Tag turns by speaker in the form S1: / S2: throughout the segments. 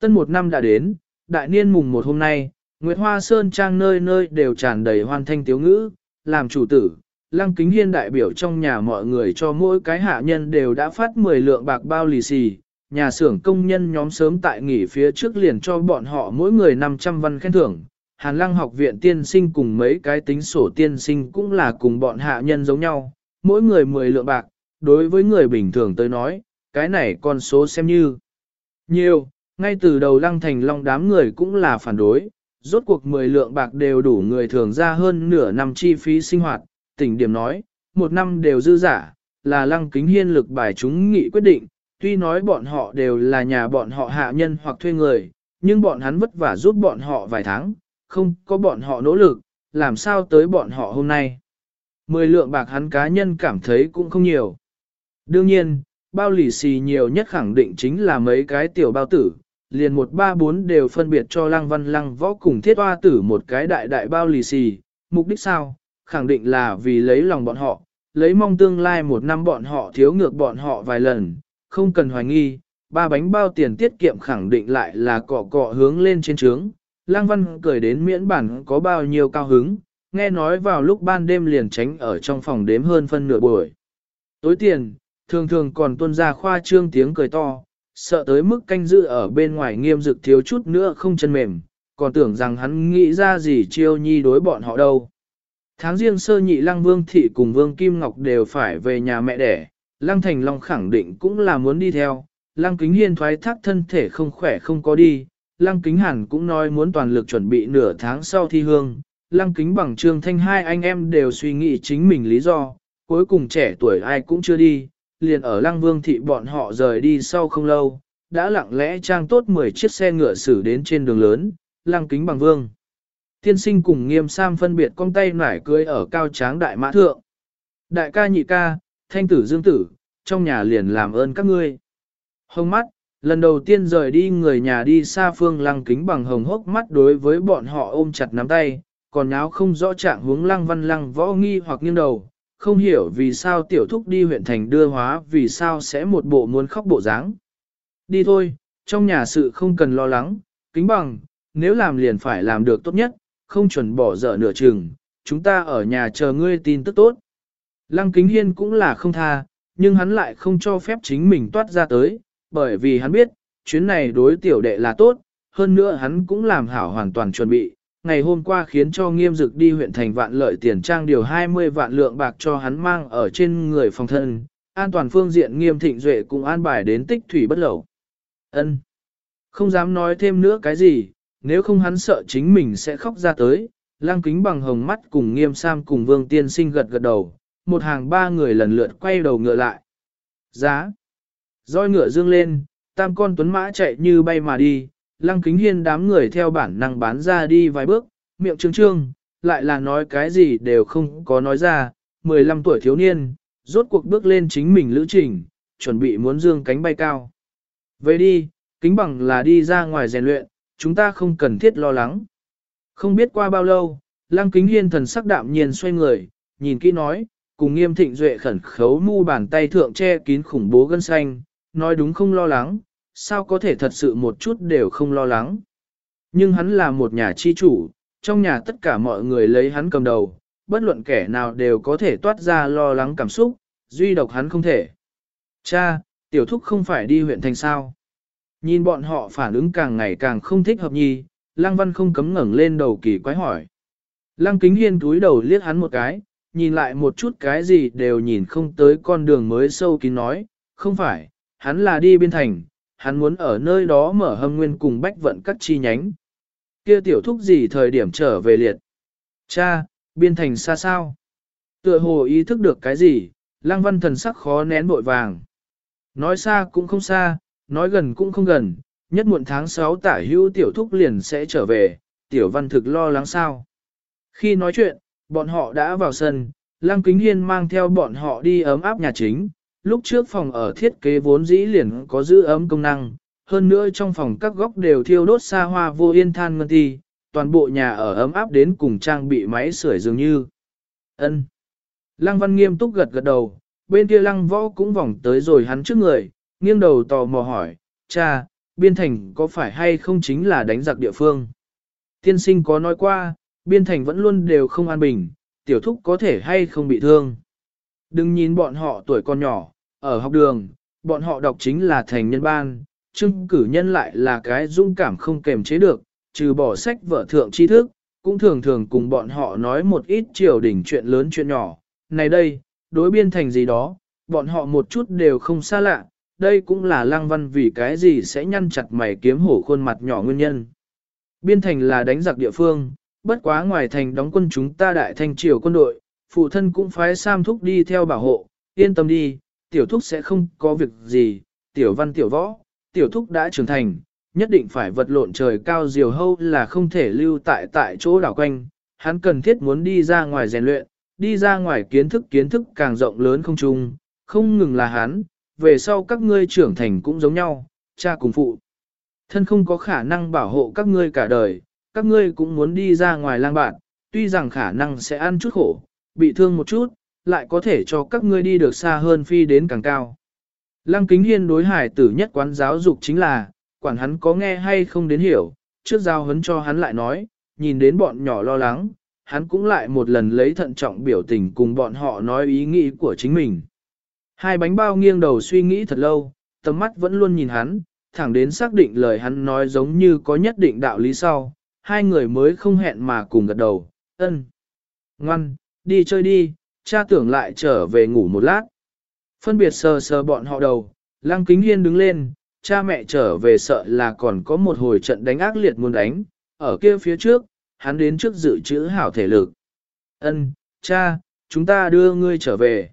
S1: Tân một năm đã đến, đại niên mùng một hôm nay, Nguyệt Hoa Sơn Trang nơi nơi đều tràn đầy hoan thanh tiếu ngữ, làm chủ tử. Lăng Kính Hiên đại biểu trong nhà mọi người cho mỗi cái hạ nhân đều đã phát 10 lượng bạc bao lì xì, nhà xưởng công nhân nhóm sớm tại nghỉ phía trước liền cho bọn họ mỗi người 500 văn khen thưởng. Hàn Lăng học viện tiên sinh cùng mấy cái tính sổ tiên sinh cũng là cùng bọn hạ nhân giống nhau, mỗi người 10 lượng bạc, đối với người bình thường tới nói, cái này con số xem như nhiều, ngay từ đầu Lăng Thành Long đám người cũng là phản đối, rốt cuộc 10 lượng bạc đều đủ người thường ra hơn nửa năm chi phí sinh hoạt, tỉnh điểm nói, một năm đều dư giả, là Lăng Kính Hiên lực bài chúng nghị quyết định, tuy nói bọn họ đều là nhà bọn họ hạ nhân hoặc thuê người, nhưng bọn hắn vất vả giúp bọn họ vài tháng, không có bọn họ nỗ lực, làm sao tới bọn họ hôm nay. Mười lượng bạc hắn cá nhân cảm thấy cũng không nhiều. Đương nhiên, bao lì xì nhiều nhất khẳng định chính là mấy cái tiểu bao tử, liền một ba bốn đều phân biệt cho lăng văn lăng võ cùng thiết hoa tử một cái đại đại bao lì xì. Mục đích sao? Khẳng định là vì lấy lòng bọn họ, lấy mong tương lai một năm bọn họ thiếu ngược bọn họ vài lần, không cần hoài nghi, ba bánh bao tiền tiết kiệm khẳng định lại là cọ cọ hướng lên trên trướng. Lăng Văn cười đến miễn bản có bao nhiêu cao hứng, nghe nói vào lúc ban đêm liền tránh ở trong phòng đếm hơn phân nửa buổi. Tối tiền, thường thường còn tuân ra khoa trương tiếng cười to, sợ tới mức canh giữ ở bên ngoài nghiêm dực thiếu chút nữa không chân mềm, còn tưởng rằng hắn nghĩ ra gì chiêu nhi đối bọn họ đâu. Tháng riêng sơ nhị lăng vương thị cùng vương Kim Ngọc đều phải về nhà mẹ đẻ, Lăng Thành Long khẳng định cũng là muốn đi theo, Lăng Kính Hiên thoái thác thân thể không khỏe không có đi, Lăng Kính hẳn cũng nói muốn toàn lực chuẩn bị nửa tháng sau thi hương, Lăng Kính bằng Trương Thanh hai anh em đều suy nghĩ chính mình lý do, cuối cùng trẻ tuổi ai cũng chưa đi, liền ở Lăng Vương thị bọn họ rời đi sau không lâu, đã lặng lẽ trang tốt 10 chiếc xe ngựa xử đến trên đường lớn, Lăng Kính bằng Vương. Tiên sinh cùng nghiêm sam phân biệt con tay nải cưới ở cao tráng đại mã thượng. Đại ca nhị ca, thanh tử dương tử, trong nhà liền làm ơn các ngươi. Hồng mắt, lần đầu tiên rời đi người nhà đi xa phương lăng kính bằng hồng hốc mắt đối với bọn họ ôm chặt nắm tay, còn nháo không rõ trạng hướng lăng văn lăng võ nghi hoặc nghiêng đầu, không hiểu vì sao tiểu thúc đi huyện thành đưa hóa vì sao sẽ một bộ muốn khóc bộ dáng. Đi thôi, trong nhà sự không cần lo lắng, kính bằng, nếu làm liền phải làm được tốt nhất, không chuẩn bỏ dở nửa chừng, chúng ta ở nhà chờ ngươi tin tức tốt. Lăng kính hiên cũng là không tha, nhưng hắn lại không cho phép chính mình toát ra tới, bởi vì hắn biết, chuyến này đối tiểu đệ là tốt, hơn nữa hắn cũng làm hảo hoàn toàn chuẩn bị. Ngày hôm qua khiến cho nghiêm dực đi huyện thành vạn lợi tiền trang điều 20 vạn lượng bạc cho hắn mang ở trên người phòng thân, an toàn phương diện nghiêm thịnh duệ cùng an bài đến tích thủy bất lẩu. ân Không dám nói thêm nữa cái gì, nếu không hắn sợ chính mình sẽ khóc ra tới, lang kính bằng hồng mắt cùng nghiêm sam cùng vương tiên sinh gật gật đầu, một hàng ba người lần lượt quay đầu ngựa lại. Giá. Roi ngựa dương lên, tam con tuấn mã chạy như bay mà đi, lăng kính hiên đám người theo bản năng bán ra đi vài bước, miệng trương trương, lại là nói cái gì đều không có nói ra, 15 tuổi thiếu niên, rốt cuộc bước lên chính mình lữ trình, chuẩn bị muốn dương cánh bay cao. Về đi, kính bằng là đi ra ngoài rèn luyện, chúng ta không cần thiết lo lắng. Không biết qua bao lâu, lăng kính hiên thần sắc đạm nhiên xoay người, nhìn kỹ nói, cùng nghiêm thịnh duệ khẩn khấu mu bàn tay thượng che kín khủng bố gân xanh, nói đúng không lo lắng, sao có thể thật sự một chút đều không lo lắng. Nhưng hắn là một nhà chi chủ, trong nhà tất cả mọi người lấy hắn cầm đầu, bất luận kẻ nào đều có thể toát ra lo lắng cảm xúc, duy độc hắn không thể. Cha, tiểu thúc không phải đi huyện thành sao. Nhìn bọn họ phản ứng càng ngày càng không thích hợp nhi, Lăng Văn không cấm ngẩng lên đầu kỳ quái hỏi. Lăng Kính Hiên túi đầu liếc hắn một cái, nhìn lại một chút cái gì đều nhìn không tới con đường mới sâu kín nói, không phải, hắn là đi biên thành, hắn muốn ở nơi đó mở hâm nguyên cùng bách vận các chi nhánh. Kia tiểu thúc gì thời điểm trở về liệt? Cha, biên thành xa sao? Tựa hồ ý thức được cái gì, lang văn thần sắc khó nén bội vàng. Nói xa cũng không xa, nói gần cũng không gần, nhất muộn tháng 6 tả hữu tiểu thúc liền sẽ trở về, tiểu văn thực lo lắng sao. Khi nói chuyện, bọn họ đã vào sân, Lăng Kính Hiên mang theo bọn họ đi ấm áp nhà chính, lúc trước phòng ở thiết kế vốn dĩ liền có giữ ấm công năng, hơn nữa trong phòng các góc đều thiêu đốt xa hoa vô yên than ngân thi, toàn bộ nhà ở ấm áp đến cùng trang bị máy sưởi dường như. Ân. Lăng Văn nghiêm túc gật gật đầu, bên kia Lăng Võ cũng vòng tới rồi hắn trước người, nghiêng đầu tò mò hỏi, cha, biên thành có phải hay không chính là đánh giặc địa phương. Tiên sinh có nói qua, biên thành vẫn luôn đều không an bình, tiểu thúc có thể hay không bị thương. Đừng nhìn bọn họ tuổi còn nhỏ, ở học đường, bọn họ đọc chính là thành nhân ban, trưng cử nhân lại là cái dung cảm không kềm chế được, trừ bỏ sách vở thượng tri thức, cũng thường thường cùng bọn họ nói một ít triều đỉnh chuyện lớn chuyện nhỏ. Này đây, đối biên thành gì đó, bọn họ một chút đều không xa lạ, đây cũng là lăng văn vì cái gì sẽ nhăn chặt mày kiếm hổ khuôn mặt nhỏ nguyên nhân. Biên thành là đánh giặc địa phương, bất quá ngoài thành đóng quân chúng ta đại thanh triều quân đội, phụ thân cũng phái Sam Thúc đi theo bảo hộ, yên tâm đi, tiểu thúc sẽ không có việc gì, tiểu văn tiểu võ, tiểu thúc đã trưởng thành, nhất định phải vật lộn trời cao diều hâu là không thể lưu tại tại chỗ đảo quanh, hắn cần thiết muốn đi ra ngoài rèn luyện, đi ra ngoài kiến thức kiến thức càng rộng lớn không chung, không ngừng là hắn, về sau các ngươi trưởng thành cũng giống nhau, cha cùng phụ. Thân không có khả năng bảo hộ các ngươi cả đời, các ngươi cũng muốn đi ra ngoài lang bạn, tuy rằng khả năng sẽ ăn chút khổ, bị thương một chút, lại có thể cho các ngươi đi được xa hơn phi đến càng cao. Lăng kính hiên đối hải tử nhất quán giáo dục chính là, quản hắn có nghe hay không đến hiểu, trước giao hấn cho hắn lại nói, nhìn đến bọn nhỏ lo lắng, hắn cũng lại một lần lấy thận trọng biểu tình cùng bọn họ nói ý nghĩ của chính mình. Hai bánh bao nghiêng đầu suy nghĩ thật lâu, tầm mắt vẫn luôn nhìn hắn, thẳng đến xác định lời hắn nói giống như có nhất định đạo lý sau, hai người mới không hẹn mà cùng gật đầu, ân. Ngoan, đi chơi đi, cha tưởng lại trở về ngủ một lát. Phân biệt sờ sờ bọn họ đầu, lăng kính hiên đứng lên, cha mẹ trở về sợ là còn có một hồi trận đánh ác liệt muốn đánh, ở kia phía trước, hắn đến trước dự trữ hảo thể lực. Ân, cha, chúng ta đưa ngươi trở về.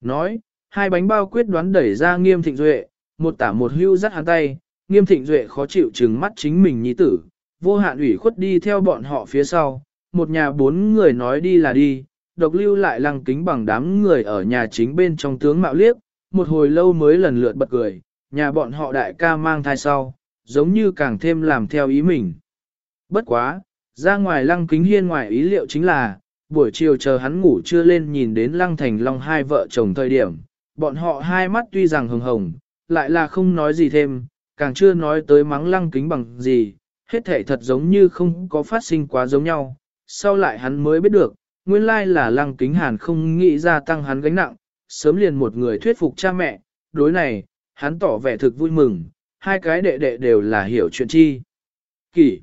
S1: Nói, hai bánh bao quyết đoán đẩy ra nghiêm thịnh duệ, một tả một hưu dắt hắn tay, nghiêm thịnh duệ khó chịu trừng mắt chính mình nhi tử, vô hạn ủy khuất đi theo bọn họ phía sau, một nhà bốn người nói đi là đi, độc lưu lại lăng kính bằng đám người ở nhà chính bên trong tướng mạo liếc, một hồi lâu mới lần lượt bật cười, nhà bọn họ đại ca mang thai sau, giống như càng thêm làm theo ý mình. Bất quá, ra ngoài lăng kính hiên ngoài ý liệu chính là, buổi chiều chờ hắn ngủ chưa lên nhìn đến lăng thành long hai vợ chồng thời điểm, bọn họ hai mắt tuy rằng hồng hồng, lại là không nói gì thêm, càng chưa nói tới mắng lăng kính bằng gì, hết thể thật giống như không có phát sinh quá giống nhau. Sau lại hắn mới biết được, nguyên lai là lăng kính hàn không nghĩ ra tăng hắn gánh nặng, sớm liền một người thuyết phục cha mẹ, đối này, hắn tỏ vẻ thực vui mừng, hai cái đệ đệ đều là hiểu chuyện chi. Kỷ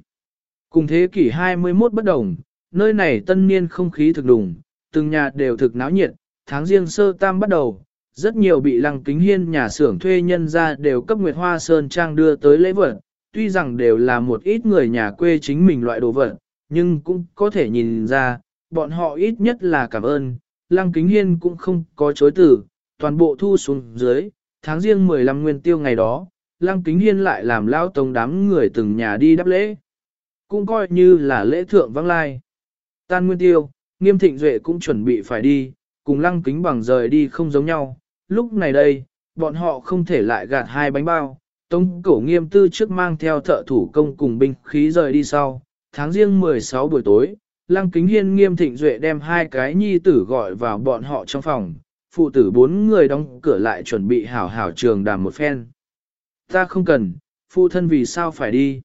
S1: Cùng thế kỷ 21 bất đồng, nơi này tân niên không khí thực đùng, từng nhà đều thực náo nhiệt, tháng riêng sơ tam bắt đầu, rất nhiều bị lăng kính hiên nhà xưởng thuê nhân ra đều cấp Nguyệt Hoa Sơn Trang đưa tới lễ vật, tuy rằng đều là một ít người nhà quê chính mình loại đồ vật, nhưng cũng có thể nhìn ra, bọn họ ít nhất là cảm ơn, lăng kính hiên cũng không có chối tử, toàn bộ thu xuống dưới, tháng riêng 15 nguyên tiêu ngày đó, lăng kính hiên lại làm lao tông đám người từng nhà đi đáp lễ. Cũng coi như là lễ thượng vắng lai. Tan nguyên tiêu, nghiêm thịnh duệ cũng chuẩn bị phải đi, cùng lăng kính bằng rời đi không giống nhau. Lúc này đây, bọn họ không thể lại gạt hai bánh bao. Tông cổ nghiêm tư trước mang theo thợ thủ công cùng binh khí rời đi sau. Tháng riêng 16 buổi tối, lăng kính hiên nghiêm thịnh duệ đem hai cái nhi tử gọi vào bọn họ trong phòng. Phụ tử bốn người đóng cửa lại chuẩn bị hảo hảo trường đàm một phen. Ta không cần, phụ thân vì sao phải đi.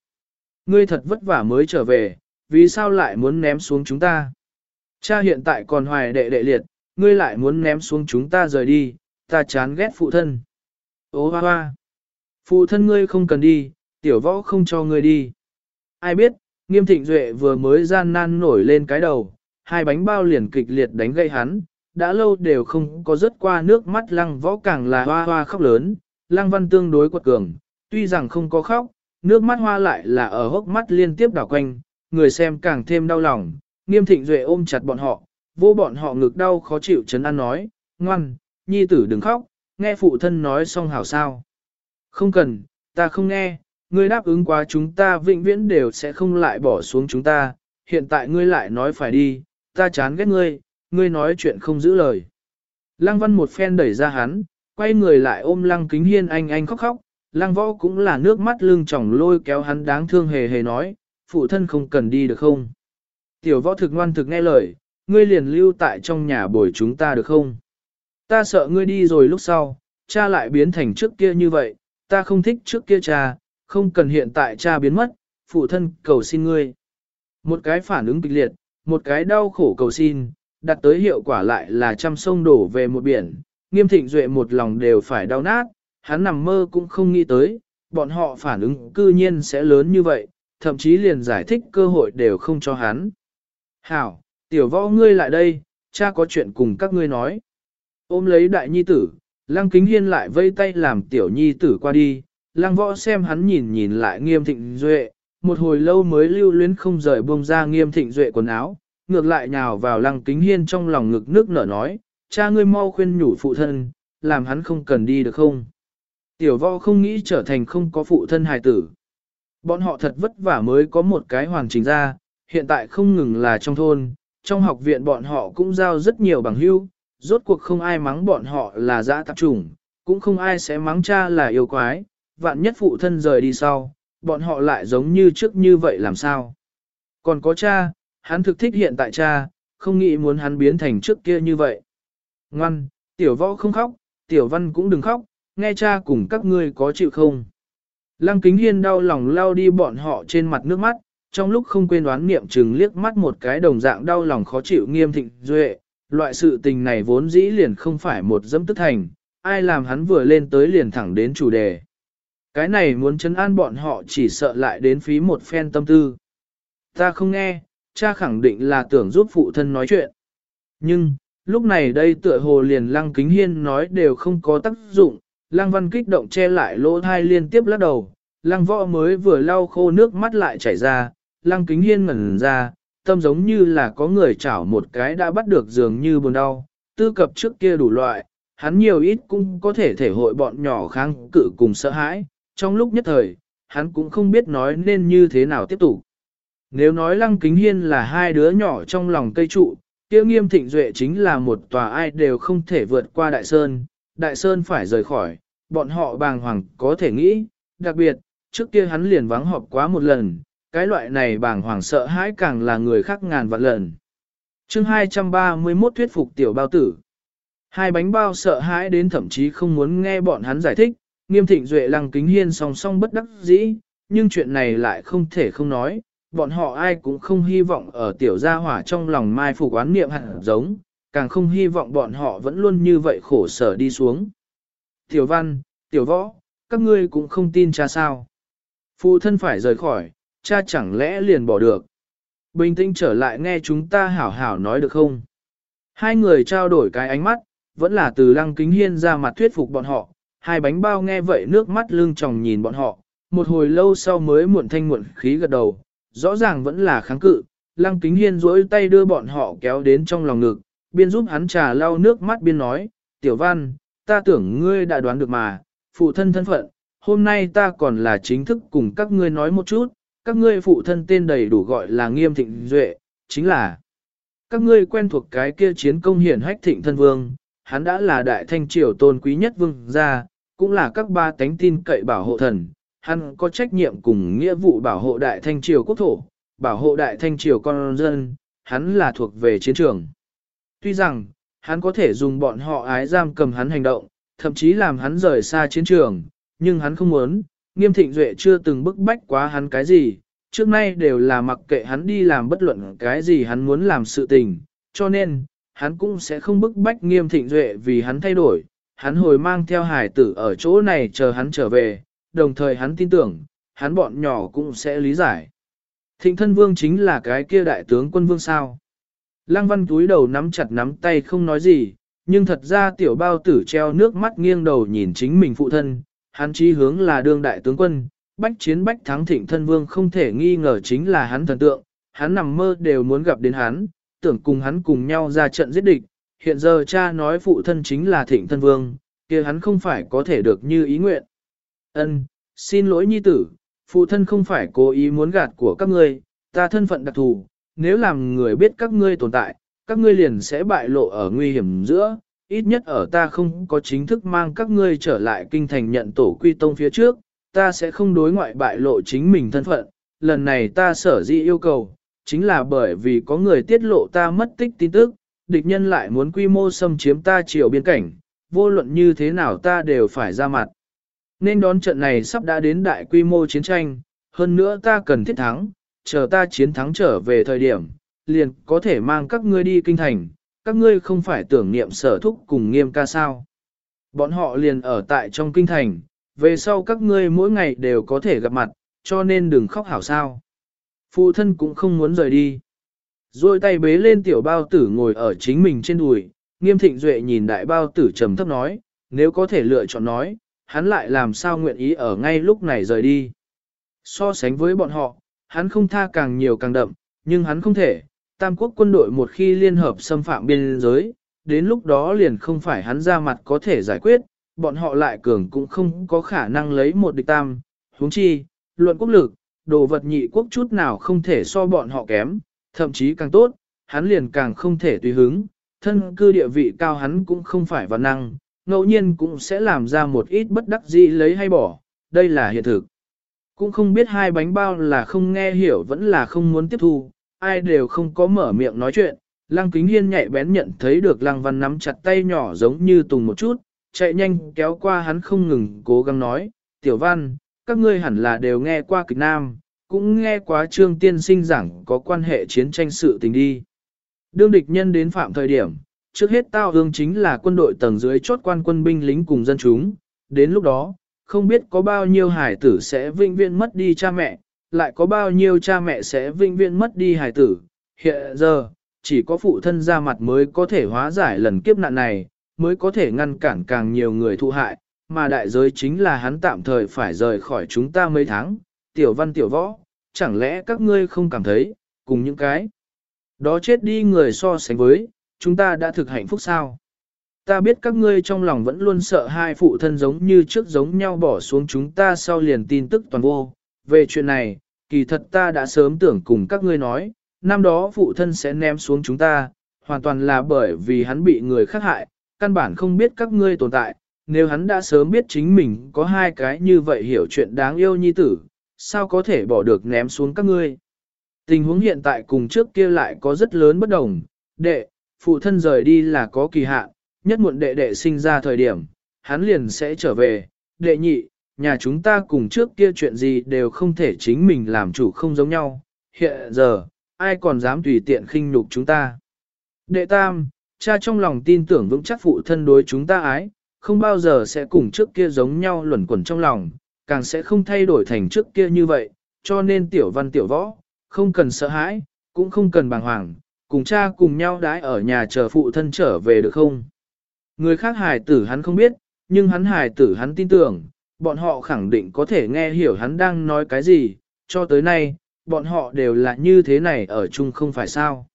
S1: Ngươi thật vất vả mới trở về, vì sao lại muốn ném xuống chúng ta? Cha hiện tại còn hoài đệ đệ liệt, ngươi lại muốn ném xuống chúng ta rời đi, ta chán ghét phụ thân. Ô hoa hoa! Phụ thân ngươi không cần đi, tiểu võ không cho ngươi đi. Ai biết, nghiêm thịnh duệ vừa mới gian nan nổi lên cái đầu, hai bánh bao liền kịch liệt đánh gây hắn, đã lâu đều không có rớt qua nước mắt lăng võ càng là hoa hoa khóc lớn, lăng văn tương đối quật cường, tuy rằng không có khóc, nước mắt hoa lại là ở hốc mắt liên tiếp đảo quanh, người xem càng thêm đau lòng, nghiêm thịnh duệ ôm chặt bọn họ, vô bọn họ ngực đau khó chịu chấn an nói, ngoan, nhi tử đừng khóc, nghe phụ thân nói xong hảo sao. Không cần, ta không nghe, ngươi đáp ứng quá chúng ta vĩnh viễn đều sẽ không lại bỏ xuống chúng ta, hiện tại ngươi lại nói phải đi, ta chán ghét ngươi, ngươi nói chuyện không giữ lời. Lăng văn một phen đẩy ra hắn, quay người lại ôm lăng kính hiên anh anh khóc khóc, Lăng võ cũng là nước mắt lưng tròng lôi kéo hắn đáng thương hề hề nói, phụ thân không cần đi được không? Tiểu võ thực ngoan thực nghe lời, ngươi liền lưu tại trong nhà bồi chúng ta được không? Ta sợ ngươi đi rồi lúc sau, cha lại biến thành trước kia như vậy, ta không thích trước kia cha, không cần hiện tại cha biến mất, phụ thân cầu xin ngươi. Một cái phản ứng kịch liệt, một cái đau khổ cầu xin, đặt tới hiệu quả lại là trăm sông đổ về một biển, nghiêm thịnh duệ một lòng đều phải đau nát, hắn nằm mơ cũng không nghĩ tới, bọn họ phản ứng cư nhiên sẽ lớn như vậy, thậm chí liền giải thích cơ hội đều không cho hắn. Hảo, tiểu võ ngươi lại đây, cha có chuyện cùng các ngươi nói. Ôm lấy đại nhi tử, lăng kính hiên lại vây tay làm tiểu nhi tử qua đi, lăng võ xem hắn nhìn nhìn lại nghiêm thịnh duệ, một hồi lâu mới lưu luyến không rời buông ra nghiêm thịnh duệ quần áo, ngược lại nhào vào lăng kính hiên trong lòng ngực nước nở nói, cha ngươi mau khuyên nhủ phụ thân, làm hắn không cần đi được không. Tiểu võ không nghĩ trở thành không có phụ thân hài tử. Bọn họ thật vất vả mới có một cái hoàn chỉnh ra, hiện tại không ngừng là trong thôn, trong học viện bọn họ cũng giao rất nhiều bằng hữu, rốt cuộc không ai mắng bọn họ là dã tạp trùng, cũng không ai sẽ mắng cha là yêu quái, vạn nhất phụ thân rời đi sau, bọn họ lại giống như trước như vậy làm sao. Còn có cha, hắn thực thích hiện tại cha, không nghĩ muốn hắn biến thành trước kia như vậy. Ngoan, tiểu võ không khóc, tiểu văn cũng đừng khóc, nghe cha cùng các ngươi có chịu không. Lăng kính hiên đau lòng lao đi bọn họ trên mặt nước mắt, trong lúc không quên đoán niệm chừng liếc mắt một cái đồng dạng đau lòng khó chịu nghiêm thịnh duệ, loại sự tình này vốn dĩ liền không phải một dẫm tức thành, ai làm hắn vừa lên tới liền thẳng đến chủ đề. Cái này muốn chấn an bọn họ chỉ sợ lại đến phí một phen tâm tư. Ta không nghe, cha khẳng định là tưởng giúp phụ thân nói chuyện. Nhưng, lúc này đây tựa hồ liền lăng kính hiên nói đều không có tác dụng, lăng văn kích động che lại lỗ thai liên tiếp lắc đầu, lăng võ mới vừa lau khô nước mắt lại chảy ra, lăng kính hiên ngẩn ra, tâm giống như là có người chảo một cái đã bắt được dường như buồn đau, tư cập trước kia đủ loại, hắn nhiều ít cũng có thể thể hội bọn nhỏ kháng cự cùng sợ hãi, trong lúc nhất thời, hắn cũng không biết nói nên như thế nào tiếp tục. Nếu nói lăng kính hiên là hai đứa nhỏ trong lòng cây trụ, kia nghiêm thịnh duệ chính là một tòa ai đều không thể vượt qua đại sơn, đại sơn phải rời khỏi, bọn họ bàng hoàng có thể nghĩ, đặc biệt, trước kia hắn liền vắng họp quá một lần, cái loại này bàng hoàng sợ hãi càng là người khác ngàn vạn lần. chương 231 thuyết phục tiểu bao tử. Hai bánh bao sợ hãi đến thậm chí không muốn nghe bọn hắn giải thích, nghiêm thịnh duệ lăng kính hiên song song bất đắc dĩ, nhưng chuyện này lại không thể không nói, bọn họ ai cũng không hy vọng ở tiểu gia hỏa trong lòng mai phục oán niệm hẳn giống, càng không hy vọng bọn họ vẫn luôn như vậy khổ sở đi xuống. Tiểu văn, tiểu võ, các ngươi cũng không tin cha sao. Phụ thân phải rời khỏi, cha chẳng lẽ liền bỏ được. Bình tĩnh trở lại nghe chúng ta hảo hảo nói được không? Hai người trao đổi cái ánh mắt, vẫn là từ lăng kính hiên ra mặt thuyết phục bọn họ. Hai bánh bao nghe vậy nước mắt lưng tròng nhìn bọn họ, một hồi lâu sau mới muộn thanh muộn khí gật đầu, rõ ràng vẫn là kháng cự. Lăng kính hiên duỗi tay đưa bọn họ kéo đến trong lòng ngực, biên giúp hắn trà lau nước mắt biên nói, tiểu văn, ta tưởng ngươi đã đoán được mà, phụ thân thân phận, hôm nay ta còn là chính thức cùng các ngươi nói một chút, các ngươi phụ thân tên đầy đủ gọi là nghiêm thịnh duệ, chính là các ngươi quen thuộc cái kia chiến công hiển hách thịnh thân vương, hắn đã là đại thanh triều tôn quý nhất vương gia, cũng là các ba tánh tin cậy bảo hộ thần, hắn có trách nhiệm cùng nghĩa vụ bảo hộ đại thanh triều quốc thổ, bảo hộ đại thanh triều con dân, hắn là thuộc về chiến trường. Tuy rằng, hắn có thể dùng bọn họ ái giam cầm hắn hành động, thậm chí làm hắn rời xa chiến trường, nhưng hắn không muốn, nghiêm thịnh duệ chưa từng bức bách quá hắn cái gì, trước nay đều là mặc kệ hắn đi làm bất luận cái gì hắn muốn làm sự tình, cho nên, hắn cũng sẽ không bức bách nghiêm thịnh duệ vì hắn thay đổi, hắn hồi mang theo hải tử ở chỗ này chờ hắn trở về, đồng thời hắn tin tưởng, hắn bọn nhỏ cũng sẽ lý giải. Thịnh thân vương chính là cái kia đại tướng quân vương sao. Lăng văn túi đầu nắm chặt nắm tay không nói gì, nhưng thật ra tiểu bao tử treo nước mắt nghiêng đầu nhìn chính mình phụ thân, hắn chí hướng là đương đại tướng quân, bách chiến bách thắng thịnh thân vương không thể nghi ngờ chính là hắn thần tượng, hắn nằm mơ đều muốn gặp đến hắn, tưởng cùng hắn cùng nhau ra trận giết địch, hiện giờ cha nói phụ thân chính là thịnh thân vương, kia hắn không phải có thể được như ý nguyện. Ân, xin lỗi nhi tử, phụ thân không phải cố ý muốn gạt của các ngươi, ta thân phận đặc thù, nếu làm người biết các ngươi tồn tại, các ngươi liền sẽ bại lộ ở nguy hiểm giữa, ít nhất ở ta không có chính thức mang các ngươi trở lại kinh thành nhận tổ quy tông phía trước, ta sẽ không đối ngoại bại lộ chính mình thân phận, lần này ta sở dĩ yêu cầu, chính là bởi vì có người tiết lộ ta mất tích tin tức, địch nhân lại muốn quy mô xâm chiếm ta triều biên cảnh, vô luận như thế nào ta đều phải ra mặt. Nên đón trận này sắp đã đến đại quy mô chiến tranh, hơn nữa ta cần thiết thắng, chờ ta chiến thắng trở về thời điểm, liền có thể mang các ngươi đi kinh thành, các ngươi không phải tưởng niệm sở thúc cùng nghiêm ca sao. Bọn họ liền ở tại trong kinh thành, về sau các ngươi mỗi ngày đều có thể gặp mặt, cho nên đừng khóc hảo sao. Phụ thân cũng không muốn rời đi. Rồi tay bế lên tiểu bao tử ngồi ở chính mình trên đùi, nghiêm thịnh duệ nhìn đại bao tử trầm thấp nói, nếu có thể lựa chọn nói, hắn lại làm sao nguyện ý ở ngay lúc này rời đi. So sánh với bọn họ, hắn không tha càng nhiều càng đậm, nhưng hắn không thể, tam quốc quân đội một khi liên hợp xâm phạm biên giới, đến lúc đó liền không phải hắn ra mặt có thể giải quyết, bọn họ lại cường cũng không có khả năng lấy một địch tam, huống chi, luận quốc lực, đồ vật nhị quốc chút nào không thể so bọn họ kém, thậm chí càng tốt, hắn liền càng không thể tùy hứng, thân cư địa vị cao hắn cũng không phải văn năng, ngẫu nhiên cũng sẽ làm ra một ít bất đắc dĩ lấy hay bỏ, đây là hiện thực. Cũng không biết hai bánh bao là không nghe hiểu vẫn là không muốn tiếp thu, ai đều không có mở miệng nói chuyện. Lăng kính hiên nhạy bén nhận thấy được lăng văn nắm chặt tay nhỏ giống như tùng một chút, chạy nhanh kéo qua hắn không ngừng cố gắng nói, tiểu văn, các ngươi hẳn là đều nghe qua kịch nam, cũng nghe quá trương tiên sinh giảng có quan hệ chiến tranh sự tình đi. Đương địch nhân đến phạm thời điểm, trước hết tao hương chính là quân đội tầng dưới chốt quan quân binh lính cùng dân chúng, đến lúc đó, không biết có bao nhiêu hải tử sẽ vinh viễn mất đi cha mẹ, lại có bao nhiêu cha mẹ sẽ vinh viễn mất đi hải tử. Hiện giờ, chỉ có phụ thân ra mặt mới có thể hóa giải lần kiếp nạn này, mới có thể ngăn cản càng nhiều người thụ hại, mà đại giới chính là hắn tạm thời phải rời khỏi chúng ta mấy tháng. Tiểu văn tiểu võ, chẳng lẽ các ngươi không cảm thấy, cùng những cái đó chết đi người so sánh với, chúng ta đã thực hạnh phúc sao? Ta biết các ngươi trong lòng vẫn luôn sợ hai phụ thân giống như trước giống nhau bỏ xuống chúng ta sau liền tin tức toàn vô. Về chuyện này, kỳ thật ta đã sớm tưởng cùng các ngươi nói, năm đó phụ thân sẽ ném xuống chúng ta, hoàn toàn là bởi vì hắn bị người khác hại, căn bản không biết các ngươi tồn tại. Nếu hắn đã sớm biết chính mình có hai cái như vậy hiểu chuyện đáng yêu nhi tử, sao có thể bỏ được ném xuống các ngươi? Tình huống hiện tại cùng trước kia lại có rất lớn bất đồng, đệ, phụ thân rời đi là có kỳ hạn, nhất muộn đệ đệ sinh ra thời điểm, hắn liền sẽ trở về, đệ nhị, nhà chúng ta cùng trước kia chuyện gì đều không thể chính mình làm chủ không giống nhau, hiện giờ, ai còn dám tùy tiện khinh nhục chúng ta. Đệ tam, cha trong lòng tin tưởng vững chắc phụ thân đối chúng ta ái, không bao giờ sẽ cùng trước kia giống nhau luẩn quẩn trong lòng, càng sẽ không thay đổi thành trước kia như vậy, cho nên tiểu văn tiểu võ, không cần sợ hãi, cũng không cần bàng hoàng, cùng cha cùng nhau đãi ở nhà chờ phụ thân trở về được không? Người khác hài tử hắn không biết, nhưng hắn hài tử hắn tin tưởng, bọn họ khẳng định có thể nghe hiểu hắn đang nói cái gì, cho tới nay, bọn họ đều là như thế này ở chung không phải sao.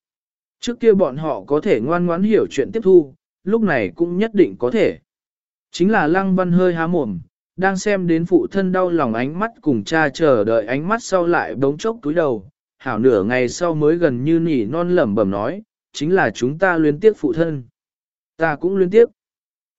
S1: Trước kia bọn họ có thể ngoan ngoãn hiểu chuyện tiếp thu, lúc này cũng nhất định có thể. Chính là lăng văn hơi há mồm, đang xem đến phụ thân đau lòng ánh mắt cùng cha chờ đợi ánh mắt sau lại bỗng chốc túi đầu, hảo nửa ngày sau mới gần như nỉ non lẩm bẩm nói, chính là chúng ta luyến tiếc phụ thân. Ta cũng luyến tiếc.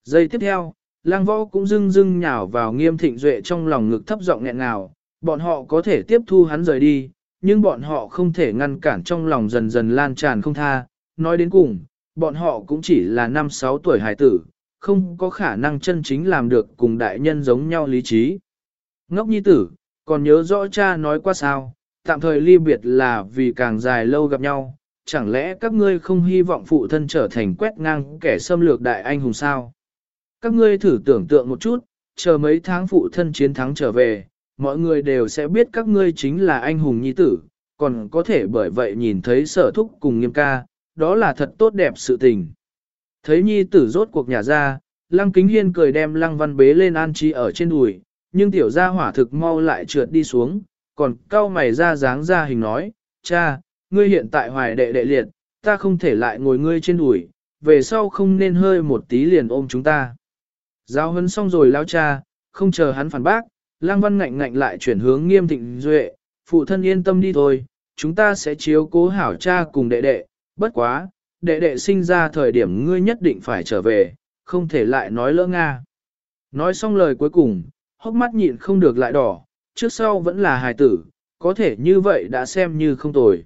S1: Giây tiếp theo, lang võ cũng dưng dưng nhào vào nghiêm thịnh duệ trong lòng ngực thấp giọng nghẹn ngào, bọn họ có thể tiếp thu hắn rời đi, nhưng bọn họ không thể ngăn cản trong lòng dần dần lan tràn không tha. Nói đến cùng, bọn họ cũng chỉ là năm sáu tuổi hải tử, không có khả năng chân chính làm được cùng đại nhân giống nhau lý trí. Ngốc nhi tử, còn nhớ rõ cha nói qua sao, tạm thời ly biệt là vì càng dài lâu gặp nhau, chẳng lẽ các ngươi không hy vọng phụ thân trở thành quét ngang kẻ xâm lược đại anh hùng sao? Các ngươi thử tưởng tượng một chút, chờ mấy tháng phụ thân chiến thắng trở về, mọi người đều sẽ biết các ngươi chính là anh hùng nhi tử, còn có thể bởi vậy nhìn thấy sở thúc cùng nghiêm ca, đó là thật tốt đẹp sự tình. Thấy nhi tử rốt cuộc nhà ra, lăng kính hiên cười đem lăng văn bế lên an trí ở trên đùi, nhưng tiểu gia hỏa thực mau lại trượt đi xuống, còn cao mày ra dáng ra hình nói, cha, ngươi hiện tại hoài đệ đệ liệt, ta không thể lại ngồi ngươi trên đùi, về sau không nên hơi một tí liền ôm chúng ta. Giao hấn xong rồi lao cha, không chờ hắn phản bác, lang văn ngạnh ngạnh lại chuyển hướng nghiêm thịnh duệ, phụ thân yên tâm đi thôi, chúng ta sẽ chiếu cố hảo cha cùng đệ đệ, bất quá, đệ đệ sinh ra thời điểm ngươi nhất định phải trở về, không thể lại nói lỡ Nga. Nói xong lời cuối cùng, hốc mắt nhịn không được lại đỏ, trước sau vẫn là hài tử, có thể như vậy đã xem như không tồi.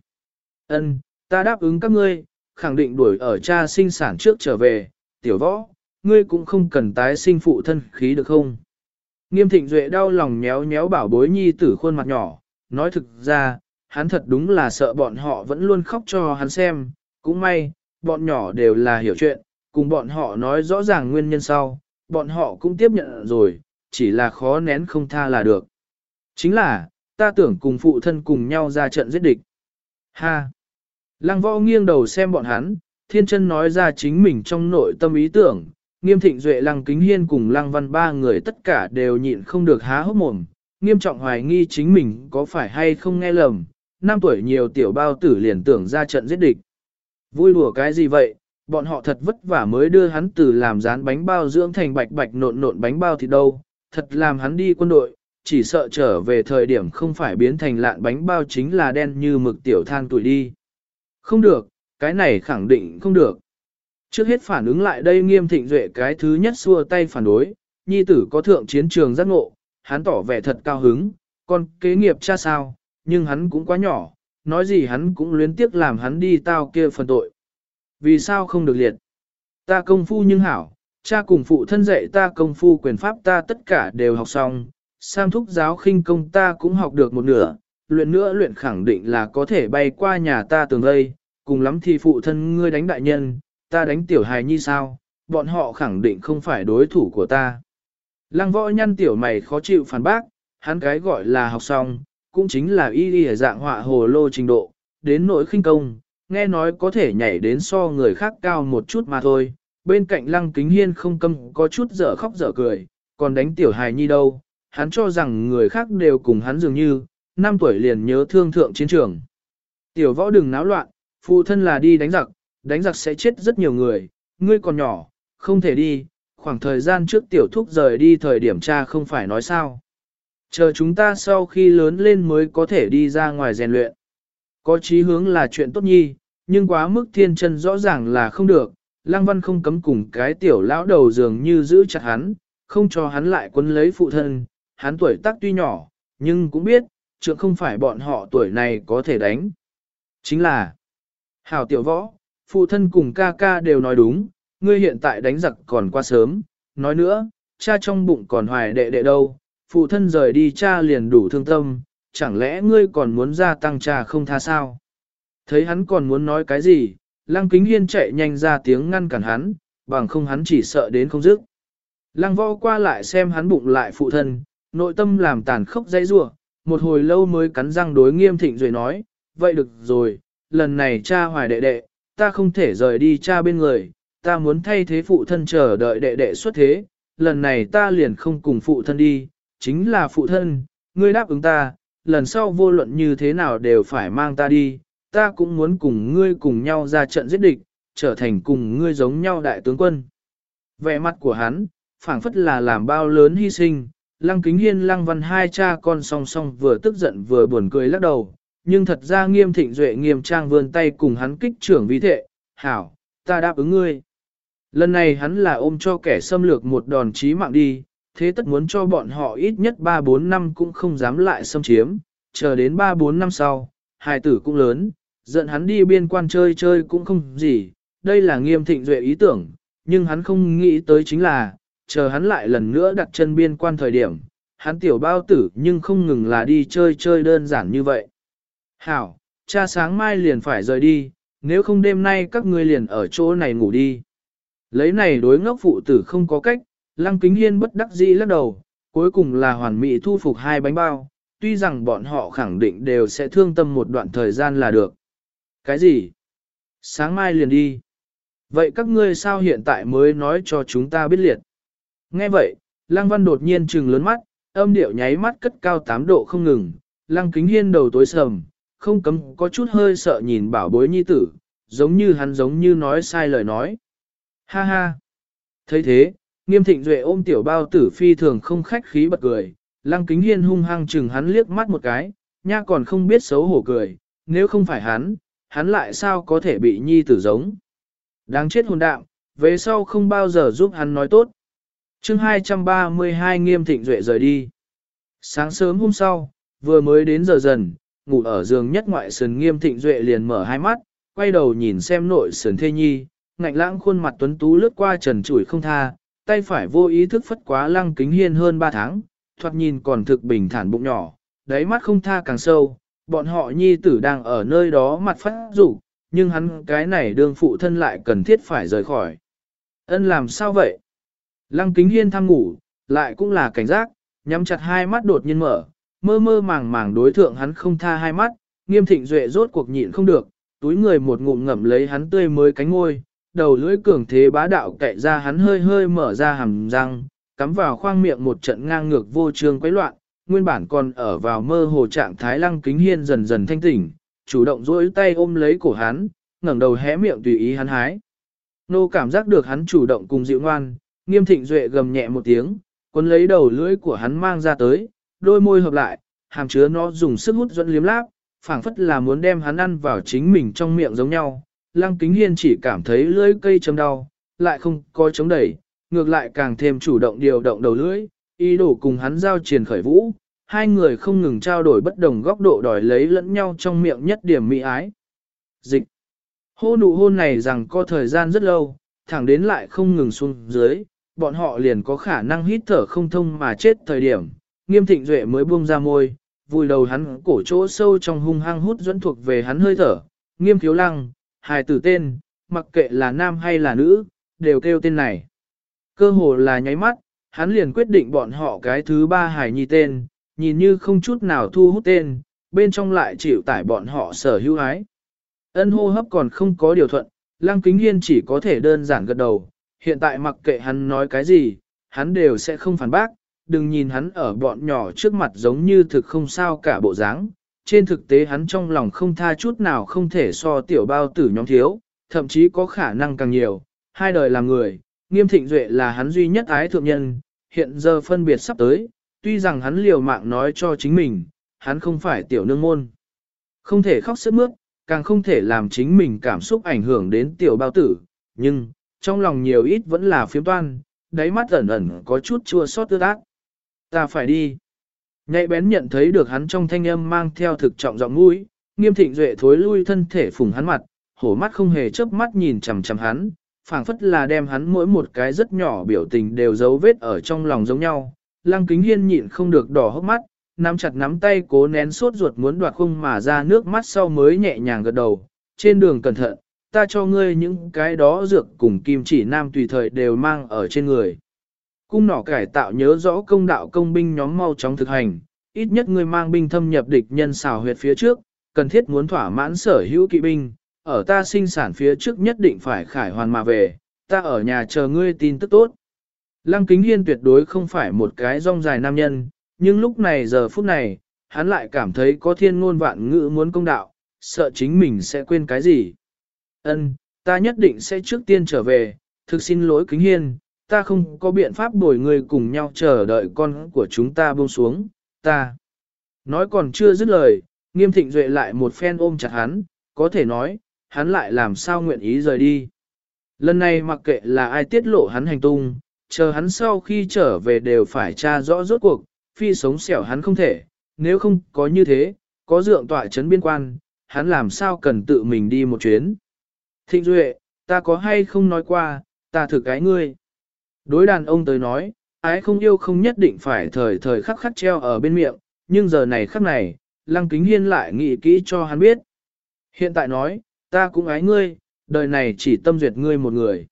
S1: Ân, ta đáp ứng các ngươi, khẳng định đuổi ở cha sinh sản trước trở về, tiểu võ, ngươi cũng không cần tái sinh phụ thân khí được không? Nghiêm thịnh duệ đau lòng nhéo nhéo bảo bối nhi tử khuôn mặt nhỏ, nói thực ra, hắn thật đúng là sợ bọn họ vẫn luôn khóc cho hắn xem, cũng may, bọn nhỏ đều là hiểu chuyện, cùng bọn họ nói rõ ràng nguyên nhân sau, bọn họ cũng tiếp nhận rồi, chỉ là khó nén không tha là được. Chính là, ta tưởng cùng phụ thân cùng nhau ra trận giết địch. Ha! Lăng võ nghiêng đầu xem bọn hắn, thiên chân nói ra chính mình trong nội tâm ý tưởng, nghiêm thịnh duệ lăng kính hiên cùng lăng văn ba người tất cả đều nhịn không được há hốc mồm, nghiêm trọng hoài nghi chính mình có phải hay không nghe lầm, năm tuổi nhiều tiểu bao tử liền tưởng ra trận giết địch. Vui đùa cái gì vậy, bọn họ thật vất vả mới đưa hắn từ làm rán bánh bao dưỡng thành bạch bạch nộn nộn bánh bao thì đâu, thật làm hắn đi quân đội, chỉ sợ trở về thời điểm không phải biến thành lạn bánh bao chính là đen như mực tiểu than tuổi đi. Không được, cái này khẳng định không được. Trước hết phản ứng lại đây nghiêm thịnh duệ cái thứ nhất xua tay phản đối, nhi tử có thượng chiến trường giác ngộ, hắn tỏ vẻ thật cao hứng, con kế nghiệp cha sao, nhưng hắn cũng quá nhỏ, nói gì hắn cũng luyến tiếc làm hắn đi tao kia phần tội. Vì sao không được liệt? Ta công phu nhưng hảo, cha cùng phụ thân dạy ta công phu quyền pháp ta tất cả đều học xong, sang thúc giáo khinh công ta cũng học được một nửa, luyện nữa luyện khẳng định là có thể bay qua nhà ta tường gây, cùng lắm thì phụ thân ngươi đánh đại nhân, ta đánh tiểu hài như sao, bọn họ khẳng định không phải đối thủ của ta. Lăng võ nhăn tiểu mày khó chịu phản bác, hắn cái gọi là học xong, cũng chính là y y dạng họa hồ lô trình độ, đến nỗi khinh công, nghe nói có thể nhảy đến so người khác cao một chút mà thôi. Bên cạnh lăng kính hiên không câm có chút dở khóc dở cười, còn đánh tiểu hài nhi đâu, hắn cho rằng người khác đều cùng hắn dường như, năm tuổi liền nhớ thương thượng chiến trường. Tiểu võ đừng náo loạn, phụ thân là đi đánh giặc, đánh giặc sẽ chết rất nhiều người, ngươi còn nhỏ, không thể đi, khoảng thời gian trước tiểu thúc rời đi thời điểm cha không phải nói sao. Chờ chúng ta sau khi lớn lên mới có thể đi ra ngoài rèn luyện. Có chí hướng là chuyện tốt nhi, nhưng quá mức thiên chân rõ ràng là không được, Lăng Văn không cấm cùng cái tiểu lão đầu dường như giữ chặt hắn, không cho hắn lại quấn lấy phụ thân, hắn tuổi tác tuy nhỏ, nhưng cũng biết, chuyện không phải bọn họ tuổi này có thể đánh. Chính là, hảo tiểu võ, phụ thân cùng ca ca đều nói đúng, ngươi hiện tại đánh giặc còn quá sớm, nói nữa, cha trong bụng còn hoài đệ đệ đâu, phụ thân rời đi cha liền đủ thương tâm, chẳng lẽ ngươi còn muốn gia tăng cha không tha sao? Thấy hắn còn muốn nói cái gì, Lăng Kính Hiên chạy nhanh ra tiếng ngăn cản hắn, bằng không hắn chỉ sợ đến không dứt. Lăng võ qua lại xem hắn bụng lại phụ thân, nội tâm làm tàn khốc dây rủa, một hồi lâu mới cắn răng đối nghiêm thịnh rồi nói, vậy được rồi, lần này cha hoài đệ đệ, ta không thể rời đi cha bên người, ta muốn thay thế phụ thân chờ đợi đệ đệ xuất thế, lần này ta liền không cùng phụ thân đi, chính là phụ thân, ngươi đáp ứng ta, lần sau vô luận như thế nào đều phải mang ta đi, ta cũng muốn cùng ngươi cùng nhau ra trận giết địch, trở thành cùng ngươi giống nhau đại tướng quân. Vẻ mặt của hắn, phảng phất là làm bao lớn hy sinh, lăng kính hiên lăng văn hai cha con song song vừa tức giận vừa buồn cười lắc đầu, nhưng thật ra nghiêm thịnh duệ nghiêm trang vươn tay cùng hắn kích trưởng vi thệ, hảo, ta đáp ứng ngươi. Lần này hắn là ôm cho kẻ xâm lược một đòn chí mạng đi, thế tất muốn cho bọn họ ít nhất 3-4 năm cũng không dám lại xâm chiếm, chờ đến 3-4 năm sau, hài tử cũng lớn, giận hắn đi biên quan chơi chơi cũng không gì, đây là nghiêm thịnh duệ ý tưởng, nhưng hắn không nghĩ tới chính là, chờ hắn lại lần nữa đặt chân biên quan thời điểm, hắn tiểu bao tử nhưng không ngừng là đi chơi chơi đơn giản như vậy. Hảo, cha sáng mai liền phải rời đi, nếu không đêm nay các ngươi liền ở chỗ này ngủ đi. Lấy này đối ngốc phụ tử không có cách, lăng kính hiên bất đắc dĩ lắc đầu, cuối cùng là hoàn mỹ thu phục hai bánh bao, tuy rằng bọn họ khẳng định đều sẽ thương tâm một đoạn thời gian là được. Cái gì? Sáng mai liền đi. Vậy các ngươi sao hiện tại mới nói cho chúng ta biết liệt? Nghe vậy, Lăng Văn đột nhiên trừng lớn mắt, âm điệu nháy mắt cất cao 8 độ không ngừng, Lăng Kính Hiên đầu tối sầm, không cấm có chút hơi sợ nhìn bảo bối nhi tử, giống như hắn giống như nói sai lời nói. Ha ha! thấy thế, nghiêm thịnh duệ ôm tiểu bao tử phi thường không khách khí bật cười, Lăng Kính Hiên hung hăng chừng hắn liếc mắt một cái, nha còn không biết xấu hổ cười, nếu không phải hắn, hắn lại sao có thể bị nhi tử giống. Đáng chết hồn đạm, về sau không bao giờ giúp hắn nói tốt chương 232 nghiêm thịnh duệ rời đi. Sáng sớm hôm sau, vừa mới đến giờ dần, ngủ ở giường nhất ngoại sườn nghiêm thịnh duệ liền mở hai mắt, quay đầu nhìn xem nội sườn thê nhi, ngạnh lãng khuôn mặt tuấn tú lướt qua trần trụi không tha, tay phải vô ý thức phất quá lăng kính hiên hơn ba tháng, thoạt nhìn còn thực bình thản bụng nhỏ, đáy mắt không tha càng sâu, bọn họ nhi tử đang ở nơi đó mặt phát rủ, nhưng hắn cái này đương phụ thân lại cần thiết phải rời khỏi. Ân làm sao vậy? Lăng kính hiên tham ngủ, lại cũng là cảnh giác, nhắm chặt hai mắt đột nhiên mở, mơ mơ màng màng đối thượng hắn không tha hai mắt, nghiêm thịnh duệ rốt cuộc nhịn không được, túi người một ngụm ngậm lấy hắn tươi mới cánh ngôi, đầu lưỡi cường thế bá đạo cậy ra hắn hơi hơi mở ra hàm răng, cắm vào khoang miệng một trận ngang ngược vô trương quấy loạn, nguyên bản còn ở vào mơ hồ trạng thái lăng kính hiên dần dần thanh tỉnh, chủ động duỗi tay ôm lấy cổ hắn, ngẩng đầu hé miệng tùy ý hắn hái. Nô cảm giác được hắn chủ động cùng dịu ngoan, nghiêm thịnh duệ gầm nhẹ một tiếng, cuốn lấy đầu lưỡi của hắn mang ra tới, đôi môi hợp lại, hàm chứa nó dùng sức hút dẫn liếm láp, phảng phất là muốn đem hắn ăn vào chính mình trong miệng giống nhau. Lăng kính hiên chỉ cảm thấy lưỡi cây chấm đau, lại không có chống đẩy, ngược lại càng thêm chủ động điều động đầu lưỡi, ý đồ cùng hắn giao triển khởi vũ. Hai người không ngừng trao đổi bất đồng góc độ đòi lấy lẫn nhau trong miệng nhất điểm mỹ ái. Dịch. Hô nụ hôn này rằng có thời gian rất lâu, thẳng đến lại không ngừng xuống dưới, bọn họ liền có khả năng hít thở không thông mà chết thời điểm. Nghiêm thịnh duệ mới buông ra môi, vùi đầu hắn cổ chỗ sâu trong hung hăng hút dẫn thuộc về hắn hơi thở. Nghiêm thiếu lăng, hài tử tên, mặc kệ là nam hay là nữ, đều kêu tên này. Cơ hồ là nháy mắt, hắn liền quyết định bọn họ cái thứ ba hài nhi tên, nhìn như không chút nào thu hút tên, bên trong lại chịu tải bọn họ sở hữu ái. Ân hô hấp còn không có điều thuận, Lăng Kính Hiên chỉ có thể đơn giản gật đầu, hiện tại mặc kệ hắn nói cái gì, hắn đều sẽ không phản bác, đừng nhìn hắn ở bọn nhỏ trước mặt giống như thực không sao cả bộ dáng. Trên thực tế hắn trong lòng không tha chút nào không thể so tiểu bao tử nhóm thiếu, thậm chí có khả năng càng nhiều. Hai đời làm người, nghiêm thịnh duệ là hắn duy nhất ái thượng nhân, hiện giờ phân biệt sắp tới, tuy rằng hắn liều mạng nói cho chính mình, hắn không phải tiểu nương môn. Không thể khóc sức mướt, càng không thể làm chính mình cảm xúc ảnh hưởng đến tiểu bao tử, nhưng, trong lòng nhiều ít vẫn là phiếm toan, đáy mắt ẩn ẩn có chút chua xót tư ác. Ta phải đi. Nhạy bén nhận thấy được hắn trong thanh âm mang theo thực trọng giọng mũi, nghiêm thịnh duệ thối lui thân thể phùng hắn mặt, hổ mắt không hề chớp mắt nhìn chằm chằm hắn, phảng phất là đem hắn mỗi một cái rất nhỏ biểu tình đều giấu vết ở trong lòng giống nhau. Lăng kính hiên nhịn không được đỏ hốc mắt, nắm chặt nắm tay cố nén suốt ruột muốn đoạt khung mà ra nước mắt sau mới nhẹ nhàng gật đầu. Trên đường cẩn thận, ta cho ngươi những cái đó dược cùng kim chỉ nam tùy thời đều mang ở trên người. Cung nỏ cải tạo nhớ rõ công đạo công binh nhóm mau chóng thực hành, ít nhất ngươi mang binh thâm nhập địch nhân xào huyệt phía trước, cần thiết muốn thỏa mãn sở hữu kỵ binh, ở ta sinh sản phía trước nhất định phải khải hoàn mà về, ta ở nhà chờ ngươi tin tức tốt. Lăng Kính Hiên tuyệt đối không phải một cái rong dài nam nhân, nhưng lúc này giờ phút này, hắn lại cảm thấy có thiên ngôn vạn ngữ muốn công đạo, sợ chính mình sẽ quên cái gì. Ân, ta nhất định sẽ trước tiên trở về, thực xin lỗi kính hiên, ta không có biện pháp bồi người cùng nhau chờ đợi con của chúng ta buông xuống, ta. Nói còn chưa dứt lời, nghiêm thịnh duệ lại một phen ôm chặt hắn, có thể nói, hắn lại làm sao nguyện ý rời đi. Lần này mặc kệ là ai tiết lộ hắn hành tung, chờ hắn sau khi trở về đều phải tra rõ rốt cuộc, phi sống xẻo hắn không thể, nếu không có như thế, có dượng tọa chấn biên quan, hắn làm sao cần tự mình đi một chuyến. Thịnh Duệ, ta có hay không nói qua, ta thử cái ngươi. Đối đàn ông tới nói, ái không yêu không nhất định phải thời thời khắc khắc treo ở bên miệng, nhưng giờ này khắc này, Lăng Kính Hiên lại nghĩ kỹ cho hắn biết. Hiện tại nói, ta cũng ái ngươi, đời này chỉ tâm duyệt ngươi một người.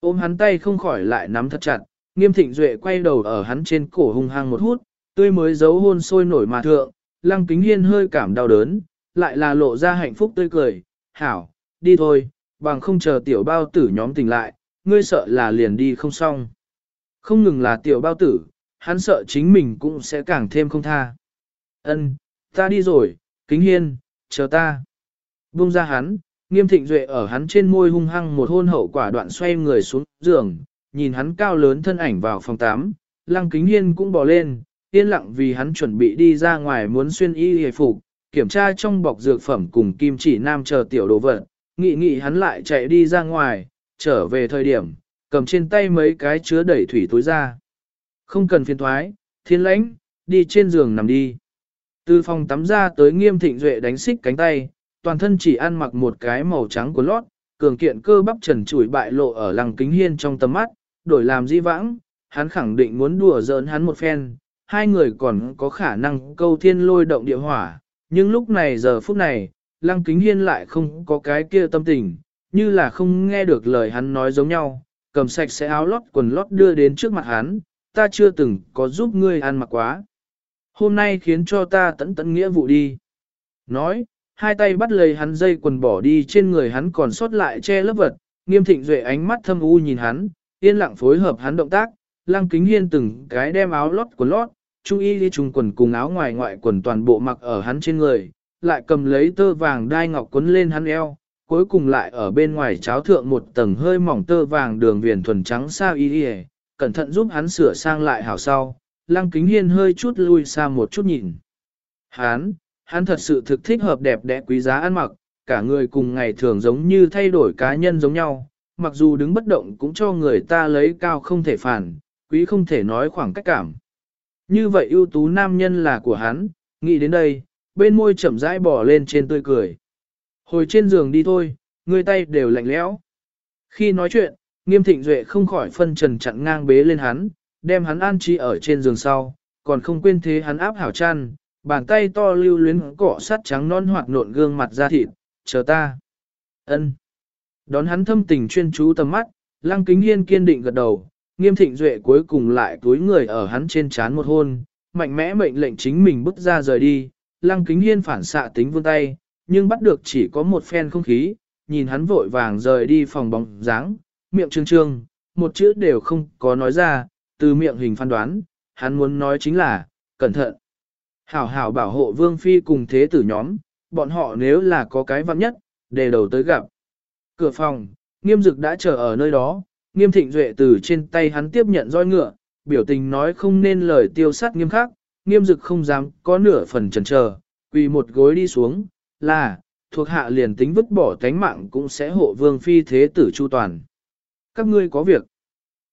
S1: Ôm hắn tay không khỏi lại nắm thật chặt, nghiêm thịnh duệ quay đầu ở hắn trên cổ hung hăng một hút, tươi mới giấu hôn sôi nổi mà thượng, Lăng Kính Hiên hơi cảm đau đớn, lại là lộ ra hạnh phúc tươi cười, hảo, đi thôi, bằng không chờ tiểu bao tử nhóm tỉnh lại, ngươi sợ là liền đi không xong. Không ngừng là tiểu bao tử, hắn sợ chính mình cũng sẽ càng thêm không tha. Ân, ta đi rồi, kính hiên, chờ ta. Buông ra hắn, nghiêm thịnh duệ ở hắn trên môi hung hăng một hôn hậu quả đoạn xoay người xuống giường, nhìn hắn cao lớn thân ảnh vào phòng 8, lăng kính hiên cũng bỏ lên, yên lặng vì hắn chuẩn bị đi ra ngoài muốn xuyên y hề phục, kiểm tra trong bọc dược phẩm cùng kim chỉ nam chờ tiểu đồ vật, nghị nghị hắn lại chạy đi ra ngoài, trở về thời điểm, cầm trên tay mấy cái chứa đẩy thủy túi ra. Không cần phiền thoái, thiên lãnh, đi trên giường nằm đi. Từ phòng tắm ra tới nghiêm thịnh duệ đánh xích cánh tay, toàn thân chỉ ăn mặc một cái màu trắng của lót, cường kiện cơ bắp trần trụi bại lộ ở lăng kính hiên trong tầm mắt, đổi làm di vãng, hắn khẳng định muốn đùa giỡn hắn một phen, hai người còn có khả năng câu thiên lôi động địa hỏa, nhưng lúc này giờ phút này, Lăng Kính Hiên lại không có cái kia tâm tình, như là không nghe được lời hắn nói giống nhau, cầm sạch sẽ áo lót quần lót đưa đến trước mặt hắn, ta chưa từng có giúp ngươi ăn mặc quá. Hôm nay khiến cho ta tận tận nghĩa vụ đi. Nói, hai tay bắt lấy hắn dây quần bỏ đi trên người hắn còn sót lại che lớp vật, nghiêm thịnh duệ ánh mắt thâm u nhìn hắn, yên lặng phối hợp hắn động tác, lăng kính hiên từng cái đem áo lót quần lót, trung y đi trùng quần cùng áo ngoài ngoại quần toàn bộ mặc ở hắn trên người, lại cầm lấy tơ vàng đai ngọc quấn lên hắn eo, cuối cùng lại ở bên ngoài cháo thượng một tầng hơi mỏng tơ vàng đường viền thuần trắng sao y đi cẩn thận giúp hắn sửa sang lại hảo sau, lăng kính hiên hơi chút lui xa một chút nhìn. Hắn, hắn thật sự thực thích hợp đẹp đẽ quý giá ăn mặc, cả người cùng ngày thường giống như thay đổi cá nhân giống nhau, mặc dù đứng bất động cũng cho người ta lấy cao không thể phản, quý không thể nói khoảng cách cảm. Như vậy ưu tú nam nhân là của hắn, nghĩ đến đây, bên môi chậm rãi bỏ lên trên tươi cười. Hồi trên giường đi thôi, người tay đều lạnh lẽo. Khi nói chuyện, nghiêm thịnh duệ không khỏi phân trần chặn ngang bế lên hắn, đem hắn an trí ở trên giường sau, còn không quên thế hắn áp hảo chăn, bàn tay to lưu luyến cỏ sắt trắng non hoạt nộn gương mặt ra thịt, chờ ta. ân Đón hắn thâm tình chuyên chú tầm mắt, lăng kính hiên kiên định gật đầu, nghiêm thịnh duệ cuối cùng lại túi người ở hắn trên chán một hôn, mạnh mẽ mệnh lệnh chính mình bước ra rời đi, lăng kính hiên phản xạ tính vươn tay, nhưng bắt được chỉ có một phen không khí, nhìn hắn vội vàng rời đi phòng bóng dáng, miệng trương trương, một chữ đều không có nói ra, từ miệng hình phán đoán, hắn muốn nói chính là, cẩn thận. Hảo hảo bảo hộ vương phi cùng thế tử nhóm, bọn họ nếu là có cái văn nhất, đề đầu tới gặp. Cửa phòng, nghiêm dực đã chờ ở nơi đó, nghiêm thịnh duệ từ trên tay hắn tiếp nhận roi ngựa, biểu tình nói không nên lời tiêu sát nghiêm khắc, nghiêm dực không dám có nửa phần chần chờ, quỳ một gối đi xuống, là, thuộc hạ liền tính vứt bỏ tánh mạng cũng sẽ hộ vương phi thế tử chu toàn. Các ngươi có việc.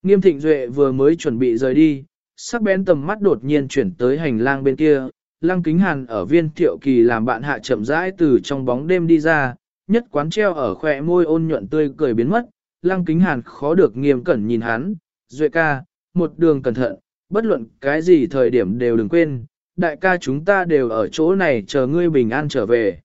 S1: Nghiêm thịnh duệ vừa mới chuẩn bị rời đi, sắc bén tầm mắt đột nhiên chuyển tới hành lang bên kia, lăng kính hàn ở viên thiệu kỳ làm bạn hạ chậm rãi từ trong bóng đêm đi ra, nhất quán treo ở khỏe môi ôn nhuận tươi cười biến mất, lăng kính hàn khó được nghiêm cẩn nhìn hắn, duệ ca, một đường cẩn thận, bất luận cái gì thời điểm đều đừng quên, đại ca chúng ta đều ở chỗ này chờ ngươi bình an trở về.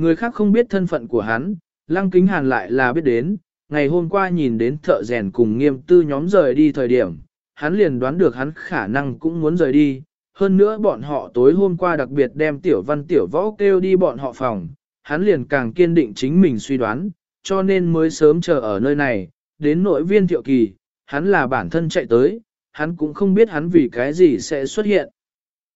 S1: Người khác không biết thân phận của hắn, lăng kính hàn lại là biết đến, ngày hôm qua nhìn đến thợ rèn cùng nghiêm tư nhóm rời đi thời điểm, hắn liền đoán được hắn khả năng cũng muốn rời đi. Hơn nữa bọn họ tối hôm qua đặc biệt đem tiểu văn tiểu võ kêu đi bọn họ phòng, hắn liền càng kiên định chính mình suy đoán, cho nên mới sớm chờ ở nơi này, đến nội viên thiệu kỳ, hắn là bản thân chạy tới, hắn cũng không biết hắn vì cái gì sẽ xuất hiện.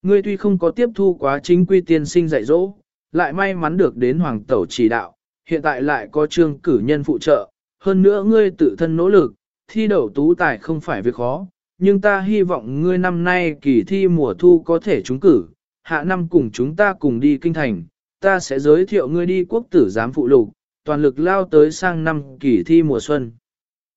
S1: Ngươi tuy không có tiếp thu quá chính quy tiên sinh dạy dỗ, lại may mắn được đến hoàng tẩu chỉ đạo, hiện tại lại có trương cử nhân phụ trợ, hơn nữa ngươi tự thân nỗ lực, thi đậu tú tài không phải việc khó, nhưng ta hy vọng ngươi năm nay kỳ thi mùa thu có thể trúng cử, hạ năm cùng chúng ta cùng đi kinh thành, ta sẽ giới thiệu ngươi đi quốc tử giám phụ lục, toàn lực lao tới sang năm kỳ thi mùa xuân.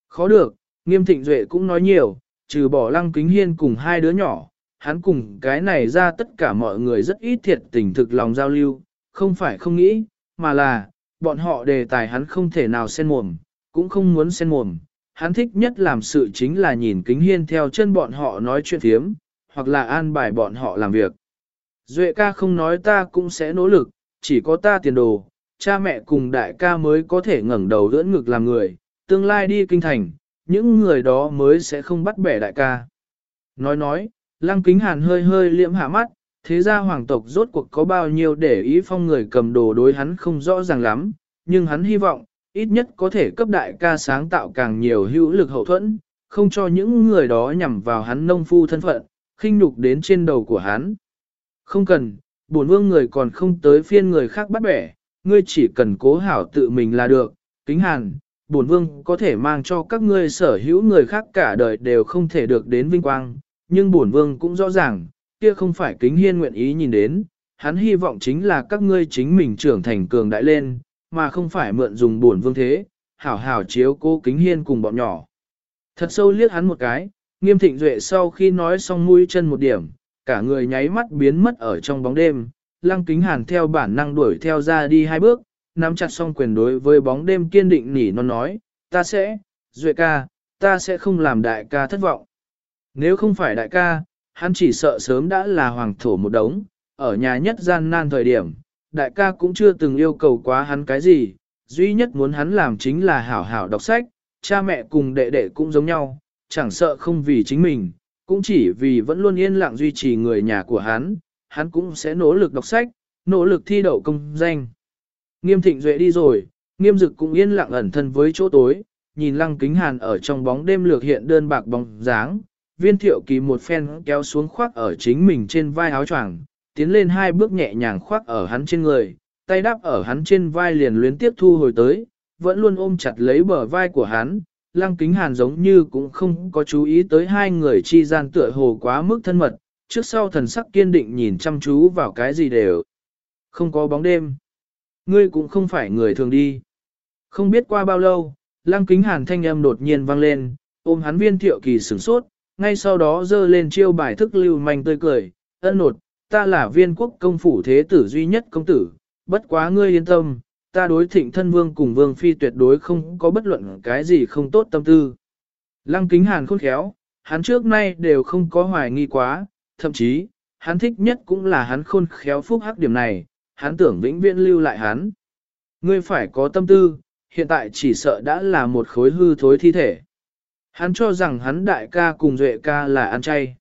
S1: Khó được, nghiêm thịnh duệ cũng nói nhiều, trừ bỏ lăng kính hiên cùng hai đứa nhỏ, hắn cùng cái này ra tất cả mọi người rất ít thiệt tình thực lòng giao lưu, không phải không nghĩ, mà là, bọn họ đề tài hắn không thể nào xen mồm, cũng không muốn xen mồm. Hắn thích nhất làm sự chính là nhìn kính hiên theo chân bọn họ nói chuyện thiếm, hoặc là an bài bọn họ làm việc. Duệ ca không nói ta cũng sẽ nỗ lực, chỉ có ta tiền đồ, cha mẹ cùng đại ca mới có thể ngẩng đầu đỡ ngực làm người, tương lai đi kinh thành, những người đó mới sẽ không bắt bẻ đại ca. Nói nói, lăng kính hàn hơi hơi liễm hạ mắt, thế ra hoàng tộc rốt cuộc có bao nhiêu để ý phong người cầm đồ đối hắn không rõ ràng lắm, nhưng hắn hy vọng, ít nhất có thể cấp đại ca sáng tạo càng nhiều hữu lực hậu thuẫn, không cho những người đó nhằm vào hắn nông phu thân phận, khinh nhục đến trên đầu của hắn. Không cần, bổn vương người còn không tới phiên người khác bắt bẻ, ngươi chỉ cần cố hảo tự mình là được, kính hàn, bổn vương có thể mang cho các ngươi sở hữu người khác cả đời đều không thể được đến vinh quang, nhưng bổn vương cũng rõ ràng, kia không phải kính hiên nguyện ý nhìn đến, hắn hy vọng chính là các ngươi chính mình trưởng thành cường đại lên, mà không phải mượn dùng buồn vương thế, hảo hảo chiếu cố kính hiên cùng bọn nhỏ. Thật sâu liếc hắn một cái, nghiêm thịnh duệ sau khi nói xong mũi chân một điểm, cả người nháy mắt biến mất ở trong bóng đêm, lăng kính hàn theo bản năng đuổi theo ra đi hai bước, nắm chặt song quyền đối với bóng đêm kiên định nỉ non nói, ta sẽ, duệ ca, ta sẽ không làm đại ca thất vọng. Nếu không phải đại ca, hắn chỉ sợ sớm đã là hoàng thổ một đống, ở nhà nhất gian nan thời điểm, đại ca cũng chưa từng yêu cầu quá hắn cái gì, duy nhất muốn hắn làm chính là hảo hảo đọc sách, cha mẹ cùng đệ đệ cũng giống nhau, chẳng sợ không vì chính mình, cũng chỉ vì vẫn luôn yên lặng duy trì người nhà của hắn, hắn cũng sẽ nỗ lực đọc sách, nỗ lực thi đậu công danh. Nghiêm thịnh duệ đi rồi, nghiêm dực cũng yên lặng ẩn thân với chỗ tối, nhìn lăng kính hàn ở trong bóng đêm lược hiện đơn bạc bóng dáng, viên thiệu kỳ một phen kéo xuống khoác ở chính mình trên vai áo choàng, tiến lên hai bước nhẹ nhàng khoác ở hắn trên người, tay đáp ở hắn trên vai liền luyến tiếp thu hồi tới, vẫn luôn ôm chặt lấy bờ vai của hắn, lăng kính hàn giống như cũng không có chú ý tới hai người chi gian tựa hồ quá mức thân mật, trước sau thần sắc kiên định nhìn chăm chú vào cái gì đều. Không có bóng đêm. Ngươi cũng không phải người thường đi. Không biết qua bao lâu, lăng kính hàn thanh âm đột nhiên vang lên, ôm hắn viên thiệu kỳ sửng sốt, ngay sau đó dơ lên chiêu bài thức lưu manh tươi cười, ân nột, ta là viên quốc công phủ thế tử duy nhất công tử, bất quá ngươi yên tâm, ta đối thịnh thân vương cùng vương phi tuyệt đối không có bất luận cái gì không tốt tâm tư. Lăng kính hàn khôn khéo, hắn trước nay đều không có hoài nghi quá, thậm chí, hắn thích nhất cũng là hắn khôn khéo phúc hắc điểm này, hắn tưởng vĩnh viễn lưu lại hắn. Ngươi phải có tâm tư, hiện tại chỉ sợ đã là một khối hư thối thi thể. Hắn cho rằng hắn đại ca cùng duệ ca là ăn chay.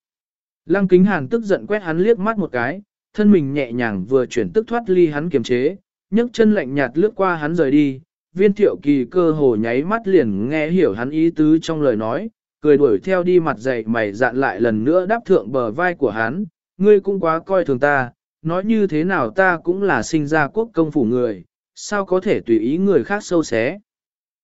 S1: Lăng kính hàn tức giận quét hắn liếc mắt một cái, thân mình nhẹ nhàng vừa chuyển tức thoát ly hắn kiềm chế, nhấc chân lạnh nhạt lướt qua hắn rời đi, viên thiệu kỳ cơ hồ nháy mắt liền nghe hiểu hắn ý tứ trong lời nói, cười đuổi theo đi mặt dày mày dạn lại lần nữa đáp thượng bờ vai của hắn, ngươi cũng quá coi thường ta, nói như thế nào ta cũng là sinh ra quốc công phủ người, sao có thể tùy ý người khác sâu xé.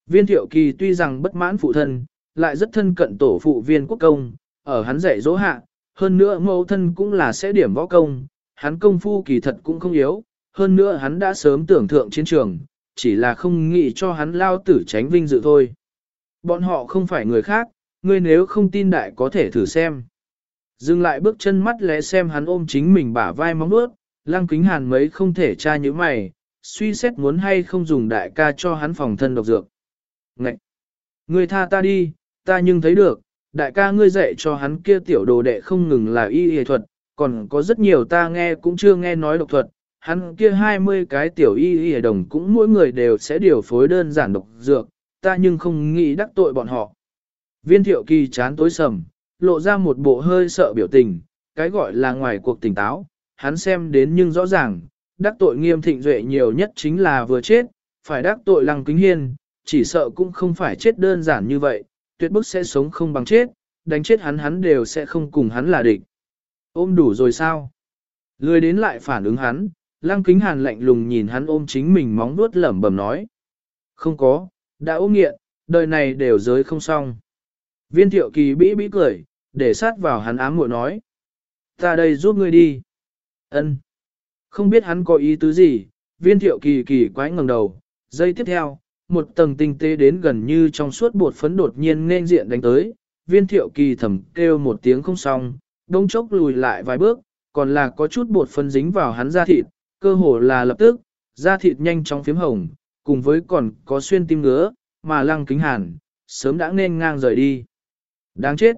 S1: Viên thiệu kỳ tuy rằng bất mãn phụ thân, lại rất thân cận tổ phụ viên quốc công, ở hắn dạy dỗ hạ, hơn nữa mẫu thân cũng là sẽ điểm võ công, hắn công phu kỳ thật cũng không yếu, hơn nữa hắn đã sớm tưởng thượng chiến trường, chỉ là không nghĩ cho hắn lao tử tránh vinh dự thôi. Bọn họ không phải người khác, ngươi nếu không tin đại có thể thử xem. Dừng lại bước chân mắt lẽ xem hắn ôm chính mình bả vai móng bước, lăng kính hàn mấy không thể tra như mày, suy xét muốn hay không dùng đại ca cho hắn phòng thân độc dược. Ngậy! Ngươi tha ta đi, ta nhưng thấy được, đại ca ngươi dạy cho hắn kia tiểu đồ đệ không ngừng là y y thuật, còn có rất nhiều ta nghe cũng chưa nghe nói độc thuật, hắn kia 20 cái tiểu y y đồng cũng mỗi người đều sẽ điều phối đơn giản độc dược, ta nhưng không nghĩ đắc tội bọn họ. Viên thiệu kỳ chán tối sầm, lộ ra một bộ hơi sợ biểu tình, cái gọi là ngoài cuộc tỉnh táo, hắn xem đến nhưng rõ ràng, đắc tội nghiêm thịnh duệ nhiều nhất chính là vừa chết, phải đắc tội lăng kính hiên, chỉ sợ cũng không phải chết đơn giản như vậy, tuyệt bức sẽ sống không bằng chết, đánh chết hắn hắn đều sẽ không cùng hắn là địch. Ôm đủ rồi sao? Lười đến lại phản ứng hắn, lăng kính hàn lạnh lùng nhìn hắn ôm chính mình móng vuốt lẩm bẩm nói. Không có, đã ôm nghiện, đời này đều giới không xong. Viên thiệu kỳ bĩ bĩ cười, để sát vào hắn ám muội nói. Ta đây giúp ngươi đi. Ân. Không biết hắn có ý tứ gì, viên thiệu kỳ kỳ quái ngẩng đầu, giây tiếp theo, một tầng tinh tế đến gần như trong suốt bột phấn đột nhiên nên diện đánh tới, viên thiệu kỳ thầm kêu một tiếng không xong, đông chốc lùi lại vài bước, còn là có chút bột phấn dính vào hắn da thịt, cơ hồ là lập tức, da thịt nhanh chóng phím hồng, cùng với còn có xuyên tim ngứa, mà lăng kính hàn, sớm đã nên ngang rời đi. Đáng chết!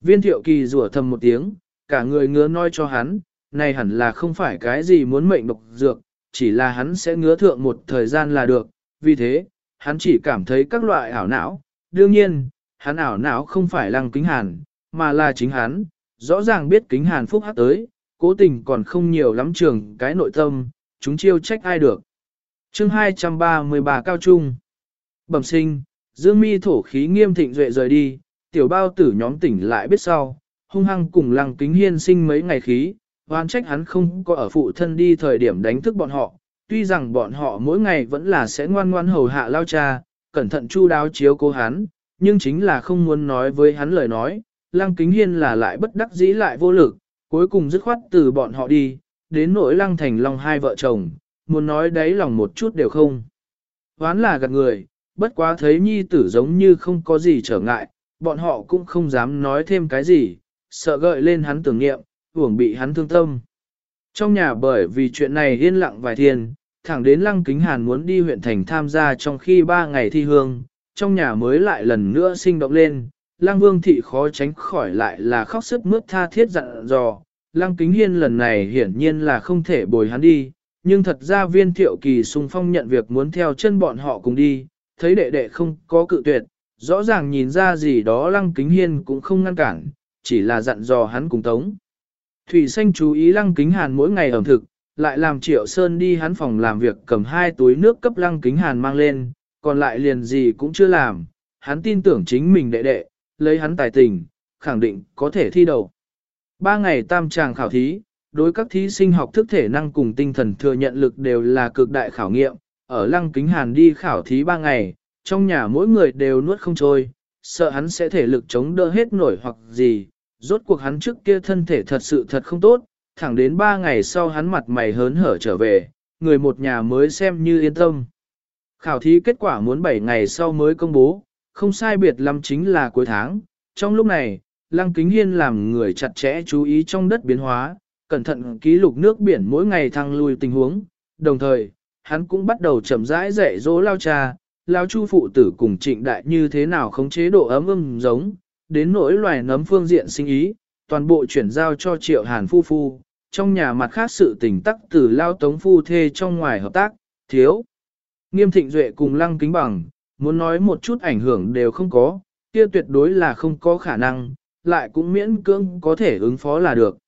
S1: Viên thiệu kỳ rủa thầm một tiếng, cả người ngứa nói cho hắn, này hẳn là không phải cái gì muốn mệnh độc dược, chỉ là hắn sẽ ngứa thượng một thời gian là được, vì thế, hắn chỉ cảm thấy các loại ảo não, đương nhiên, hắn ảo não không phải lăng kính hàn, mà là chính hắn, rõ ràng biết kính hàn phúc hát tới, cố tình còn không nhiều lắm trường cái nội tâm, chúng chiêu trách ai được. chương 233 cao trung. Bẩm sinh, dương mi thổ khí nghiêm thịnh duệ rời đi, tiểu bao tử nhóm tỉnh lại biết sau, hung hăng cùng lăng kính hiên sinh mấy ngày khí, hoan trách hắn không có ở phụ thân đi thời điểm đánh thức bọn họ, tuy rằng bọn họ mỗi ngày vẫn là sẽ ngoan ngoan hầu hạ lao cha, cẩn thận chu đáo chiếu cố hắn, nhưng chính là không muốn nói với hắn lời nói, lăng kính hiên là lại bất đắc dĩ lại vô lực, cuối cùng dứt khoát từ bọn họ đi, đến nỗi lăng thành Long hai vợ chồng, muốn nói đấy lòng một chút đều không. Hoán là gạt người, bất quá thấy nhi tử giống như không có gì trở ngại, bọn họ cũng không dám nói thêm cái gì, sợ gợi lên hắn tưởng nghiệm, uổng bị hắn thương tâm. Trong nhà bởi vì chuyện này yên lặng vài thiên, thẳng đến Lăng Kính Hàn muốn đi huyện thành tham gia trong khi ba ngày thi hương, trong nhà mới lại lần nữa sinh động lên, Lăng Vương Thị khó tránh khỏi lại là khóc sức mướt tha thiết dặn dò. Lăng Kính Hiên lần này hiển nhiên là không thể bồi hắn đi, nhưng thật ra viên thiệu kỳ sung phong nhận việc muốn theo chân bọn họ cùng đi, thấy đệ đệ không có cự tuyệt, rõ ràng nhìn ra gì đó Lăng Kính Hiên cũng không ngăn cản, chỉ là dặn dò hắn cùng tống. Thủy Xanh chú ý Lăng Kính Hàn mỗi ngày ẩm thực, lại làm Triệu Sơn đi hắn phòng làm việc cầm hai túi nước cấp Lăng Kính Hàn mang lên, còn lại liền gì cũng chưa làm, hắn tin tưởng chính mình đệ đệ, lấy hắn tài tình, khẳng định có thể thi đầu. Ba ngày tam tràng khảo thí, đối các thí sinh học thức thể năng cùng tinh thần thừa nhận lực đều là cực đại khảo nghiệm, ở Lăng Kính Hàn đi khảo thí ba ngày, trong nhà mỗi người đều nuốt không trôi, sợ hắn sẽ thể lực chống đỡ hết nổi hoặc gì, rốt cuộc hắn trước kia thân thể thật sự thật không tốt, thẳng đến ba ngày sau hắn mặt mày hớn hở trở về, người một nhà mới xem như yên tâm. Khảo thí kết quả muốn 7 ngày sau mới công bố, không sai biệt lắm chính là cuối tháng. Trong lúc này, Lăng Kính Hiên làm người chặt chẽ chú ý trong đất biến hóa, cẩn thận ký lục nước biển mỗi ngày thăng lui tình huống. Đồng thời, hắn cũng bắt đầu chậm rãi dạy dỗ lao cha, lao chu phụ tử cùng trịnh đại như thế nào khống chế độ ấm âm giống, đến nỗi loài nấm phương diện sinh ý, toàn bộ chuyển giao cho triệu hàn phu phu, trong nhà mặt khác sự tình tắc từ lao tống phu thê trong ngoài hợp tác, thiếu. Nghiêm thịnh duệ cùng lăng kính bằng, muốn nói một chút ảnh hưởng đều không có, kia tuyệt đối là không có khả năng, lại cũng miễn cưỡng có thể ứng phó là được.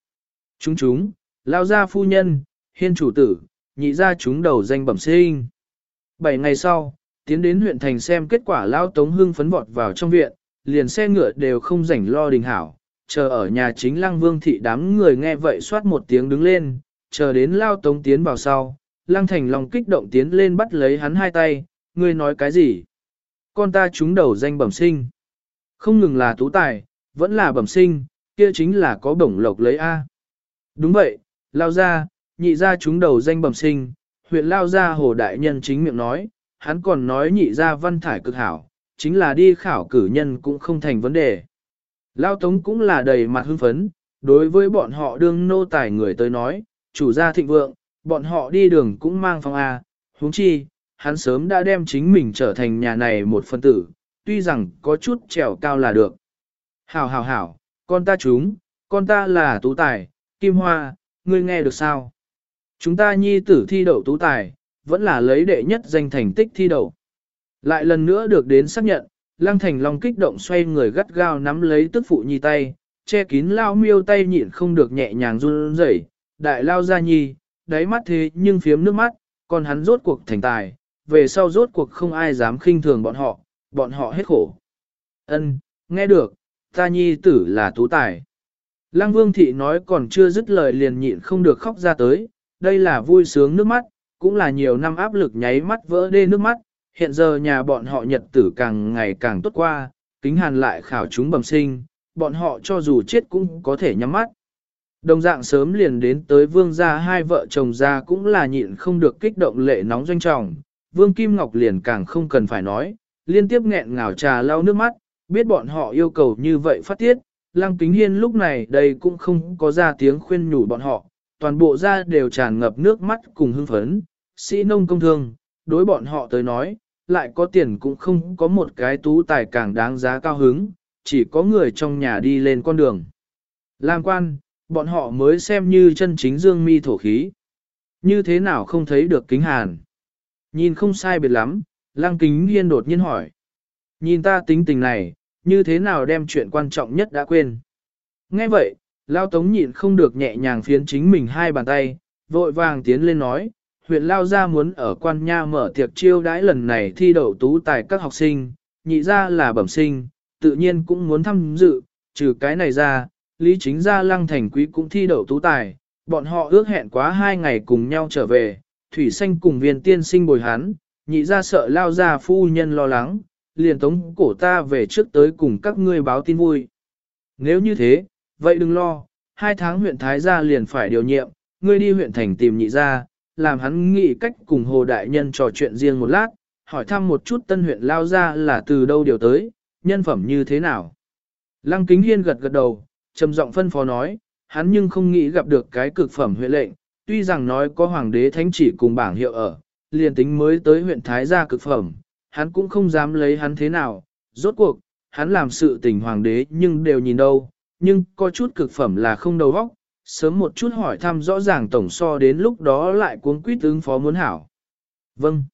S1: Chúng chúng, lao gia phu nhân, hiên chủ tử, nhị ra chúng đầu danh bẩm sinh. Bảy ngày sau, tiến đến huyện thành xem kết quả lao tống hưng phấn vọt vào trong viện, liền xe ngựa đều không rảnh lo đình hảo, chờ ở nhà chính lăng vương thị đám người nghe vậy soát một tiếng đứng lên, chờ đến lao tống tiến vào sau, lăng thành lòng kích động tiến lên bắt lấy hắn hai tay, ngươi nói cái gì? Con ta chúng đầu danh bẩm sinh. Không ngừng là tú tài, vẫn là bẩm sinh, kia chính là có bổng lộc lấy A. Đúng vậy, lao ra, nhị ra chúng đầu danh bẩm sinh, huyện lao ra hồ đại nhân chính miệng nói, hắn còn nói nhị ra văn thải cực hảo, chính là đi khảo cử nhân cũng không thành vấn đề. Lao tống cũng là đầy mặt hưng phấn, đối với bọn họ đương nô tài người tới nói, chủ gia thịnh vượng, bọn họ đi đường cũng mang phong A, huống chi, hắn sớm đã đem chính mình trở thành nhà này một phân tử, tuy rằng có chút trèo cao là được. Hảo hảo hảo, con ta chúng, con ta là tú tài, kim hoa, ngươi nghe được sao? Chúng ta nhi tử thi đậu tú tài, vẫn là lấy đệ nhất danh thành tích thi đậu. Lại lần nữa được đến xác nhận, Lăng Thành Long kích động xoay người gắt gao nắm lấy tức phụ nhi tay, che kín lao miêu tay nhịn không được nhẹ nhàng run rẩy, đại lao ra nhi, đáy mắt thế nhưng phiếm nước mắt, còn hắn rốt cuộc thành tài, về sau rốt cuộc không ai dám khinh thường bọn họ, bọn họ hết khổ. Ân, nghe được, ta nhi tử là tú tài. Lăng Vương Thị nói còn chưa dứt lời liền nhịn không được khóc ra tới, đây là vui sướng nước mắt, cũng là nhiều năm áp lực nháy mắt vỡ đê nước mắt, hiện giờ nhà bọn họ nhật tử càng ngày càng tốt qua, kính hàn lại khảo chúng bẩm sinh, bọn họ cho dù chết cũng có thể nhắm mắt. Đồng dạng sớm liền đến tới vương gia hai vợ chồng gia cũng là nhịn không được kích động lệ nóng doanh trọng, vương Kim Ngọc liền càng không cần phải nói, liên tiếp nghẹn ngào trà lau nước mắt, biết bọn họ yêu cầu như vậy phát tiết, lăng kính hiên lúc này đây cũng không có ra tiếng khuyên nhủ bọn họ, toàn bộ gia đều tràn ngập nước mắt cùng hưng phấn, sĩ nông công thương, đối bọn họ tới nói, lại có tiền cũng không có một cái tú tài càng đáng giá cao hứng, chỉ có người trong nhà đi lên con đường. Làm quan, bọn họ mới xem như chân chính dương mi thổ khí. Như thế nào không thấy được kính hàn? Nhìn không sai biệt lắm, lăng kính hiên đột nhiên hỏi. Nhìn ta tính tình này, như thế nào đem chuyện quan trọng nhất đã quên? Nghe vậy, Lao Tống nhịn không được nhẹ nhàng phiến chính mình hai bàn tay, vội vàng tiến lên nói, huyện Lao Gia muốn ở quan nha mở tiệc chiêu đãi lần này thi đậu tú tài các học sinh, nhị ra là bẩm sinh, tự nhiên cũng muốn tham dự, trừ cái này ra, Lý Chính Gia Lăng Thành Quý cũng thi đậu tú tài, bọn họ ước hẹn quá hai ngày cùng nhau trở về, Thủy Xanh cùng viên tiên sinh bồi hắn, nhị ra sợ Lao Gia phu nhân lo lắng, liền tống cổ ta về trước tới cùng các ngươi báo tin vui. Nếu như thế, vậy đừng lo, hai tháng huyện Thái Gia liền phải điều nhiệm, ngươi đi huyện thành tìm nhị gia, làm hắn nghĩ cách cùng Hồ Đại Nhân trò chuyện riêng một lát, hỏi thăm một chút tân huyện lao ra là từ đâu điều tới, nhân phẩm như thế nào. Lăng Kính Hiên gật gật đầu, trầm giọng phân phó nói, hắn nhưng không nghĩ gặp được cái cực phẩm huyện lệnh, tuy rằng nói có hoàng đế thánh chỉ cùng bảng hiệu ở, liền tính mới tới huyện Thái gia cực phẩm, hắn cũng không dám lấy hắn thế nào, rốt cuộc, hắn làm sự tình hoàng đế nhưng đều nhìn đâu, nhưng có chút cực phẩm là không đầu óc, sớm một chút hỏi thăm rõ ràng tổng so đến lúc đó lại cuống quýt ứng phó muốn hảo. Vâng.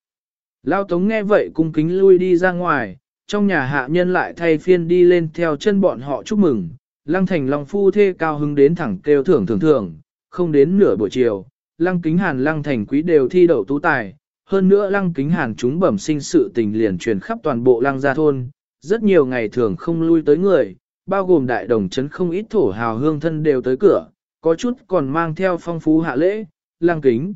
S1: Lao Tống nghe vậy cung kính lui đi ra ngoài, trong nhà hạ nhân lại thay phiên đi lên theo chân bọn họ chúc mừng, Lăng Thành Long phu thê cao hứng đến thẳng kêu thưởng thưởng thưởng, không đến nửa buổi chiều, Lăng Kính Hàn Lăng Thành Quý đều thi đậu tú tài, hơn nữa Lăng Kính Hàn chúng bẩm sinh sự tình liền truyền khắp toàn bộ Lăng gia thôn, rất nhiều ngày thường không lui tới người, bao gồm đại đồng chấn không ít thổ hào hương thân đều tới cửa, có chút còn mang theo phong phú hạ lễ, Lăng Kính.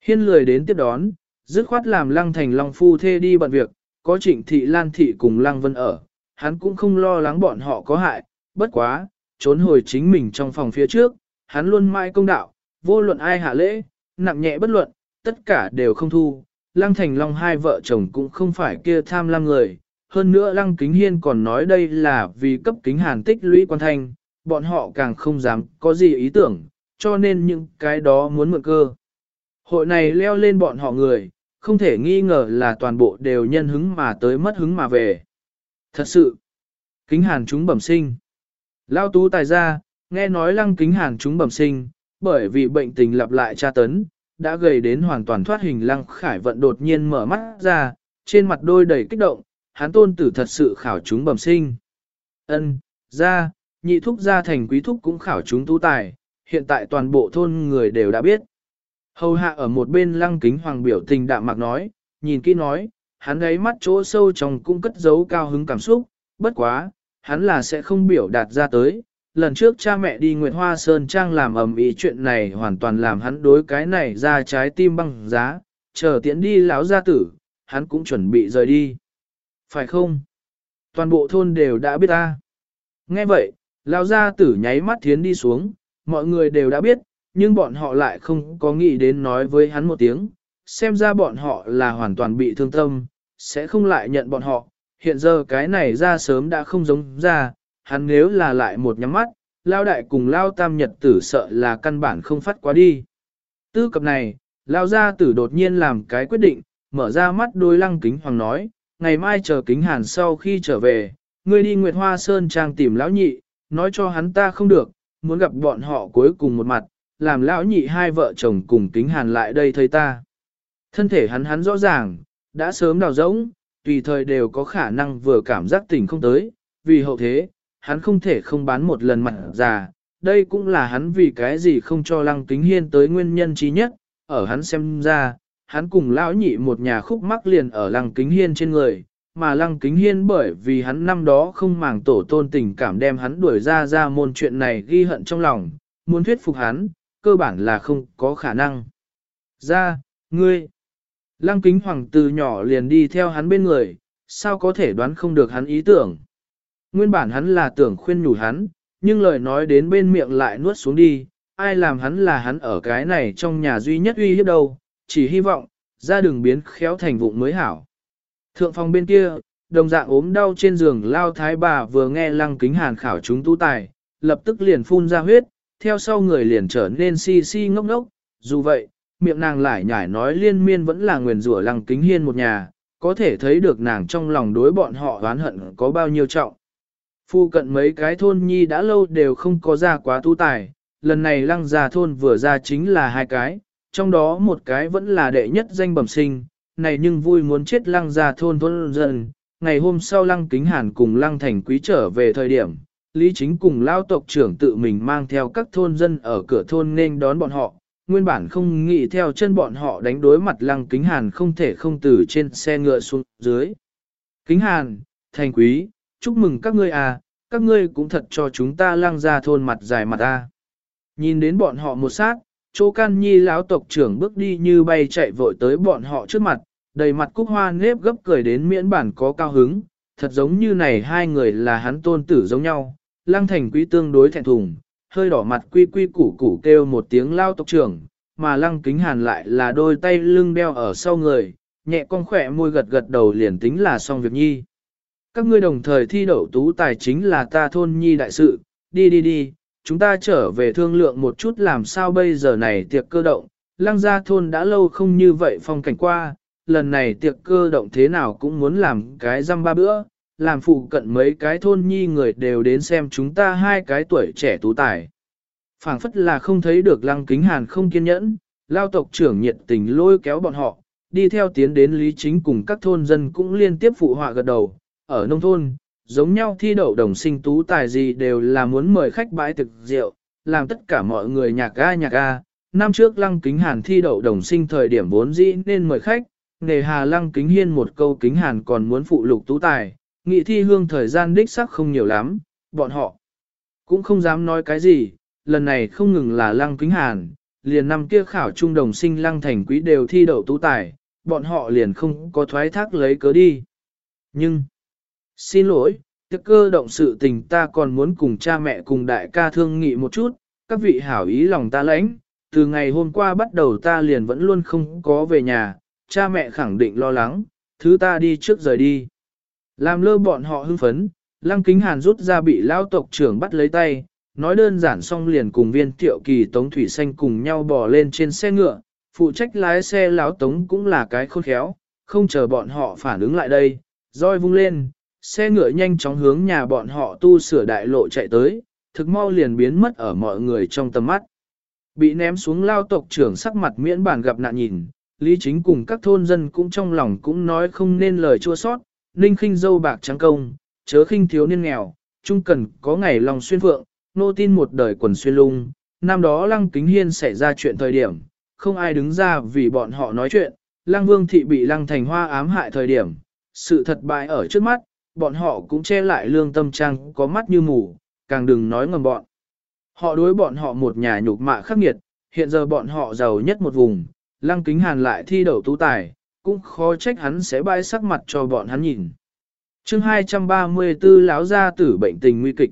S1: Hiên lười đến tiếp đón, dứt khoát làm Lăng Thành Long phu thê đi bận việc, có Trịnh Thị Lan Thị cùng Lăng Vân ở, hắn cũng không lo lắng bọn họ có hại, bất quá, trốn hồi chính mình trong phòng phía trước, hắn luôn mãi công đạo, vô luận ai hạ lễ, nặng nhẹ bất luận, tất cả đều không thu. Lăng Thành Long hai vợ chồng cũng không phải kia tham lam người, hơn nữa Lăng Kính Hiên còn nói đây là vì cấp kính hàn tích lũy quan thanh, bọn họ càng không dám có gì ý tưởng, cho nên những cái đó muốn mượn cơ. Hội này leo lên bọn họ người, không thể nghi ngờ là toàn bộ đều nhân hứng mà tới mất hứng mà về. Thật sự, kính hàn chúng bẩm sinh. Lao tú tài ra, nghe nói lăng kính hàn chúng bẩm sinh, bởi vì bệnh tình lặp lại tra tấn, đã gầy đến hoàn toàn thoát hình lăng khải vận đột nhiên mở mắt ra, trên mặt đôi đầy kích động, hắn tôn tử thật sự khảo chúng bẩm sinh. Ân, ra, nhị thúc gia thành quý thúc cũng khảo chúng tú tài, hiện tại toàn bộ thôn người đều đã biết. Hầu hạ ở một bên lăng kính hoàng biểu tình đạm mạc nói, nhìn kỹ nói, hắn ấy mắt chỗ sâu trong cũng cất giấu cao hứng cảm xúc, bất quá, hắn là sẽ không biểu đạt ra tới. Lần trước cha mẹ đi Nguyệt Hoa Sơn Trang làm ầm ý chuyện này hoàn toàn làm hắn đối cái này ra trái tim băng giá, chờ tiễn đi lão gia tử, hắn cũng chuẩn bị rời đi. Phải không? Toàn bộ thôn đều đã biết ta. Nghe vậy, lão gia tử nháy mắt thiến đi xuống, mọi người đều đã biết, nhưng bọn họ lại không có nghĩ đến nói với hắn một tiếng, xem ra bọn họ là hoàn toàn bị thương tâm, sẽ không lại nhận bọn họ, hiện giờ cái này ra sớm đã không giống ra, hắn nếu là lại một nhắm mắt, lao đại cùng lao tam nhật tử sợ là căn bản không phát quá đi. Tư cập này, lao gia tử đột nhiên làm cái quyết định, mở ra mắt đôi lăng kính hoàng nói, ngày mai chờ kính hàn sau khi trở về, ngươi đi Nguyệt Hoa Sơn trang tìm lão nhị, nói cho hắn ta không được, muốn gặp bọn họ cuối cùng một mặt, làm lão nhị hai vợ chồng cùng kính hàn lại đây thấy ta. Thân thể hắn hắn rõ ràng, đã sớm đào rỗng, tùy thời đều có khả năng vừa cảm giác tỉnh không tới, vì hậu thế, hắn không thể không bán một lần mặt già, đây cũng là hắn vì cái gì không cho lăng kính hiên tới nguyên nhân trí nhất, ở hắn xem ra, hắn cùng lão nhị một nhà khúc mắc liền ở lăng kính hiên trên người, mà lăng kính hiên bởi vì hắn năm đó không màng tổ tôn tình cảm đem hắn đuổi ra ra môn chuyện này ghi hận trong lòng, muốn thuyết phục hắn, cơ bản là không có khả năng. Ra, ngươi, Lăng kính hoàng từ nhỏ liền đi theo hắn bên người, sao có thể đoán không được hắn ý tưởng. Nguyên bản hắn là tưởng khuyên nhủ hắn, nhưng lời nói đến bên miệng lại nuốt xuống đi, ai làm hắn là hắn ở cái này trong nhà duy nhất uy hiếp đâu, chỉ hy vọng, ra đường biến khéo thành vụng mới hảo. Thượng phòng bên kia, đồng dạng ốm đau trên giường lao thái bà vừa nghe lăng kính hàn khảo chúng tu tài, lập tức liền phun ra huyết, theo sau người liền trở nên si si ngốc ngốc, dù vậy, miệng nàng lại nhải nói liên miên vẫn là nguyền rủa lăng kính hiên một nhà, có thể thấy được nàng trong lòng đối bọn họ oán hận có bao nhiêu trọng. Phu cận mấy cái thôn nhi đã lâu đều không có ra quá tu tài, lần này lăng già thôn vừa ra chính là hai cái, trong đó một cái vẫn là đệ nhất danh bẩm sinh, này nhưng vui muốn chết lăng ra thôn thôn dân. Ngày hôm sau lăng kính hàn cùng lăng thành quý trở về thời điểm, Lý Chính cùng lao tộc trưởng tự mình mang theo các thôn dân ở cửa thôn nên đón bọn họ, nguyên bản không nghĩ theo chân bọn họ đánh đối mặt lăng kính hàn không thể không từ trên xe ngựa xuống dưới. Kính hàn, thành quý, chúc mừng các ngươi à, các ngươi cũng thật cho chúng ta lăng ra thôn mặt dài mặt ta. Nhìn đến bọn họ một sát, chỗ can nhi lão tộc trưởng bước đi như bay chạy vội tới bọn họ trước mặt, đầy mặt cúc hoa nếp gấp cười đến miễn bản có cao hứng, thật giống như này hai người là hắn tôn tử giống nhau, lăng thành quý tương đối thẹn thùng, hơi đỏ mặt quy quy củ củ kêu một tiếng lao tộc trưởng, mà lăng kính hàn lại là đôi tay lưng đeo ở sau người, nhẹ con khỏe môi gật gật đầu liền tính là xong việc nhi. Các ngươi đồng thời thi đậu tú tài chính là ta thôn nhi đại sự, đi đi đi, chúng ta trở về thương lượng một chút làm sao bây giờ này tiệc cơ động, lăng gia thôn đã lâu không như vậy phong cảnh qua, lần này tiệc cơ động thế nào cũng muốn làm cái răm ba bữa, làm phụ cận mấy cái thôn nhi người đều đến xem chúng ta hai cái tuổi trẻ tú tài. phảng phất là không thấy được lăng kính hàn không kiên nhẫn, lao tộc trưởng nhiệt tình lôi kéo bọn họ, đi theo tiến đến lý chính cùng các thôn dân cũng liên tiếp phụ họa gật đầu, ở nông thôn, giống nhau thi đậu đồng sinh tú tài gì đều là muốn mời khách bãi thực rượu, làm tất cả mọi người nhạc ga nhạc ga. Năm trước lăng kính hàn thi đậu đồng sinh thời điểm vốn dĩ nên mời khách, nề hà lăng kính hiên một câu kính hàn còn muốn phụ lục tú tài, nghị thi hương thời gian đích sắc không nhiều lắm, bọn họ cũng không dám nói cái gì, lần này không ngừng là lăng kính hàn, liền năm kia khảo trung đồng sinh lăng thành quý đều thi đậu tú tài, bọn họ liền không có thoái thác lấy cớ đi. Nhưng, xin lỗi, tiệc cơ động sự tình ta còn muốn cùng cha mẹ cùng đại ca thương nghị một chút, các vị hảo ý lòng ta lãnh, từ ngày hôm qua bắt đầu ta liền vẫn luôn không có về nhà, cha mẹ khẳng định lo lắng, thứ ta đi trước rời đi. Làm lơ bọn họ hưng phấn, lăng kính hàn rút ra bị lao tộc trưởng bắt lấy tay, nói đơn giản xong liền cùng viên tiệu kỳ tống thủy xanh cùng nhau bò lên trên xe ngựa, phụ trách lái xe láo tống cũng là cái khôn khéo, không chờ bọn họ phản ứng lại đây, roi vung lên, xe ngựa nhanh chóng hướng nhà bọn họ tu sửa đại lộ chạy tới, thực mau liền biến mất ở mọi người trong tầm mắt. Bị ném xuống lao tộc trưởng sắc mặt miễn bản gặp nạn nhìn, Lý Chính cùng các thôn dân cũng trong lòng cũng nói không nên lời chua sót, ninh khinh dâu bạc trắng công, chớ khinh thiếu niên nghèo, chung cần có ngày lòng xuyên phượng, nô tin một đời quần xuyên lung, năm đó lăng kính hiên xảy ra chuyện thời điểm, không ai đứng ra vì bọn họ nói chuyện, lăng vương thị bị lăng thành hoa ám hại thời điểm, sự thật bại ở trước mắt, bọn họ cũng che lại lương tâm trang có mắt như mù, càng đừng nói ngầm bọn. Họ đối bọn họ một nhà nhục mạ khắc nghiệt, hiện giờ bọn họ giàu nhất một vùng, lăng kính hàn lại thi đậu tú tài, cũng khó trách hắn sẽ bãi sắc mặt cho bọn hắn nhìn. chương 234 lão gia tử bệnh tình nguy kịch.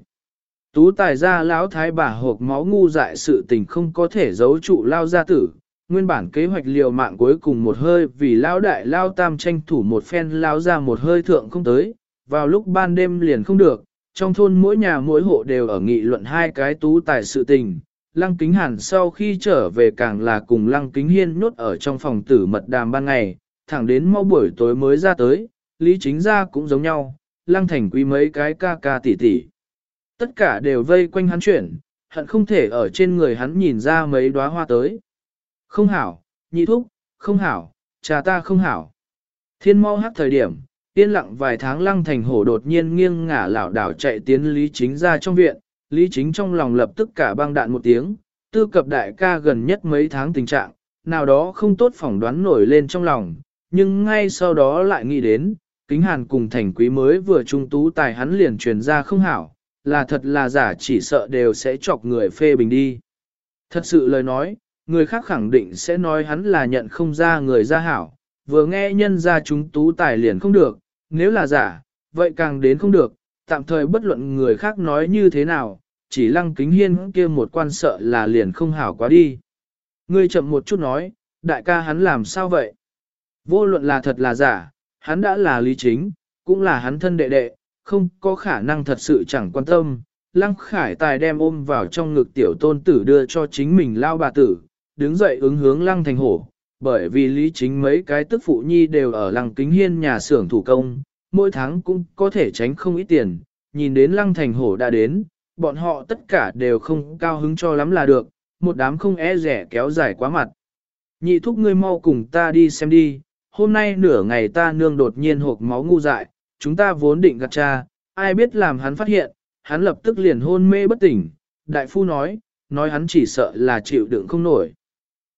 S1: Tú tài gia lão thái bà hộp máu ngu dại sự tình không có thể giấu trụ lao gia tử, nguyên bản kế hoạch liều mạng cuối cùng một hơi vì lão đại lao tam tranh thủ một phen lao ra một hơi thượng không tới, vào lúc ban đêm liền không được, trong thôn mỗi nhà mỗi hộ đều ở nghị luận hai cái tú tài sự tình. Lăng Kính Hàn sau khi trở về càng là cùng Lăng Kính Hiên nhốt ở trong phòng tử mật đàm ban ngày, thẳng đến mau buổi tối mới ra tới, Lý Chính ra cũng giống nhau, Lăng Thành quý mấy cái ca ca tỷ tỷ. Tất cả đều vây quanh hắn chuyển, hận không thể ở trên người hắn nhìn ra mấy đóa hoa tới. Không hảo, nhị thúc, không hảo, trà ta không hảo. Thiên mau hát thời điểm, yên lặng vài tháng lăng thành hổ đột nhiên nghiêng ngả lảo đảo chạy tiến Lý Chính ra trong viện, Lý Chính trong lòng lập tức cả băng đạn một tiếng, tư cập đại ca gần nhất mấy tháng tình trạng, nào đó không tốt phỏng đoán nổi lên trong lòng, nhưng ngay sau đó lại nghĩ đến, kính hàn cùng thành quý mới vừa trung tú tài hắn liền truyền ra không hảo, là thật là giả chỉ sợ đều sẽ chọc người phê bình đi. Thật sự lời nói, người khác khẳng định sẽ nói hắn là nhận không ra người ra hảo, vừa nghe nhân ra chúng tú tài liền không được, nếu là giả, vậy càng đến không được, tạm thời bất luận người khác nói như thế nào, chỉ lăng kính hiên kia một quan sợ là liền không hảo quá đi. Ngươi chậm một chút nói, đại ca hắn làm sao vậy? Vô luận là thật là giả, hắn đã là lý chính, cũng là hắn thân đệ đệ, không có khả năng thật sự chẳng quan tâm. Lăng khải tài đem ôm vào trong ngực tiểu tôn tử đưa cho chính mình lao bà tử, đứng dậy ứng hướng lăng thành hổ, bởi vì lý chính mấy cái tức phụ nhi đều ở lăng kính hiên nhà xưởng thủ công, mỗi tháng cũng có thể tránh không ít tiền, nhìn đến lăng thành hổ đã đến, bọn họ tất cả đều không cao hứng cho lắm là được, một đám không e rẻ kéo dài quá mặt. Nhị thúc ngươi mau cùng ta đi xem đi, hôm nay nửa ngày ta nương đột nhiên hộp máu ngu dại, chúng ta vốn định gạt cha, ai biết làm hắn phát hiện, hắn lập tức liền hôn mê bất tỉnh, đại phu nói, nói hắn chỉ sợ là chịu đựng không nổi.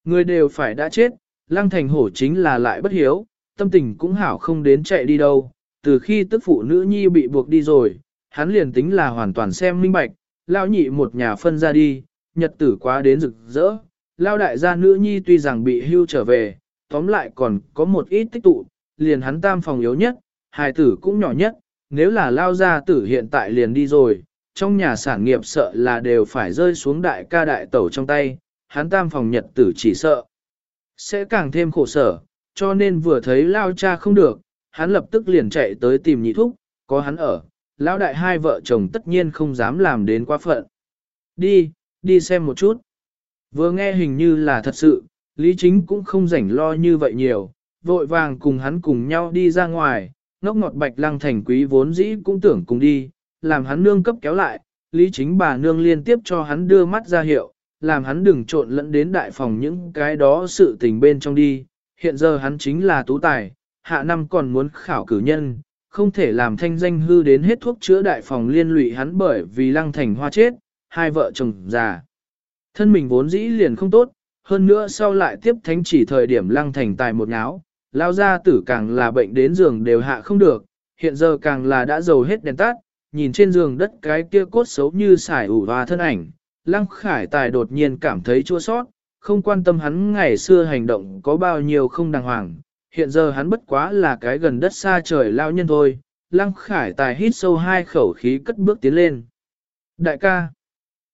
S1: Người đều phải đã chết, lăng thành hổ chính là lại bất hiếu, tâm tình cũng hảo không đến chạy đi đâu, từ khi tức phụ nữ nhi bị buộc đi rồi, hắn liền tính là hoàn toàn xem minh bạch, lao nhị một nhà phân ra đi, nhật tử quá đến rực rỡ, lao đại gia nữ nhi tuy rằng bị hưu trở về, tóm lại còn có một ít tích tụ, liền hắn tam phòng yếu nhất, hài tử cũng nhỏ nhất, nếu là lao gia tử hiện tại liền đi rồi, trong nhà sản nghiệp sợ là đều phải rơi xuống đại ca đại tẩu trong tay, hắn tam phòng nhật tử chỉ sợ. Sẽ càng thêm khổ sở, cho nên vừa thấy lao cha không được, hắn lập tức liền chạy tới tìm nhị thúc, có hắn ở, lão đại hai vợ chồng tất nhiên không dám làm đến quá phận. Đi, đi xem một chút. Vừa nghe hình như là thật sự, Lý Chính cũng không rảnh lo như vậy nhiều, vội vàng cùng hắn cùng nhau đi ra ngoài, ngốc ngọt bạch lăng thành quý vốn dĩ cũng tưởng cùng đi, làm hắn nương cấp kéo lại, lý chính bà nương liên tiếp cho hắn đưa mắt ra hiệu, làm hắn đừng trộn lẫn đến đại phòng những cái đó sự tình bên trong đi, hiện giờ hắn chính là tú tài, hạ năm còn muốn khảo cử nhân, không thể làm thanh danh hư đến hết thuốc chữa đại phòng liên lụy hắn bởi vì lăng thành hoa chết, hai vợ chồng già. Thân mình vốn dĩ liền không tốt, hơn nữa sau lại tiếp thánh chỉ thời điểm lăng thành tài một ngáo, lao ra tử càng là bệnh đến giường đều hạ không được, hiện giờ càng là đã dầu hết đèn tắt, nhìn trên giường đất cái kia cốt xấu như xài ủ và thân ảnh, lăng khải tài đột nhiên cảm thấy chua sót, không quan tâm hắn ngày xưa hành động có bao nhiêu không đàng hoàng, hiện giờ hắn bất quá là cái gần đất xa trời lao nhân thôi, lăng khải tài hít sâu hai khẩu khí cất bước tiến lên. Đại ca,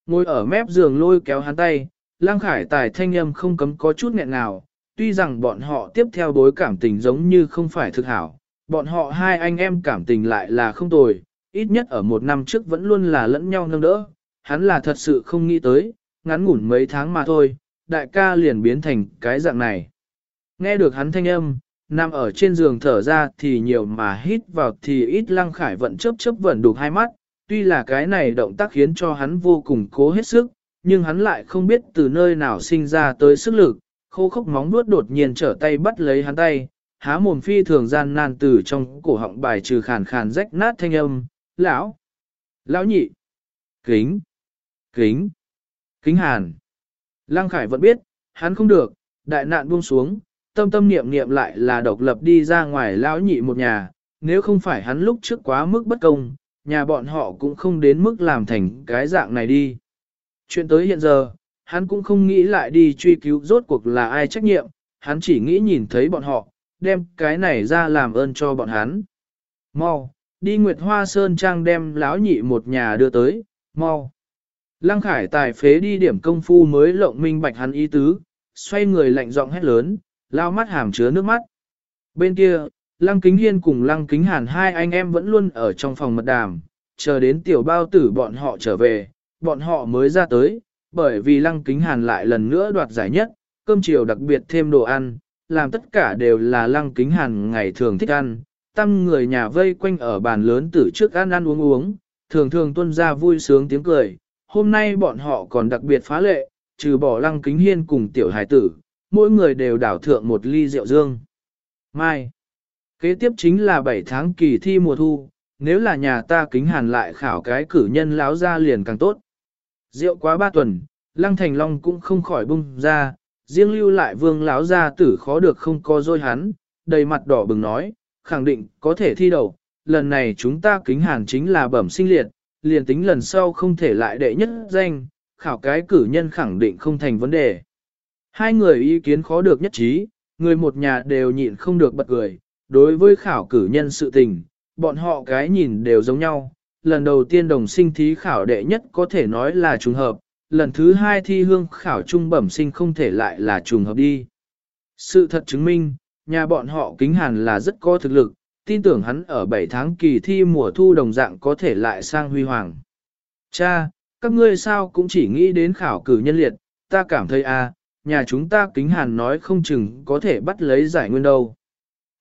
S1: ngồi ở mép giường lôi kéo hắn tay, lăng khải tài thanh âm không cấm có chút nghẹn nào, tuy rằng bọn họ tiếp theo đối cảm tình giống như không phải thực hảo, bọn họ hai anh em cảm tình lại là không tồi, ít nhất ở một năm trước vẫn luôn là lẫn nhau nâng đỡ, hắn là thật sự không nghĩ tới, ngắn ngủn mấy tháng mà thôi, đại ca liền biến thành cái dạng này. Nghe được hắn thanh âm, nằm ở trên giường thở ra thì nhiều mà hít vào thì ít lăng khải vận chớp chớp vẫn đục hai mắt, tuy là cái này động tác khiến cho hắn vô cùng cố hết sức, nhưng hắn lại không biết từ nơi nào sinh ra tới sức lực, khô khốc móng nuốt đột nhiên trở tay bắt lấy hắn tay, há mồm phi thường gian nan từ trong cổ họng bài trừ khàn khàn rách nát thanh âm, lão, lão nhị, kính, kính, kính hàn. Lăng Khải vẫn biết, hắn không được, đại nạn buông xuống, tâm tâm niệm niệm lại là độc lập đi ra ngoài lão nhị một nhà, nếu không phải hắn lúc trước quá mức bất công, nhà bọn họ cũng không đến mức làm thành cái dạng này đi. Chuyện tới hiện giờ, hắn cũng không nghĩ lại đi truy cứu rốt cuộc là ai trách nhiệm, hắn chỉ nghĩ nhìn thấy bọn họ, đem cái này ra làm ơn cho bọn hắn. Mau, đi Nguyệt Hoa Sơn Trang đem lão nhị một nhà đưa tới, mau. Lăng Khải tài phế đi điểm công phu mới lộng minh bạch hắn ý tứ, xoay người lạnh giọng hét lớn, lao mắt hàm chứa nước mắt. Bên kia, Lăng Kính Hiên cùng Lăng Kính Hàn hai anh em vẫn luôn ở trong phòng mật đàm, chờ đến tiểu bao tử bọn họ trở về, bọn họ mới ra tới, bởi vì Lăng Kính Hàn lại lần nữa đoạt giải nhất, cơm chiều đặc biệt thêm đồ ăn, làm tất cả đều là Lăng Kính Hàn ngày thường thích ăn, tăng người nhà vây quanh ở bàn lớn từ trước ăn ăn uống uống, thường thường tuân ra vui sướng tiếng cười. Hôm nay bọn họ còn đặc biệt phá lệ, trừ bỏ lăng kính hiên cùng tiểu hải tử, mỗi người đều đảo thượng một ly rượu dương. Mai. Kế tiếp chính là 7 tháng kỳ thi mùa thu, nếu là nhà ta kính hàn lại khảo cái cử nhân láo ra liền càng tốt. Rượu quá ba tuần, lăng thành long cũng không khỏi bung ra, riêng lưu lại vương láo ra tử khó được không có dôi hắn, đầy mặt đỏ bừng nói, khẳng định có thể thi đầu, lần này chúng ta kính hàn chính là bẩm sinh liệt, liền tính lần sau không thể lại đệ nhất danh, khảo cái cử nhân khẳng định không thành vấn đề. Hai người ý kiến khó được nhất trí, người một nhà đều nhịn không được bật cười, đối với khảo cử nhân sự tình, bọn họ cái nhìn đều giống nhau. Lần đầu tiên đồng sinh thí khảo đệ nhất có thể nói là trùng hợp, lần thứ hai thi hương khảo trung bẩm sinh không thể lại là trùng hợp đi. Sự thật chứng minh, nhà bọn họ kính hàn là rất có thực lực, tin tưởng hắn ở 7 tháng kỳ thi mùa thu đồng dạng có thể lại sang huy hoàng. Cha, các ngươi sao cũng chỉ nghĩ đến khảo cử nhân liệt, ta cảm thấy a, à, nhà chúng ta kính hàn nói không chừng có thể bắt lấy giải nguyên đâu.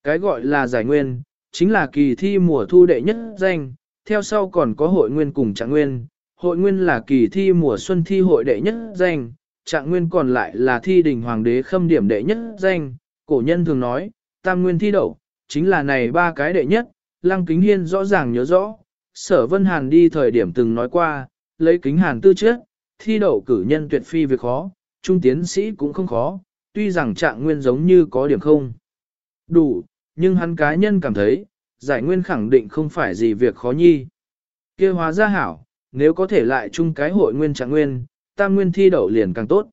S1: Cái gọi là giải nguyên, chính là kỳ thi mùa thu đệ nhất danh, theo sau còn có hội nguyên cùng trạng nguyên. Hội nguyên là kỳ thi mùa xuân thi hội đệ nhất danh, trạng nguyên còn lại là thi đình hoàng đế khâm điểm đệ nhất danh, cổ nhân thường nói, tam nguyên thi đậu, chính là này ba cái đệ nhất, lăng kính hiên rõ ràng nhớ rõ, sở vân hàn đi thời điểm từng nói qua, lấy kính hàn tư chất, thi đậu cử nhân tuyệt phi việc khó, trung tiến sĩ cũng không khó, tuy rằng trạng nguyên giống như có điểm không đủ, nhưng hắn cá nhân cảm thấy, giải nguyên khẳng định không phải gì việc khó nhi. kia hóa ra hảo, nếu có thể lại chung cái hội nguyên trạng nguyên, tam nguyên thi đậu liền càng tốt.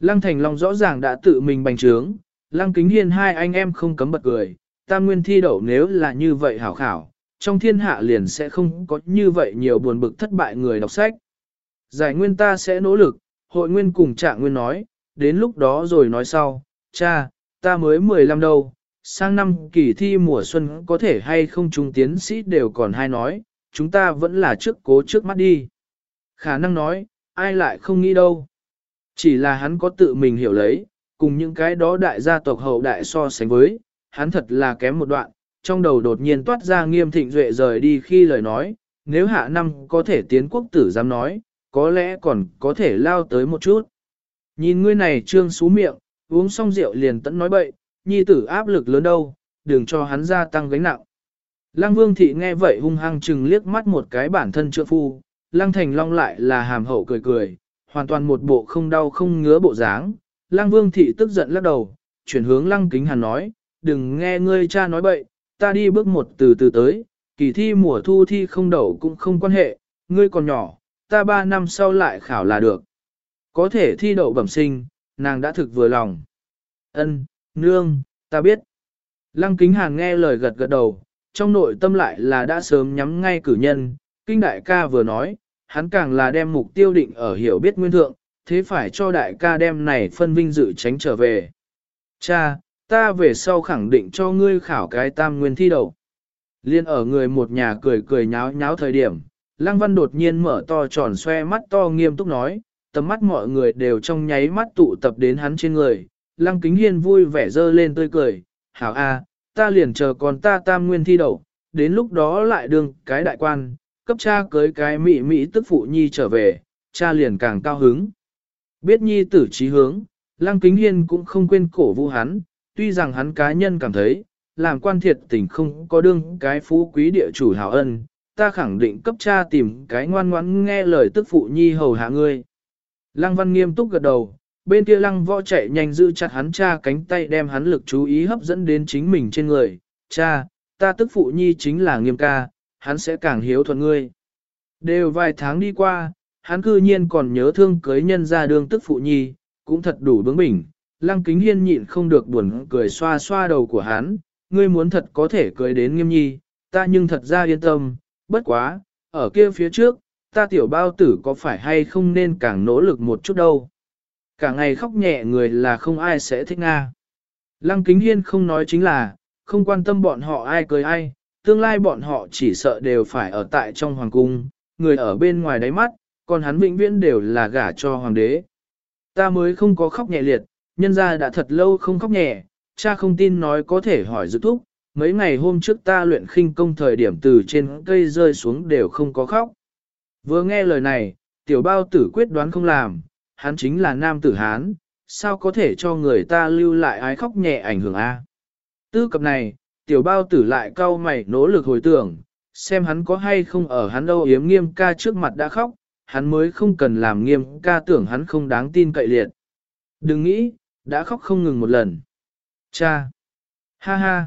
S1: Lăng Thành Long rõ ràng đã tự mình bành trướng, Lăng Kính Hiên hai anh em không cấm bật cười, tam nguyên thi đậu nếu là như vậy hảo khảo, trong thiên hạ liền sẽ không có như vậy nhiều buồn bực thất bại người đọc sách. Giải nguyên ta sẽ nỗ lực, hội nguyên cùng trạng nguyên nói, đến lúc đó rồi nói sau, cha, ta mới 15 đâu, sang năm kỳ thi mùa xuân có thể hay không chúng tiến sĩ đều còn hay nói, chúng ta vẫn là trước cố trước mắt đi. Khả năng nói, ai lại không nghĩ đâu. Chỉ là hắn có tự mình hiểu lấy, cùng những cái đó đại gia tộc hậu đại so sánh với, hắn thật là kém một đoạn, trong đầu đột nhiên toát ra nghiêm thịnh duệ rời đi khi lời nói, nếu hạ năm có thể tiến quốc tử dám nói, có lẽ còn có thể lao tới một chút. Nhìn ngươi này trương xú miệng, uống xong rượu liền tẫn nói bậy, nhi tử áp lực lớn đâu, đừng cho hắn gia tăng gánh nặng. Lăng vương thị nghe vậy hung hăng chừng liếc mắt một cái bản thân trượng phu, lăng thành long lại là hàm hậu cười cười, hoàn toàn một bộ không đau không ngứa bộ dáng. Lăng vương thị tức giận lắc đầu, chuyển hướng lăng kính hàn nói, đừng nghe ngươi cha nói bậy, ta đi bước một từ từ tới, kỳ thi mùa thu thi không đậu cũng không quan hệ, ngươi còn nhỏ, ta ba năm sau lại khảo là được. Có thể thi đậu bẩm sinh, nàng đã thực vừa lòng. Ân, nương, ta biết. Lăng kính hàn nghe lời gật gật đầu, trong nội tâm lại là đã sớm nhắm ngay cử nhân, kinh đại ca vừa nói, hắn càng là đem mục tiêu định ở hiểu biết nguyên thượng, thế phải cho đại ca đem này phân vinh dự tránh trở về. Cha, ta về sau khẳng định cho ngươi khảo cái tam nguyên thi đầu. Liên ở người một nhà cười cười nháo nháo thời điểm, Lăng Văn đột nhiên mở to tròn xoe mắt to nghiêm túc nói, tầm mắt mọi người đều trong nháy mắt tụ tập đến hắn trên người. Lăng Kính Hiên vui vẻ dơ lên tươi cười, hảo a, ta liền chờ còn ta tam nguyên thi đậu, đến lúc đó lại đương cái đại quan, cấp cha cưới cái mỹ mỹ tức phụ nhi trở về, cha liền càng cao hứng. Biết nhi tử trí hướng, Lăng Kính Hiên cũng không quên cổ vũ hắn, tuy rằng hắn cá nhân cảm thấy, làm quan thiệt tình không có đương cái phú quý địa chủ hảo ân, ta khẳng định cấp cha tìm cái ngoan ngoãn nghe lời tức phụ nhi hầu hạ ngươi. Lăng văn nghiêm túc gật đầu, bên kia lăng võ chạy nhanh giữ chặt hắn cha cánh tay đem hắn lực chú ý hấp dẫn đến chính mình trên người. Cha, ta tức phụ nhi chính là nghiêm ca, hắn sẽ càng hiếu thuận ngươi. Đều vài tháng đi qua, hắn cư nhiên còn nhớ thương cưới nhân ra đương tức phụ nhi, cũng thật đủ bướng bỉnh. Lăng kính hiên nhịn không được buồn cười xoa xoa đầu của hắn, ngươi muốn thật có thể cười đến nghiêm nhi, ta nhưng thật ra yên tâm, bất quá, ở kia phía trước, ta tiểu bao tử có phải hay không nên càng nỗ lực một chút đâu. Cả ngày khóc nhẹ người là không ai sẽ thích Nga. Lăng Kính Hiên không nói chính là, không quan tâm bọn họ ai cười ai, tương lai bọn họ chỉ sợ đều phải ở tại trong hoàng cung, người ở bên ngoài đáy mắt, còn hắn vĩnh viễn đều là gả cho hoàng đế. Ta mới không có khóc nhẹ liệt, nhân ra đã thật lâu không khóc nhẹ, cha không tin nói có thể hỏi dự thúc, mấy ngày hôm trước ta luyện khinh công thời điểm từ trên cây rơi xuống đều không có khóc. Vừa nghe lời này, tiểu bao tử quyết đoán không làm, hắn chính là nam tử Hán, sao có thể cho người ta lưu lại ái khóc nhẹ ảnh hưởng A. Tư cập này, tiểu bao tử lại cau mày nỗ lực hồi tưởng, xem hắn có hay không ở hắn đâu yếm nghiêm ca trước mặt đã khóc, hắn mới không cần làm nghiêm ca tưởng hắn không đáng tin cậy liệt. Đừng nghĩ, đã khóc không ngừng một lần. Cha! Ha ha!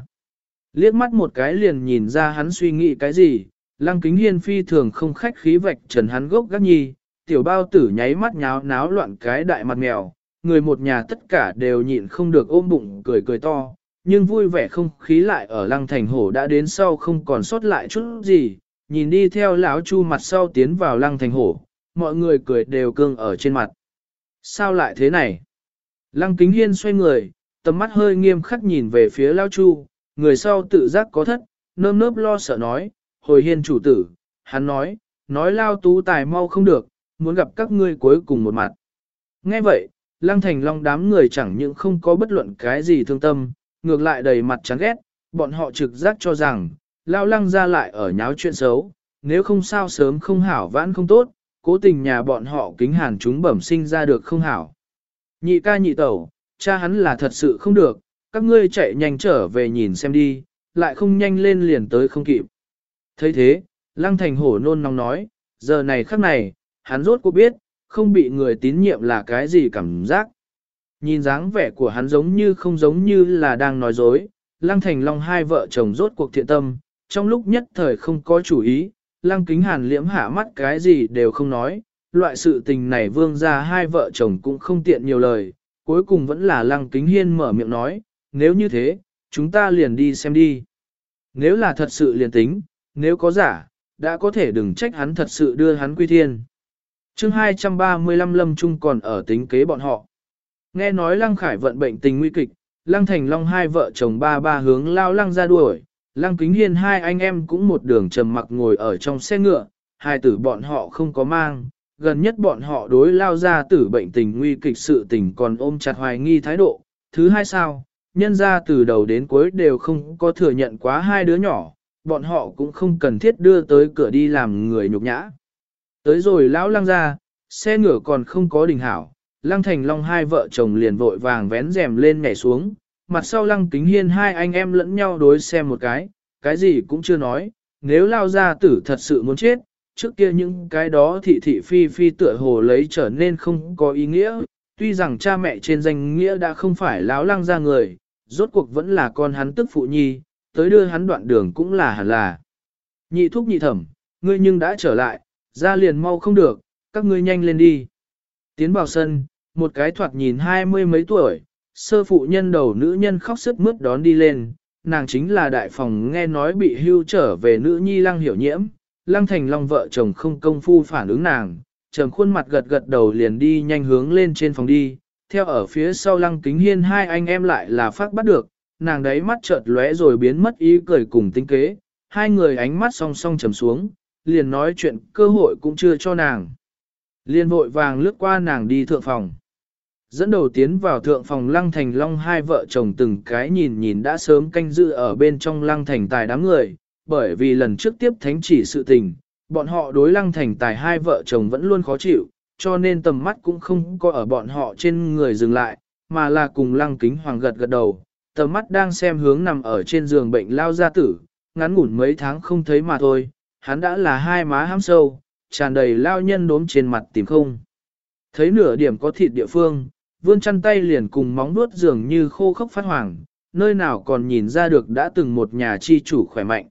S1: Liếc mắt một cái liền nhìn ra hắn suy nghĩ cái gì, lăng kính hiên phi thường không khách khí vạch trần hắn gốc gác nhi, tiểu bao tử nháy mắt nháo náo loạn cái đại mặt mèo, người một nhà tất cả đều nhịn không được ôm bụng cười cười to, nhưng vui vẻ không khí lại ở lăng thành hổ đã đến sau không còn sót lại chút gì, nhìn đi theo lão chu mặt sau tiến vào lăng thành hổ, mọi người cười đều cương ở trên mặt. Sao lại thế này? Lăng kính hiên xoay người, tầm mắt hơi nghiêm khắc nhìn về phía lão chu, người sau tự giác có thất, nơm nớp lo sợ nói, hồi hiên chủ tử, hắn nói, nói lao tú tài mau không được, muốn gặp các ngươi cuối cùng một mặt. Nghe vậy, lăng thành long đám người chẳng những không có bất luận cái gì thương tâm, ngược lại đầy mặt chán ghét, bọn họ trực giác cho rằng, lao lăng ra lại ở nháo chuyện xấu, nếu không sao sớm không hảo vãn không tốt, cố tình nhà bọn họ kính hàn chúng bẩm sinh ra được không hảo. Nhị ca nhị tẩu, cha hắn là thật sự không được, các ngươi chạy nhanh trở về nhìn xem đi, lại không nhanh lên liền tới không kịp. thấy thế, lăng thành hổ nôn nóng nói, giờ này khắc này, hắn rốt cuộc biết, không bị người tín nhiệm là cái gì cảm giác. Nhìn dáng vẻ của hắn giống như không giống như là đang nói dối, lăng thành long hai vợ chồng rốt cuộc thiện tâm, trong lúc nhất thời không có chủ ý, lăng kính hàn liễm hạ mắt cái gì đều không nói, loại sự tình này vương ra hai vợ chồng cũng không tiện nhiều lời, cuối cùng vẫn là lăng kính hiên mở miệng nói, nếu như thế, chúng ta liền đi xem đi. Nếu là thật sự liền tính, nếu có giả, đã có thể đừng trách hắn thật sự đưa hắn quy thiên. chương 235 lâm trung còn ở tính kế bọn họ. Nghe nói Lăng Khải vận bệnh tình nguy kịch, Lăng Thành Long hai vợ chồng ba ba hướng lao Lăng ra đuổi, Lăng Kính Hiên hai anh em cũng một đường trầm mặc ngồi ở trong xe ngựa, hai tử bọn họ không có mang, gần nhất bọn họ đối lao ra tử bệnh tình nguy kịch sự tình còn ôm chặt hoài nghi thái độ. Thứ hai sao, nhân ra từ đầu đến cuối đều không có thừa nhận quá hai đứa nhỏ, bọn họ cũng không cần thiết đưa tới cửa đi làm người nhục nhã. Tới rồi lão lăng ra, xe ngựa còn không có đình hảo, lăng thành long hai vợ chồng liền vội vàng vén rèm lên nhảy xuống, mặt sau lăng kính hiên hai anh em lẫn nhau đối xem một cái, cái gì cũng chưa nói, nếu lao ra tử thật sự muốn chết, trước kia những cái đó thị thị phi phi tựa hồ lấy trở nên không có ý nghĩa, tuy rằng cha mẹ trên danh nghĩa đã không phải láo lăng ra người, rốt cuộc vẫn là con hắn tức phụ nhi, tới đưa hắn đoạn đường cũng là hẳn là. Nhị thúc nhị thẩm, ngươi nhưng đã trở lại, ra liền mau không được, các ngươi nhanh lên đi. Tiến vào sân, một cái thoạt nhìn hai mươi mấy tuổi, sơ phụ nhân đầu nữ nhân khóc sức mướt đón đi lên, nàng chính là đại phòng nghe nói bị hưu trở về nữ nhi lăng hiểu nhiễm, lăng thành long vợ chồng không công phu phản ứng nàng, trầm khuôn mặt gật gật đầu liền đi nhanh hướng lên trên phòng đi, theo ở phía sau lăng kính hiên hai anh em lại là phát bắt được, nàng đấy mắt chợt lóe rồi biến mất ý cười cùng tinh kế, hai người ánh mắt song song trầm xuống, liền nói chuyện cơ hội cũng chưa cho nàng. Liên vội vàng lướt qua nàng đi thượng phòng. Dẫn đầu tiến vào thượng phòng lăng thành long hai vợ chồng từng cái nhìn nhìn đã sớm canh dự ở bên trong lăng thành tài đám người, bởi vì lần trước tiếp thánh chỉ sự tình, bọn họ đối lăng thành tài hai vợ chồng vẫn luôn khó chịu, cho nên tầm mắt cũng không có ở bọn họ trên người dừng lại, mà là cùng lăng kính hoàng gật gật đầu, tầm mắt đang xem hướng nằm ở trên giường bệnh lao gia tử, ngắn ngủn mấy tháng không thấy mà thôi, hắn đã là hai má hám sâu, tràn đầy lao nhân đốm trên mặt tìm không. Thấy nửa điểm có thịt địa phương, vươn chăn tay liền cùng móng nuốt dường như khô khốc phát hoàng, nơi nào còn nhìn ra được đã từng một nhà chi chủ khỏe mạnh.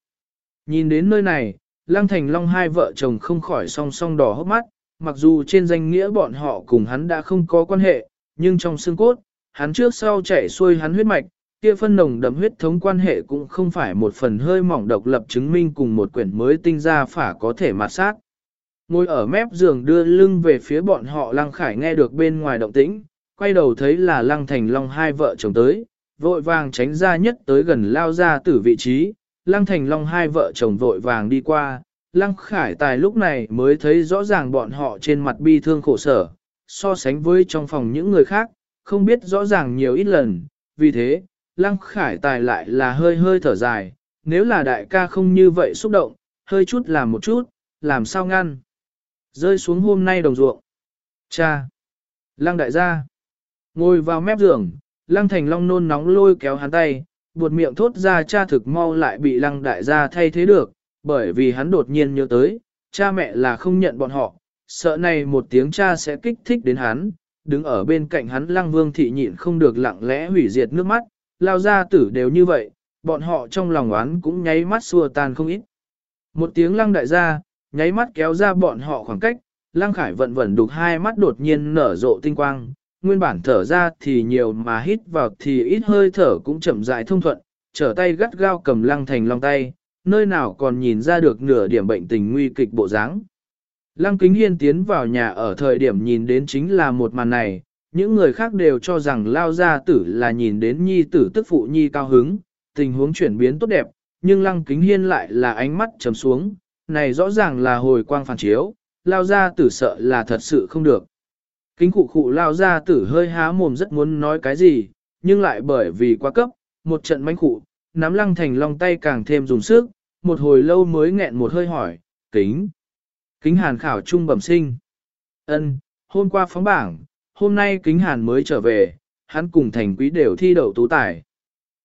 S1: Nhìn đến nơi này, Lăng Thành Long hai vợ chồng không khỏi song song đỏ hốc mắt, mặc dù trên danh nghĩa bọn họ cùng hắn đã không có quan hệ, nhưng trong xương cốt, hắn trước sau chảy xuôi hắn huyết mạch, kia phân nồng đậm huyết thống quan hệ cũng không phải một phần hơi mỏng độc lập chứng minh cùng một quyển mới tinh ra phả có thể mạt sát. Ngồi ở mép giường đưa lưng về phía bọn họ Lăng Khải nghe được bên ngoài động tĩnh, quay đầu thấy là Lăng Thành Long hai vợ chồng tới, vội vàng tránh ra nhất tới gần lao ra tử vị trí, Lăng Thành Long hai vợ chồng vội vàng đi qua, Lăng Khải Tài lúc này mới thấy rõ ràng bọn họ trên mặt bi thương khổ sở, so sánh với trong phòng những người khác, không biết rõ ràng nhiều ít lần, vì thế, Lăng Khải Tài lại là hơi hơi thở dài, nếu là đại ca không như vậy xúc động, hơi chút làm một chút, làm sao ngăn. Rơi xuống hôm nay đồng ruộng. Cha! Lăng đại gia! Ngồi vào mép giường, Lăng Thành Long nôn nóng lôi kéo hắn tay, buột miệng thốt ra cha thực mau lại bị lăng đại gia thay thế được, bởi vì hắn đột nhiên nhớ tới, cha mẹ là không nhận bọn họ, sợ này một tiếng cha sẽ kích thích đến hắn, đứng ở bên cạnh hắn lăng vương thị nhịn không được lặng lẽ hủy diệt nước mắt, lao ra tử đều như vậy, bọn họ trong lòng oán cũng nháy mắt xua tan không ít. Một tiếng lăng đại gia, nháy mắt kéo ra bọn họ khoảng cách, lăng khải vận vẩn đục hai mắt đột nhiên nở rộ tinh quang, nguyên bản thở ra thì nhiều mà hít vào thì ít hơi thở cũng chậm rãi thông thuận, trở tay gắt gao cầm lăng thành long tay, nơi nào còn nhìn ra được nửa điểm bệnh tình nguy kịch bộ dáng. Lăng kính hiên tiến vào nhà ở thời điểm nhìn đến chính là một màn này, những người khác đều cho rằng lao gia tử là nhìn đến nhi tử tức phụ nhi cao hứng, tình huống chuyển biến tốt đẹp, nhưng lăng kính hiên lại là ánh mắt trầm xuống, này rõ ràng là hồi quang phản chiếu, lao gia tử sợ là thật sự không được. Kính cụ cụ lao ra tử hơi há mồm rất muốn nói cái gì, nhưng lại bởi vì quá cấp, một trận manh cụ, nắm lăng thành long tay càng thêm dùng sức, một hồi lâu mới nghẹn một hơi hỏi, kính. Kính hàn khảo trung bẩm sinh. ân hôm qua phóng bảng, hôm nay kính hàn mới trở về, hắn cùng thành quý đều thi đậu tú tài.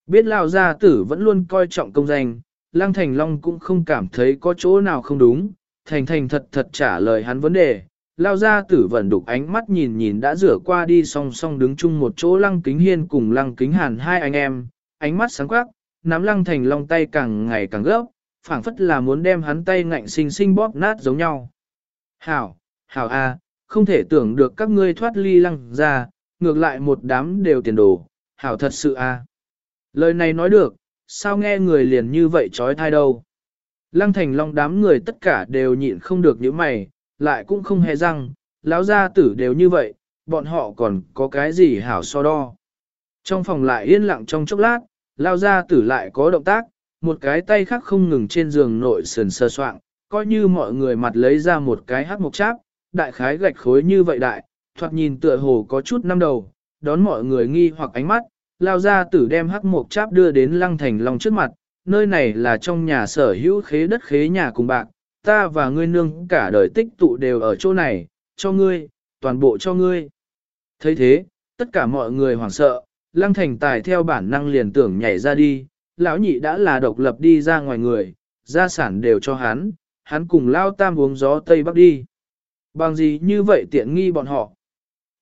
S1: Biết lao gia tử vẫn luôn coi trọng công danh, lăng thành long cũng không cảm thấy có chỗ nào không đúng, thành thành thật thật trả lời hắn vấn đề, lao ra tử vận đục ánh mắt nhìn nhìn đã rửa qua đi song song đứng chung một chỗ lăng kính hiên cùng lăng kính hàn hai anh em, ánh mắt sáng quắc, nắm lăng thành long tay càng ngày càng gấp, phảng phất là muốn đem hắn tay ngạnh sinh sinh bóp nát giống nhau. Hảo, hảo a, không thể tưởng được các ngươi thoát ly lăng ra, ngược lại một đám đều tiền đồ, hảo thật sự a. Lời này nói được, sao nghe người liền như vậy trói thai đâu. Lăng thành long đám người tất cả đều nhịn không được những mày, lại cũng không hề răng, lão gia tử đều như vậy, bọn họ còn có cái gì hảo so đo. Trong phòng lại yên lặng trong chốc lát, lão gia tử lại có động tác, một cái tay khác không ngừng trên giường nội sườn sơ soạn, coi như mọi người mặt lấy ra một cái hát mộc cháp, đại khái gạch khối như vậy đại, thoạt nhìn tựa hồ có chút năm đầu, đón mọi người nghi hoặc ánh mắt, lao gia tử đem hắc mộc cháp đưa đến lăng thành long trước mặt, nơi này là trong nhà sở hữu khế đất khế nhà cùng bạc, ta và ngươi nương cả đời tích tụ đều ở chỗ này, cho ngươi, toàn bộ cho ngươi. thấy thế, tất cả mọi người hoảng sợ, lăng thành tài theo bản năng liền tưởng nhảy ra đi, lão nhị đã là độc lập đi ra ngoài người, gia sản đều cho hắn, hắn cùng lao tam uống gió Tây Bắc đi. Bằng gì như vậy tiện nghi bọn họ.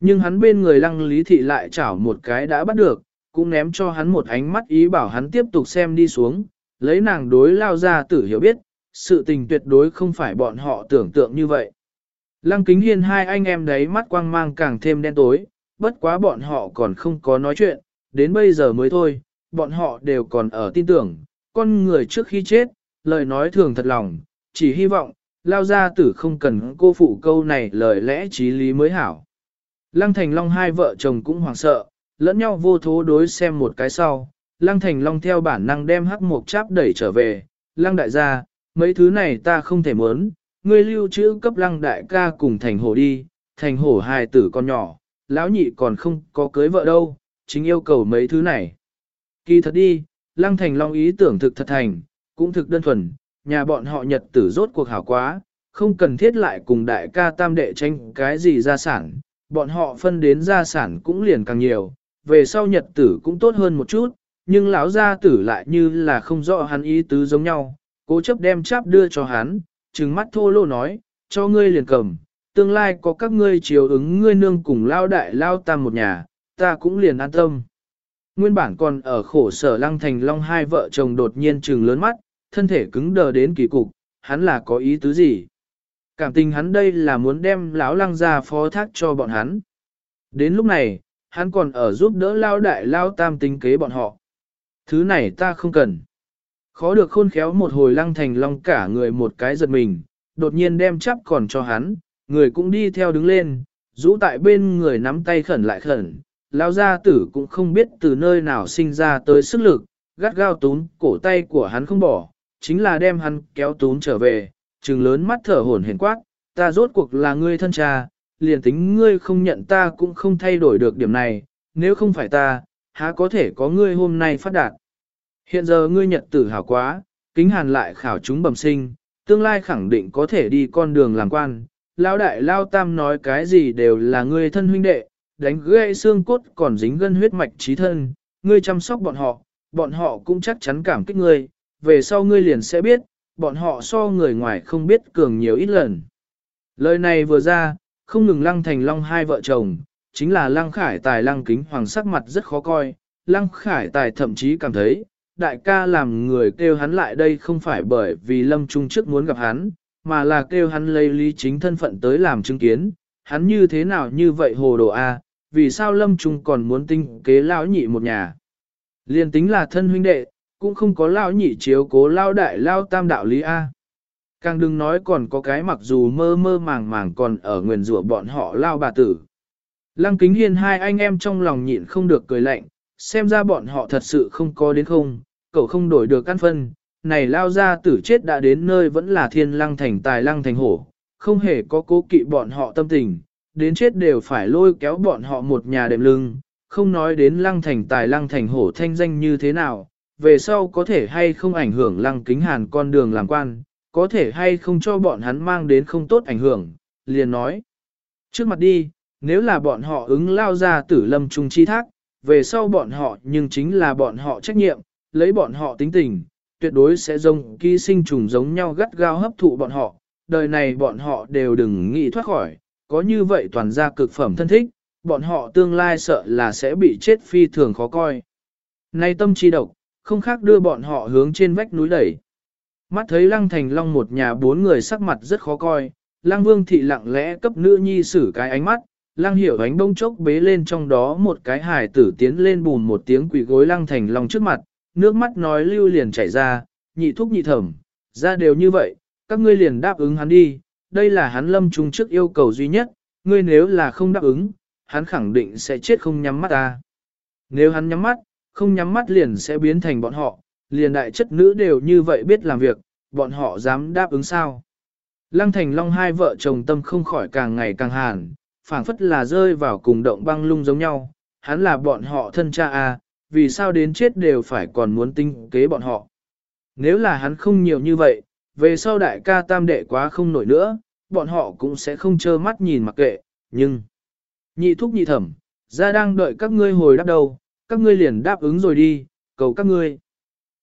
S1: Nhưng hắn bên người lăng lý thị lại chảo một cái đã bắt được, cũng ném cho hắn một ánh mắt ý bảo hắn tiếp tục xem đi xuống, lấy nàng đối lao ra tử hiểu biết, sự tình tuyệt đối không phải bọn họ tưởng tượng như vậy. Lăng kính hiên hai anh em đấy mắt quang mang càng thêm đen tối, bất quá bọn họ còn không có nói chuyện, đến bây giờ mới thôi, bọn họ đều còn ở tin tưởng, con người trước khi chết, lời nói thường thật lòng, chỉ hy vọng, lao ra tử không cần cô phụ câu này lời lẽ trí lý mới hảo. Lăng Thành Long hai vợ chồng cũng hoảng sợ, lẫn nhau vô thố đối xem một cái sau. Lăng Thành Long theo bản năng đem hắc mục cháp đẩy trở về. Lăng đại gia, mấy thứ này ta không thể muốn, ngươi lưu trữ cấp lăng đại ca cùng thành hổ đi, thành hổ hài tử con nhỏ, lão nhị còn không có cưới vợ đâu, chính yêu cầu mấy thứ này. Kỳ thật đi, lăng thành long ý tưởng thực thật thành, cũng thực đơn thuần, nhà bọn họ nhật tử rốt cuộc hảo quá, không cần thiết lại cùng đại ca tam đệ tranh cái gì gia sản, bọn họ phân đến gia sản cũng liền càng nhiều, về sau nhật tử cũng tốt hơn một chút, nhưng lão gia tử lại như là không rõ hắn ý tứ giống nhau, cố chấp đem cháp đưa cho hắn, trừng mắt thô lô nói, cho ngươi liền cầm, tương lai có các ngươi chiều ứng ngươi nương cùng lao đại lao tam một nhà, ta cũng liền an tâm. Nguyên bản còn ở khổ sở lăng thành long hai vợ chồng đột nhiên trừng lớn mắt, thân thể cứng đờ đến kỳ cục, hắn là có ý tứ gì? Cảm tình hắn đây là muốn đem lão lăng ra phó thác cho bọn hắn. Đến lúc này, hắn còn ở giúp đỡ lao đại lao tam tính kế bọn họ. Thứ này ta không cần. Khó được khôn khéo một hồi lăng thành long cả người một cái giật mình, đột nhiên đem chắp còn cho hắn, người cũng đi theo đứng lên, rũ tại bên người nắm tay khẩn lại khẩn. Lao gia tử cũng không biết từ nơi nào sinh ra tới sức lực, gắt gao tún cổ tay của hắn không bỏ, chính là đem hắn kéo tún trở về, trừng lớn mắt thở hổn hển quát, ta rốt cuộc là ngươi thân cha, liền tính ngươi không nhận ta cũng không thay đổi được điểm này, nếu không phải ta, há có thể có ngươi hôm nay phát đạt. Hiện giờ ngươi nhật tử hảo quá, kính hàn lại khảo chúng bẩm sinh, tương lai khẳng định có thể đi con đường làm quan. lão đại Lao Tam nói cái gì đều là ngươi thân huynh đệ, đánh gãy xương cốt còn dính gân huyết mạch trí thân, ngươi chăm sóc bọn họ, bọn họ cũng chắc chắn cảm kích ngươi, về sau ngươi liền sẽ biết, bọn họ so người ngoài không biết cường nhiều ít lần. Lời này vừa ra, không ngừng lăng thành long hai vợ chồng, chính là lăng khải tài lăng kính hoàng sắc mặt rất khó coi, lăng khải tài thậm chí cảm thấy, đại ca làm người kêu hắn lại đây không phải bởi vì lâm trung trước muốn gặp hắn, mà là kêu hắn lấy lý chính thân phận tới làm chứng kiến, hắn như thế nào như vậy hồ đồ a vì sao lâm trung còn muốn tinh kế lão nhị một nhà. Liên tính là thân huynh đệ, cũng không có lão nhị chiếu cố lao đại lao tam đạo lý A. Càng đừng nói còn có cái mặc dù mơ mơ màng màng còn ở nguyền rủa bọn họ lao bà tử. Lăng kính hiên hai anh em trong lòng nhịn không được cười lạnh, xem ra bọn họ thật sự không có đến không, cậu không đổi được căn phân, này lao ra tử chết đã đến nơi vẫn là thiên lăng thành tài lăng thành hổ, không hề có cố kỵ bọn họ tâm tình, đến chết đều phải lôi kéo bọn họ một nhà đệm lưng, không nói đến lăng thành tài lăng thành hổ thanh danh như thế nào, về sau có thể hay không ảnh hưởng lăng kính hàn con đường làm quan, có thể hay không cho bọn hắn mang đến không tốt ảnh hưởng, liền nói. Trước mặt đi, nếu là bọn họ ứng lao ra tử lâm trung chi thác, về sau bọn họ nhưng chính là bọn họ trách nhiệm, lấy bọn họ tính tình, tuyệt đối sẽ giống ký sinh trùng giống nhau gắt gao hấp thụ bọn họ, đời này bọn họ đều đừng nghĩ thoát khỏi, có như vậy toàn ra cực phẩm thân thích, bọn họ tương lai sợ là sẽ bị chết phi thường khó coi. Nay tâm chi độc, không khác đưa bọn họ hướng trên vách núi đẩy. Mắt thấy Lăng Thành Long một nhà bốn người sắc mặt rất khó coi, Lăng Vương thị lặng lẽ cấp nữ nhi xử cái ánh mắt, Lăng hiểu ánh bông chốc bế lên trong đó một cái hài tử tiến lên bùn một tiếng quỷ gối Lăng Thành Long trước mặt, nước mắt nói lưu liền chảy ra, nhị thúc nhị thẩm, ra đều như vậy, các ngươi liền đáp ứng hắn đi, đây là hắn lâm trung trước yêu cầu duy nhất, ngươi nếu là không đáp ứng, hắn khẳng định sẽ chết không nhắm mắt ta. Nếu hắn nhắm mắt, không nhắm mắt liền sẽ biến thành bọn họ, liền đại chất nữ đều như vậy biết làm việc, bọn họ dám đáp ứng sao. Lăng Thành Long hai vợ chồng tâm không khỏi càng ngày càng hàn, phảng phất là rơi vào cùng động băng lung giống nhau, hắn là bọn họ thân cha à? vì sao đến chết đều phải còn muốn tinh kế bọn họ. Nếu là hắn không nhiều như vậy, về sau đại ca tam đệ quá không nổi nữa, bọn họ cũng sẽ không trơ mắt nhìn mặc kệ, nhưng... Nhị thúc nhị thẩm, ra đang đợi các ngươi hồi đáp đầu, các ngươi liền đáp ứng rồi đi, cầu các ngươi.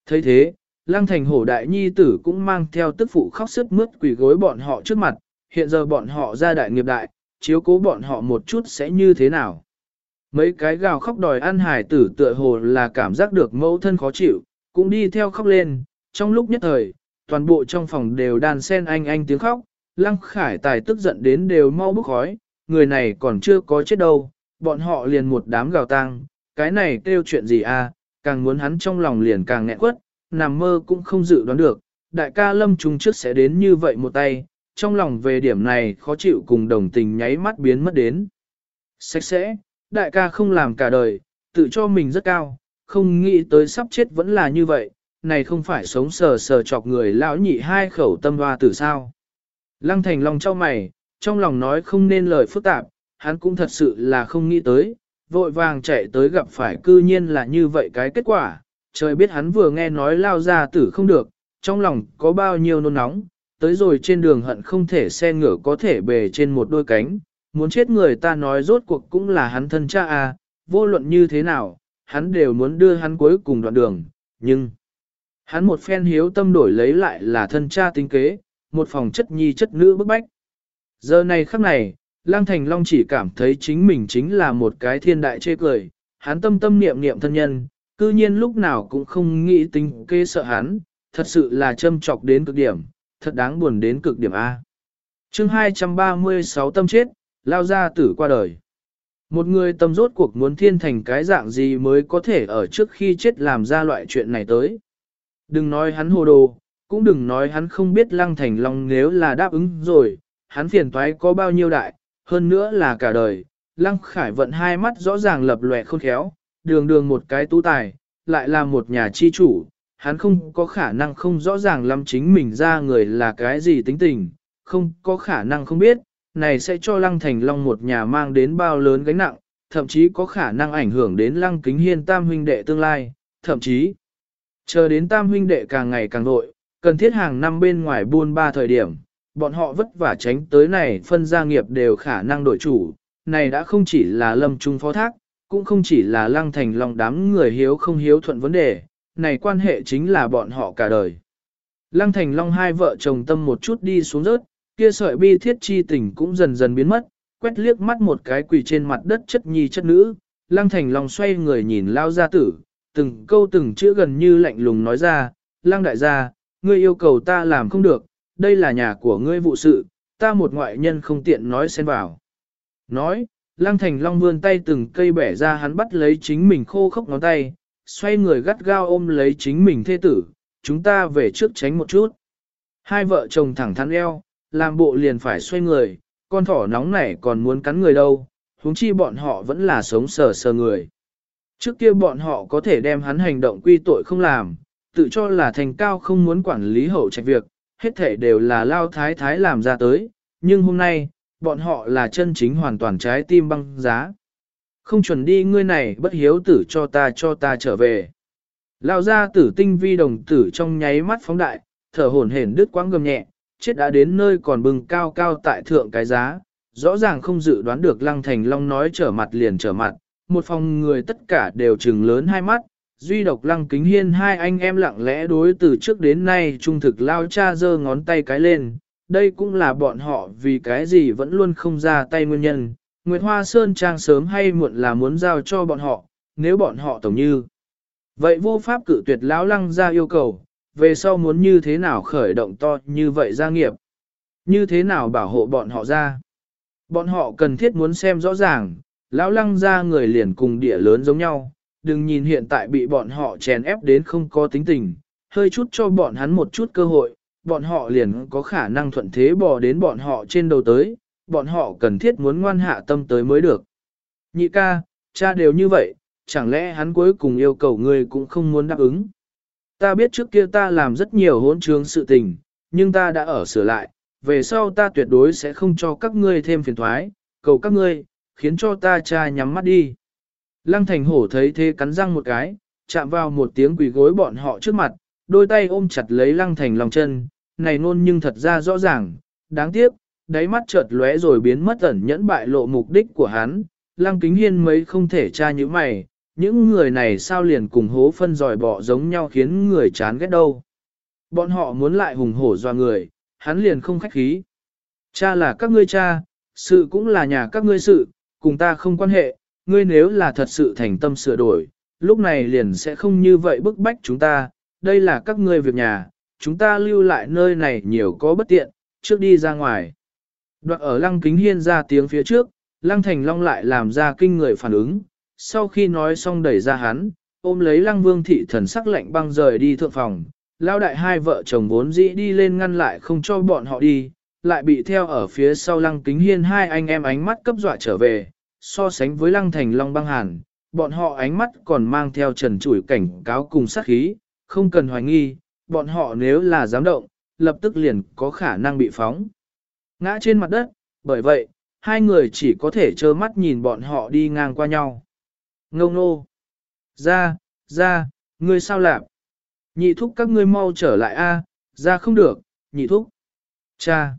S1: thấy thế, Lăng Thành hổ đại nhi tử cũng mang theo tức phụ khóc sức mướt quỷ gối bọn họ trước mặt, hiện giờ bọn họ ra đại nghiệp đại, chiếu cố bọn họ một chút sẽ như thế nào. Mấy cái gào khóc đòi ăn hải tử tựa hồ là cảm giác được mẫu thân khó chịu, cũng đi theo khóc lên, trong lúc nhất thời, toàn bộ trong phòng đều đàn sen anh anh tiếng khóc, Lăng Khải Tài tức giận đến đều mau bức khói, người này còn chưa có chết đâu, bọn họ liền một đám gào tang, cái này kêu chuyện gì à, càng muốn hắn trong lòng liền càng nghẹn quất, nằm mơ cũng không dự đoán được, đại ca lâm trùng trước sẽ đến như vậy một tay, trong lòng về điểm này khó chịu cùng đồng tình nháy mắt biến mất đến. Sạch sẽ, đại ca không làm cả đời, tự cho mình rất cao, không nghĩ tới sắp chết vẫn là như vậy, này không phải sống sờ sờ chọc người lão nhị hai khẩu tâm hoa tử sao. Lăng thành lòng trao mày, trong lòng nói không nên lời phức tạp, hắn cũng thật sự là không nghĩ tới, vội vàng chạy tới gặp phải cư nhiên là như vậy cái kết quả, trời biết hắn vừa nghe nói lao ra tử không được, trong lòng có bao nhiêu nôn nóng, tới rồi trên đường hận không thể xe ngựa có thể bề trên một đôi cánh, muốn chết người ta nói rốt cuộc cũng là hắn thân cha à, vô luận như thế nào, hắn đều muốn đưa hắn cuối cùng đoạn đường, nhưng hắn một phen hiếu tâm đổi lấy lại là thân cha tính kế, một phòng chất nhi chất nữ bức bách. Giờ này khắc này, Lang Thành Long chỉ cảm thấy chính mình chính là một cái thiên đại chê cười, hắn tâm tâm niệm niệm thân nhân, cư nhiên lúc nào cũng không nghĩ tính kê sợ hắn, thật sự là châm trọc đến cực điểm, thật đáng buồn đến cực điểm A. chương 236 tâm chết, lao ra tử qua đời. Một người tâm rốt cuộc muốn thiên thành cái dạng gì mới có thể ở trước khi chết làm ra loại chuyện này tới. Đừng nói hắn hồ đồ, cũng đừng nói hắn không biết lăng thành long nếu là đáp ứng rồi, hắn phiền toái có bao nhiêu đại, hơn nữa là cả đời. Lăng Khải vận hai mắt rõ ràng lập lòe khôn khéo, đường đường một cái tú tài, lại là một nhà chi chủ, hắn không có khả năng không rõ ràng lắm chính mình ra người là cái gì tính tình, không có khả năng không biết, này sẽ cho Lăng Thành Long một nhà mang đến bao lớn gánh nặng, thậm chí có khả năng ảnh hưởng đến Lăng Kính Hiên tam huynh đệ tương lai, thậm chí chờ đến tam huynh đệ càng ngày càng nội, cần thiết hàng năm bên ngoài buôn ba thời điểm, bọn họ vất vả tránh tới này phân gia nghiệp đều khả năng đổi chủ, này đã không chỉ là lâm trung phó thác, cũng không chỉ là lăng thành long đám người hiếu không hiếu thuận vấn đề, này quan hệ chính là bọn họ cả đời. Lăng thành long hai vợ chồng tâm một chút đi xuống rớt, kia sợi bi thiết chi tình cũng dần dần biến mất, quét liếc mắt một cái quỳ trên mặt đất chất nhi chất nữ, lăng thành long xoay người nhìn lao gia tử, từng câu từng chữ gần như lạnh lùng nói ra, lăng đại gia, ngươi yêu cầu ta làm không được, đây là nhà của ngươi vụ sự, ta một ngoại nhân không tiện nói xen vào. Nói, Lăng Thành Long vươn tay từng cây bẻ ra hắn bắt lấy chính mình khô khốc ngón tay, xoay người gắt gao ôm lấy chính mình thê tử, chúng ta về trước tránh một chút. Hai vợ chồng thẳng thắn eo, làm bộ liền phải xoay người, con thỏ nóng này còn muốn cắn người đâu, huống chi bọn họ vẫn là sống sờ sờ người. Trước kia bọn họ có thể đem hắn hành động quy tội không làm, tự cho là thành cao không muốn quản lý hậu trạch việc, hết thể đều là lao thái thái làm ra tới, nhưng hôm nay, bọn họ là chân chính hoàn toàn trái tim băng giá. Không chuẩn đi ngươi này bất hiếu tử cho ta cho ta trở về. Lao ra tử tinh vi đồng tử trong nháy mắt phóng đại, thở hổn hển đứt quãng gầm nhẹ, chết đã đến nơi còn bừng cao cao tại thượng cái giá, rõ ràng không dự đoán được lăng thành long nói trở mặt liền trở mặt, một phòng người tất cả đều trừng lớn hai mắt, duy độc lăng kính hiên hai anh em lặng lẽ đối từ trước đến nay trung thực lao cha giơ ngón tay cái lên, đây cũng là bọn họ vì cái gì vẫn luôn không ra tay nguyên nhân. Nguyệt Hoa Sơn Trang sớm hay muộn là muốn giao cho bọn họ, nếu bọn họ tổng như. Vậy vô pháp cự tuyệt lão lăng ra yêu cầu, về sau muốn như thế nào khởi động to như vậy gia nghiệp? Như thế nào bảo hộ bọn họ ra? Bọn họ cần thiết muốn xem rõ ràng, lão lăng ra người liền cùng địa lớn giống nhau, đừng nhìn hiện tại bị bọn họ chèn ép đến không có tính tình, hơi chút cho bọn hắn một chút cơ hội, bọn họ liền có khả năng thuận thế bò đến bọn họ trên đầu tới, bọn họ cần thiết muốn ngoan hạ tâm tới mới được. Nhị ca, cha đều như vậy, chẳng lẽ hắn cuối cùng yêu cầu ngươi cũng không muốn đáp ứng. Ta biết trước kia ta làm rất nhiều hỗn trướng sự tình, nhưng ta đã ở sửa lại, về sau ta tuyệt đối sẽ không cho các ngươi thêm phiền thoái, cầu các ngươi, khiến cho ta cha nhắm mắt đi. Lăng thành hổ thấy thế cắn răng một cái, chạm vào một tiếng quỷ gối bọn họ trước mặt, đôi tay ôm chặt lấy lăng thành lòng chân, này nôn nhưng thật ra rõ ràng, đáng tiếc, đáy mắt chợt lóe rồi biến mất ẩn nhẫn bại lộ mục đích của hắn, lăng kính hiên mấy không thể tra như mày, những người này sao liền cùng hố phân dòi bỏ giống nhau khiến người chán ghét đâu. Bọn họ muốn lại hùng hổ doa người, hắn liền không khách khí. Cha là các ngươi cha, sự cũng là nhà các ngươi sự, cùng ta không quan hệ, ngươi nếu là thật sự thành tâm sửa đổi, lúc này liền sẽ không như vậy bức bách chúng ta, đây là các ngươi việc nhà, chúng ta lưu lại nơi này nhiều có bất tiện, trước đi ra ngoài. Đoạn ở lăng kính hiên ra tiếng phía trước, lăng thành long lại làm ra kinh người phản ứng, sau khi nói xong đẩy ra hắn, ôm lấy lăng vương thị thần sắc lạnh băng rời đi thượng phòng, lao đại hai vợ chồng vốn dĩ đi lên ngăn lại không cho bọn họ đi, lại bị theo ở phía sau lăng kính hiên hai anh em ánh mắt cấp dọa trở về, so sánh với lăng thành long băng hàn, bọn họ ánh mắt còn mang theo trần chủi cảnh cáo cùng sát khí, không cần hoài nghi, bọn họ nếu là dám động, lập tức liền có khả năng bị phóng. Ngã trên mặt đất, bởi vậy, hai người chỉ có thể trơ mắt nhìn bọn họ đi ngang qua nhau. Ngô nô! Ra, ra, ngươi sao làm? Nhị thúc các ngươi mau trở lại a, ra không được, nhị thúc. Cha!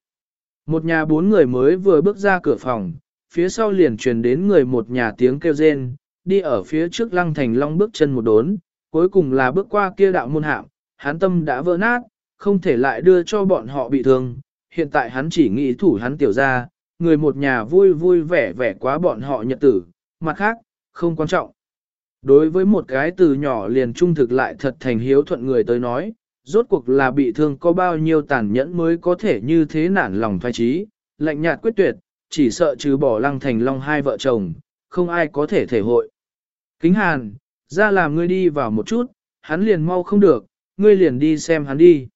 S1: Một nhà bốn người mới vừa bước ra cửa phòng, phía sau liền truyền đến người một nhà tiếng kêu rên, đi ở phía trước lăng thành long bước chân một đốn, cuối cùng là bước qua kia đạo môn hạm, Hán tâm đã vỡ nát, không thể lại đưa cho bọn họ bị thương, hiện tại hắn chỉ nghĩ thủ hắn tiểu ra, người một nhà vui vui vẻ vẻ quá bọn họ nhật tử, mặt khác, không quan trọng. Đối với một cái từ nhỏ liền trung thực lại thật thành hiếu thuận người tới nói, rốt cuộc là bị thương có bao nhiêu tàn nhẫn mới có thể như thế nản lòng thoái trí, lạnh nhạt quyết tuyệt, chỉ sợ trừ bỏ lăng thành long hai vợ chồng, không ai có thể thể hội. Kính hàn, ra làm ngươi đi vào một chút, hắn liền mau không được, ngươi liền đi xem hắn đi.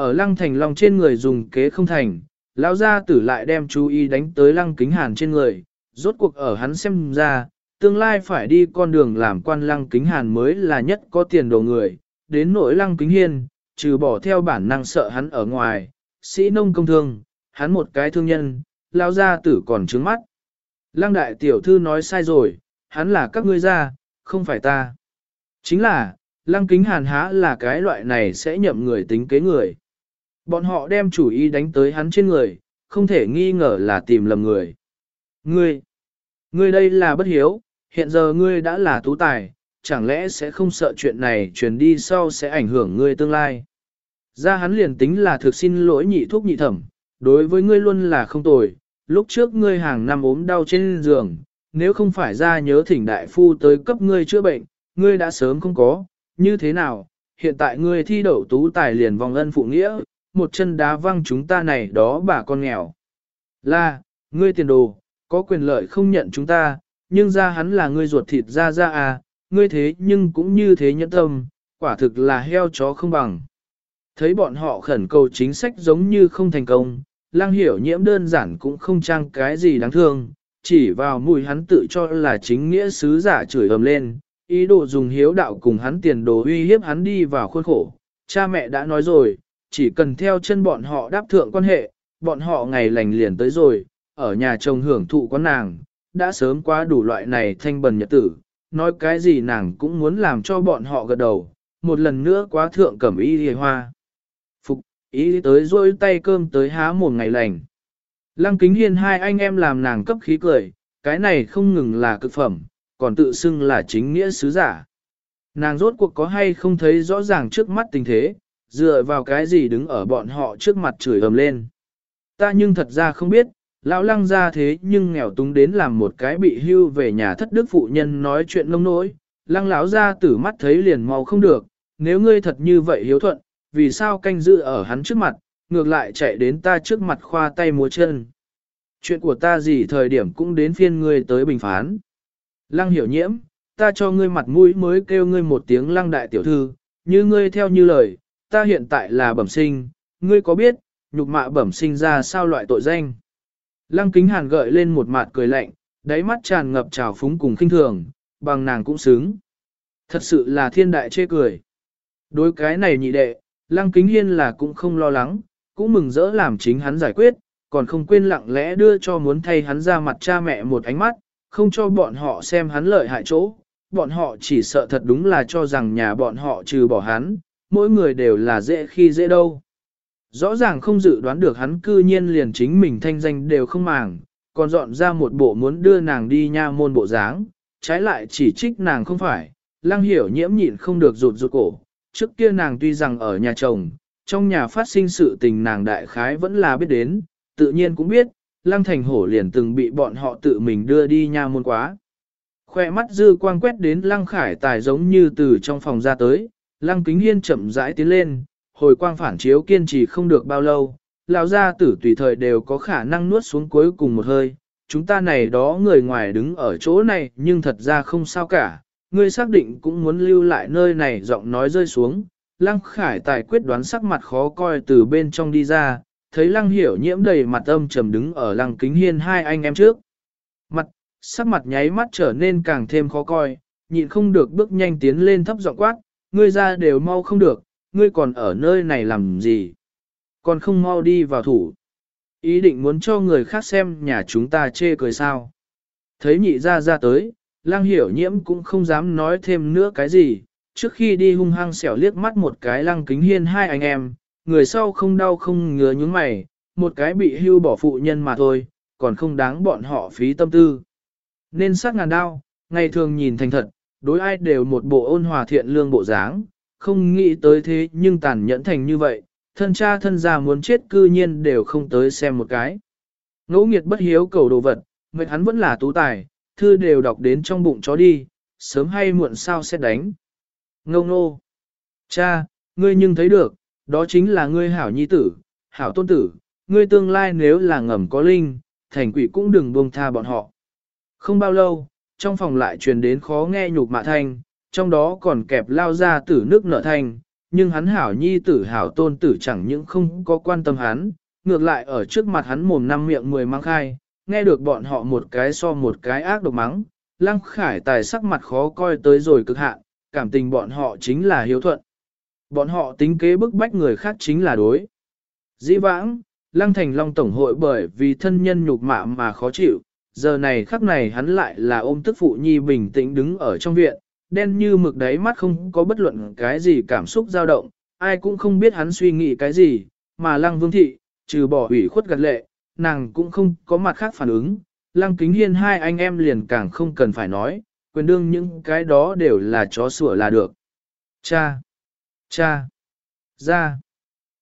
S1: Ở lăng thành long trên người dùng kế không thành, lão gia tử lại đem chú ý đánh tới lăng kính hàn trên người, rốt cuộc ở hắn xem ra, tương lai phải đi con đường làm quan lăng kính hàn mới là nhất có tiền đồ người, đến nỗi lăng kính hiên, trừ bỏ theo bản năng sợ hắn ở ngoài, sĩ nông công thương, hắn một cái thương nhân, lão gia tử còn trướng mắt. Lăng đại tiểu thư nói sai rồi, hắn là các ngươi ra, không phải ta. Chính là, lăng kính hàn há là cái loại này sẽ nhậm người tính kế người. Bọn họ đem chủ ý đánh tới hắn trên người, không thể nghi ngờ là tìm lầm người. Ngươi, ngươi đây là bất hiếu, hiện giờ ngươi đã là tú tài, chẳng lẽ sẽ không sợ chuyện này truyền đi sau sẽ ảnh hưởng ngươi tương lai. Ra hắn liền tính là thực xin lỗi nhị thuốc nhị thẩm, đối với ngươi luôn là không tồi, lúc trước ngươi hàng năm ốm đau trên giường, nếu không phải ra nhớ thỉnh đại phu tới cấp ngươi chữa bệnh, ngươi đã sớm không có, như thế nào, hiện tại ngươi thi đậu tú tài liền vòng ân phụ nghĩa, một chân đá văng chúng ta này đó bà con nghèo. Là, ngươi tiền đồ, có quyền lợi không nhận chúng ta, nhưng ra hắn là ngươi ruột thịt ra ra à, ngươi thế nhưng cũng như thế nhẫn tâm, quả thực là heo chó không bằng. Thấy bọn họ khẩn cầu chính sách giống như không thành công, lang hiểu nhiễm đơn giản cũng không trang cái gì đáng thương, chỉ vào mùi hắn tự cho là chính nghĩa sứ giả chửi ầm lên, ý đồ dùng hiếu đạo cùng hắn tiền đồ uy hiếp hắn đi vào khuôn khổ. Cha mẹ đã nói rồi, chỉ cần theo chân bọn họ đáp thượng quan hệ, bọn họ ngày lành liền tới rồi, ở nhà chồng hưởng thụ con nàng, đã sớm qua đủ loại này thanh bần nhật tử, nói cái gì nàng cũng muốn làm cho bọn họ gật đầu, một lần nữa quá thượng cẩm y hề hoa. Phục, ý tới rôi tay cơm tới há một ngày lành. Lăng kính hiên hai anh em làm nàng cấp khí cười, cái này không ngừng là cực phẩm, còn tự xưng là chính nghĩa sứ giả. Nàng rốt cuộc có hay không thấy rõ ràng trước mắt tình thế, dựa vào cái gì đứng ở bọn họ trước mặt chửi ầm lên. Ta nhưng thật ra không biết, lão lăng ra thế nhưng nghèo túng đến làm một cái bị hưu về nhà thất đức phụ nhân nói chuyện nông nỗi, lăng lão ra tử mắt thấy liền mau không được, nếu ngươi thật như vậy hiếu thuận, vì sao canh giữ ở hắn trước mặt, ngược lại chạy đến ta trước mặt khoa tay múa chân. Chuyện của ta gì thời điểm cũng đến phiên ngươi tới bình phán. Lăng hiểu nhiễm, ta cho ngươi mặt mũi mới kêu ngươi một tiếng lăng đại tiểu thư, như ngươi theo như lời, ta hiện tại là bẩm sinh, ngươi có biết, nhục mạ bẩm sinh ra sao loại tội danh. Lăng kính hàn gợi lên một mặt cười lạnh, đáy mắt tràn ngập trào phúng cùng khinh thường, bằng nàng cũng xứng. Thật sự là thiên đại chê cười. Đối cái này nhị đệ, lăng kính hiên là cũng không lo lắng, cũng mừng rỡ làm chính hắn giải quyết, còn không quên lặng lẽ đưa cho muốn thay hắn ra mặt cha mẹ một ánh mắt, không cho bọn họ xem hắn lợi hại chỗ, bọn họ chỉ sợ thật đúng là cho rằng nhà bọn họ trừ bỏ hắn, mỗi người đều là dễ khi dễ đâu. Rõ ràng không dự đoán được hắn cư nhiên liền chính mình thanh danh đều không màng, còn dọn ra một bộ muốn đưa nàng đi nha môn bộ dáng, trái lại chỉ trích nàng không phải, lăng hiểu nhiễm nhịn không được rụt rụt cổ, trước kia nàng tuy rằng ở nhà chồng, trong nhà phát sinh sự tình nàng đại khái vẫn là biết đến, tự nhiên cũng biết, lăng thành hổ liền từng bị bọn họ tự mình đưa đi nha môn quá. Khoe mắt dư quang quét đến lăng khải tài giống như từ trong phòng ra tới, lăng kính hiên chậm rãi tiến lên, hồi quang phản chiếu kiên trì không được bao lâu, lão gia tử tùy thời đều có khả năng nuốt xuống cuối cùng một hơi. Chúng ta này đó người ngoài đứng ở chỗ này nhưng thật ra không sao cả, ngươi xác định cũng muốn lưu lại nơi này giọng nói rơi xuống. Lăng khải tài quyết đoán sắc mặt khó coi từ bên trong đi ra, thấy lăng hiểu nhiễm đầy mặt âm trầm đứng ở lăng kính hiên hai anh em trước. Mặt, sắc mặt nháy mắt trở nên càng thêm khó coi, nhịn không được bước nhanh tiến lên thấp giọng quát, ngươi ra đều mau không được, ngươi còn ở nơi này làm gì? Còn không mau đi vào thủ. Ý định muốn cho người khác xem nhà chúng ta chê cười sao. Thấy nhị ra ra tới, lang hiểu nhiễm cũng không dám nói thêm nữa cái gì, trước khi đi hung hăng xẻo liếc mắt một cái lăng kính hiên hai anh em, người sau không đau không ngứa những mày, một cái bị hưu bỏ phụ nhân mà thôi, còn không đáng bọn họ phí tâm tư. Nên sát ngàn đau, ngày thường nhìn thành thật, đối ai đều một bộ ôn hòa thiện lương bộ dáng, không nghĩ tới thế nhưng tàn nhẫn thành như vậy, thân cha thân già muốn chết cư nhiên đều không tới xem một cái. Ngỗ nghiệt bất hiếu cầu đồ vật, mệt hắn vẫn là tú tài, thư đều đọc đến trong bụng chó đi, sớm hay muộn sao sẽ đánh. Ngông nô. Cha, ngươi nhưng thấy được, đó chính là ngươi hảo nhi tử, hảo tôn tử, ngươi tương lai nếu là ngầm có linh, thành quỷ cũng đừng buông tha bọn họ. Không bao lâu, trong phòng lại truyền đến khó nghe nhục mạ thanh, trong đó còn kẹp lao ra tử nước nở thanh, nhưng hắn hảo nhi tử hảo tôn tử chẳng những không có quan tâm hắn, ngược lại ở trước mặt hắn mồm năm miệng mười mang khai, nghe được bọn họ một cái so một cái ác độc mắng, lăng khải tài sắc mặt khó coi tới rồi cực hạn, cảm tình bọn họ chính là hiếu thuận. Bọn họ tính kế bức bách người khác chính là đối. Dĩ vãng, lăng thành long tổng hội bởi vì thân nhân nhục mạ mà khó chịu, giờ này khắc này hắn lại là ôm tức phụ nhi bình tĩnh đứng ở trong viện, đen như mực đáy mắt không có bất luận cái gì cảm xúc dao động, ai cũng không biết hắn suy nghĩ cái gì, mà lăng vương thị, trừ bỏ ủy khuất gật lệ, nàng cũng không có mặt khác phản ứng, lăng kính hiên hai anh em liền càng không cần phải nói, quyền đương những cái đó đều là chó sủa là được. Cha! Cha! Ra!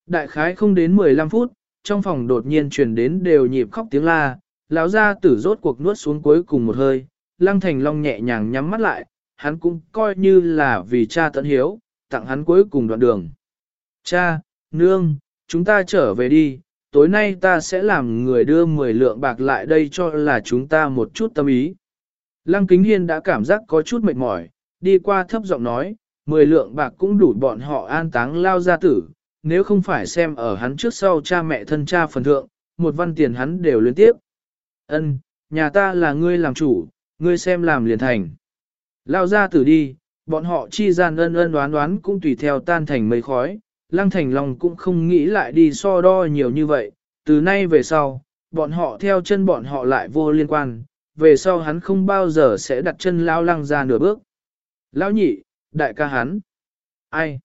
S1: Đại khái không đến 15 phút, trong phòng đột nhiên truyền đến đều nhịp khóc tiếng la, lão gia tử rốt cuộc nuốt xuống cuối cùng một hơi, lăng thành long nhẹ nhàng nhắm mắt lại, hắn cũng coi như là vì cha tận hiếu, tặng hắn cuối cùng đoạn đường. Cha, nương, chúng ta trở về đi, tối nay ta sẽ làm người đưa 10 lượng bạc lại đây cho là chúng ta một chút tâm ý. Lăng Kính Hiên đã cảm giác có chút mệt mỏi, đi qua thấp giọng nói, 10 lượng bạc cũng đủ bọn họ an táng lao gia tử, nếu không phải xem ở hắn trước sau cha mẹ thân cha phần thượng, một văn tiền hắn đều liên tiếp. Ân, nhà ta là ngươi làm chủ, ngươi xem làm liền thành. Lao ra tử đi, bọn họ chi gian ân ân đoán đoán cũng tùy theo tan thành mây khói, Lăng Thành Long cũng không nghĩ lại đi so đo nhiều như vậy, từ nay về sau, bọn họ theo chân bọn họ lại vô liên quan, về sau hắn không bao giờ sẽ đặt chân Lao Lăng ra nửa bước. Lão nhị, đại ca hắn. Ai?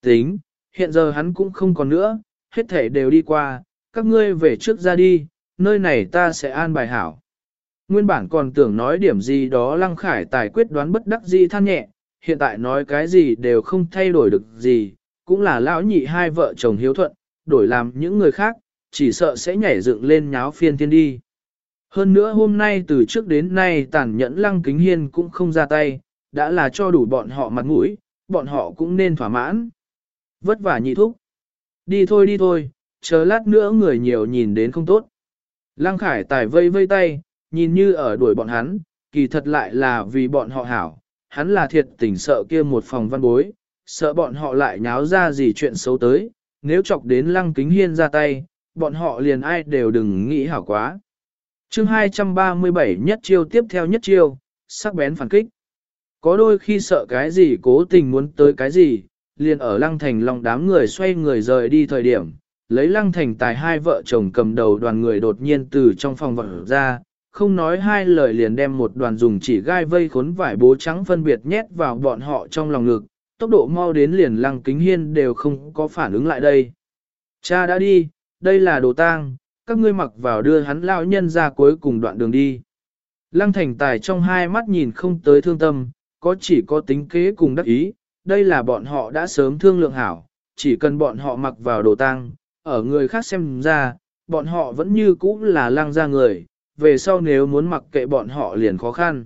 S1: Tính, hiện giờ hắn cũng không còn nữa, hết thể đều đi qua, các ngươi về trước ra đi, nơi này ta sẽ an bài hảo. Nguyên bản còn tưởng nói điểm gì đó lăng khải tài quyết đoán bất đắc dĩ than nhẹ, hiện tại nói cái gì đều không thay đổi được gì, cũng là lão nhị hai vợ chồng hiếu thuận, đổi làm những người khác, chỉ sợ sẽ nhảy dựng lên nháo phiên thiên đi. Hơn nữa hôm nay từ trước đến nay tàn nhẫn lăng kính hiên cũng không ra tay, đã là cho đủ bọn họ mặt mũi, bọn họ cũng nên thỏa mãn. Vất vả nhị thúc. Đi thôi đi thôi, chờ lát nữa người nhiều nhìn đến không tốt. Lăng khải tài vây vây tay, nhìn như ở đuổi bọn hắn, kỳ thật lại là vì bọn họ hảo, hắn là thiệt tình sợ kia một phòng văn bối, sợ bọn họ lại nháo ra gì chuyện xấu tới, nếu chọc đến lăng kính hiên ra tay, bọn họ liền ai đều đừng nghĩ hảo quá. chương 237 nhất chiêu tiếp theo nhất chiêu, sắc bén phản kích. Có đôi khi sợ cái gì cố tình muốn tới cái gì, liền ở lăng thành lòng đám người xoay người rời đi thời điểm, lấy lăng thành tài hai vợ chồng cầm đầu đoàn người đột nhiên từ trong phòng vật ra, không nói hai lời liền đem một đoàn dùng chỉ gai vây khốn vải bố trắng phân biệt nhét vào bọn họ trong lòng ngực, tốc độ mau đến liền lăng kính hiên đều không có phản ứng lại đây. Cha đã đi, đây là đồ tang, các ngươi mặc vào đưa hắn lao nhân ra cuối cùng đoạn đường đi. Lăng thành tài trong hai mắt nhìn không tới thương tâm, có chỉ có tính kế cùng đắc ý, đây là bọn họ đã sớm thương lượng hảo, chỉ cần bọn họ mặc vào đồ tang, ở người khác xem ra, bọn họ vẫn như cũ là lăng ra người, về sau nếu muốn mặc kệ bọn họ liền khó khăn.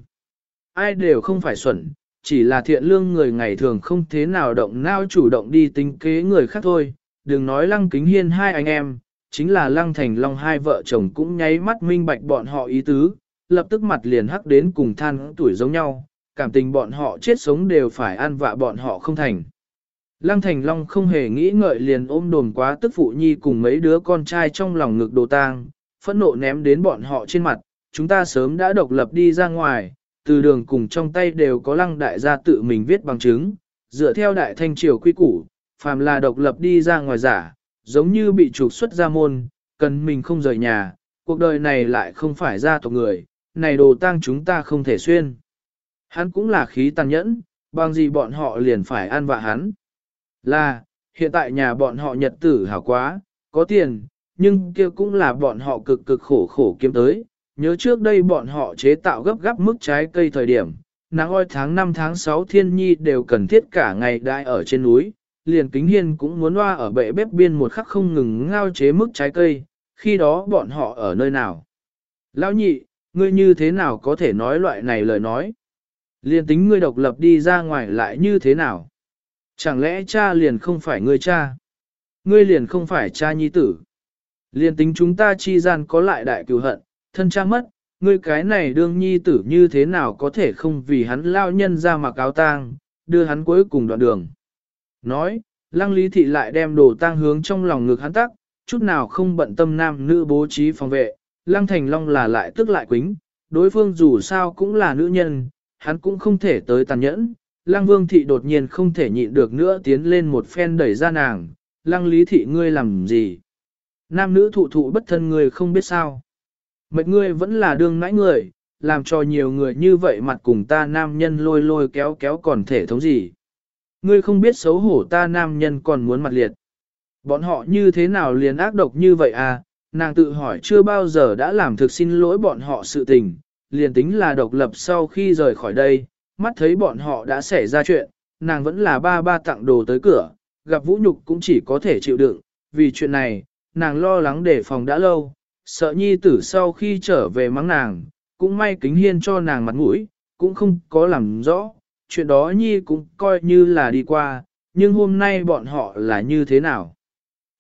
S1: Ai đều không phải xuẩn, chỉ là thiện lương người ngày thường không thế nào động nao chủ động đi tính kế người khác thôi, đừng nói lăng kính hiên hai anh em, chính là lăng thành long hai vợ chồng cũng nháy mắt minh bạch bọn họ ý tứ, lập tức mặt liền hắc đến cùng than tuổi giống nhau, cảm tình bọn họ chết sống đều phải ăn vạ bọn họ không thành. Lăng Thành Long không hề nghĩ ngợi liền ôm đồn quá tức phụ nhi cùng mấy đứa con trai trong lòng ngực đồ tang, phẫn nộ ném đến bọn họ trên mặt, chúng ta sớm đã độc lập đi ra ngoài, từ đường cùng trong tay đều có lăng đại gia tự mình viết bằng chứng, dựa theo đại thanh triều quy củ, phàm là độc lập đi ra ngoài giả, giống như bị trục xuất ra môn, cần mình không rời nhà, cuộc đời này lại không phải gia tộc người, này đồ tang chúng ta không thể xuyên. Hắn cũng là khí tàn nhẫn, bằng gì bọn họ liền phải ăn vạ hắn. Là, hiện tại nhà bọn họ nhật tử hảo quá, có tiền, nhưng kia cũng là bọn họ cực cực khổ khổ kiếm tới. Nhớ trước đây bọn họ chế tạo gấp gấp mức trái cây thời điểm, nắng oi tháng 5 tháng 6 thiên nhi đều cần thiết cả ngày đại ở trên núi, liền kính hiên cũng muốn loa ở bệ bếp biên một khắc không ngừng ngao chế mức trái cây, khi đó bọn họ ở nơi nào. Lão nhị, ngươi như thế nào có thể nói loại này lời nói? Liền tính ngươi độc lập đi ra ngoài lại như thế nào? Chẳng lẽ cha liền không phải ngươi cha? Ngươi liền không phải cha nhi tử? Liền tính chúng ta chi gian có lại đại cừu hận, thân cha mất, ngươi cái này đương nhi tử như thế nào có thể không vì hắn lao nhân ra mặc áo tang, đưa hắn cuối cùng đoạn đường. Nói, lăng lý thị lại đem đồ tang hướng trong lòng ngực hắn tắc, chút nào không bận tâm nam nữ bố trí phòng vệ, lăng thành long là lại tức lại quính, đối phương dù sao cũng là nữ nhân, hắn cũng không thể tới tàn nhẫn. Lăng vương thị đột nhiên không thể nhịn được nữa tiến lên một phen đẩy ra nàng, lăng lý thị ngươi làm gì? Nam nữ thụ thụ bất thân người không biết sao. Mệnh ngươi vẫn là đương nãi người, làm cho nhiều người như vậy mặt cùng ta nam nhân lôi lôi kéo kéo còn thể thống gì. Ngươi không biết xấu hổ ta nam nhân còn muốn mặt liệt. Bọn họ như thế nào liền ác độc như vậy à, nàng tự hỏi chưa bao giờ đã làm thực xin lỗi bọn họ sự tình, liền tính là độc lập sau khi rời khỏi đây, mắt thấy bọn họ đã xảy ra chuyện, nàng vẫn là ba ba tặng đồ tới cửa, gặp vũ nhục cũng chỉ có thể chịu đựng, vì chuyện này, nàng lo lắng để phòng đã lâu, sợ nhi tử sau khi trở về mắng nàng, cũng may kính hiên cho nàng mặt mũi, cũng không có làm rõ, chuyện đó nhi cũng coi như là đi qua, nhưng hôm nay bọn họ là như thế nào.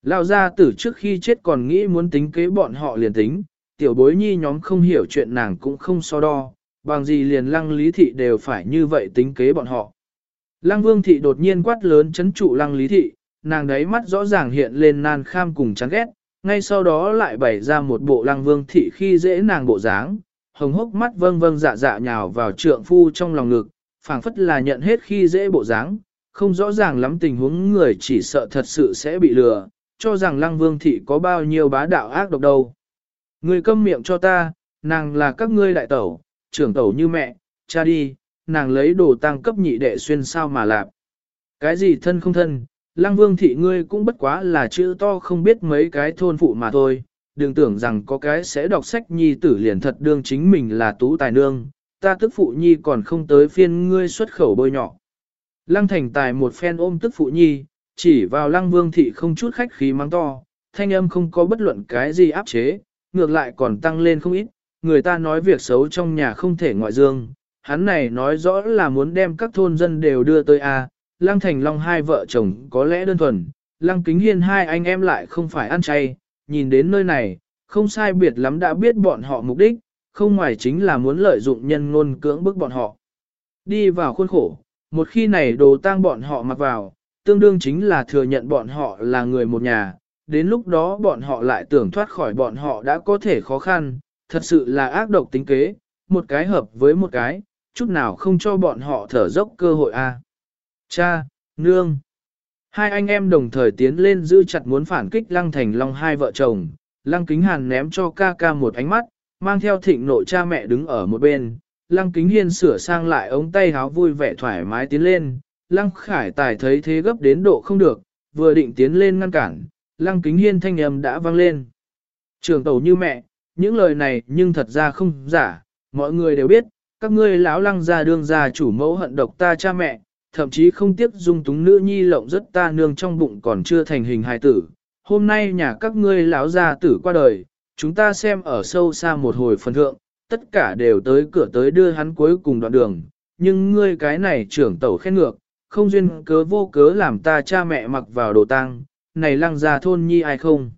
S1: Lão gia tử trước khi chết còn nghĩ muốn tính kế bọn họ liền tính, tiểu bối nhi nhóm không hiểu chuyện nàng cũng không so đo, bằng gì liền lăng lý thị đều phải như vậy tính kế bọn họ. Lăng vương thị đột nhiên quát lớn chấn trụ lăng lý thị, nàng đấy mắt rõ ràng hiện lên nan kham cùng chán ghét, ngay sau đó lại bày ra một bộ lăng vương thị khi dễ nàng bộ dáng, hồng hốc mắt vâng vâng dạ dạ nhào vào trượng phu trong lòng ngực, phảng phất là nhận hết khi dễ bộ dáng, không rõ ràng lắm tình huống người chỉ sợ thật sự sẽ bị lừa, cho rằng lăng vương thị có bao nhiêu bá đạo ác độc đâu. Người câm miệng cho ta, nàng là các ngươi đại tẩu, trưởng tẩu như mẹ, cha đi, nàng lấy đồ tăng cấp nhị đệ xuyên sao mà lạp. Cái gì thân không thân, lăng vương thị ngươi cũng bất quá là chữ to không biết mấy cái thôn phụ mà thôi, đừng tưởng rằng có cái sẽ đọc sách nhi tử liền thật đương chính mình là tú tài nương, ta tức phụ nhi còn không tới phiên ngươi xuất khẩu bôi nhỏ. Lăng thành tài một phen ôm tức phụ nhi, chỉ vào lăng vương thị không chút khách khí mang to, thanh âm không có bất luận cái gì áp chế, ngược lại còn tăng lên không ít, người ta nói việc xấu trong nhà không thể ngoại dương, hắn này nói rõ là muốn đem các thôn dân đều đưa tới A, Lăng Thành Long hai vợ chồng có lẽ đơn thuần, Lăng Kính Hiên hai anh em lại không phải ăn chay, nhìn đến nơi này, không sai biệt lắm đã biết bọn họ mục đích, không ngoài chính là muốn lợi dụng nhân ngôn cưỡng bức bọn họ. Đi vào khuôn khổ, một khi này đồ tang bọn họ mặc vào, tương đương chính là thừa nhận bọn họ là người một nhà, đến lúc đó bọn họ lại tưởng thoát khỏi bọn họ đã có thể khó khăn, thật sự là ác độc tính kế, một cái hợp với một cái, chút nào không cho bọn họ thở dốc cơ hội a. Cha, nương. Hai anh em đồng thời tiến lên giữ chặt muốn phản kích Lăng Thành Long hai vợ chồng, Lăng Kính Hàn ném cho ca ca một ánh mắt, mang theo thịnh nội cha mẹ đứng ở một bên, lăng kính hiên sửa sang lại ống tay háo vui vẻ thoải mái tiến lên, lăng khải tài thấy thế gấp đến độ không được, vừa định tiến lên ngăn cản, lăng kính hiên thanh âm đã vang lên. Trường tàu như mẹ, những lời này nhưng thật ra không giả, mọi người đều biết, các ngươi lão lăng gia đương gia chủ mẫu hận độc ta cha mẹ, thậm chí không tiếc dung túng nữ nhi lộng rất ta nương trong bụng còn chưa thành hình hài tử. Hôm nay nhà các ngươi lão gia tử qua đời, chúng ta xem ở sâu xa một hồi phần thượng, tất cả đều tới cửa tới đưa hắn cuối cùng đoạn đường, nhưng ngươi cái này trưởng tẩu khen ngược, không duyên cớ vô cớ làm ta cha mẹ mặc vào đồ tang, này lăng gia thôn nhi ai không.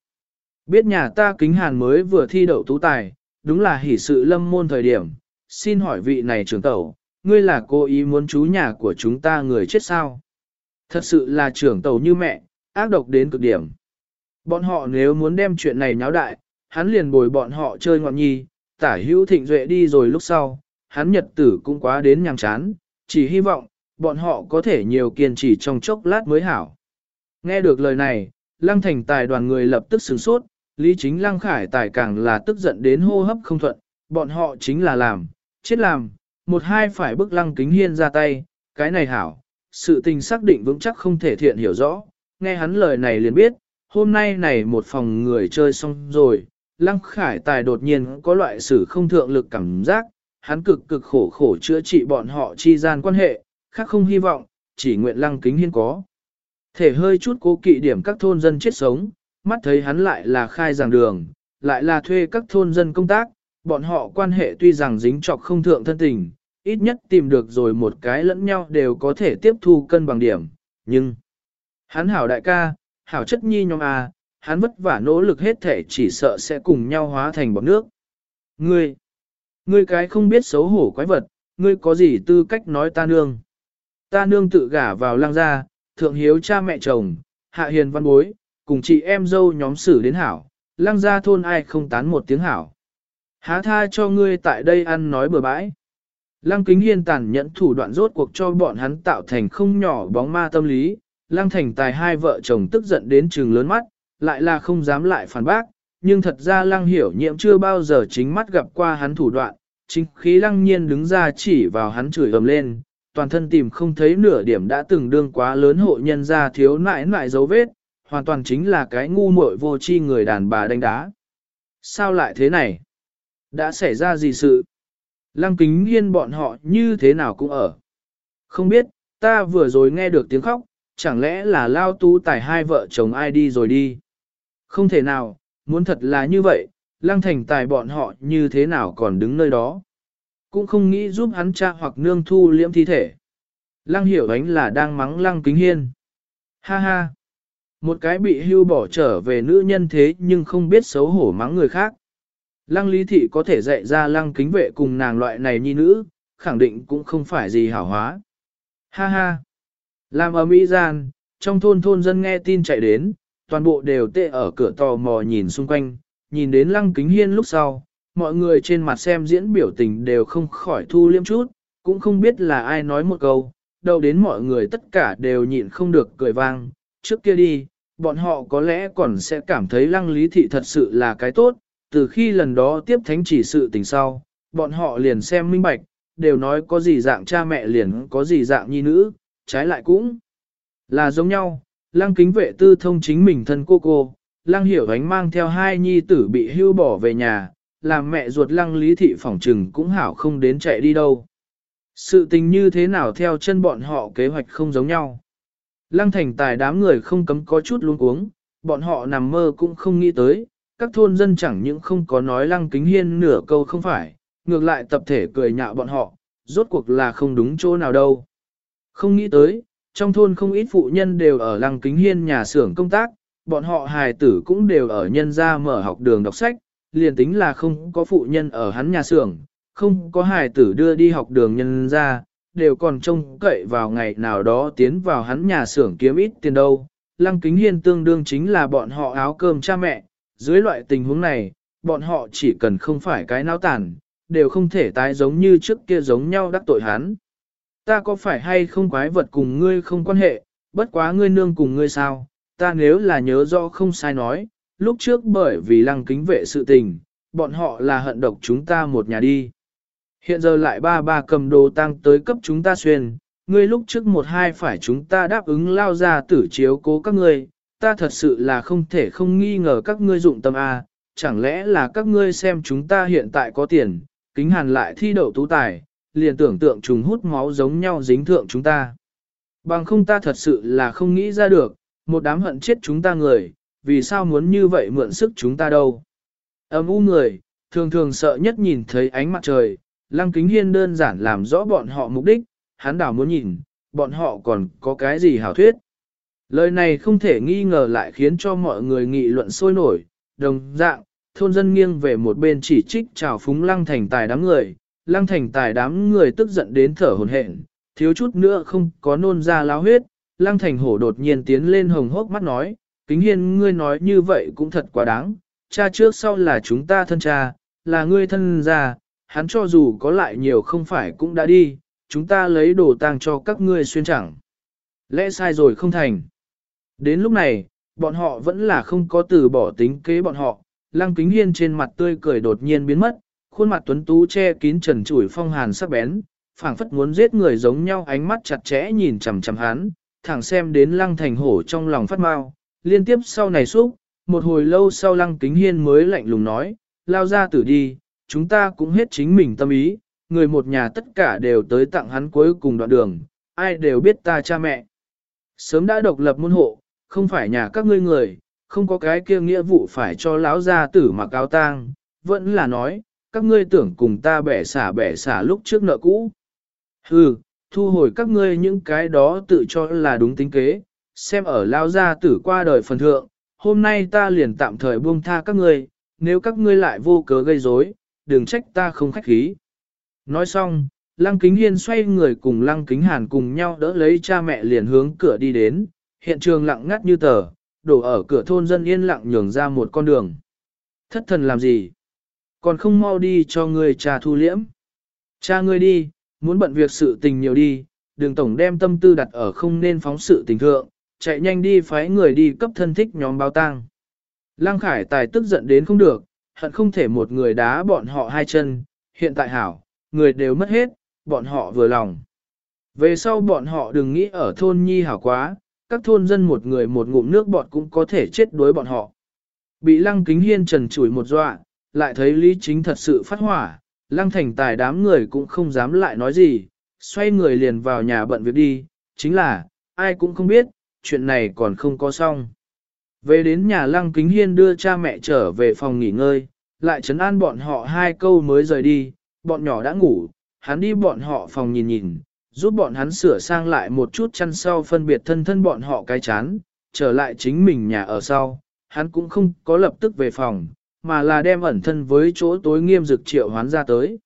S1: Biết nhà ta kính hàn mới vừa thi đậu tú tài, đúng là hỷ sự lâm môn thời điểm, xin hỏi vị này trưởng tẩu, ngươi là cố ý muốn chú nhà của chúng ta người chết sao? Thật sự là trưởng tẩu như mẹ, ác độc đến cực điểm. Bọn họ nếu muốn đem chuyện này nháo đại, hắn liền bồi bọn họ chơi ngọn nhi, tả hữu thịnh duệ đi rồi lúc sau, hắn nhật tử cũng quá đến nhàng chán, chỉ hy vọng, bọn họ có thể nhiều kiên trì trong chốc lát mới hảo. Nghe được lời này, lăng thành tài đoàn người lập tức sửng sốt, lý chính lăng khải tài càng là tức giận đến hô hấp không thuận, bọn họ chính là làm, chết làm, một hai phải bức lăng kính hiên ra tay, cái này hảo, sự tình xác định vững chắc không thể thiện hiểu rõ, nghe hắn lời này liền biết, hôm nay này một phòng người chơi xong rồi, lăng khải tài đột nhiên có loại sự không thượng lực cảm giác, hắn cực cực khổ khổ chữa trị bọn họ chi gian quan hệ, khác không hy vọng, chỉ nguyện lăng kính hiên có. Thể hơi chút cố kỵ điểm các thôn dân chết sống, mắt thấy hắn lại là khai giảng đường, lại là thuê các thôn dân công tác, bọn họ quan hệ tuy rằng dính trọc không thượng thân tình, ít nhất tìm được rồi một cái lẫn nhau đều có thể tiếp thu cân bằng điểm, nhưng hắn hảo đại ca, hảo chất nhi nhóm à, hắn vất vả nỗ lực hết thể chỉ sợ sẽ cùng nhau hóa thành bọt nước. Ngươi, ngươi cái không biết xấu hổ quái vật, ngươi có gì tư cách nói ta nương. Ta nương tự gả vào lang gia, thượng hiếu cha mẹ chồng, hạ hiền văn bối, cùng chị em dâu nhóm xử đến hảo, lang ra thôn ai không tán một tiếng hảo. Há tha cho ngươi tại đây ăn nói bừa bãi. Lăng kính hiên tàn nhẫn thủ đoạn rốt cuộc cho bọn hắn tạo thành không nhỏ bóng ma tâm lý. Lăng thành tài hai vợ chồng tức giận đến trừng lớn mắt, lại là không dám lại phản bác. Nhưng thật ra lăng hiểu nhiệm chưa bao giờ chính mắt gặp qua hắn thủ đoạn. Chính khí lăng nhiên đứng ra chỉ vào hắn chửi ầm lên, toàn thân tìm không thấy nửa điểm đã từng đương quá lớn hộ nhân ra thiếu nại nại dấu vết, hoàn toàn chính là cái ngu muội vô tri người đàn bà đánh đá. Sao lại thế này? Đã xảy ra gì sự? Lăng kính hiên bọn họ như thế nào cũng ở. Không biết, ta vừa rồi nghe được tiếng khóc, chẳng lẽ là lao tu tài hai vợ chồng ai đi rồi đi. Không thể nào, muốn thật là như vậy, lăng thành tài bọn họ như thế nào còn đứng nơi đó. Cũng không nghĩ giúp hắn cha hoặc nương thu liễm thi thể. Lăng hiểu ánh là đang mắng lăng kính hiên. Ha ha. Một cái bị hưu bỏ trở về nữ nhân thế nhưng không biết xấu hổ mắng người khác. Lăng lý thị có thể dạy ra lăng kính vệ cùng nàng loại này nhi nữ, khẳng định cũng không phải gì hảo hóa. Ha ha! Làm ở Mỹ gian, trong thôn thôn dân nghe tin chạy đến, toàn bộ đều tê ở cửa tò mò nhìn xung quanh, nhìn đến lăng kính hiên lúc sau, mọi người trên mặt xem diễn biểu tình đều không khỏi thu liêm chút, cũng không biết là ai nói một câu, đâu đến mọi người tất cả đều nhịn không được cười vang, trước kia đi, bọn họ có lẽ còn sẽ cảm thấy lăng lý thị thật sự là cái tốt, từ khi lần đó tiếp thánh chỉ sự tình sau, bọn họ liền xem minh bạch, đều nói có gì dạng cha mẹ liền có gì dạng nhi nữ, trái lại cũng là giống nhau. Lăng kính vệ tư thông chính mình thân cô cô, lăng hiểu ánh mang theo hai nhi tử bị hưu bỏ về nhà, làm mẹ ruột lăng lý thị phỏng trừng cũng hảo không đến chạy đi đâu. Sự tình như thế nào theo chân bọn họ kế hoạch không giống nhau. Lăng thành tài đám người không cấm có chút luống cuống, bọn họ nằm mơ cũng không nghĩ tới, các thôn dân chẳng những không có nói lăng kính hiên nửa câu không phải, ngược lại tập thể cười nhạo bọn họ, rốt cuộc là không đúng chỗ nào đâu. Không nghĩ tới, trong thôn không ít phụ nhân đều ở lăng kính hiên nhà xưởng công tác, bọn họ hài tử cũng đều ở nhân gia mở học đường đọc sách, liền tính là không có phụ nhân ở hắn nhà xưởng, không có hài tử đưa đi học đường nhân gia, đều còn trông cậy vào ngày nào đó tiến vào hắn nhà xưởng kiếm ít tiền đâu. Lăng kính hiên tương đương chính là bọn họ áo cơm cha mẹ, dưới loại tình huống này, bọn họ chỉ cần không phải cái náo tàn, đều không thể tái giống như trước kia giống nhau đắc tội hắn. Ta có phải hay không quái vật cùng ngươi không quan hệ, bất quá ngươi nương cùng ngươi sao, ta nếu là nhớ rõ không sai nói, lúc trước bởi vì lăng kính vệ sự tình, bọn họ là hận độc chúng ta một nhà đi. Hiện giờ lại ba ba cầm đồ tăng tới cấp chúng ta xuyên, ngươi lúc trước một hai phải chúng ta đáp ứng lao ra tử chiếu cố các ngươi, ta thật sự là không thể không nghi ngờ các ngươi dụng tâm A, chẳng lẽ là các ngươi xem chúng ta hiện tại có tiền, kính hàn lại thi đậu tú tài, liền tưởng tượng trùng hút máu giống nhau dính thượng chúng ta. Bằng không ta thật sự là không nghĩ ra được, một đám hận chết chúng ta người, vì sao muốn như vậy mượn sức chúng ta đâu. Âm u người, thường thường sợ nhất nhìn thấy ánh mặt trời, lăng kính hiên đơn giản làm rõ bọn họ mục đích, hắn đảo muốn nhìn, bọn họ còn có cái gì hảo thuyết. Lời này không thể nghi ngờ lại khiến cho mọi người nghị luận sôi nổi, đồng dạng, thôn dân nghiêng về một bên chỉ trích trào phúng lăng thành tài đám người, lăng thành tài đám người tức giận đến thở hồn hển, thiếu chút nữa không có nôn ra lao huyết, lăng thành hổ đột nhiên tiến lên hồng hốc mắt nói, kính hiên ngươi nói như vậy cũng thật quá đáng, cha trước sau là chúng ta thân cha, là ngươi thân gia, hắn cho dù có lại nhiều không phải cũng đã đi, chúng ta lấy đồ tang cho các ngươi xuyên chẳng. Lẽ sai rồi không thành. Đến lúc này, bọn họ vẫn là không có từ bỏ tính kế bọn họ, lăng kính hiên trên mặt tươi cười đột nhiên biến mất, khuôn mặt tuấn tú che kín trần trụi phong hàn sắc bén, phảng phất muốn giết người giống nhau ánh mắt chặt chẽ nhìn chằm chằm hắn, thẳng xem đến lăng thành hổ trong lòng phát mau, liên tiếp sau này xúc, một hồi lâu sau lăng kính hiên mới lạnh lùng nói, lao ra tử đi, chúng ta cũng hết chính mình tâm ý, người một nhà tất cả đều tới tặng hắn cuối cùng đoạn đường, ai đều biết ta cha mẹ. Sớm đã độc lập môn hộ, không phải nhà các ngươi người, không có cái kia nghĩa vụ phải cho lão gia tử mặc áo tang, vẫn là nói, các ngươi tưởng cùng ta bẻ xả bẻ xả lúc trước nợ cũ. Hừ, thu hồi các ngươi những cái đó tự cho là đúng tính kế, xem ở lao gia tử qua đời phần thượng, hôm nay ta liền tạm thời buông tha các ngươi, nếu các ngươi lại vô cớ gây rối, đừng trách ta không khách khí. Nói xong, Lăng Kính Hiên xoay người cùng Lăng Kính Hàn cùng nhau đỡ lấy cha mẹ liền hướng cửa đi đến, hiện trường lặng ngắt như tờ, đổ ở cửa thôn dân yên lặng nhường ra một con đường. Thất thần làm gì? Còn không mau đi cho người cha thu liễm. Cha ngươi đi, muốn bận việc sự tình nhiều đi, Đường tổng đem tâm tư đặt ở không nên phóng sự tình thượng, chạy nhanh đi phái người đi cấp thân thích nhóm báo tang. Lăng Khải Tài tức giận đến không được, hận không thể một người đá bọn họ hai chân, hiện tại hảo, người đều mất hết, bọn họ vừa lòng. Về sau bọn họ đừng nghĩ ở thôn nhi hảo quá, các thôn dân một người một ngụm nước bọt cũng có thể chết đuối bọn họ. Bị lăng kính hiên trần chủi một dọa, lại thấy lý chính thật sự phát hỏa, lăng thành tài đám người cũng không dám lại nói gì, xoay người liền vào nhà bận việc đi, chính là, ai cũng không biết, chuyện này còn không có xong. Về đến nhà lăng kính hiên đưa cha mẹ trở về phòng nghỉ ngơi, lại chấn an bọn họ hai câu mới rời đi, bọn nhỏ đã ngủ, hắn đi bọn họ phòng nhìn nhìn, giúp bọn hắn sửa sang lại một chút chăn sau phân biệt thân thân bọn họ cái chán, trở lại chính mình nhà ở sau, hắn cũng không có lập tức về phòng, mà là đem ẩn thân với chỗ tối nghiêm dực triệu hoán ra tới.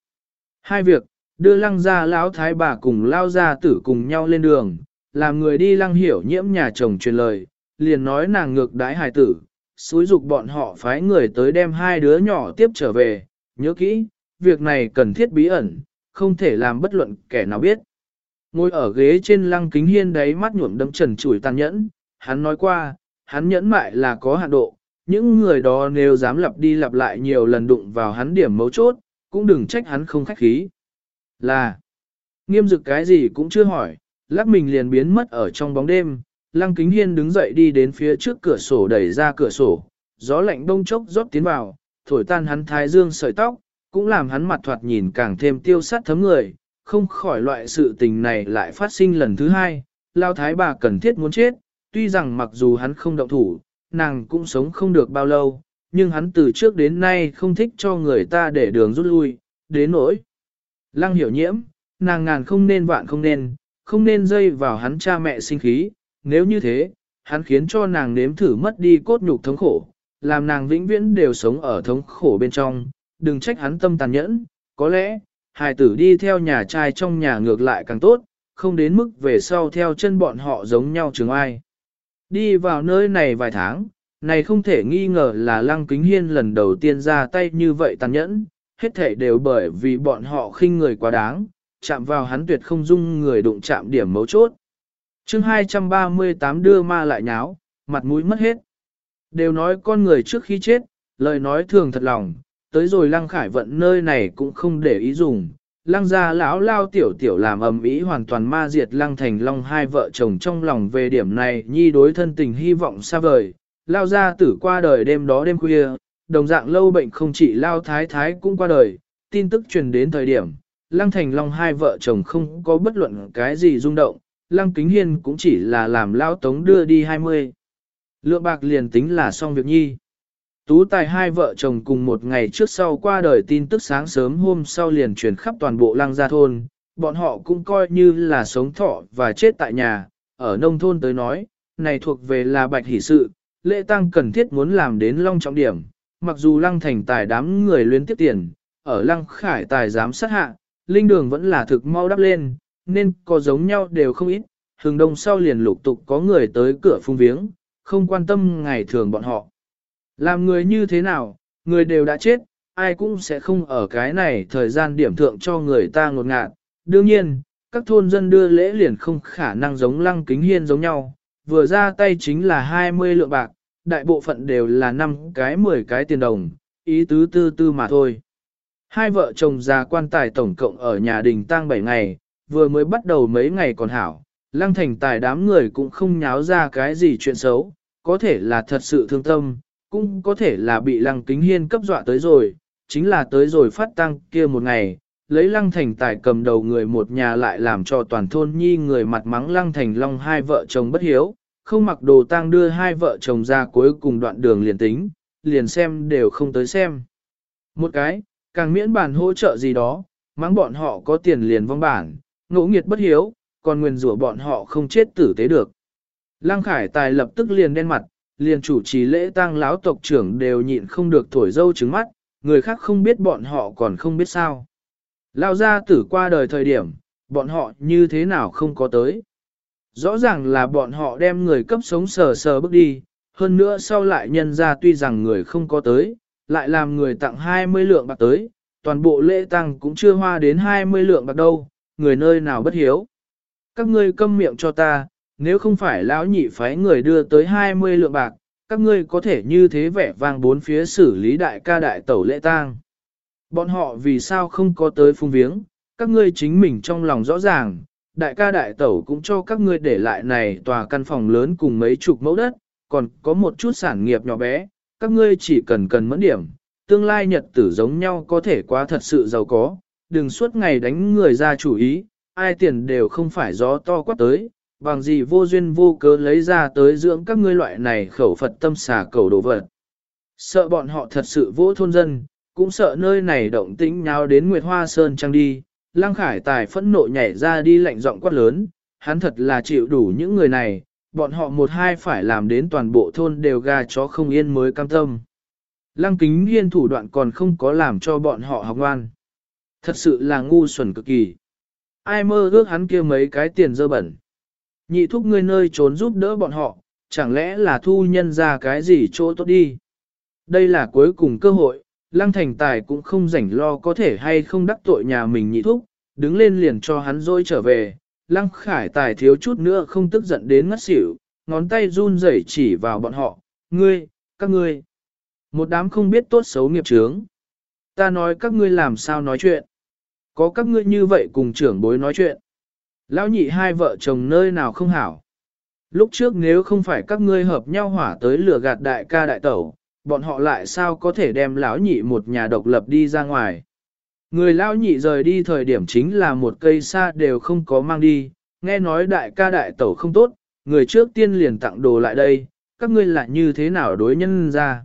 S1: Hai việc, đưa lăng ra lão thái bà cùng lao ra tử cùng nhau lên đường, làm người đi lăng hiểu nhiễm nhà chồng truyền lời, liền nói nàng ngược đái hài tử, xúi dục bọn họ phái người tới đem hai đứa nhỏ tiếp trở về, nhớ kỹ, việc này cần thiết bí ẩn, không thể làm bất luận kẻ nào biết. Ngồi ở ghế trên lăng kính hiên đấy mắt nhuộm đấm trần chủi tàn nhẫn, hắn nói qua, hắn nhẫn mại là có hạn độ, những người đó nếu dám lặp đi lặp lại nhiều lần đụng vào hắn điểm mấu chốt, cũng đừng trách hắn không khách khí. Là, nghiêm dực cái gì cũng chưa hỏi, lắc mình liền biến mất ở trong bóng đêm, lăng kính hiên đứng dậy đi đến phía trước cửa sổ đẩy ra cửa sổ, gió lạnh đông chốc rót tiến vào, thổi tan hắn thái dương sợi tóc, cũng làm hắn mặt thoạt nhìn càng thêm tiêu sát thấm người, không khỏi loại sự tình này lại phát sinh lần thứ hai, lao thái bà cần thiết muốn chết, tuy rằng mặc dù hắn không động thủ, nàng cũng sống không được bao lâu, nhưng hắn từ trước đến nay không thích cho người ta để đường rút lui, đến nỗi. Lăng hiểu nhiễm, nàng ngàn không nên vạn không nên, không nên dây vào hắn cha mẹ sinh khí, nếu như thế, hắn khiến cho nàng nếm thử mất đi cốt nhục thống khổ, làm nàng vĩnh viễn đều sống ở thống khổ bên trong, đừng trách hắn tâm tàn nhẫn, có lẽ, hài tử đi theo nhà trai trong nhà ngược lại càng tốt, không đến mức về sau theo chân bọn họ giống nhau trường ai. Đi vào nơi này vài tháng, này không thể nghi ngờ là Lăng Kính Hiên lần đầu tiên ra tay như vậy tàn nhẫn, hết thể đều bởi vì bọn họ khinh người quá đáng, chạm vào hắn tuyệt không dung người đụng chạm điểm mấu chốt chương 238 đưa ma lại nháo, mặt mũi mất hết. Đều nói con người trước khi chết, lời nói thường thật lòng, tới rồi lăng khải vận nơi này cũng không để ý dùng. Lăng gia lão lao tiểu tiểu làm ầm ĩ hoàn toàn ma diệt lăng thành long hai vợ chồng trong lòng về điểm này nhi đối thân tình hy vọng xa vời. Lao gia tử qua đời đêm đó đêm khuya, đồng dạng lâu bệnh không chỉ lao thái thái cũng qua đời, tin tức truyền đến thời điểm, lăng thành long hai vợ chồng không có bất luận cái gì rung động, lăng kính hiên cũng chỉ là làm lao tống đưa đi 20. Lượng bạc liền tính là xong việc nhi. Tú tài hai vợ chồng cùng một ngày trước sau qua đời tin tức sáng sớm hôm sau liền truyền khắp toàn bộ lăng gia thôn, bọn họ cũng coi như là sống thọ và chết tại nhà, ở nông thôn tới nói, này thuộc về là bạch hỷ sự, lễ tăng cần thiết muốn làm đến long trọng điểm, mặc dù lăng thành tài đám người luyến tiếp tiền, ở lăng khải tài giám sát hạ, linh đường vẫn là thực mau đắp lên, nên có giống nhau đều không ít, hừng đông sau liền lục tục có người tới cửa phung viếng, không quan tâm ngày thường bọn họ. Làm người như thế nào, người đều đã chết, ai cũng sẽ không ở cái này thời gian điểm thượng cho người ta ngột ngạt. Đương nhiên, các thôn dân đưa lễ liền không khả năng giống lăng kính hiên giống nhau, vừa ra tay chính là 20 lượng bạc, đại bộ phận đều là 5 cái 10 cái tiền đồng, ý tứ tư tư mà thôi. Hai vợ chồng già quan tài tổng cộng ở nhà đình tang 7 ngày, vừa mới bắt đầu mấy ngày còn hảo, lăng thành tài đám người cũng không nháo ra cái gì chuyện xấu, có thể là thật sự thương tâm, cũng có thể là bị lăng kính hiên cấp dọa tới rồi, chính là tới rồi phát tăng kia một ngày, lấy lăng thành tài cầm đầu người một nhà lại làm cho toàn thôn nhi người mặt mắng lăng thành long hai vợ chồng bất hiếu, không mặc đồ tang đưa hai vợ chồng ra cuối cùng đoạn đường liền tính, liền xem đều không tới xem. Một cái, càng miễn bản hỗ trợ gì đó, mắng bọn họ có tiền liền vong bản, ngỗ nghiệt bất hiếu, còn nguyền rủa bọn họ không chết tử tế được. Lăng Khải Tài lập tức liền đen mặt, liền chủ trì lễ tang lão tộc trưởng đều nhịn không được thổi dâu trứng mắt, người khác không biết bọn họ còn không biết sao. Lao ra tử qua đời thời điểm, bọn họ như thế nào không có tới. Rõ ràng là bọn họ đem người cấp sống sờ sờ bước đi, hơn nữa sau lại nhân ra tuy rằng người không có tới, lại làm người tặng 20 lượng bạc tới, toàn bộ lễ tăng cũng chưa hoa đến 20 lượng bạc đâu, người nơi nào bất hiếu. Các ngươi câm miệng cho ta, nếu không phải lão nhị phái người đưa tới 20 lượng bạc, các ngươi có thể như thế vẻ vang bốn phía xử lý đại ca đại tẩu lễ tang. Bọn họ vì sao không có tới phung viếng, các ngươi chính mình trong lòng rõ ràng, đại ca đại tẩu cũng cho các ngươi để lại này tòa căn phòng lớn cùng mấy chục mẫu đất, còn có một chút sản nghiệp nhỏ bé, các ngươi chỉ cần cần mẫn điểm, tương lai nhật tử giống nhau có thể quá thật sự giàu có, đừng suốt ngày đánh người ra chủ ý, ai tiền đều không phải gió to quát tới, bằng gì vô duyên vô cớ lấy ra tới dưỡng các ngươi loại này khẩu Phật tâm xà cầu đồ vật. Sợ bọn họ thật sự vô thôn dân, cũng sợ nơi này động tĩnh nháo đến Nguyệt Hoa Sơn trăng đi, Lăng Khải Tài phẫn nộ nhảy ra đi lạnh giọng quát lớn, hắn thật là chịu đủ những người này, bọn họ một hai phải làm đến toàn bộ thôn đều gà chó không yên mới cam tâm. Lăng kính yên thủ đoạn còn không có làm cho bọn họ học ngoan. Thật sự là ngu xuẩn cực kỳ. Ai mơ ước hắn kia mấy cái tiền dơ bẩn. Nhị thúc ngươi nơi trốn giúp đỡ bọn họ, chẳng lẽ là thu nhân ra cái gì chỗ tốt đi. Đây là cuối cùng cơ hội, lăng thành tài cũng không rảnh lo có thể hay không đắc tội nhà mình nhị thúc, đứng lên liền cho hắn dôi trở về. Lăng khải tài thiếu chút nữa không tức giận đến ngất xỉu, ngón tay run rẩy chỉ vào bọn họ, ngươi, các ngươi. Một đám không biết tốt xấu nghiệp trướng. Ta nói các ngươi làm sao nói chuyện. Có các ngươi như vậy cùng trưởng bối nói chuyện. Lão nhị hai vợ chồng nơi nào không hảo. Lúc trước nếu không phải các ngươi hợp nhau hỏa tới lửa gạt đại ca đại tẩu, bọn họ lại sao có thể đem lão nhị một nhà độc lập đi ra ngoài. Người lão nhị rời đi thời điểm chính là một cây xa đều không có mang đi, nghe nói đại ca đại tẩu không tốt, người trước tiên liền tặng đồ lại đây, các ngươi lại như thế nào đối nhân ra.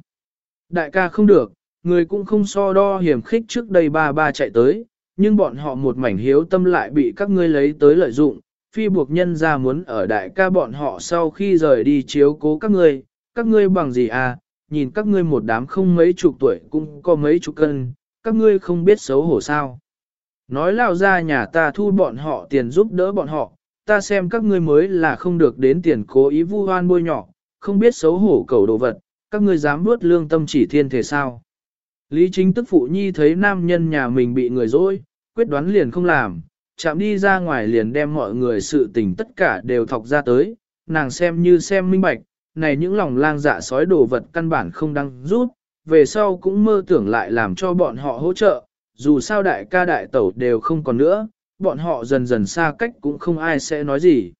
S1: Đại ca không được, người cũng không so đo hiểm khích trước đây ba ba chạy tới, nhưng bọn họ một mảnh hiếu tâm lại bị các ngươi lấy tới lợi dụng, phi buộc nhân ra muốn ở đại ca bọn họ sau khi rời đi chiếu cố các ngươi, các ngươi bằng gì à, nhìn các ngươi một đám không mấy chục tuổi cũng có mấy chục cân, các ngươi không biết xấu hổ sao. Nói lao ra nhà ta thu bọn họ tiền giúp đỡ bọn họ, ta xem các ngươi mới là không được đến tiền cố ý vu hoan bôi nhỏ, không biết xấu hổ cầu đồ vật, các ngươi dám nuốt lương tâm chỉ thiên thể sao. Lý chính tức phụ nhi thấy nam nhân nhà mình bị người dối, quyết đoán liền không làm, chạm đi ra ngoài liền đem mọi người sự tình tất cả đều thọc ra tới, nàng xem như xem minh bạch, này những lòng lang dạ sói đồ vật căn bản không đăng rút, về sau cũng mơ tưởng lại làm cho bọn họ hỗ trợ, dù sao đại ca đại tẩu đều không còn nữa, bọn họ dần dần xa cách cũng không ai sẽ nói gì.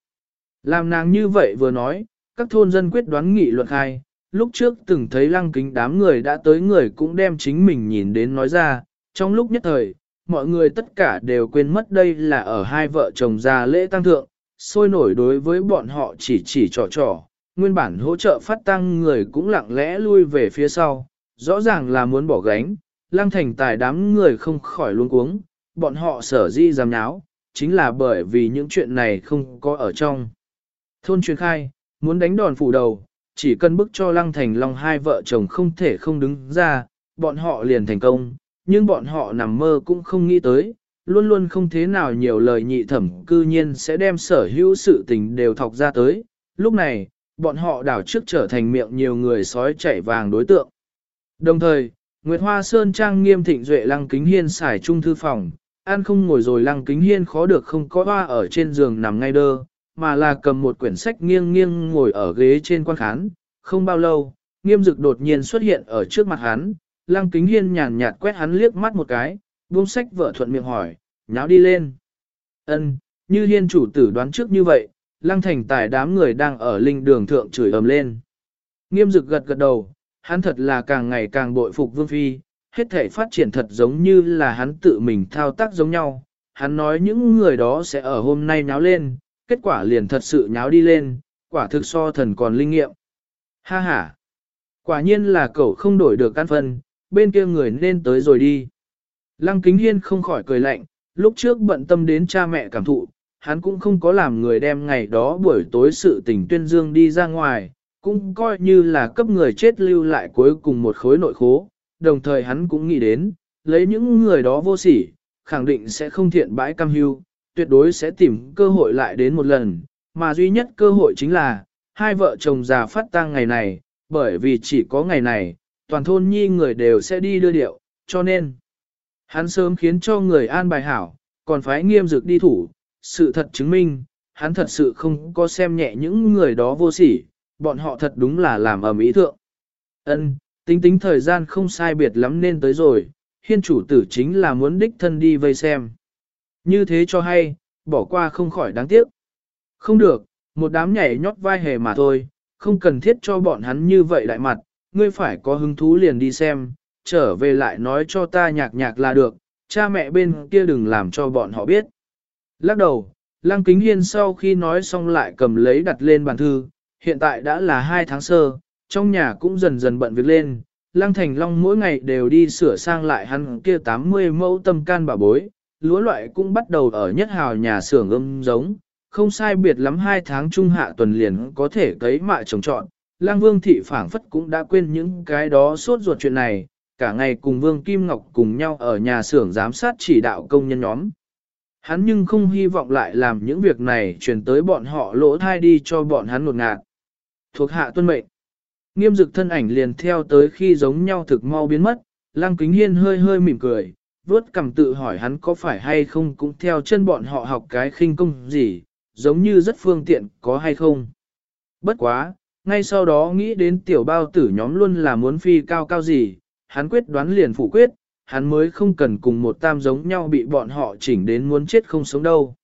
S1: Làm nàng như vậy vừa nói, các thôn dân quyết đoán nghị luận khai, lúc trước từng thấy lăng kính đám người đã tới người cũng đem chính mình nhìn đến nói ra, trong lúc nhất thời, mọi người tất cả đều quên mất đây là ở hai vợ chồng già lễ tăng thượng, sôi nổi đối với bọn họ chỉ chỉ trò trò, nguyên bản hỗ trợ phát tăng người cũng lặng lẽ lui về phía sau, rõ ràng là muốn bỏ gánh, lăng thành tài đám người không khỏi luôn cuống, bọn họ sở di dám nháo, chính là bởi vì những chuyện này không có ở trong. Thôn truyền khai, muốn đánh đòn phủ đầu, chỉ cần bức cho lăng thành long hai vợ chồng không thể không đứng ra, bọn họ liền thành công, nhưng bọn họ nằm mơ cũng không nghĩ tới, luôn luôn không thế nào nhiều lời nhị thẩm cư nhiên sẽ đem sở hữu sự tình đều thọc ra tới. Lúc này, bọn họ đảo trước trở thành miệng nhiều người sói chạy vàng đối tượng. Đồng thời, Nguyệt Hoa Sơn Trang nghiêm thịnh duệ lăng kính hiên xài trung thư phòng, an không ngồi rồi lăng kính hiên khó được không có hoa ở trên giường nằm ngay đơ, mà là cầm một quyển sách nghiêng nghiêng ngồi ở ghế trên quan khán. Không bao lâu, nghiêm dực đột nhiên xuất hiện ở trước mặt hắn, lăng kính hiên nhàn nhạt quét hắn liếc mắt một cái, buông sách vợ thuận miệng hỏi, nháo đi lên. Ân, như hiên chủ tử đoán trước như vậy, lăng thành tài đám người đang ở linh đường thượng chửi ầm lên. Nghiêm dực gật gật đầu, hắn thật là càng ngày càng bội phục vương phi, hết thể phát triển thật giống như là hắn tự mình thao tác giống nhau. Hắn nói những người đó sẽ ở hôm nay nháo lên, kết quả liền thật sự nháo đi lên, quả thực so thần còn linh nghiệm. Ha ha! Quả nhiên là cậu không đổi được căn phân, bên kia người nên tới rồi đi. Lăng kính hiên không khỏi cười lạnh, lúc trước bận tâm đến cha mẹ cảm thụ, hắn cũng không có làm người đem ngày đó buổi tối sự tình tuyên dương đi ra ngoài, cũng coi như là cấp người chết lưu lại cuối cùng một khối nội khố, đồng thời hắn cũng nghĩ đến, lấy những người đó vô sỉ, khẳng định sẽ không thiện bãi cam hưu, tuyệt đối sẽ tìm cơ hội lại đến một lần, mà duy nhất cơ hội chính là, hai vợ chồng già phát tang ngày này, bởi vì chỉ có ngày này, toàn thôn nhi người đều sẽ đi đưa điệu, cho nên, hắn sớm khiến cho người an bài hảo, còn phải nghiêm dực đi thủ, sự thật chứng minh, hắn thật sự không có xem nhẹ những người đó vô sỉ, bọn họ thật đúng là làm ở mỹ thượng. Ân, tính tính thời gian không sai biệt lắm nên tới rồi, hiên chủ tử chính là muốn đích thân đi vây xem. Như thế cho hay, bỏ qua không khỏi đáng tiếc. Không được, một đám nhảy nhót vai hề mà thôi, không cần thiết cho bọn hắn như vậy đại mặt, ngươi phải có hứng thú liền đi xem, trở về lại nói cho ta nhạc nhạc là được, cha mẹ bên kia đừng làm cho bọn họ biết. Lắc đầu, Lăng Kính Hiên sau khi nói xong lại cầm lấy đặt lên bàn thư, hiện tại đã là hai tháng sơ, trong nhà cũng dần dần bận việc lên, Lăng Thành Long mỗi ngày đều đi sửa sang lại hắn kia 80 mẫu tâm can bà bối, lúa loại cũng bắt đầu ở nhất hào nhà xưởng âm giống, không sai biệt lắm hai tháng trung hạ tuần liền có thể cấy mạ trồng trọn. Lang Vương Thị phảng phất cũng đã quên những cái đó suốt ruột chuyện này, cả ngày cùng Vương Kim Ngọc cùng nhau ở nhà xưởng giám sát chỉ đạo công nhân nhóm. Hắn nhưng không hy vọng lại làm những việc này truyền tới bọn họ lỗ thai đi cho bọn hắn ngột ngạt. Thuộc hạ tuân mệnh. Nghiêm dực thân ảnh liền theo tới khi giống nhau thực mau biến mất, Lang Kính Hiên hơi hơi mỉm cười, vớt cầm tự hỏi hắn có phải hay không cũng theo chân bọn họ học cái khinh công gì, giống như rất phương tiện có hay không. Bất quá, ngay sau đó nghĩ đến tiểu bao tử nhóm luôn là muốn phi cao cao gì, hắn quyết đoán liền phủ quyết, hắn mới không cần cùng một tam giống nhau bị bọn họ chỉnh đến muốn chết không sống đâu.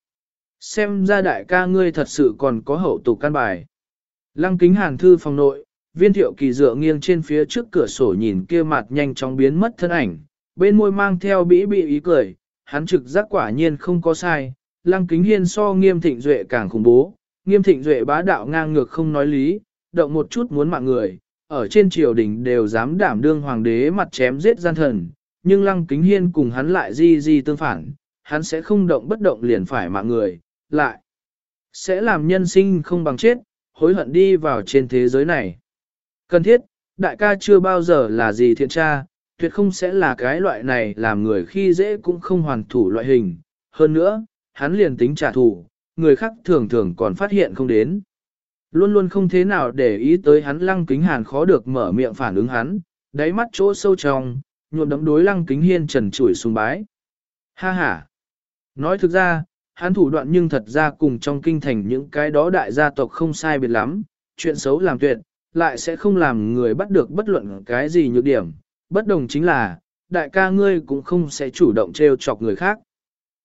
S1: Xem ra đại ca ngươi thật sự còn có hậu tục căn bài. Lăng kính hàn thư phòng nội, viên thiệu kỳ dựa nghiêng trên phía trước cửa sổ nhìn kia mặt nhanh chóng biến mất thân ảnh, bên môi mang theo bĩ bị ý cười, hắn trực giác quả nhiên không có sai, lăng kính hiên so nghiêm thịnh duệ càng khủng bố, nghiêm thịnh duệ bá đạo ngang ngược không nói lý, động một chút muốn mạng người, ở trên triều đình đều dám đảm đương hoàng đế mặt chém giết gian thần, nhưng lăng kính hiên cùng hắn lại di di tương phản, hắn sẽ không động bất động liền phải mạng người, lại sẽ làm nhân sinh không bằng chết, hối hận đi vào trên thế giới này. Cần thiết, đại ca chưa bao giờ là gì thiện tra, tuyệt không sẽ là cái loại này làm người khi dễ cũng không hoàn thủ loại hình. Hơn nữa, hắn liền tính trả thù, người khác thường thường còn phát hiện không đến. Luôn luôn không thế nào để ý tới hắn lăng kính hàn khó được mở miệng phản ứng hắn, đáy mắt chỗ sâu trong, nhuộm đấm đối lăng kính hiên trần chủi xuống bái. Ha ha! Nói thực ra, hắn thủ đoạn nhưng thật ra cùng trong kinh thành những cái đó đại gia tộc không sai biệt lắm, chuyện xấu làm tuyệt, lại sẽ không làm người bắt được bất luận cái gì nhược điểm, bất đồng chính là, đại ca ngươi cũng không sẽ chủ động trêu chọc người khác.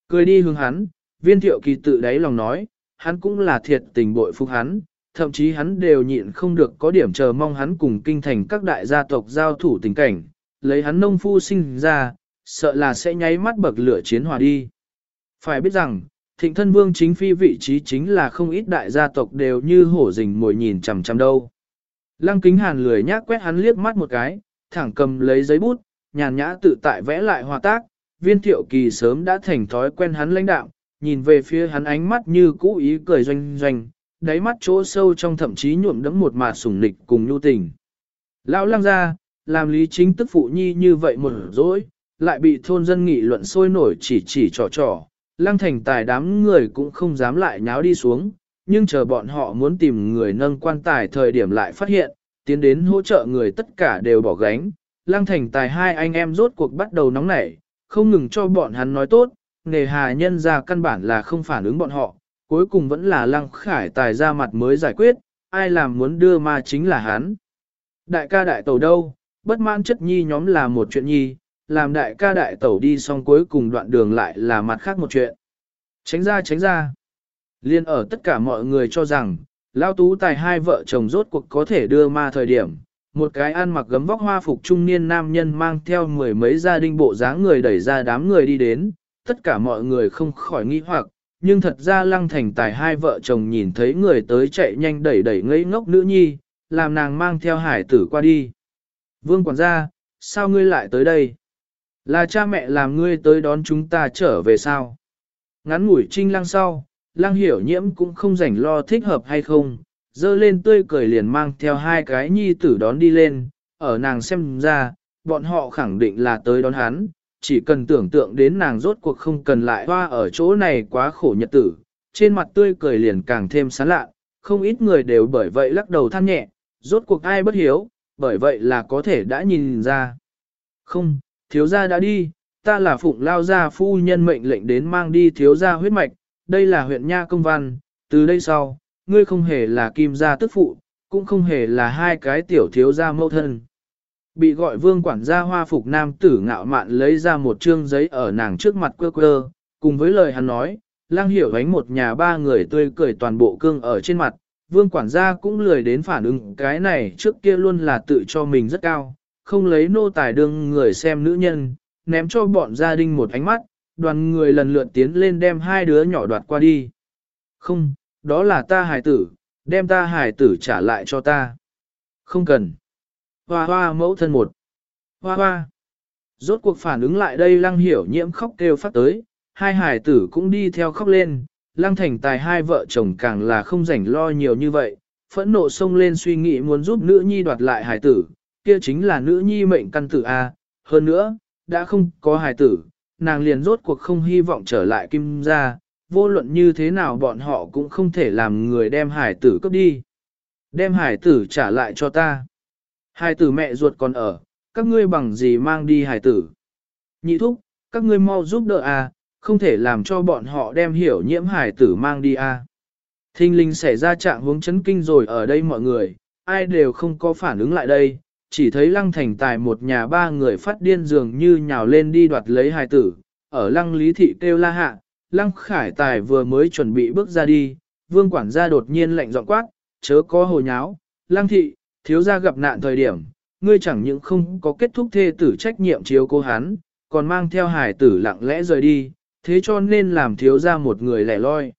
S1: Cười đi hướng hắn, viên thiệu kỳ tự đáy lòng nói, hắn cũng là thiệt tình bội phục hắn, thậm chí hắn đều nhịn không được có điểm chờ mong hắn cùng kinh thành các đại gia tộc giao thủ tình cảnh, lấy hắn nông phu sinh ra, sợ là sẽ nháy mắt bậc lửa chiến hòa đi. Phải biết rằng, thịnh thân vương chính phi vị trí chính là không ít đại gia tộc đều như hổ rình mồi nhìn chằm chằm đâu. Lăng kính hàn lười nhác quét hắn liếc mắt một cái, thẳng cầm lấy giấy bút, nhàn nhã tự tại vẽ lại hòa tác, viên thiệu kỳ sớm đã thành thói quen hắn lãnh đạo, nhìn về phía hắn ánh mắt như cũ ý cười doanh doanh, đáy mắt chỗ sâu trong thậm chí nhuộm đẫm một mạt sủng nịch cùng nhu tình. Lão lang ra, làm lý chính tức phụ nhi như vậy một dối, lại bị thôn dân nghị luận sôi nổi chỉ chỉ trò trò, lang thành tài đám người cũng không dám lại nháo đi xuống, nhưng chờ bọn họ muốn tìm người nâng quan tài thời điểm lại phát hiện, tiến đến hỗ trợ người tất cả đều bỏ gánh, lăng thành tài hai anh em rốt cuộc bắt đầu nóng nảy, không ngừng cho bọn hắn nói tốt, nghề hà nhân ra căn bản là không phản ứng bọn họ, cuối cùng vẫn là lăng khải tài ra mặt mới giải quyết, ai làm muốn đưa ma chính là hắn. Đại ca đại tẩu đâu, bất mãn chất nhi nhóm là một chuyện nhi, làm đại ca đại tẩu đi xong cuối cùng đoạn đường lại là mặt khác một chuyện. Tránh ra tránh ra. Liên ở tất cả mọi người cho rằng, Lao Tú Tài hai vợ chồng rốt cuộc có thể đưa ma thời điểm. Một cái ăn mặc gấm vóc hoa phục trung niên nam nhân mang theo mười mấy gia đình bộ dáng người đẩy ra đám người đi đến, tất cả mọi người không khỏi nghi hoặc, nhưng thật ra lăng thành tài hai vợ chồng nhìn thấy người tới chạy nhanh đẩy đẩy ngây ngốc nữ nhi, làm nàng mang theo hải tử qua đi. Vương quản gia, sao ngươi lại tới đây? Là cha mẹ làm ngươi tới đón chúng ta trở về sao? Ngắn ngủi trinh lăng sau, lăng hiểu nhiễm cũng không rảnh lo thích hợp hay không, dơ lên tươi cười liền mang theo hai cái nhi tử đón đi lên, ở nàng xem ra, bọn họ khẳng định là tới đón hắn, chỉ cần tưởng tượng đến nàng rốt cuộc không cần lại hoa ở chỗ này quá khổ nhật tử, trên mặt tươi cười liền càng thêm sán lạ, không ít người đều bởi vậy lắc đầu than nhẹ, rốt cuộc ai bất hiếu, bởi vậy là có thể đã nhìn ra. Không, thiếu gia đã đi, ta là phụng lao gia phu nhân mệnh lệnh đến mang đi thiếu gia huyết mạch, đây là huyện Nha Công Văn, từ đây sau, ngươi không hề là kim gia tức phụ, cũng không hề là hai cái tiểu thiếu gia mẫu thân. Bị gọi vương quản gia hoa phục nam tử ngạo mạn lấy ra một trương giấy ở nàng trước mặt quơ quơ, cùng với lời hắn nói, lang hiểu ánh một nhà ba người tươi cười toàn bộ cương ở trên mặt, vương quản gia cũng lười đến phản ứng cái này trước kia luôn là tự cho mình rất cao, không lấy nô tài đương người xem nữ nhân, ném cho bọn gia đình một ánh mắt, đoàn người lần lượt tiến lên đem hai đứa nhỏ đoạt qua đi. Không, đó là ta hài tử, đem ta hài tử trả lại cho ta. Không cần. Hoa hoa mẫu thân một. Hoa hoa. Rốt cuộc phản ứng lại đây lăng hiểu nhiễm khóc kêu phát tới, hai Hải tử cũng đi theo khóc lên, lăng thành tài hai vợ chồng càng là không rảnh lo nhiều như vậy, phẫn nộ xông lên suy nghĩ muốn giúp nữ nhi đoạt lại Hải tử, kia chính là nữ nhi mệnh căn tử A, hơn nữa, đã không có Hải tử, nàng liền rốt cuộc không hy vọng trở lại kim gia, vô luận như thế nào bọn họ cũng không thể làm người đem hải tử cấp đi. Đem hải tử trả lại cho ta. Hải tử mẹ ruột còn ở, các ngươi bằng gì mang đi hải tử. Nhị thúc, các ngươi mau giúp đỡ a, không thể làm cho bọn họ đem hiểu nhiễm hải tử mang đi à. a. Thinh linh xảy ra trạng hướng chấn kinh rồi ở đây mọi người, ai đều không có phản ứng lại đây, chỉ thấy lăng thành tài một nhà ba người phát điên dường như nhào lên đi đoạt lấy hài tử, ở lăng lý thị kêu la hạ, lăng khải tài vừa mới chuẩn bị bước ra đi, vương quản gia đột nhiên lạnh giọng quát, chớ có hồ nháo, lăng thị, thiếu gia gặp nạn thời điểm, ngươi chẳng những không có kết thúc thê tử trách nhiệm chiếu cô hắn, còn mang theo hải tử lặng lẽ rời đi, thế cho nên làm thiếu gia một người lẻ loi.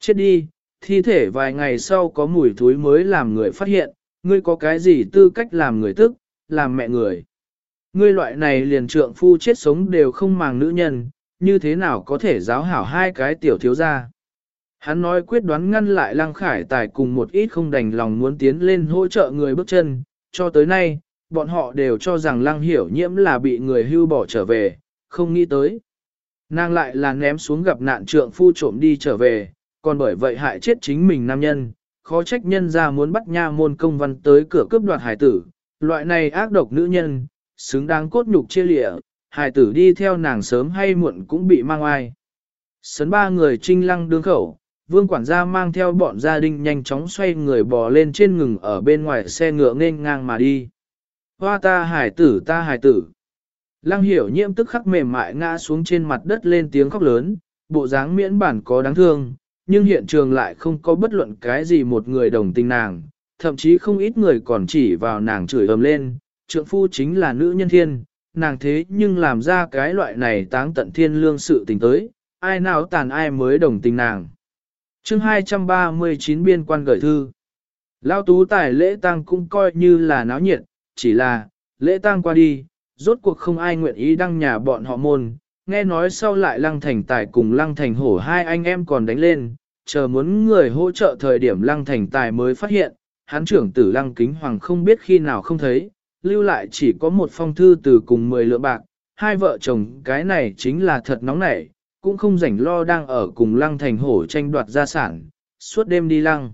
S1: Chết đi, thi thể vài ngày sau có mùi thối mới làm người phát hiện, ngươi có cái gì tư cách làm người tức, làm mẹ người. Ngươi loại này liền trượng phu chết sống đều không màng nữ nhân, như thế nào có thể giáo hảo hai cái tiểu thiếu gia. Hắn nói quyết đoán ngăn lại Lăng Khải Tài cùng một ít không đành lòng muốn tiến lên hỗ trợ người bước chân, cho tới nay, bọn họ đều cho rằng Lăng Hiểu Nhiễm là bị người hưu bỏ trở về, không nghĩ tới. Nàng lại là ném xuống gặp nạn trượng phu trộm đi trở về, còn bởi vậy hại chết chính mình nam nhân, khó trách nhân ra muốn bắt nha môn công văn tới cửa cướp đoạt hải tử, loại này ác độc nữ nhân, xứng đáng cốt nhục chia lịa, hải tử đi theo nàng sớm hay muộn cũng bị mang ai. Sấn ba người trinh lăng đương khẩu, vương quản gia mang theo bọn gia đình nhanh chóng xoay người bò lên trên ngừng ở bên ngoài xe ngựa nên ngang mà đi. Hoa ta hải tử ta hải tử. Lăng hiểu nhiễm tức khắc mềm mại ngã xuống trên mặt đất lên tiếng khóc lớn, bộ dáng miễn bản có đáng thương, nhưng hiện trường lại không có bất luận cái gì một người đồng tình nàng, thậm chí không ít người còn chỉ vào nàng chửi ầm lên, trượng phu chính là nữ nhân thiên, nàng thế nhưng làm ra cái loại này táng tận thiên lương sự tình tới, ai nào tàn ai mới đồng tình nàng chương 239 biên quan gửi thư. Lao tú tài lễ tang cũng coi như là náo nhiệt, chỉ là, lễ tang qua đi, rốt cuộc không ai nguyện ý đăng nhà bọn họ môn, nghe nói sau lại lăng thành tài cùng lăng thành hổ hai anh em còn đánh lên, chờ muốn người hỗ trợ thời điểm lăng thành tài mới phát hiện, hắn trưởng tử lăng kính hoàng không biết khi nào không thấy, lưu lại chỉ có một phong thư từ cùng 10 lượng bạc, hai vợ chồng cái này chính là thật nóng nảy, cũng không rảnh lo đang ở cùng lăng thành hổ tranh đoạt gia sản, suốt đêm đi lăng.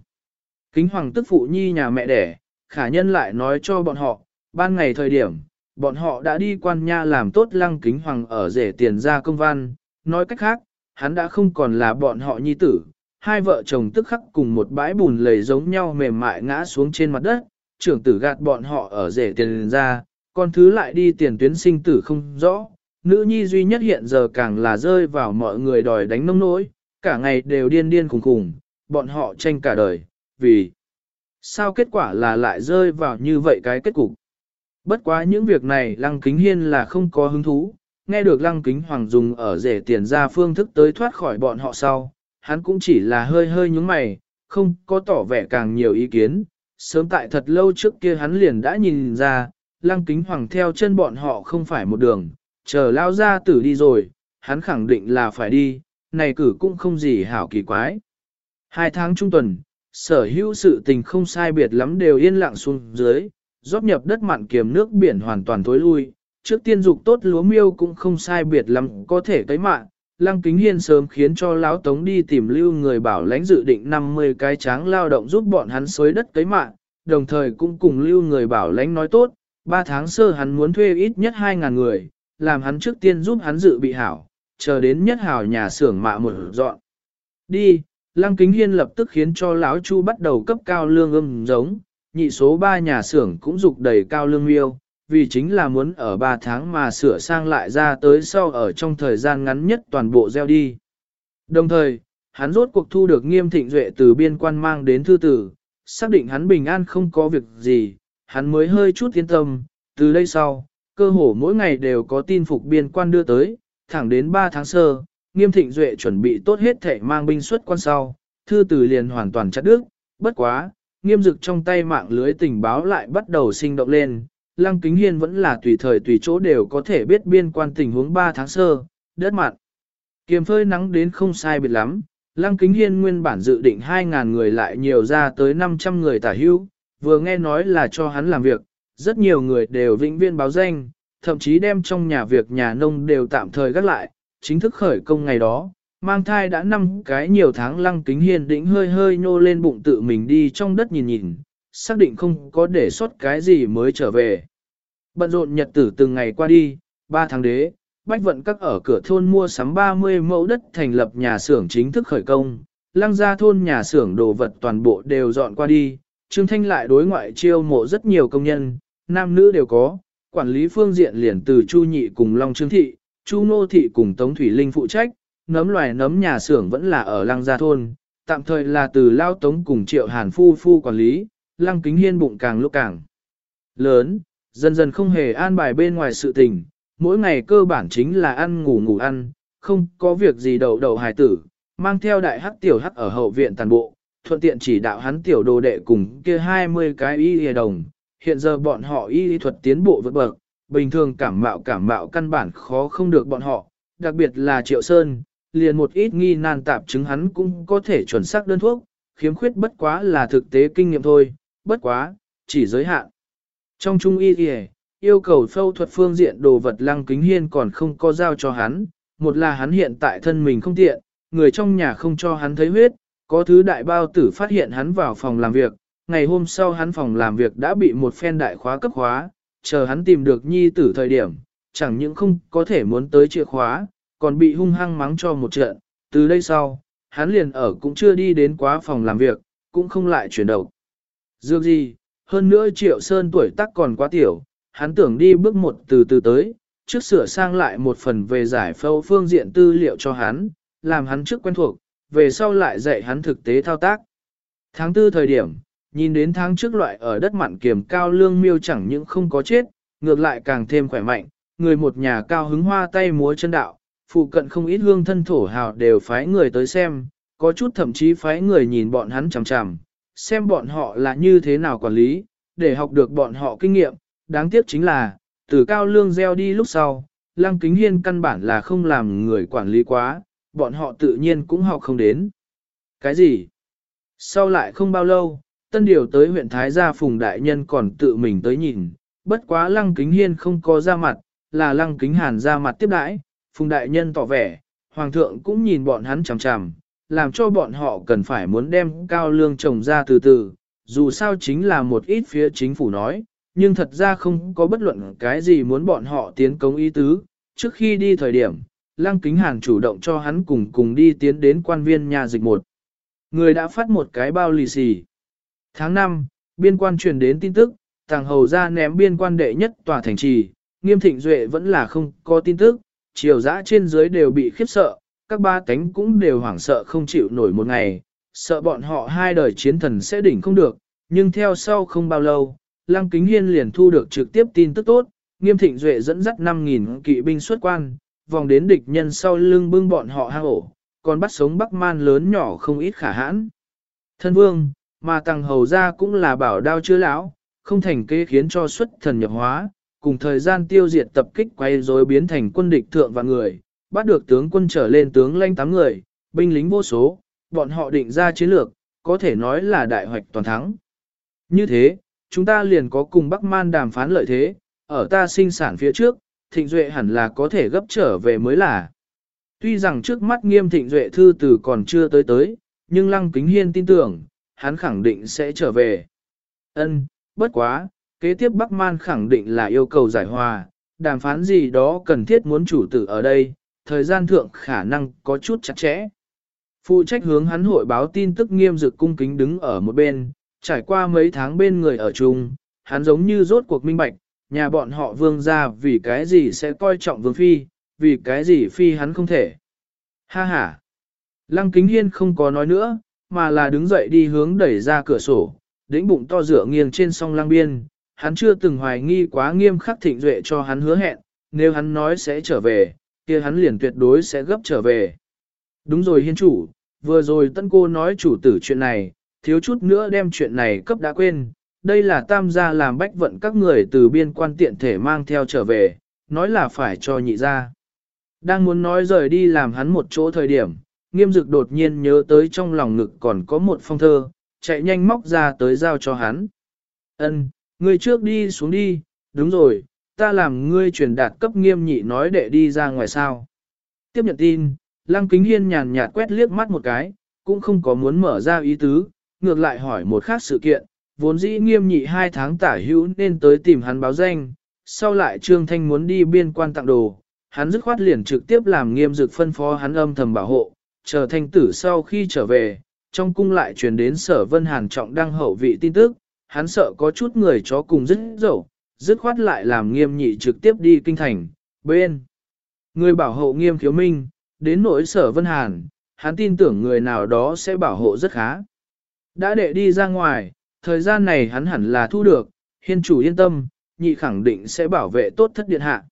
S1: Kính hoàng tức phụ nhi nhà mẹ đẻ, khả nhân lại nói cho bọn họ, ban ngày thời điểm, bọn họ đã đi quan nha làm tốt lăng kính hoàng ở rể tiền ra công văn, nói cách khác, hắn đã không còn là bọn họ nhi tử, hai vợ chồng tức khắc cùng một bãi bùn lầy giống nhau mềm mại ngã xuống trên mặt đất, trưởng tử gạt bọn họ ở rể tiền ra, con thứ lại đi tiền tuyến sinh tử không rõ, nữ nhi duy nhất hiện giờ càng là rơi vào mọi người đòi đánh nông nỗi, cả ngày đều điên điên khùng khùng, bọn họ tranh cả đời, vì sao kết quả là lại rơi vào như vậy cái kết cục. Bất quá những việc này Lăng Kính Hiên là không có hứng thú, nghe được Lăng Kính Hoàng dùng ở rể tiền ra phương thức tới thoát khỏi bọn họ sau, hắn cũng chỉ là hơi hơi nhúng mày, không có tỏ vẻ càng nhiều ý kiến. Sớm tại thật lâu trước kia hắn liền đã nhìn ra, Lăng Kính Hoàng theo chân bọn họ không phải một đường, chờ lao ra tử đi rồi, hắn khẳng định là phải đi, này cử cũng không gì hảo kỳ quái. Hai tháng trung tuần, sở hữu sự tình không sai biệt lắm đều yên lặng xuống dưới, rót nhập đất mặn kiềm nước biển hoàn toàn tối lui, trước tiên dục tốt lúa miêu cũng không sai biệt lắm có thể cấy mạng. Lăng Kính Hiên sớm khiến cho Lão Tống đi tìm lưu người bảo lãnh dự định 50 cái tráng lao động giúp bọn hắn xới đất cấy mạng, đồng thời cũng cùng lưu người bảo lãnh nói tốt, 3 tháng sơ hắn muốn thuê ít nhất 2.000 người, làm hắn trước tiên giúp hắn dự bị hảo, chờ đến nhất hảo nhà xưởng mạ một dọn. Đi, Lăng Kính Hiên lập tức khiến cho lão Chu bắt đầu cấp cao lương âm giống, nhị số 3 nhà xưởng cũng dục đầy cao lương miêu, vì chính là muốn ở 3 tháng mà sửa sang lại ra tới sau ở trong thời gian ngắn nhất toàn bộ gieo đi. Đồng thời, hắn rốt cuộc thu được nghiêm thịnh duệ từ biên quan mang đến thư tử, xác định hắn bình an không có việc gì, hắn mới hơi chút yên tâm, từ đây sau, cơ hồ mỗi ngày đều có tin phục biên quan đưa tới, thẳng đến 3 tháng sơ, nghiêm thịnh duệ chuẩn bị tốt hết thể mang binh xuất quan sau, thư từ liền hoàn toàn chặt đứt, bất quá, nghiêm dực trong tay mạng lưới tình báo lại bắt đầu sinh động lên, Lăng Kính Hiên vẫn là tùy thời tùy chỗ đều có thể biết biên quan tình huống 3 tháng sơ, đất mặn. Kiềm phơi nắng đến không sai biệt lắm, Lăng Kính Hiên nguyên bản dự định 2.000 người lại nhiều ra tới 500 người tả hưu, vừa nghe nói là cho hắn làm việc, rất nhiều người đều vĩnh viên báo danh, thậm chí đem trong nhà việc nhà nông đều tạm thời gác lại, chính thức khởi công ngày đó, mang thai đã năm cái nhiều tháng lăng kính hiền đĩnh hơi hơi nô lên bụng tự mình đi trong đất nhìn nhìn, xác định không có để sót cái gì mới trở về. Bận rộn nhật tử từng ngày qua đi, 3 tháng đế, bách vận các ở cửa thôn mua sắm 30 mẫu đất thành lập nhà xưởng chính thức khởi công, lăng ra thôn nhà xưởng đồ vật toàn bộ đều dọn qua đi, Trương Thanh lại đối ngoại chiêu mộ rất nhiều công nhân, nam nữ đều có, quản lý phương diện liền từ Chu Nhị cùng Long Trương Thị, Chu Nô Thị cùng Tống Thủy Linh phụ trách, nấm loài nấm nhà xưởng vẫn là ở Lăng Gia Thôn, tạm thời là từ Lao Tống cùng Triệu Hàn Phu Phu quản lý, Lăng Kính Hiên bụng càng lúc càng lớn, dần dần không hề an bài bên ngoài sự tình, mỗi ngày cơ bản chính là ăn ngủ ngủ ăn, không có việc gì đầu đầu hài tử, mang theo đại hắc tiểu hắc ở hậu viện tàn bộ, thuận tiện chỉ đạo hắn tiểu đồ đệ cùng kia 20 cái y hề đồng. Hiện giờ bọn họ y thuật tiến bộ vượt bậc, bình thường cảm mạo cảm mạo căn bản khó không được bọn họ, đặc biệt là Triệu Sơn, liền một ít nghi nan tạp chứng hắn cũng có thể chuẩn xác đơn thuốc, khiếm khuyết bất quá là thực tế kinh nghiệm thôi, bất quá, chỉ giới hạn. Trong trung y y yêu cầu phẫu thuật phương diện đồ vật lăng kính hiên còn không có giao cho hắn, một là hắn hiện tại thân mình không tiện, người trong nhà không cho hắn thấy huyết, có thứ đại bao tử phát hiện hắn vào phòng làm việc, ngày hôm sau hắn phòng làm việc đã bị một phen đại khóa cấp khóa, chờ hắn tìm được nhi tử thời điểm, chẳng những không có thể muốn tới chìa khóa, còn bị hung hăng mắng cho một trận, từ đây sau, hắn liền ở cũng chưa đi đến quá phòng làm việc, cũng không lại chuyển đầu. Dược gì, hơn nữa Triệu Sơn tuổi tác còn quá tiểu, hắn tưởng đi bước một từ từ tới, trước sửa sang lại một phần về giải phẫu phương diện tư liệu cho hắn, làm hắn trước quen thuộc, về sau lại dạy hắn thực tế thao tác. Tháng tư thời điểm, nhìn đến tháng trước loại ở đất mặn kiềm cao lương miêu chẳng những không có chết, ngược lại càng thêm khỏe mạnh, người một nhà cao hứng hoa tay múa chân đạo, phụ cận không ít hương thân thổ hào đều phái người tới xem, có chút thậm chí phái người nhìn bọn hắn chằm chằm, xem bọn họ là như thế nào quản lý, để học được bọn họ kinh nghiệm, đáng tiếc chính là, từ cao lương gieo đi lúc sau, lăng kính hiên căn bản là không làm người quản lý quá, bọn họ tự nhiên cũng học không đến. Cái gì? Sau lại không bao lâu, tân điều tới huyện Thái Gia Phùng Đại Nhân còn tự mình tới nhìn, bất quá lăng kính hiên không có ra mặt, là lăng kính hàn ra mặt tiếp đãi, Phùng Đại Nhân tỏ vẻ, Hoàng thượng cũng nhìn bọn hắn chằm chằm, làm cho bọn họ cần phải muốn đem cao lương trồng ra từ từ, dù sao chính là một ít phía chính phủ nói, nhưng thật ra không có bất luận cái gì muốn bọn họ tiến công ý tứ, trước khi đi thời điểm, Lăng Kính Hàn chủ động cho hắn cùng cùng đi tiến đến quan viên nhà dịch một. Người đã phát một cái bao lì xì. Tháng 5, biên quan truyền đến tin tức, tàng hầu ra ném biên quan đệ nhất tòa thành trì, nghiêm thịnh duệ vẫn là không có tin tức, triều dã trên dưới đều bị khiếp sợ, các ba cánh cũng đều hoảng sợ không chịu nổi một ngày, sợ bọn họ hai đời chiến thần sẽ đỉnh không được, nhưng theo sau không bao lâu, Lăng Kính Hiên liền thu được trực tiếp tin tức tốt, nghiêm thịnh duệ dẫn dắt 5.000 kỵ binh xuất quan, vòng đến địch nhân sau lưng bưng bọn họ hang ổ, còn bắt sống Bắc Man lớn nhỏ không ít khả hãn. Thân vương, mà tăng hầu ra cũng là bảo đao chưa lão, không thành kế khiến cho xuất thần nhập hóa, cùng thời gian tiêu diệt tập kích quay rồi biến thành quân địch thượng và người, bắt được tướng quân trở lên tướng lãnh tám người, binh lính vô số, bọn họ định ra chiến lược, có thể nói là đại hoạch toàn thắng. Như thế, chúng ta liền có cùng Bắc Man đàm phán lợi thế, ở ta sinh sản phía trước, thịnh duệ hẳn là có thể gấp trở về mới là. Tuy rằng trước mắt nghiêm thịnh duệ thư từ còn chưa tới tới, nhưng Lăng Kính Hiên tin tưởng, hắn khẳng định sẽ trở về. Ân, bất quá, kế tiếp Bắc Man khẳng định là yêu cầu giải hòa, đàm phán gì đó cần thiết muốn chủ tử ở đây, thời gian thượng khả năng có chút chặt chẽ. Phụ trách hướng hắn hội báo tin tức nghiêm dực cung kính đứng ở một bên, trải qua mấy tháng bên người ở chung, hắn giống như rốt cuộc minh bạch, nhà bọn họ vương ra vì cái gì sẽ coi trọng vương phi, vì cái gì phi hắn không thể. Ha ha! Lăng kính hiên không có nói nữa, mà là đứng dậy đi hướng đẩy ra cửa sổ, đĩnh bụng to dựa nghiêng trên song lăng biên. Hắn chưa từng hoài nghi quá nghiêm khắc thịnh duệ cho hắn hứa hẹn, nếu hắn nói sẽ trở về, kia hắn liền tuyệt đối sẽ gấp trở về. Đúng rồi hiên chủ, vừa rồi tân cô nói chủ tử chuyện này, thiếu chút nữa đem chuyện này cấp đã quên, đây là tam gia làm bách vận các người từ biên quan tiện thể mang theo trở về, nói là phải cho nhị gia. Đang muốn nói rời đi làm hắn một chỗ thời điểm, nghiêm dực đột nhiên nhớ tới trong lòng ngực còn có một phong thơ, chạy nhanh móc ra tới giao cho hắn. Ân, ngươi trước đi xuống đi, đúng rồi, ta làm ngươi truyền đạt cấp nghiêm nhị nói để đi ra ngoài sao. Tiếp nhận tin, Lăng Kính Hiên nhàn nhạt quét liếc mắt một cái, cũng không có muốn mở ra ý tứ, ngược lại hỏi một khác sự kiện, vốn dĩ nghiêm nhị hai tháng tả hữu nên tới tìm hắn báo danh, sau lại Trương Thanh muốn đi biên quan tặng đồ, hắn dứt khoát liền trực tiếp làm nghiêm dực phân phó hắn âm thầm bảo hộ, chờ thanh tử sau khi trở về, trong cung lại truyền đến sở vân hàn trọng đăng hậu vị tin tức, hắn sợ có chút người chó cùng dứt dẫu, dứt khoát lại làm nghiêm nhị trực tiếp đi kinh thành, bên. Người bảo hộ nghiêm khiếu minh, đến nỗi sở vân hàn, hắn tin tưởng người nào đó sẽ bảo hộ rất khá. Đã đệ đi ra ngoài, thời gian này hắn hẳn là thu được, hiên chủ yên tâm, nhị khẳng định sẽ bảo vệ tốt thất điện hạ.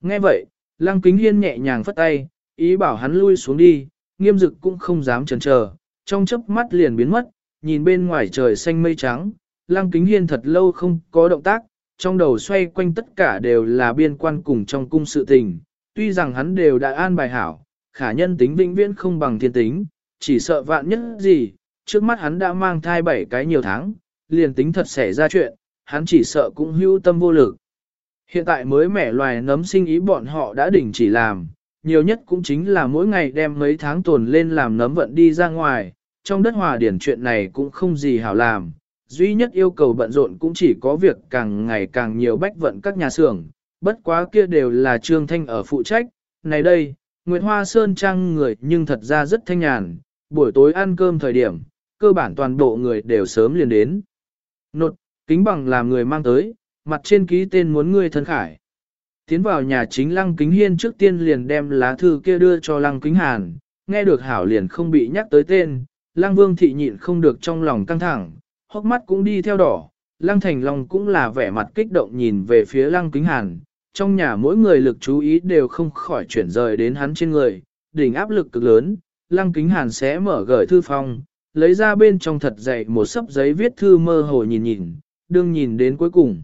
S1: Nghe vậy, lăng kính hiên nhẹ nhàng phất tay, ý bảo hắn lui xuống đi, nghiêm dực cũng không dám chần chờ, trong chớp mắt liền biến mất, nhìn bên ngoài trời xanh mây trắng, lăng kính hiên thật lâu không có động tác, trong đầu xoay quanh tất cả đều là biên quan cùng trong cung sự tình, tuy rằng hắn đều đã an bài hảo, khả nhân tính vĩnh viễn không bằng thiên tính, chỉ sợ vạn nhất gì, trước mắt hắn đã mang thai bảy cái nhiều tháng, liền tính thật xảy ra chuyện, hắn chỉ sợ cũng hưu tâm vô lực. Hiện tại mới mẻ loài nấm sinh ý bọn họ đã đỉnh chỉ làm, nhiều nhất cũng chính là mỗi ngày đem mấy tháng tồn lên làm nấm vận đi ra ngoài, trong đất hòa điển chuyện này cũng không gì hảo làm, duy nhất yêu cầu bận rộn cũng chỉ có việc càng ngày càng nhiều bách vận các nhà xưởng, bất quá kia đều là Trương Thanh ở phụ trách, này đây, Nguyệt Hoa Sơn Trang người nhưng thật ra rất thanh nhàn, buổi tối ăn cơm thời điểm, cơ bản toàn bộ người đều sớm liền đến. Nột, kính bằng làm người mang tới, mặt trên ký tên muốn ngươi thân khải. Tiến vào nhà chính Lăng Kính Hiên trước tiên liền đem lá thư kia đưa cho Lăng Kính Hàn, nghe được hảo liền không bị nhắc tới tên, Lăng Vương thị nhịn không được trong lòng căng thẳng, hốc mắt cũng đi theo đỏ, Lăng Thành Long cũng là vẻ mặt kích động nhìn về phía Lăng Kính Hàn, trong nhà mỗi người lực chú ý đều không khỏi chuyển rời đến hắn trên người, đỉnh áp lực cực lớn, Lăng Kính Hàn sẽ mở gửi thư phong, lấy ra bên trong thật dày một sấp giấy viết thư mơ hồ nhìn nhìn, đương nhìn đến cuối cùng.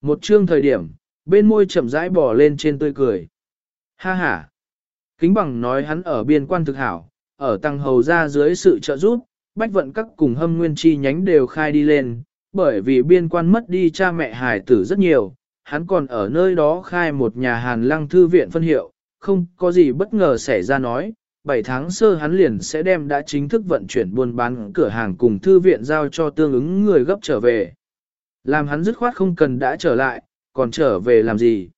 S1: Một chương thời điểm, bên môi chậm rãi bỏ lên trên tươi cười. Ha ha! Kính bằng nói hắn ở biên quan thực hảo, ở tăng hầu ra dưới sự trợ giúp, bách vận các cùng hâm nguyên chi nhánh đều khai đi lên, bởi vì biên quan mất đi cha mẹ hải tử rất nhiều, hắn còn ở nơi đó khai một nhà hàn lăng thư viện phân hiệu, không có gì bất ngờ xảy ra nói, 7 tháng sơ hắn liền sẽ đem đã chính thức vận chuyển buôn bán cửa hàng cùng thư viện giao cho tương ứng người gấp trở về. Làm hắn dứt khoát không cần đã trở lại, còn trở về làm gì?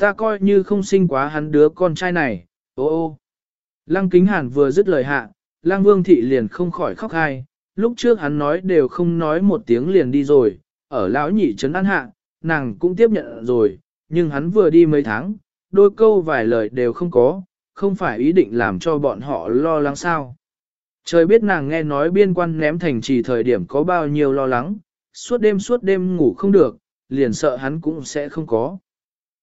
S1: Ta coi như không sinh quá hắn đứa con trai này, ô ô. Lăng kính hàn vừa dứt lời hạ, lăng vương thị liền không khỏi khóc hai, lúc trước hắn nói đều không nói một tiếng liền đi rồi, ở lão nhị trấn an hạ, nàng cũng tiếp nhận rồi, nhưng hắn vừa đi mấy tháng, đôi câu vài lời đều không có, không phải ý định làm cho bọn họ lo lắng sao. Trời biết nàng nghe nói biên quan ném thành trì thời điểm có bao nhiêu lo lắng, suốt đêm suốt đêm ngủ không được, liền sợ hắn cũng sẽ không có.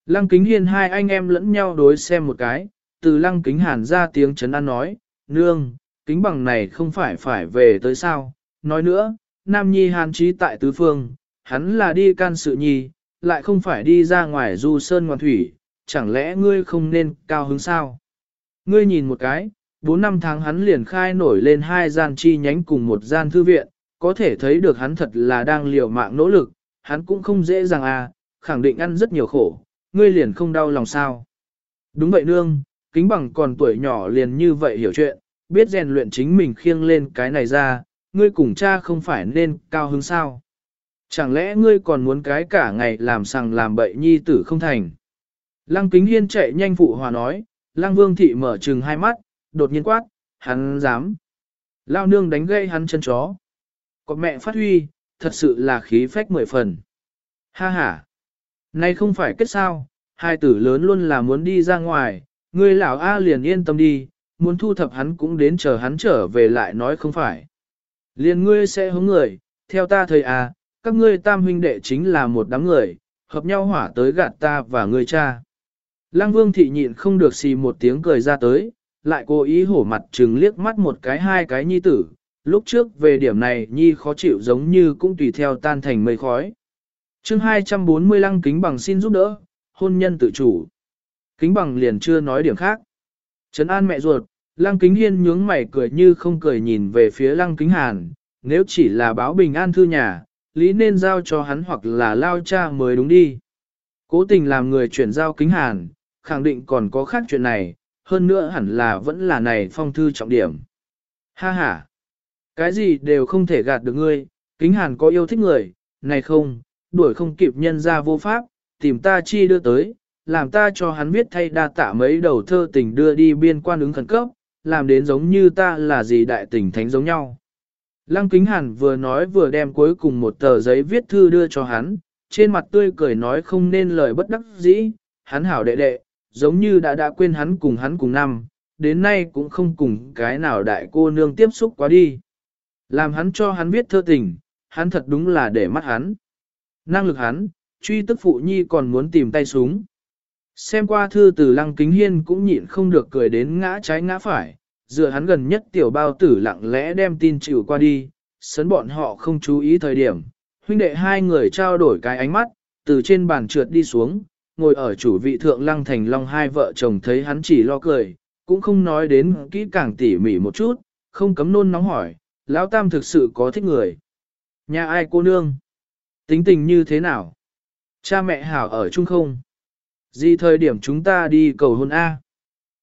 S1: Lăng kính hiền hai anh em lẫn nhau đối xem một cái, từ lăng kính hàn ra tiếng chấn an nói, nương, kính bằng này không phải phải về tới sao, nói nữa, nam nhi hàn trí tại tứ phương, hắn là đi can sự nhi, lại không phải đi ra ngoài du sơn ngoan thủy, chẳng lẽ ngươi không nên cao hứng sao? Ngươi nhìn một cái, 4 năm tháng hắn liền khai nổi lên hai gian chi nhánh cùng một gian thư viện, có thể thấy được hắn thật là đang liều mạng nỗ lực, hắn cũng không dễ dàng à, khẳng định ăn rất nhiều khổ, ngươi liền không đau lòng sao. Đúng vậy nương, kính bằng còn tuổi nhỏ liền như vậy hiểu chuyện, biết rèn luyện chính mình khiêng lên cái này ra, ngươi cùng cha không phải nên cao hứng sao. Chẳng lẽ ngươi còn muốn cái cả ngày làm sằng làm bậy nhi tử không thành. Lăng kính hiên chạy nhanh phụ hòa nói, lăng vương thị mở trừng hai mắt, đột nhiên quát, hắn dám. Lao nương đánh gây hắn chân chó. Còn mẹ phát huy, thật sự là khí phách mười phần. Ha ha. Nay không phải kết sao, hai tử lớn luôn là muốn đi ra ngoài, người lão A liền yên tâm đi, muốn thu thập hắn cũng đến chờ hắn trở về lại nói không phải. Liền ngươi sẽ hướng người, theo ta thầy à, các ngươi tam huynh đệ chính là một đám người, hợp nhau hỏa tới gạt ta và ngươi cha. Lăng vương thị nhịn không được xì một tiếng cười ra tới, lại cố ý hổ mặt trừng liếc mắt một cái hai cái nhi tử, lúc trước về điểm này nhi khó chịu giống như cũng tùy theo tan thành mây khói. chương 240 lăng kính bằng xin giúp đỡ, hôn nhân tự chủ. Kính bằng liền chưa nói điểm khác. Trấn an mẹ ruột, lăng kính hiên nhướng mày cười như không cười nhìn về phía lăng kính hàn, nếu chỉ là báo bình an thư nhà, lý nên giao cho hắn hoặc là lao cha mới đúng đi. Cố tình làm người chuyển giao kính hàn, khẳng định còn có khác chuyện này, hơn nữa hẳn là vẫn là này phong thư trọng điểm. Ha ha! Cái gì đều không thể gạt được ngươi, kính hàn có yêu thích người, này không, đuổi không kịp nhân ra vô pháp, tìm ta chi đưa tới, làm ta cho hắn viết thay đa tạ mấy đầu thơ tình đưa đi biên quan ứng khẩn cấp, làm đến giống như ta là gì đại tình thánh giống nhau. Lăng kính hàn vừa nói vừa đem cuối cùng một tờ giấy viết thư đưa cho hắn, trên mặt tươi cười nói không nên lời bất đắc dĩ, hắn hảo đệ đệ, giống như đã đã quên hắn cùng hắn cùng năm, đến nay cũng không cùng cái nào đại cô nương tiếp xúc quá đi. Làm hắn cho hắn viết thơ tình, hắn thật đúng là để mắt hắn. Năng lực hắn, truy tức phụ nhi còn muốn tìm tay súng. Xem qua thư từ lăng kính hiên cũng nhịn không được cười đến ngã trái ngã phải, dựa hắn gần nhất tiểu bao tử lặng lẽ đem tin chịu qua đi, sấn bọn họ không chú ý thời điểm. Huynh đệ hai người trao đổi cái ánh mắt, từ trên bàn trượt đi xuống, ngồi ở chủ vị thượng lăng thành long hai vợ chồng thấy hắn chỉ lo cười, cũng không nói đến kỹ càng tỉ mỉ một chút, không cấm nôn nóng hỏi, lão tam thực sự có thích người. Nhà ai cô nương? Tính tình như thế nào? Cha mẹ hảo ở chung không? Gì thời điểm chúng ta đi cầu hôn A?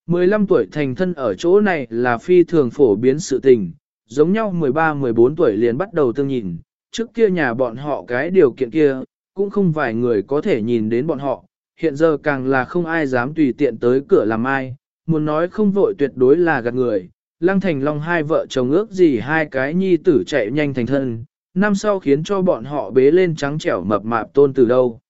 S1: 15 tuổi thành thân ở chỗ này là phi thường phổ biến sự tình, giống nhau 13-14 tuổi liền bắt đầu tương nhìn, trước kia nhà bọn họ cái điều kiện kia, cũng không vài người có thể nhìn đến bọn họ, hiện giờ càng là không ai dám tùy tiện tới cửa làm ai, muốn nói không vội tuyệt đối là gạt người. Lăng Thành Long hai vợ chồng ước gì hai cái nhi tử chạy nhanh thành thân, năm sau khiến cho bọn họ bế lên trắng trẻo mập mạp tôn từ đâu.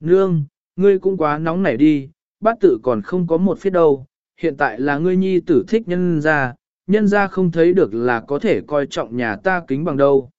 S1: Nương, ngươi cũng quá nóng nảy đi, bát tự còn không có một phía đâu, hiện tại là ngươi nhi tử thích nhân ra, nhân ra không thấy được là có thể coi trọng nhà ta kính bằng đâu.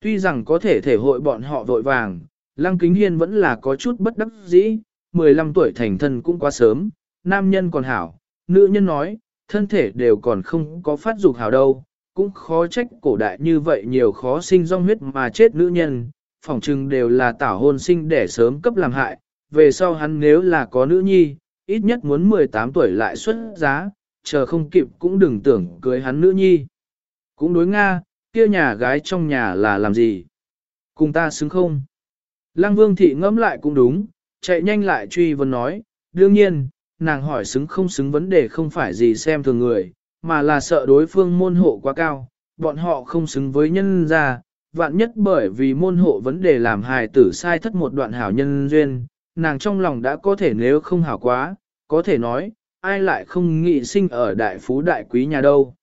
S1: Tuy rằng có thể thể hội bọn họ vội vàng, Lăng Kính Hiên vẫn là có chút bất đắc dĩ, 15 tuổi thành thân cũng quá sớm, nam nhân còn hảo, nữ nhân nói, thân thể đều còn không có phát dục hảo đâu, cũng khó trách cổ đại như vậy nhiều khó sinh do huyết mà chết nữ nhân, phỏng chừng đều là tảo hôn sinh để sớm cấp làm hại, về sau hắn nếu là có nữ nhi, ít nhất muốn 18 tuổi lại xuất giá, chờ không kịp cũng đừng tưởng cưới hắn nữ nhi. Cũng đối Nga, kia nhà gái trong nhà là làm gì? Cùng ta xứng không? Lăng vương thị ngẫm lại cũng đúng, chạy nhanh lại truy vấn nói, đương nhiên, nàng hỏi xứng không xứng vấn đề không phải gì xem thường người, mà là sợ đối phương môn hộ quá cao, bọn họ không xứng với nhân gia, vạn nhất bởi vì môn hộ vấn đề làm hài tử sai thất một đoạn hảo nhân duyên, nàng trong lòng đã có thể nếu không hảo quá, có thể nói, ai lại không nghị sinh ở đại phú đại quý nhà đâu.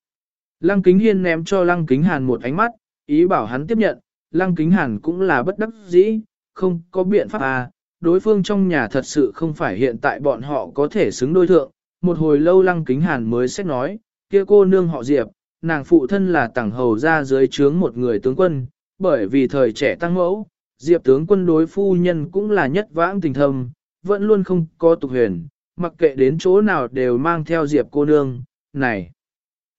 S1: Lăng Kính Hiên ném cho Lăng Kính Hàn một ánh mắt, ý bảo hắn tiếp nhận, Lăng Kính Hàn cũng là bất đắc dĩ, không có biện pháp à, đối phương trong nhà thật sự không phải hiện tại bọn họ có thể xứng đôi thượng. Một hồi lâu Lăng Kính Hàn mới xét nói, kia cô nương họ Diệp, nàng phụ thân là tàng hầu ra dưới trướng một người tướng quân, bởi vì thời trẻ tăng mẫu, Diệp tướng quân đối phu nhân cũng là nhất vãng tình thâm, vẫn luôn không có tục huyền, mặc kệ đến chỗ nào đều mang theo Diệp cô nương, này.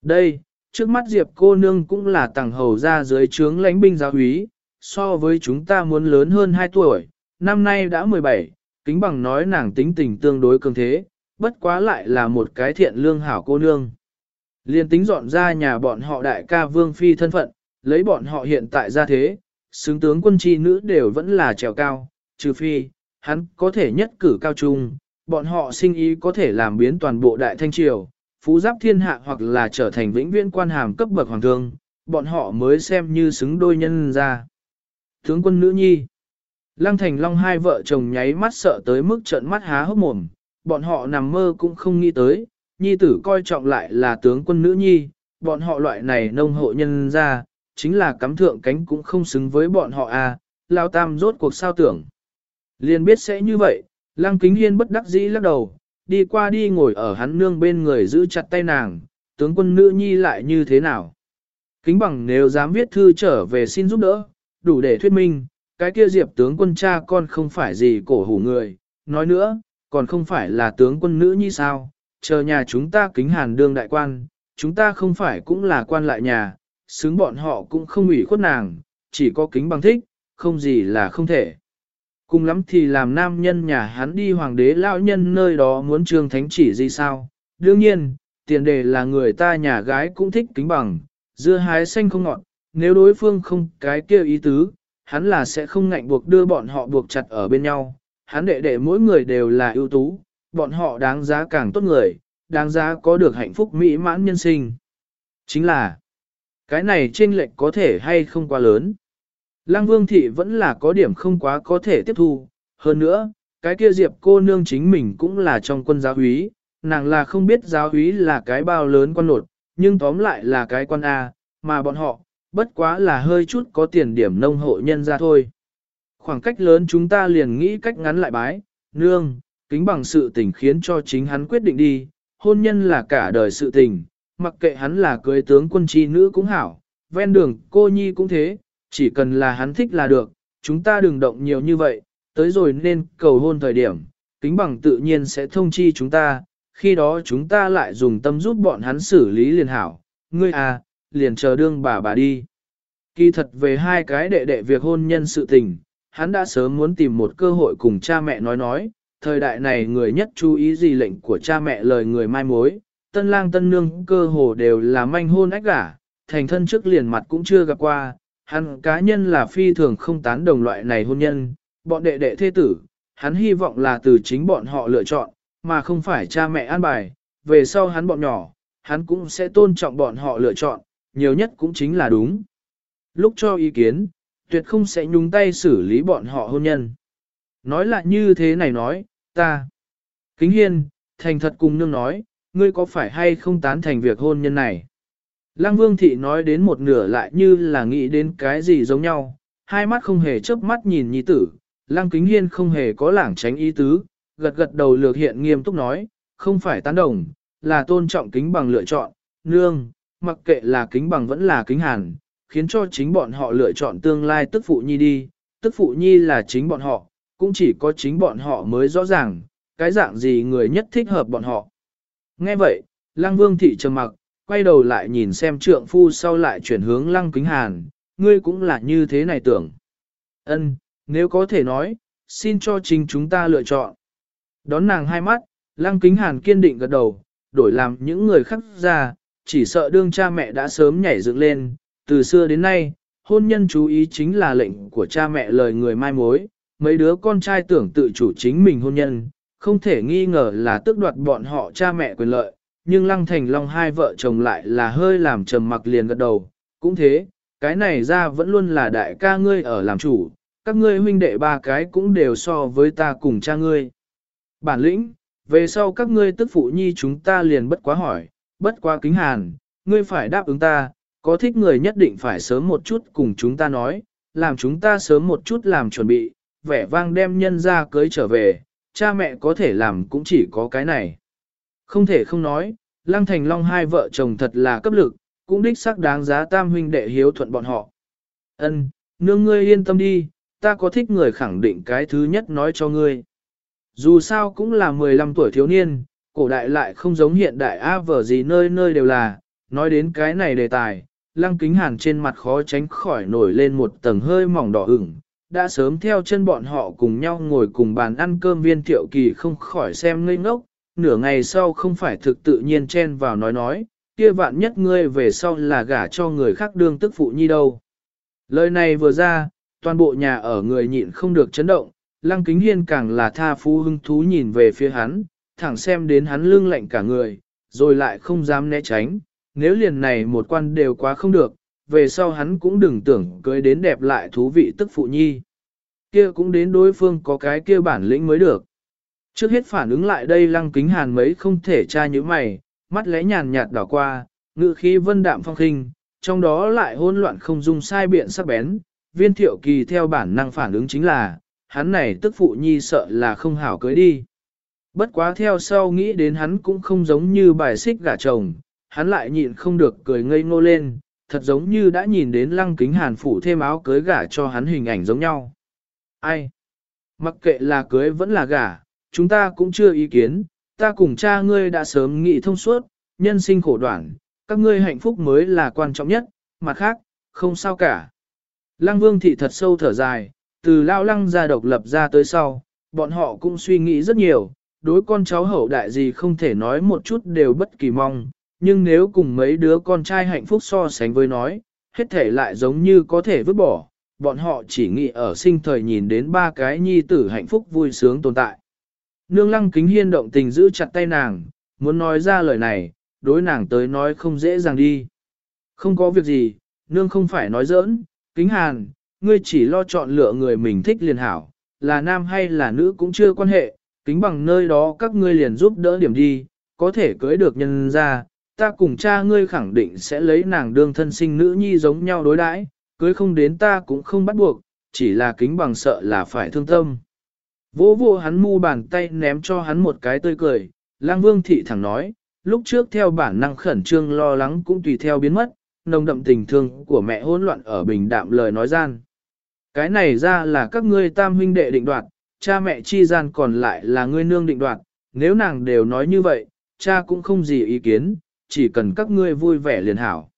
S1: Đây, trước mắt Diệp cô nương cũng là tàng hầu ra dưới trướng lãnh binh giáo úy, so với chúng ta muốn lớn hơn 2 tuổi, năm nay đã 17, kính bằng nói nàng tính tình tương đối cường thế, bất quá lại là một cái thiện lương hảo cô nương. Liên tính dọn ra nhà bọn họ đại ca vương phi thân phận, lấy bọn họ hiện tại ra thế, xứng tướng quân chi nữ đều vẫn là trèo cao, trừ phi, hắn có thể nhất cử cao trung, bọn họ sinh ý có thể làm biến toàn bộ đại thanh triều, phú giáp thiên hạ hoặc là trở thành vĩnh viễn quan hàm cấp bậc hoàng thương, bọn họ mới xem như xứng đôi nhân ra. Tướng quân nữ nhi Lăng Thành Long hai vợ chồng nháy mắt sợ tới mức trợn mắt há hốc mồm, bọn họ nằm mơ cũng không nghĩ tới, nhi tử coi trọng lại là tướng quân nữ nhi, bọn họ loại này nông hộ nhân ra, chính là cắm thượng cánh cũng không xứng với bọn họ à, lao tam rốt cuộc sao tưởng. Liền biết sẽ như vậy, lăng kính hiên bất đắc dĩ lắc đầu, đi qua đi ngồi ở hắn nương bên người giữ chặt tay nàng, tướng quân nữ nhi lại như thế nào. Kính bằng nếu dám viết thư trở về xin giúp đỡ, đủ để thuyết minh, cái kia diệp tướng quân cha con không phải gì cổ hủ người, nói nữa, còn không phải là tướng quân nữ như sao, chờ nhà chúng ta kính hàn đương đại quan, chúng ta không phải cũng là quan lại nhà, xứng bọn họ cũng không ủy khuất nàng, chỉ có kính bằng thích, không gì là không thể. Cùng lắm thì làm nam nhân nhà hắn đi hoàng đế lão nhân nơi đó muốn trương thánh chỉ gì sao. Đương nhiên, tiền đề là người ta nhà gái cũng thích kính bằng, dưa hái xanh không ngọt, nếu đối phương không cái kia ý tứ, hắn là sẽ không ngạnh buộc đưa bọn họ buộc chặt ở bên nhau. Hắn đệ đệ mỗi người đều là ưu tú, bọn họ đáng giá càng tốt người, đáng giá có được hạnh phúc mỹ mãn nhân sinh. Chính là, cái này trên lệch có thể hay không quá lớn. Lăng Vương Thị vẫn là có điểm không quá có thể tiếp thu, hơn nữa, cái kia Diệp cô nương chính mình cũng là trong quân giáo úy, nàng là không biết giáo úy là cái bao lớn quan nột, nhưng tóm lại là cái quan A, mà bọn họ, bất quá là hơi chút có tiền điểm nông hộ nhân ra thôi. Khoảng cách lớn chúng ta liền nghĩ cách ngắn lại bái, nương, kính bằng sự tình khiến cho chính hắn quyết định đi, hôn nhân là cả đời sự tình, mặc kệ hắn là cưới tướng quân chi nữ cũng hảo, ven đường cô nhi cũng thế, chỉ cần là hắn thích là được, chúng ta đừng động nhiều như vậy, tới rồi nên cầu hôn thời điểm, kính bằng tự nhiên sẽ thông chi chúng ta, khi đó chúng ta lại dùng tâm giúp bọn hắn xử lý liền hảo, ngươi à, liền chờ đương bà bà đi. Kỳ thật về hai cái đệ đệ việc hôn nhân sự tình, hắn đã sớm muốn tìm một cơ hội cùng cha mẹ nói nói, thời đại này người nhất chú ý gì lệnh của cha mẹ lời người mai mối, tân lang tân nương cơ hồ đều là manh hôn ách gả, thành thân trước liền mặt cũng chưa gặp qua, hắn cá nhân là phi thường không tán đồng loại này hôn nhân, bọn đệ đệ thế tử, hắn hy vọng là từ chính bọn họ lựa chọn, mà không phải cha mẹ an bài, về sau hắn bọn nhỏ, hắn cũng sẽ tôn trọng bọn họ lựa chọn, nhiều nhất cũng chính là đúng. Lúc cho ý kiến, tuyệt không sẽ nhúng tay xử lý bọn họ hôn nhân. Nói lại như thế này nói, ta. Kính hiên, thành thật cùng nương nói, ngươi có phải hay không tán thành việc hôn nhân này? Lăng Vương Thị nói đến một nửa lại như là nghĩ đến cái gì giống nhau, hai mắt không hề chớp mắt nhìn nhi tử, Lăng Kính Hiên không hề có lảng tránh ý tứ, gật gật đầu lược hiện nghiêm túc nói, không phải tán đồng, là tôn trọng kính bằng lựa chọn, nương, mặc kệ là kính bằng vẫn là kính hàn, khiến cho chính bọn họ lựa chọn tương lai tức phụ nhi đi, tức phụ nhi là chính bọn họ, cũng chỉ có chính bọn họ mới rõ ràng, cái dạng gì người nhất thích hợp bọn họ. Nghe vậy, Lăng Vương Thị trầm mặc, quay đầu lại nhìn xem trượng phu sau lại chuyển hướng Lăng Kính Hàn, ngươi cũng là như thế này tưởng. Ân, nếu có thể nói, xin cho chính chúng ta lựa chọn. Đón nàng hai mắt, Lăng Kính Hàn kiên định gật đầu, đổi làm những người khác ra, chỉ sợ đương cha mẹ đã sớm nhảy dựng lên, từ xưa đến nay, hôn nhân chú ý chính là lệnh của cha mẹ lời người mai mối, mấy đứa con trai tưởng tự chủ chính mình hôn nhân, không thể nghi ngờ là tước đoạt bọn họ cha mẹ quyền lợi, nhưng Lăng Thành Long hai vợ chồng lại là hơi làm trầm mặc liền gật đầu, cũng thế, cái này ra vẫn luôn là đại ca ngươi ở làm chủ, các ngươi huynh đệ ba cái cũng đều so với ta cùng cha ngươi. Bản lĩnh, về sau các ngươi tức phụ nhi chúng ta liền bất quá hỏi, bất quá kính hàn, ngươi phải đáp ứng ta, có thích người nhất định phải sớm một chút cùng chúng ta nói, làm chúng ta sớm một chút làm chuẩn bị, vẻ vang đem nhân ra cưới trở về, cha mẹ có thể làm cũng chỉ có cái này. Không thể không nói, Lăng Thành Long hai vợ chồng thật là cấp lực, cũng đích xác đáng giá tam huynh đệ hiếu thuận bọn họ. Ân, nương ngươi yên tâm đi, ta có thích người khẳng định cái thứ nhất nói cho ngươi. Dù sao cũng là 15 tuổi thiếu niên, cổ đại lại không giống hiện đại á vở gì nơi nơi đều là, nói đến cái này đề tài, lăng kính hàn trên mặt khó tránh khỏi nổi lên một tầng hơi mỏng đỏ ửng, đã sớm theo chân bọn họ cùng nhau ngồi cùng bàn ăn cơm viên thiệu kỳ không khỏi xem ngây ngốc, nửa ngày sau không phải thực tự nhiên chen vào nói nói, kia vạn nhất ngươi về sau là gả cho người khác đương tức phụ nhi đâu. Lời này vừa ra, toàn bộ nhà ở người nhịn không được chấn động, lăng kính hiên càng là tha phú hưng thú nhìn về phía hắn, thẳng xem đến hắn lưng lạnh cả người, rồi lại không dám né tránh, nếu liền này một quan đều quá không được, về sau hắn cũng đừng tưởng cưới đến đẹp lại thú vị tức phụ nhi. Kia cũng đến đối phương có cái kia bản lĩnh mới được. Trước hết phản ứng lại đây lăng kính hàn mấy không thể tra như mày, mắt lẽ nhàn nhạt đỏ qua, ngự khí vân đạm phong khinh, trong đó lại hỗn loạn không dung sai biện sắc bén. Viên thiệu kỳ theo bản năng phản ứng chính là, hắn này tức phụ nhi sợ là không hảo cưới đi. Bất quá theo sau nghĩ đến hắn cũng không giống như bài xích gả chồng, hắn lại nhịn không được cười ngây ngô lên, thật giống như đã nhìn đến lăng kính hàn phủ thêm áo cưới gả cho hắn hình ảnh giống nhau. Ai? Mặc kệ là cưới vẫn là gả, chúng ta cũng chưa ý kiến, ta cùng cha ngươi đã sớm nghĩ thông suốt, nhân sinh khổ đoạn, các ngươi hạnh phúc mới là quan trọng nhất, mặt khác, không sao cả. Lăng vương thị thật sâu thở dài, từ lao lăng ra độc lập ra tới sau, bọn họ cũng suy nghĩ rất nhiều, đối con cháu hậu đại gì không thể nói một chút đều bất kỳ mong, nhưng nếu cùng mấy đứa con trai hạnh phúc so sánh với nói, hết thể lại giống như có thể vứt bỏ, bọn họ chỉ nghĩ ở sinh thời nhìn đến ba cái nhi tử hạnh phúc vui sướng tồn tại. Nương lăng kính hiên động tình giữ chặt tay nàng, muốn nói ra lời này, đối nàng tới nói không dễ dàng đi. Không có việc gì, nương không phải nói giỡn, kính hàn, ngươi chỉ lo chọn lựa người mình thích liền hảo, là nam hay là nữ cũng chưa quan hệ, kính bằng nơi đó các ngươi liền giúp đỡ điểm đi, có thể cưới được nhân ra, ta cùng cha ngươi khẳng định sẽ lấy nàng đương thân sinh nữ nhi giống nhau đối đãi, cưới không đến ta cũng không bắt buộc, chỉ là kính bằng sợ là phải thương tâm. Vỗ vô hắn mu bàn tay ném cho hắn một cái tươi cười, lang vương thị thẳng nói, lúc trước theo bản năng khẩn trương lo lắng cũng tùy theo biến mất, nồng đậm tình thương của mẹ hỗn loạn ở bình đạm lời nói gian. Cái này ra là các ngươi tam huynh đệ định đoạt, cha mẹ chi gian còn lại là ngươi nương định đoạt, nếu nàng đều nói như vậy, cha cũng không gì ý kiến, chỉ cần các ngươi vui vẻ liền hảo.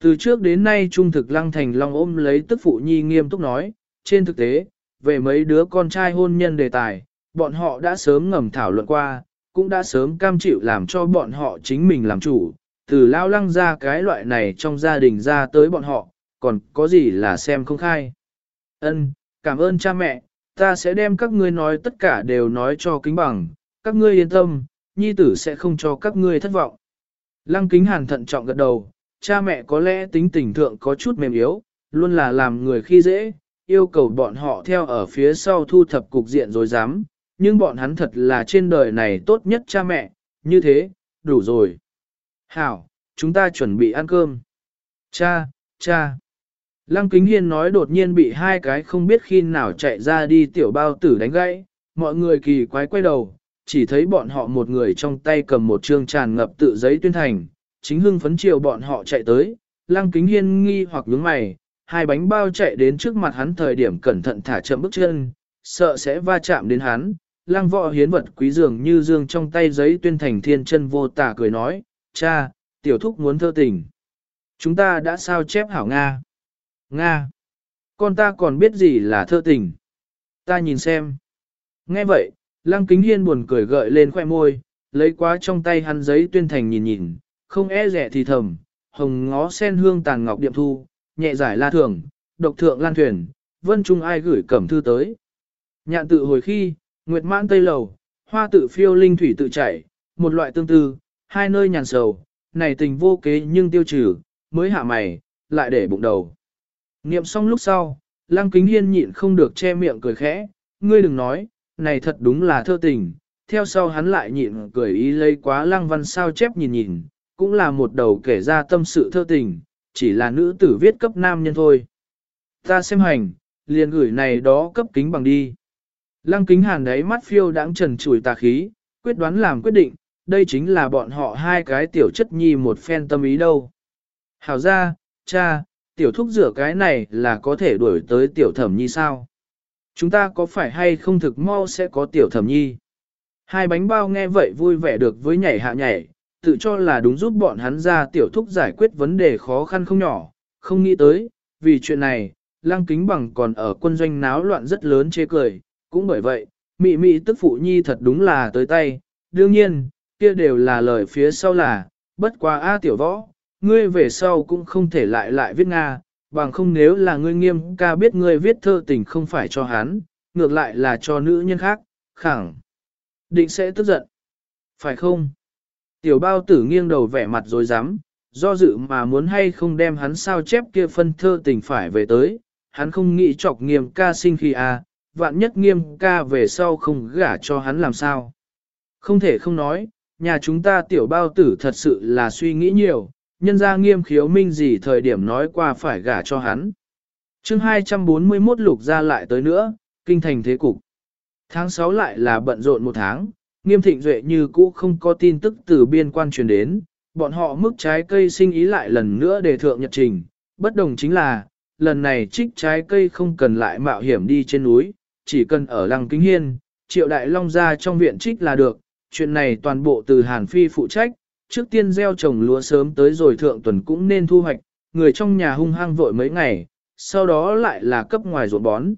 S1: Từ trước đến nay Trung thực Lăng Thành Long ôm lấy tức phụ nhi nghiêm túc nói, trên thực tế, về mấy đứa con trai hôn nhân đề tài, bọn họ đã sớm ngầm thảo luận qua, cũng đã sớm cam chịu làm cho bọn họ chính mình làm chủ, từ lao lăng ra cái loại này trong gia đình ra tới bọn họ, còn có gì là xem không khai. Ân, cảm ơn cha mẹ, ta sẽ đem các ngươi nói tất cả đều nói cho kính bằng, các ngươi yên tâm, nhi tử sẽ không cho các ngươi thất vọng. Lăng kính hàn thận trọng gật đầu, cha mẹ có lẽ tính tình thượng có chút mềm yếu, luôn là làm người khi dễ, yêu cầu bọn họ theo ở phía sau thu thập cục diện rồi dám, nhưng bọn hắn thật là trên đời này tốt nhất cha mẹ, như thế, đủ rồi. Hảo, chúng ta chuẩn bị ăn cơm. Cha, cha. Lăng Kính Hiên nói đột nhiên bị hai cái không biết khi nào chạy ra đi tiểu bao tử đánh gãy, mọi người kỳ quái quay đầu, chỉ thấy bọn họ một người trong tay cầm một trương tràn ngập tự giấy tuyên thành, chính hưng phấn chiều bọn họ chạy tới, Lăng Kính Hiên nghi hoặc nhướng mày, hai bánh bao chạy đến trước mặt hắn thời điểm cẩn thận thả chậm bước chân, sợ sẽ va chạm đến hắn. Lăng võ hiến vật quý dường như dương trong tay giấy tuyên thành thiên chân vô tả cười nói, cha, tiểu thúc muốn thơ tình. Chúng ta đã sao chép hảo Nga. Nga. Con ta còn biết gì là thơ tình. Ta nhìn xem. Nghe vậy, Lăng Kính Hiên buồn cười gợi lên khoe môi, lấy quá trong tay hắn giấy tuyên thành nhìn nhìn, không e rẻ thì thầm, hồng ngó sen hương tàn ngọc điệm thu, nhẹ giải la thường, độc thượng lan thuyền, vân trung ai gửi cẩm thư tới. Nhạn tự hồi khi, nguyệt mãn tây lầu, hoa tự phiêu linh thủy tự chảy, một loại tương tư, hai nơi nhàn sầu, này tình vô kế nhưng tiêu trừ, mới hạ mày, lại để bụng đầu. Niệm xong lúc sau, lăng kính hiên nhịn không được che miệng cười khẽ, ngươi đừng nói, này thật đúng là thơ tình, theo sau hắn lại nhịn cười ý lấy quá lăng văn sao chép nhìn nhìn, cũng là một đầu kể ra tâm sự thơ tình, chỉ là nữ tử viết cấp nam nhân thôi. Ta xem hành, liền gửi này đó cấp kính bằng đi. Lăng kính hàn đấy mắt phiêu đãng trần chùi tà khí, quyết đoán làm quyết định, đây chính là bọn họ hai cái tiểu chất nhi một phen tâm ý đâu. Hảo ra, cha, tiểu thúc rửa cái này là có thể đuổi tới tiểu thẩm nhi sao? Chúng ta có phải hay không thực mau sẽ có tiểu thẩm nhi? Hai bánh bao nghe vậy vui vẻ được với nhảy hạ nhảy, tự cho là đúng giúp bọn hắn ra tiểu thúc giải quyết vấn đề khó khăn không nhỏ, không nghĩ tới, vì chuyện này, Lang kính bằng còn ở quân doanh náo loạn rất lớn chê cười, cũng bởi vậy, mị mị tức phụ nhi thật đúng là tới tay, đương nhiên, kia đều là lời phía sau là, bất quá A tiểu võ, ngươi về sau cũng không thể lại lại viết Nga, bằng không nếu là ngươi nghiêm ca biết ngươi viết thơ tình không phải cho hắn, ngược lại là cho nữ nhân khác, khẳng định sẽ tức giận. Phải không? Tiểu bao tử nghiêng đầu vẻ mặt rồi dám, do dự mà muốn hay không đem hắn sao chép kia phân thơ tình phải về tới, hắn không nghĩ chọc nghiêm ca sinh khi à, vạn nhất nghiêm ca về sau không gả cho hắn làm sao. Không thể không nói, nhà chúng ta tiểu bao tử thật sự là suy nghĩ nhiều, nhân ra nghiêm khiếu minh gì thời điểm nói qua phải gả cho hắn. chương 241 lục ra lại tới nữa, kinh thành thế cục. Tháng 6 lại là bận rộn một tháng, nghiêm thịnh duệ như cũ không có tin tức từ biên quan truyền đến, bọn họ mức trái cây sinh ý lại lần nữa đề thượng nhật trình, bất đồng chính là, lần này trích trái cây không cần lại mạo hiểm đi trên núi, chỉ cần ở lăng kính hiên, triệu đại long ra trong viện trích là được, chuyện này toàn bộ từ Hàn Phi phụ trách, trước tiên gieo trồng lúa sớm tới rồi thượng tuần cũng nên thu hoạch, người trong nhà hung hăng vội mấy ngày, sau đó lại là cấp ngoài ruộng bón.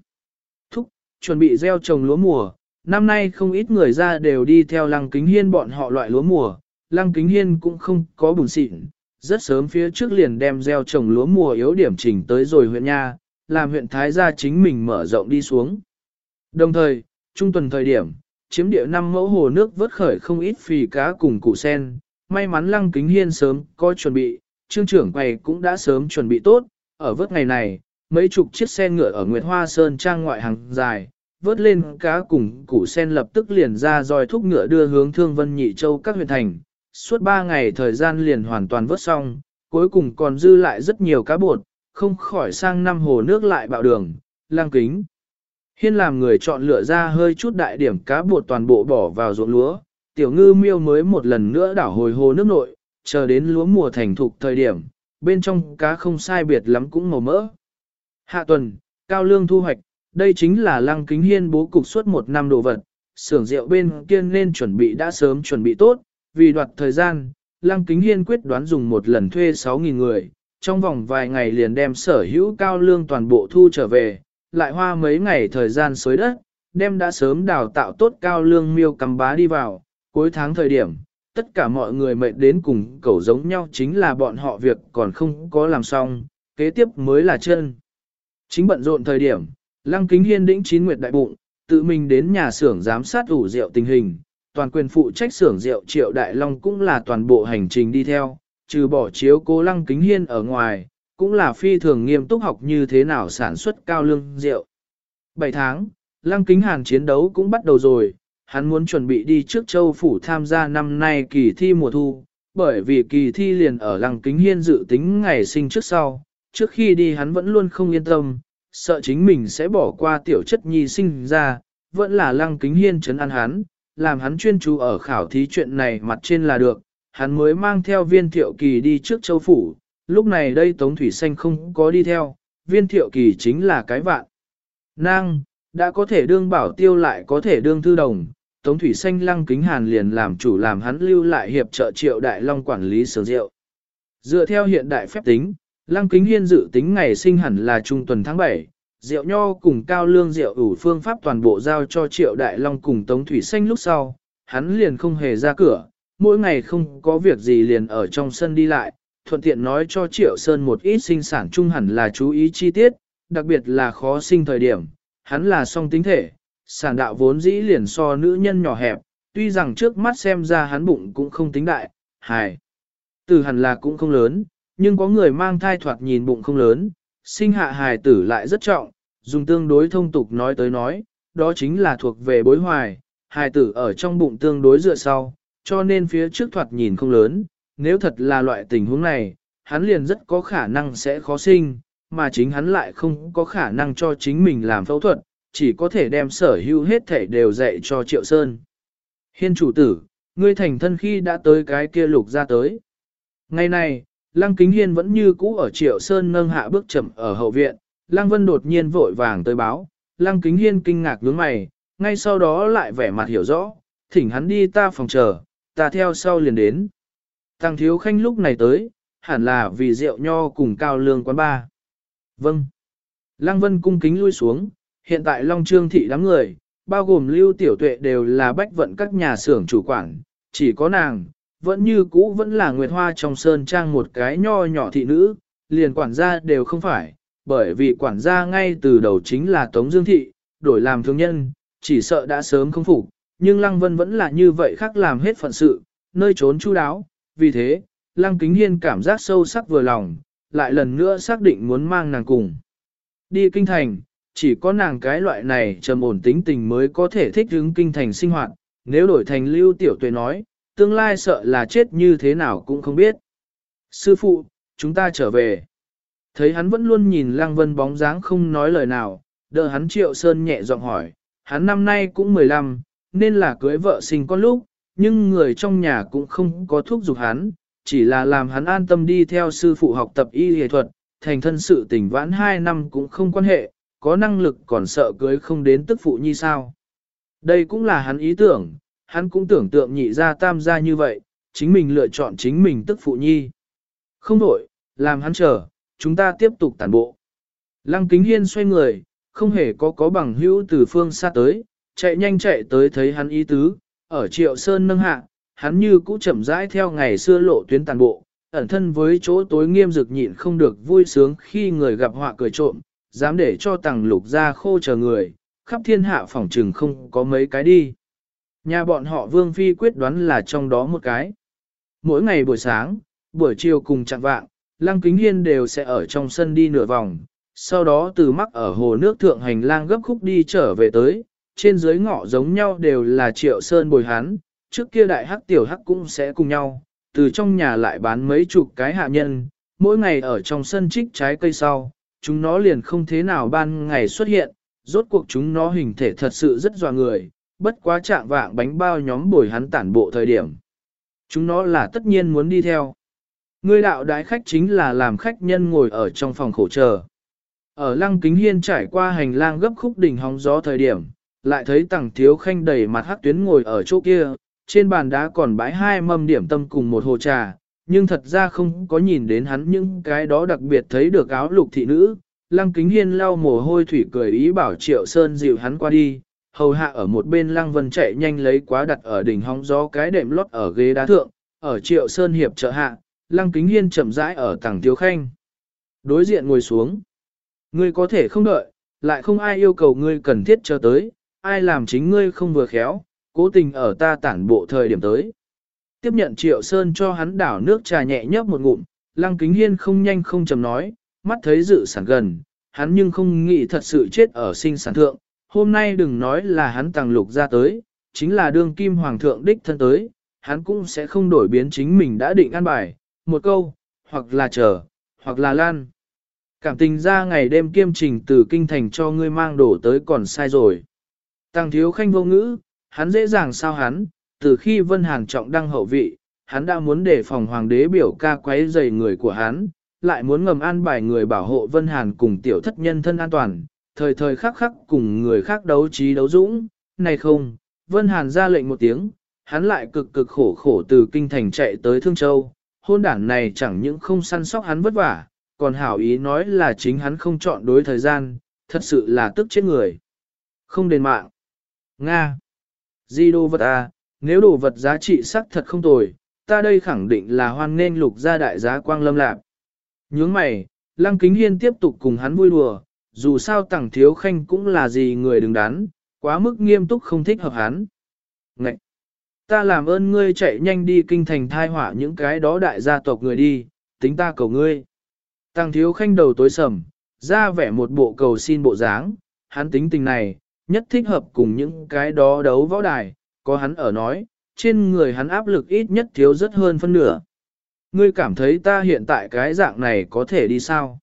S1: Thúc, chuẩn bị gieo trồng lúa mùa, năm nay không ít người ra đều đi theo lăng kính hiên bọn họ loại lúa mùa, lăng kính hiên cũng không có bùn xịn, rất sớm phía trước liền đem gieo trồng lúa mùa yếu điểm chỉnh tới rồi huyện nha, làm huyện Thái gia chính mình mở rộng đi xuống. Đồng thời, trung tuần thời điểm, chiếm địa năm mẫu hồ nước vớt khởi không ít phì cá cùng củ sen, may mắn lăng kính hiên sớm có chuẩn bị, trương trưởng quầy cũng đã sớm chuẩn bị tốt, ở vớt ngày này, mấy chục chiếc xe ngựa ở Nguyệt Hoa Sơn trang ngoại hàng dài, vớt lên cá cùng củ sen lập tức liền ra dòi thúc ngựa đưa hướng thương vân nhị châu các huyện thành, suốt ba ngày thời gian liền hoàn toàn vớt xong, cuối cùng còn dư lại rất nhiều cá bột, không khỏi sang năm hồ nước lại bạo đường, lang kính. Hiên làm người chọn lựa ra hơi chút đại điểm cá bột toàn bộ bỏ vào ruộng lúa, tiểu ngư miêu mới một lần nữa đảo hồi hồ nước nội, chờ đến lúa mùa thành thục thời điểm, bên trong cá không sai biệt lắm cũng màu mỡ. Hạ tuần, cao lương thu hoạch, đây chính là lăng kính hiên bố cục suốt một năm đồ vật, xưởng rượu bên kia nên chuẩn bị đã sớm chuẩn bị tốt, vì đoạt thời gian, lăng kính hiên quyết đoán dùng một lần thuê 6.000 người, trong vòng vài ngày liền đem sở hữu cao lương toàn bộ thu trở về, lại hoa mấy ngày thời gian xới đất, đem đã sớm đào tạo tốt cao lương miêu cầm bá đi vào, cuối tháng thời điểm, tất cả mọi người mệt đến cùng cầu giống nhau chính là bọn họ việc còn không có làm xong, kế tiếp mới là chân. Chính bận rộn thời điểm, Lăng Kính Hiên đĩnh chín nguyệt đại bụng, tự mình đến nhà xưởng giám sát ủ rượu tình hình, toàn quyền phụ trách xưởng rượu Triệu Đại Long cũng là toàn bộ hành trình đi theo, trừ bỏ chiếu cố Lăng Kính Hiên ở ngoài, cũng là phi thường nghiêm túc học như thế nào sản xuất cao lương rượu. 7 tháng, Lăng Kính Hàn chiến đấu cũng bắt đầu rồi, hắn muốn chuẩn bị đi trước châu phủ tham gia năm nay kỳ thi mùa thu, bởi vì kỳ thi liền ở lăng kính hiên dự tính ngày sinh trước sau, trước khi đi hắn vẫn luôn không yên tâm, sợ chính mình sẽ bỏ qua tiểu chất nhi sinh ra, vẫn là lăng kính hiên chấn an hắn, làm hắn chuyên chú ở khảo thí chuyện này mặt trên là được, hắn mới mang theo viên thiệu kỳ đi trước châu phủ, lúc này đây Tống Thủy Xanh không có đi theo, viên thiệu kỳ chính là cái vạn. Nang, đã có thể đương bảo tiêu lại có thể đương thư đồng, Tống Thủy Xanh lăng kính hàn liền làm chủ làm hắn lưu lại hiệp trợ triệu đại long quản lý sở rượu. Dựa theo hiện đại phép tính, lăng kính hiên dự tính ngày sinh hẳn là trung tuần tháng 7, rượu nho cùng cao lương rượu ủ phương pháp toàn bộ giao cho triệu đại long cùng Tống Thủy Xanh lúc sau, hắn liền không hề ra cửa, mỗi ngày không có việc gì liền ở trong sân đi lại, thuận tiện nói cho Triệu Sơn một ít sinh sản chung hẳn là chú ý chi tiết, đặc biệt là khó sinh thời điểm, hắn là song tính thể, sản đạo vốn dĩ liền so nữ nhân nhỏ hẹp, tuy rằng trước mắt xem ra hắn bụng cũng không tính đại, hài. Từ hẳn là cũng không lớn, nhưng có người mang thai thoạt nhìn bụng không lớn, sinh hạ hài tử lại rất trọng, dùng tương đối thông tục nói tới nói, đó chính là thuộc về bối hoài, hài tử ở trong bụng tương đối dựa sau, cho nên phía trước thoạt nhìn không lớn, nếu thật là loại tình huống này, hắn liền rất có khả năng sẽ khó sinh, mà chính hắn lại không có khả năng cho chính mình làm phẫu thuật, chỉ có thể đem sở hữu hết thể đều dạy cho Triệu Sơn. Hiên chủ tử, ngươi thành thân khi đã tới cái kia lục ra tới. Ngày này, Lăng Kính Hiên vẫn như cũ ở Triệu Sơn nâng hạ bước chậm ở hậu viện, Lăng Vân đột nhiên vội vàng tới báo, Lăng Kính Hiên kinh ngạc nhướng mày, ngay sau đó lại vẻ mặt hiểu rõ, thỉnh hắn đi ta phòng chờ, ta theo sau liền đến. Tăng thiếu khanh lúc này tới, hẳn là vì rượu nho cùng cao lương quán ba. Vâng. Lăng Vân cung kính lui xuống, hiện tại Long Trương thị đám người, bao gồm lưu tiểu tuệ đều là bách vận các nhà xưởng chủ quản, chỉ có nàng, vẫn như cũ vẫn là Nguyệt Hoa trong sơn trang một cái nho nhỏ thị nữ, liền quản gia đều không phải, bởi vì quản gia ngay từ đầu chính là Tống Dương Thị, đổi làm thương nhân, chỉ sợ đã sớm không phục, nhưng Lăng Vân vẫn là như vậy khác làm hết phận sự, nơi trốn chu đáo, vì thế, Lăng Kính Hiên cảm giác sâu sắc vừa lòng, lại lần nữa xác định muốn mang nàng cùng. Đi kinh thành, chỉ có nàng cái loại này trầm ổn tính tình mới có thể thích ứng kinh thành sinh hoạt, nếu đổi thành lưu tiểu tuệ nói, tương lai sợ là chết như thế nào cũng không biết. Sư phụ, chúng ta trở về. Thấy hắn vẫn luôn nhìn Lăng Vân bóng dáng không nói lời nào, đỡ hắn Triệu Sơn nhẹ giọng hỏi, hắn năm nay cũng 15, nên là cưới vợ sinh con lúc, nhưng người trong nhà cũng không có thuốc giục hắn, chỉ là làm hắn an tâm đi theo sư phụ học tập y y thuật, thành thân sự tình vãn 2 năm cũng không quan hệ, có năng lực còn sợ cưới không đến tức phụ như sao. Đây cũng là hắn ý tưởng, hắn cũng tưởng tượng nhị ra tam gia như vậy, chính mình lựa chọn chính mình tức phụ nhi. Không đổi, làm hắn chờ, chúng ta tiếp tục tản bộ. Lăng kính hiên xoay người, không hề có có bằng hữu từ phương xa tới, chạy nhanh chạy tới thấy hắn ý tứ, ở triệu sơn nâng hạ, hắn như cũ chậm rãi theo ngày xưa lộ tuyến tàn bộ, ẩn thân với chỗ tối nghiêm dực nhịn không được vui sướng khi người gặp họa cười trộm, dám để cho tàng lục ra khô chờ người, khắp thiên hạ phỏng trừng không có mấy cái đi. Nhà bọn họ Vương Phi quyết đoán là trong đó một cái. Mỗi ngày buổi sáng, buổi chiều cùng chặn vạng, Lăng Kính Hiên đều sẽ ở trong sân đi nửa vòng, sau đó từ mắc ở hồ nước thượng hành lang gấp khúc đi trở về tới, trên dưới ngõ giống nhau đều là triệu sơn bồi hắn, trước kia đại hắc tiểu hắc cũng sẽ cùng nhau, từ trong nhà lại bán mấy chục cái hạ nhân, mỗi ngày ở trong sân trích trái cây sau, chúng nó liền không thế nào ban ngày xuất hiện, rốt cuộc chúng nó hình thể thật sự rất dọa người, bất quá trạng vạng bánh bao nhóm bồi hắn tản bộ thời điểm. Chúng nó là tất nhiên muốn đi theo. Người đạo đái khách chính là làm khách nhân ngồi ở trong phòng khổ chờ. Ở lăng kính hiên trải qua hành lang gấp khúc đỉnh hóng gió thời điểm, lại thấy tàng thiếu khanh đầy mặt hắc tuyến ngồi ở chỗ kia, trên bàn đá còn bãi hai mâm điểm tâm cùng một hồ trà, nhưng thật ra không có nhìn đến hắn những cái đó đặc biệt thấy được áo lục thị nữ. Lăng kính hiên lau mồ hôi thủy cười ý bảo triệu sơn dịu hắn qua đi, hầu hạ ở một bên lăng vân chạy nhanh lấy quá đặt ở đỉnh hóng gió cái đệm lót ở ghế đá thượng, ở triệu sơn hiệp trợ hạ, lăng kính hiên chậm rãi ở tầng thiếu khanh. Đối diện ngồi xuống. Ngươi có thể không đợi, lại không ai yêu cầu ngươi cần thiết cho tới, ai làm chính ngươi không vừa khéo, cố tình ở ta tản bộ thời điểm tới. Tiếp nhận triệu sơn cho hắn đảo nước trà nhẹ nhấp một ngụm, lăng kính hiên không nhanh không chầm nói, mắt thấy dự sản gần, hắn nhưng không nghĩ thật sự chết ở sinh sản thượng, hôm nay đừng nói là hắn tàng lục ra tới, chính là đương kim hoàng thượng đích thân tới, hắn cũng sẽ không đổi biến chính mình đã định an bài, một câu, hoặc là chờ, hoặc là lan. Cảm tình ra ngày đêm kiêm trình từ kinh thành cho ngươi mang đổ tới còn sai rồi. tàng thiếu khanh vô ngữ, hắn dễ dàng sao hắn, từ khi Vân Hàn trọng đăng hậu vị, hắn đã muốn để phòng hoàng đế biểu ca quấy rầy người của hắn, lại muốn ngầm an bài người bảo hộ Vân Hàn cùng tiểu thất nhân thân an toàn, thời thời khắc khắc cùng người khác đấu trí đấu dũng, này không, Vân Hàn ra lệnh một tiếng, hắn lại cực cực khổ khổ từ kinh thành chạy tới Thương Châu, hôn đản này chẳng những không săn sóc hắn vất vả, còn hảo ý nói là chính hắn không chọn đối thời gian, thật sự là tức chết người. Không đền mạng. Nga. Di đồ vật à, nếu đồ vật giá trị sắc thật không tồi, ta đây khẳng định là hoan nên lục gia đại giá quang lâm lạc. Nhướng mày, Lăng Kính Hiên tiếp tục cùng hắn vui đùa, dù sao tẳng thiếu khanh cũng là gì người đừng đắn, quá mức nghiêm túc không thích hợp hắn. Ngậy! Ta làm ơn ngươi chạy nhanh đi kinh thành thai hỏa những cái đó đại gia tộc người đi, tính ta cầu ngươi. Tăng thiếu khanh đầu tối sầm, ra vẻ một bộ cầu xin bộ dáng, hắn tính tình này, nhất thích hợp cùng những cái đó đấu võ đài, có hắn ở nói, trên người hắn áp lực ít nhất thiếu rất hơn phân nửa. Ngươi cảm thấy ta hiện tại cái dạng này có thể đi sao?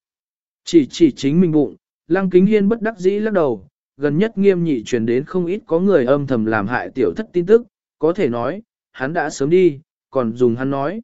S1: Chỉ chỉ chính mình bụng, lăng kính hiên bất đắc dĩ lắc đầu, gần nhất nghiêm nhị truyền đến không ít có người âm thầm làm hại tiểu thất tin tức, có thể nói, hắn đã sớm đi, còn dùng hắn nói.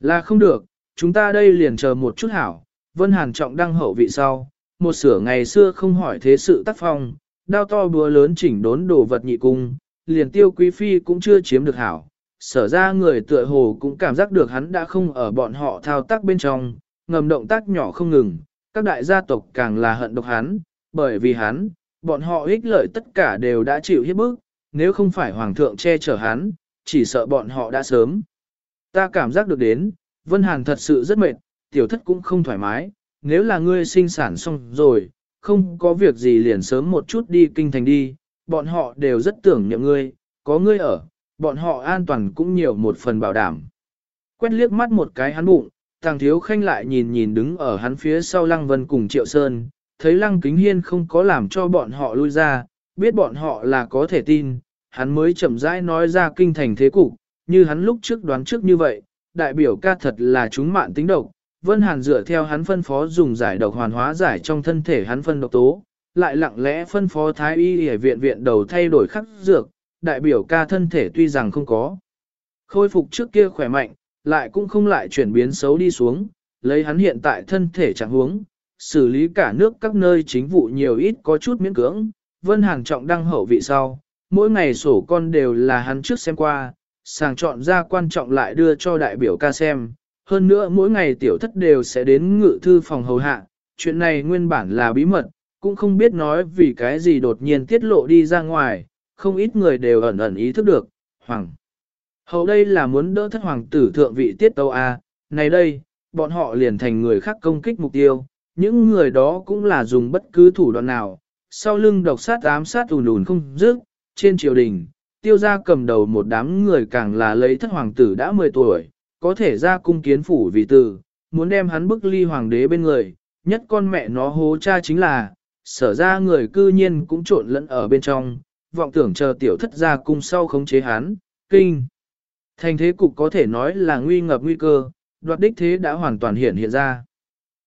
S1: Là không được, chúng ta đây liền chờ một chút hảo, Vân Hàn trọng đăng hậu vị sau, một sửa ngày xưa không hỏi thế sự tác phong, đao to búa lớn chỉnh đốn đồ vật nhị cung, liền tiêu quý phi cũng chưa chiếm được hảo. Sở ra người tựa hồ cũng cảm giác được hắn đã không ở bọn họ thao tác bên trong, ngầm động tác nhỏ không ngừng, các đại gia tộc càng là hận độc hắn, bởi vì hắn, bọn họ ích lợi tất cả đều đã chịu hiếp bức, nếu không phải hoàng thượng che chở hắn, chỉ sợ bọn họ đã sớm. Ta cảm giác được đến, Vân Hàn thật sự rất mệt, tiểu thất cũng không thoải mái, nếu là ngươi sinh sản xong rồi, không có việc gì liền sớm một chút đi kinh thành đi, bọn họ đều rất tưởng niệm ngươi, có ngươi ở, bọn họ an toàn cũng nhiều một phần bảo đảm. Quét liếc mắt một cái hắn bụng, thằng thiếu khanh lại nhìn nhìn đứng ở hắn phía sau lăng vân cùng triệu sơn, thấy lăng kính hiên không có làm cho bọn họ lui ra, biết bọn họ là có thể tin, hắn mới chậm rãi nói ra kinh thành thế cục, như hắn lúc trước đoán trước như vậy, đại biểu ca thật là chúng mạn tính độc, Vân Hàn dựa theo hắn phân phó dùng giải độc hoàn hóa giải trong thân thể hắn phân độc tố, lại lặng lẽ phân phó thái y y viện viện đầu thay đổi khắc dược, đại biểu ca thân thể tuy rằng không có. Khôi phục trước kia khỏe mạnh, lại cũng không lại chuyển biến xấu đi xuống, lấy hắn hiện tại thân thể trạng huống, xử lý cả nước các nơi chính vụ nhiều ít có chút miễn cưỡng, Vân Hàn trọng đăng hậu vị sau, mỗi ngày sổ con đều là hắn trước xem qua, sàng chọn ra quan trọng lại đưa cho đại biểu ca xem, hơn nữa mỗi ngày tiểu thất đều sẽ đến ngự thư phòng hầu hạ, chuyện này nguyên bản là bí mật, cũng không biết nói vì cái gì đột nhiên tiết lộ đi ra ngoài, không ít người đều ẩn ẩn ý thức được, hoàng. Hầu đây là muốn đỡ thất hoàng tử thượng vị tiết tâu A, à, này đây, bọn họ liền thành người khác công kích mục tiêu, những người đó cũng là dùng bất cứ thủ đoạn nào, sau lưng độc sát ám sát ùn ùn không dứt, trên triều đình, tiêu gia cầm đầu một đám người càng là lấy thất hoàng tử đã 10 tuổi, có thể ra cung kiến phủ vì tử, muốn đem hắn bức ly hoàng đế bên người, nhất con mẹ nó hố cha chính là, sở ra người cư nhiên cũng trộn lẫn ở bên trong, vọng tưởng chờ tiểu thất ra cung sau khống chế hắn, kinh. Thành thế cục có thể nói là nguy ngập nguy cơ, đoạt đích thế đã hoàn toàn hiện hiện ra.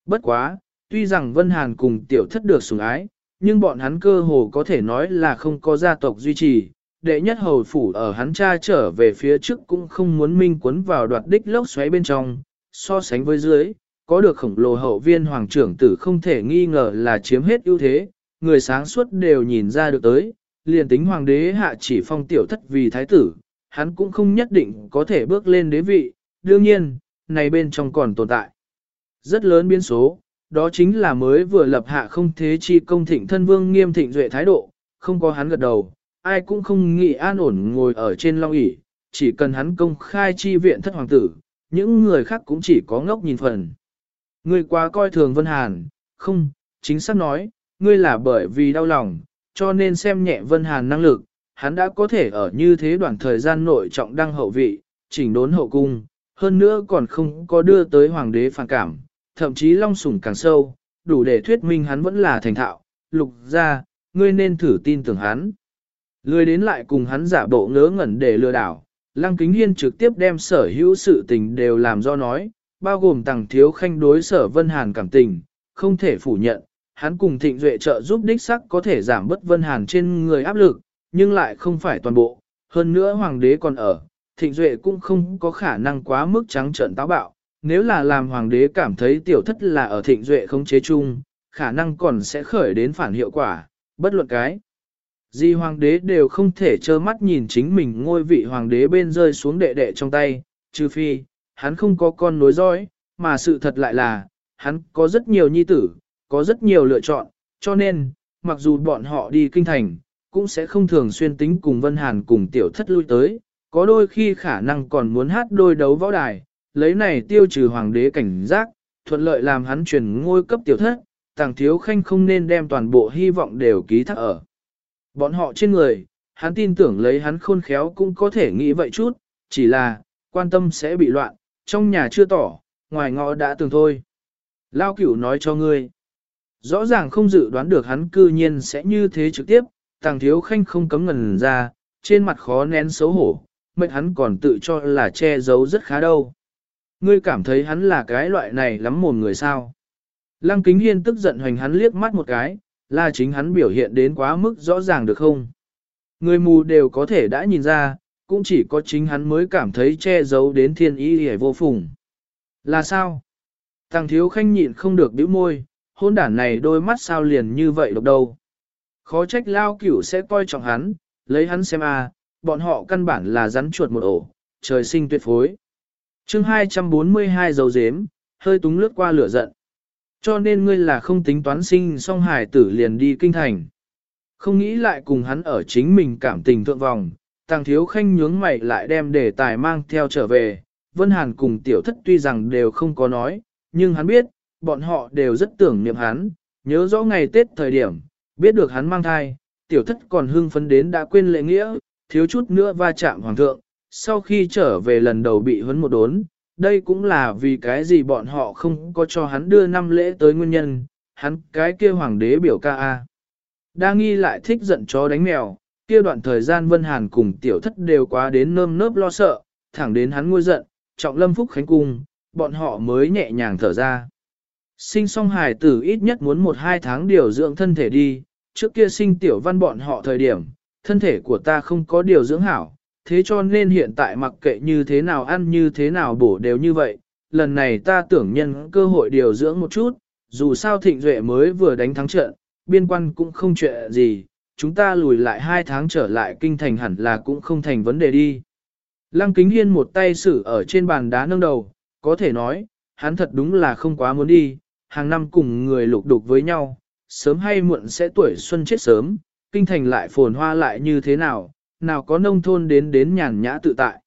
S1: Bất quá, tuy rằng Vân Hàn cùng tiểu thất được sủng ái, nhưng bọn hắn cơ hồ có thể nói là không có gia tộc duy trì, đệ nhất hầu phủ ở hắn cha trở về phía trước cũng không muốn minh quấn vào đoạt đích lốc xoáy bên trong, so sánh với dưới, có được khổng lồ hậu viên hoàng trưởng tử không thể nghi ngờ là chiếm hết ưu thế, người sáng suốt đều nhìn ra được tới, liền tính hoàng đế hạ chỉ phong tiểu thất vì thái tử, hắn cũng không nhất định có thể bước lên đế vị, đương nhiên, này bên trong còn tồn tại. Rất lớn biến số, đó chính là mới vừa lập hạ không thế chi công thịnh thân vương nghiêm thịnh duệ thái độ, không có hắn gật đầu, ai cũng không nghĩ an ổn ngồi ở trên long ỷ chỉ cần hắn công khai chi viện thất hoàng tử, những người khác cũng chỉ có ngốc nhìn phần. Ngươi quá coi thường Vân Hàn, không, chính xác nói, ngươi là bởi vì đau lòng, cho nên xem nhẹ Vân Hàn năng lực, hắn đã có thể ở như thế đoạn thời gian nội trọng đăng hậu vị, chỉnh đốn hậu cung, hơn nữa còn không có đưa tới hoàng đế phản cảm, thậm chí long sủng càng sâu, đủ để thuyết minh hắn vẫn là thành thạo, lục ra, ngươi nên thử tin tưởng hắn. Lười đến lại cùng hắn giả bộ ngớ ngẩn để lừa đảo, Lăng Kính Hiên trực tiếp đem sở hữu sự tình đều làm do nói, bao gồm tàng thiếu khanh đối sở Vân Hàn cảm tình, không thể phủ nhận, hắn cùng thịnh duệ trợ giúp đích sắc có thể giảm bất Vân Hàn trên người áp lực, nhưng lại không phải toàn bộ, hơn nữa hoàng đế còn ở, thịnh duệ cũng không có khả năng quá mức trắng trợn táo bạo, nếu là làm hoàng đế cảm thấy tiểu thất là ở thịnh duệ không chế chung, khả năng còn sẽ khởi đến phản hiệu quả, bất luận cái. Di hoàng đế đều không thể trơ mắt nhìn chính mình ngôi vị hoàng đế bên rơi xuống đệ đệ trong tay, trừ phi, hắn không có con nối dõi, mà sự thật lại là, hắn có rất nhiều nhi tử, có rất nhiều lựa chọn, cho nên, mặc dù bọn họ đi kinh thành, cũng sẽ không thường xuyên tính cùng Vân Hàn cùng tiểu thất lui tới, có đôi khi khả năng còn muốn hát đôi đấu võ đài, lấy này tiêu trừ hoàng đế cảnh giác, thuận lợi làm hắn truyền ngôi cấp tiểu thất, tàng thiếu khanh không nên đem toàn bộ hy vọng đều ký thác ở. Bọn họ trên người, hắn tin tưởng lấy hắn khôn khéo cũng có thể nghĩ vậy chút, chỉ là, quan tâm sẽ bị loạn, trong nhà chưa tỏ, ngoài ngõ đã từng thôi. Lao cửu nói cho ngươi. Rõ ràng không dự đoán được hắn cư nhiên sẽ như thế trực tiếp, tàng thiếu khanh không cấm ngần ra, trên mặt khó nén xấu hổ, mệnh hắn còn tự cho là che giấu rất khá đâu. Ngươi cảm thấy hắn là cái loại này lắm mồm người sao. Lăng kính hiên tức giận hoành hắn liếc mắt một cái, là chính hắn biểu hiện đến quá mức rõ ràng được không? Người mù đều có thể đã nhìn ra, cũng chỉ có chính hắn mới cảm thấy che giấu đến thiên ý hề vô phùng. Là sao? thằng thiếu khanh nhịn không được bĩu môi, hôn đản này đôi mắt sao liền như vậy độc đâu. Khó trách lao cửu sẽ coi trọng hắn, lấy hắn xem a, bọn họ căn bản là rắn chuột một ổ, trời sinh tuyệt phối. chương 242 dấu dếm, hơi túng lướt qua lửa giận. Cho nên ngươi là không tính toán sinh song hải tử liền đi kinh thành. Không nghĩ lại cùng hắn ở chính mình cảm tình thượng vòng, tàng thiếu khanh nhướng mày lại đem đề tài mang theo trở về. Vân Hàn cùng tiểu thất tuy rằng đều không có nói, nhưng hắn biết, bọn họ đều rất tưởng niệm hắn, nhớ rõ ngày Tết thời điểm, biết được hắn mang thai, tiểu thất còn hưng phấn đến đã quên lệ nghĩa, thiếu chút nữa va chạm hoàng thượng, sau khi trở về lần đầu bị huấn một đốn, đây cũng là vì cái gì bọn họ không có cho hắn đưa năm lễ tới nguyên nhân, hắn cái kia hoàng đế biểu ca a. Đa nghi lại thích giận chó đánh mèo, kia đoạn thời gian Vân Hàn cùng tiểu thất đều quá đến nơm nớp lo sợ, thẳng đến hắn ngôi giận, trọng lâm phúc khánh cung, bọn họ mới nhẹ nhàng thở ra. Sinh song hài tử ít nhất muốn một hai tháng điều dưỡng thân thể đi, trước kia sinh tiểu văn bọn họ thời điểm, thân thể của ta không có điều dưỡng hảo, thế cho nên hiện tại mặc kệ như thế nào ăn như thế nào bổ đều như vậy, lần này ta tưởng nhân cơ hội điều dưỡng một chút, dù sao thịnh duệ mới vừa đánh thắng trận, biên quan cũng không chuyện gì, chúng ta lùi lại hai tháng trở lại kinh thành hẳn là cũng không thành vấn đề đi. Lăng kính hiên một tay xử ở trên bàn đá nâng đầu, có thể nói, hắn thật đúng là không quá muốn đi, hàng năm cùng người lục đục với nhau, sớm hay muộn sẽ tuổi xuân chết sớm, kinh thành lại phồn hoa lại như thế nào, nào có nông thôn đến đến nhàn nhã tự tại.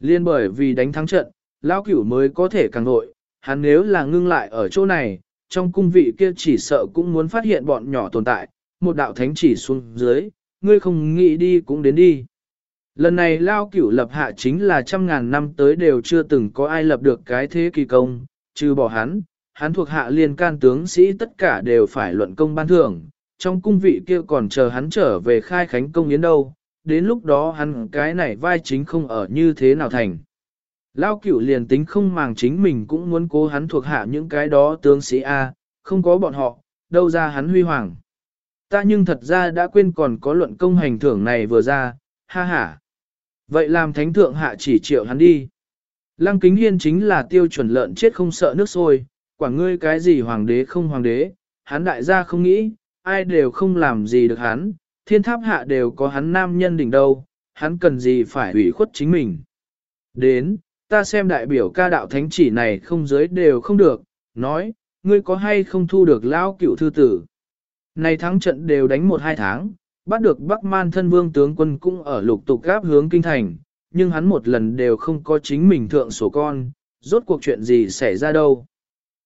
S1: Liên bởi vì đánh thắng trận, lão cửu mới có thể càng nội, hắn nếu là ngưng lại ở chỗ này, trong cung vị kia chỉ sợ cũng muốn phát hiện bọn nhỏ tồn tại, một đạo thánh chỉ xuống dưới, ngươi không nghĩ đi cũng đến đi. Lần này lao cửu lập hạ chính là trăm ngàn năm tới đều chưa từng có ai lập được cái thế kỳ công, trừ bỏ hắn, hắn thuộc hạ liên can tướng sĩ tất cả đều phải luận công ban thưởng, trong cung vị kia còn chờ hắn trở về khai khánh công yến đâu, đến lúc đó hắn cái này vai chính không ở như thế nào thành. Lao cửu liền tính không màng chính mình cũng muốn cố hắn thuộc hạ những cái đó tướng sĩ A, không có bọn họ, đâu ra hắn huy hoàng. Ta nhưng thật ra đã quên còn có luận công hành thưởng này vừa ra, ha ha. Vậy làm thánh thượng hạ chỉ triệu hắn đi. Lăng kính hiên chính là tiêu chuẩn lợn chết không sợ nước sôi, quả ngươi cái gì hoàng đế không hoàng đế, hắn đại gia không nghĩ, ai đều không làm gì được hắn, thiên tháp hạ đều có hắn nam nhân đỉnh đâu, hắn cần gì phải ủy khuất chính mình. Đến, ta xem đại biểu ca đạo thánh chỉ này không giới đều không được, nói, ngươi có hay không thu được lão cựu thư tử. Này thắng trận đều đánh một hai tháng, bắt được Bắc Man thân vương tướng quân cũng ở lục tục gáp hướng kinh thành, nhưng hắn một lần đều không có chính mình thượng sổ con, rốt cuộc chuyện gì xảy ra đâu.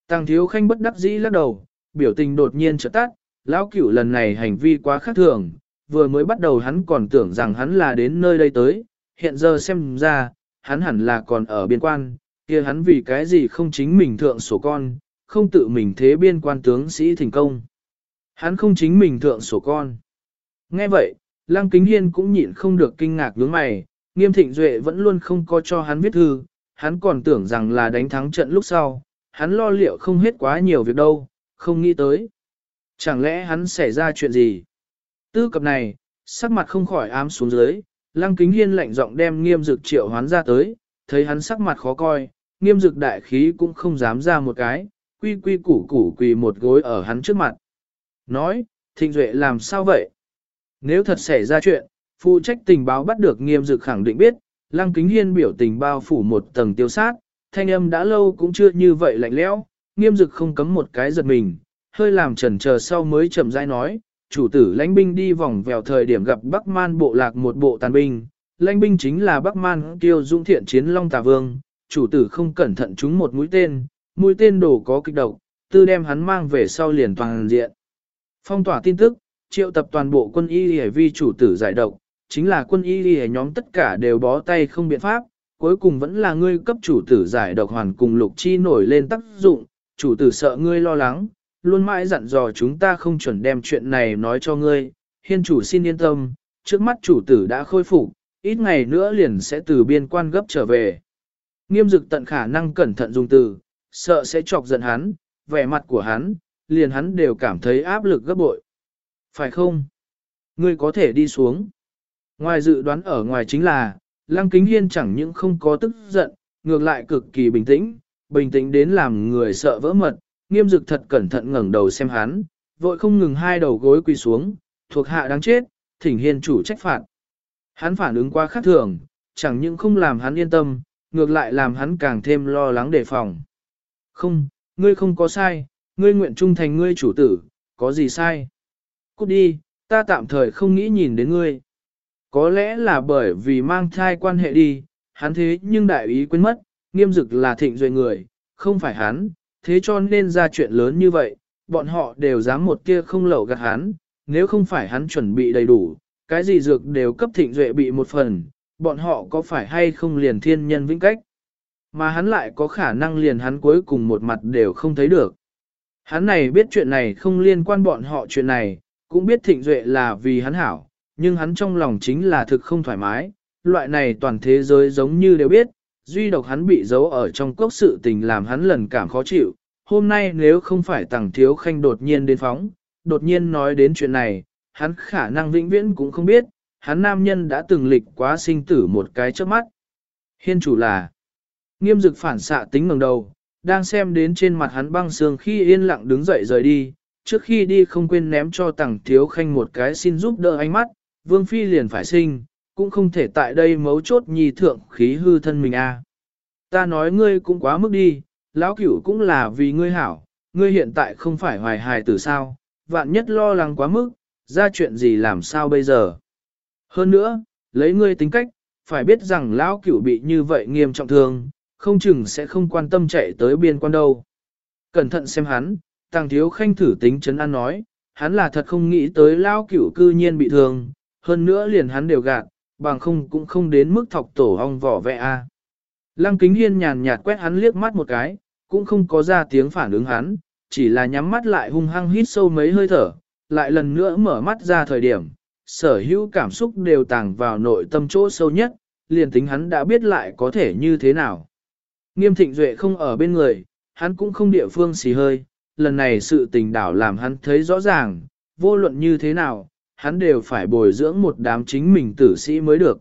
S1: Tăng thiếu khanh bất đắc dĩ lắc đầu, biểu tình đột nhiên trở tắt, lão cửu lần này hành vi quá khác thường, vừa mới bắt đầu hắn còn tưởng rằng hắn là đến nơi đây tới, hiện giờ xem ra, hắn hẳn là còn ở biên quan, kia hắn vì cái gì không chính mình thượng sổ con, không tự mình thế biên quan tướng sĩ thành công. Hắn không chính mình thượng sổ con. Nghe vậy, Lăng Kính Hiên cũng nhịn không được kinh ngạc nhướng mày, Nghiêm thịnh duệ vẫn luôn không có cho hắn viết thư, hắn còn tưởng rằng là đánh thắng trận lúc sau, hắn lo liệu không hết quá nhiều việc đâu, không nghĩ tới. Chẳng lẽ hắn xảy ra chuyện gì? Tư cập này, sắc mặt không khỏi ám xuống dưới, lăng kính hiên lạnh giọng đem nghiêm dực triệu hoán ra tới, thấy hắn sắc mặt khó coi, nghiêm dực đại khí cũng không dám ra một cái, quy quy củ củ quỳ một gối ở hắn trước mặt. Nói, thịnh duệ làm sao vậy? Nếu thật xảy ra chuyện, phụ trách tình báo bắt được nghiêm dực khẳng định biết, lăng kính hiên biểu tình bao phủ một tầng tiêu sát, thanh âm đã lâu cũng chưa như vậy lạnh lẽo, nghiêm dực không cấm một cái giật mình, hơi làm chần chờ sau mới chậm rãi nói, chủ tử lãnh binh đi vòng vèo thời điểm gặp Bắc Man bộ lạc một bộ tàn binh, lãnh binh chính là Bắc Man tiêu dung thiện chiến Long Tà Vương, chủ tử không cẩn thận trúng một mũi tên, mũi tên đổ có kích độc, tư đem hắn mang về sau liền toàn diện. Phong tỏa tin tức, triệu tập toàn bộ quân y hề vi chủ tử giải độc, chính là quân y hề nhóm tất cả đều bó tay không biện pháp, cuối cùng vẫn là ngươi cấp chủ tử giải độc hoàn cùng lục chi nổi lên tác dụng, chủ tử sợ ngươi lo lắng, luôn mãi dặn dò chúng ta không chuẩn đem chuyện này nói cho ngươi, hiên chủ xin yên tâm, trước mắt chủ tử đã khôi phục, ít ngày nữa liền sẽ từ biên quan gấp trở về. Nghiêm dực tận khả năng cẩn thận dùng từ, sợ sẽ chọc giận hắn, vẻ mặt của hắn, liền hắn đều cảm thấy áp lực gấp bội. Phải không? Ngươi có thể đi xuống. Ngoài dự đoán ở ngoài chính là, Lăng Kính Hiên chẳng những không có tức giận, ngược lại cực kỳ bình tĩnh, bình tĩnh đến làm người sợ vỡ mật, nghiêm dực thật cẩn thận ngẩng đầu xem hắn, vội không ngừng hai đầu gối quỳ xuống, thuộc hạ đáng chết, thỉnh hiền chủ trách phạt. Hắn phản ứng quá khác thường, chẳng những không làm hắn yên tâm, ngược lại làm hắn càng thêm lo lắng đề phòng. Không, ngươi không có sai, ngươi nguyện trung thành ngươi chủ tử, có gì sai? Cút đi, ta tạm thời không nghĩ nhìn đến ngươi. Có lẽ là bởi vì mang thai quan hệ đi, hắn thế nhưng đại ý quên mất, nghiêm dực là thịnh duệ người, không phải hắn, thế cho nên ra chuyện lớn như vậy, bọn họ đều dám một kia không lẩu gạt hắn, nếu không phải hắn chuẩn bị đầy đủ, cái gì dược đều cấp thịnh duệ bị một phần, bọn họ có phải hay không liền thiên nhân vĩnh cách, mà hắn lại có khả năng liền hắn cuối cùng một mặt đều không thấy được. Hắn này biết chuyện này không liên quan bọn họ chuyện này, cũng biết thịnh duệ là vì hắn hảo, nhưng hắn trong lòng chính là thực không thoải mái, loại này toàn thế giới giống như đều biết, duy độc hắn bị giấu ở trong cốc sự tình làm hắn lần cảm khó chịu. Hôm nay nếu không phải tàng thiếu khanh đột nhiên đến phóng, đột nhiên nói đến chuyện này, hắn khả năng vĩnh viễn cũng không biết, hắn nam nhân đã từng lịch quá sinh tử một cái trước mắt. Hiên chủ là, nghiêm dực phản xạ tính ngẩng đầu, đang xem đến trên mặt hắn băng sương khi yên lặng đứng dậy rời đi, trước khi đi không quên ném cho tàng thiếu khanh một cái xin giúp đỡ ánh mắt, vương phi liền phải sinh, cũng không thể tại đây mấu chốt nhi thượng khí hư thân mình a. À. Ta nói ngươi cũng quá mức đi, lão cửu cũng là vì ngươi hảo, ngươi hiện tại không phải hoài hài tử sao, vạn nhất lo lắng quá mức, ra chuyện gì làm sao bây giờ. Hơn nữa, lấy ngươi tính cách, phải biết rằng lão cửu bị như vậy nghiêm trọng thương, không chừng sẽ không quan tâm chạy tới biên quan đâu. Cẩn thận xem hắn, tàng thiếu khanh thử tính chấn an nói, hắn là thật không nghĩ tới lão cửu cư nhiên bị thương, hơn nữa liền hắn đều gạt, bằng không cũng không đến mức thọc tổ ong vỏ vẹ a. Lăng kính hiên nhàn nhạt quét hắn liếc mắt một cái, cũng không có ra tiếng phản ứng hắn, chỉ là nhắm mắt lại hung hăng hít sâu mấy hơi thở, lại lần nữa mở mắt ra thời điểm, sở hữu cảm xúc đều tàng vào nội tâm chỗ sâu nhất, liền tính hắn đã biết lại có thể như thế nào. Nghiêm thịnh duệ không ở bên người, hắn cũng không địa phương xì hơi, lần này sự tình đảo làm hắn thấy rõ ràng, vô luận như thế nào, hắn đều phải bồi dưỡng một đám chính mình tử sĩ mới được.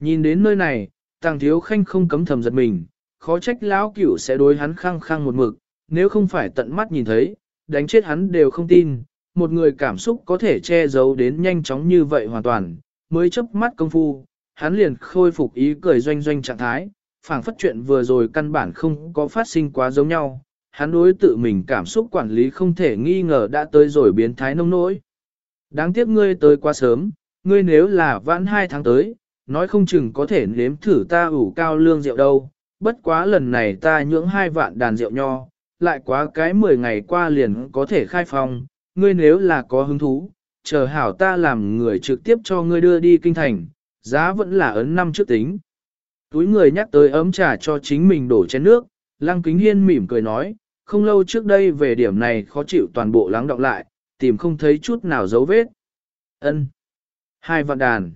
S1: Nhìn đến nơi này, tàng thiếu khanh không cấm thầm giật mình, khó trách lão cửu sẽ đối hắn khăng khăng một mực, nếu không phải tận mắt nhìn thấy, đánh chết hắn đều không tin, một người cảm xúc có thể che giấu đến nhanh chóng như vậy hoàn toàn, mới chớp mắt công phu, hắn liền khôi phục ý cười doanh doanh trạng thái, phảng phất chuyện vừa rồi căn bản không có phát sinh quá giống nhau, hắn đối tự mình cảm xúc quản lý không thể nghi ngờ đã tới rồi biến thái nông nỗi. Đáng tiếc ngươi tới quá sớm, ngươi nếu là vãn hai tháng tới, nói không chừng có thể nếm thử ta ủ cao lương rượu đâu, bất quá lần này ta nhưỡng hai vạn đàn rượu nho, lại quá cái 10 ngày qua liền có thể khai phong, ngươi nếu là có hứng thú, chờ hảo ta làm người trực tiếp cho ngươi đưa đi kinh thành, giá vẫn là ấn năm trước tính. Túi người nhắc tới ấm trà cho chính mình đổ chén nước, lăng kính hiên mỉm cười nói, không lâu trước đây về điểm này khó chịu toàn bộ lắng đọng lại, tìm không thấy chút nào dấu vết. Ân. Hai vạn đàn.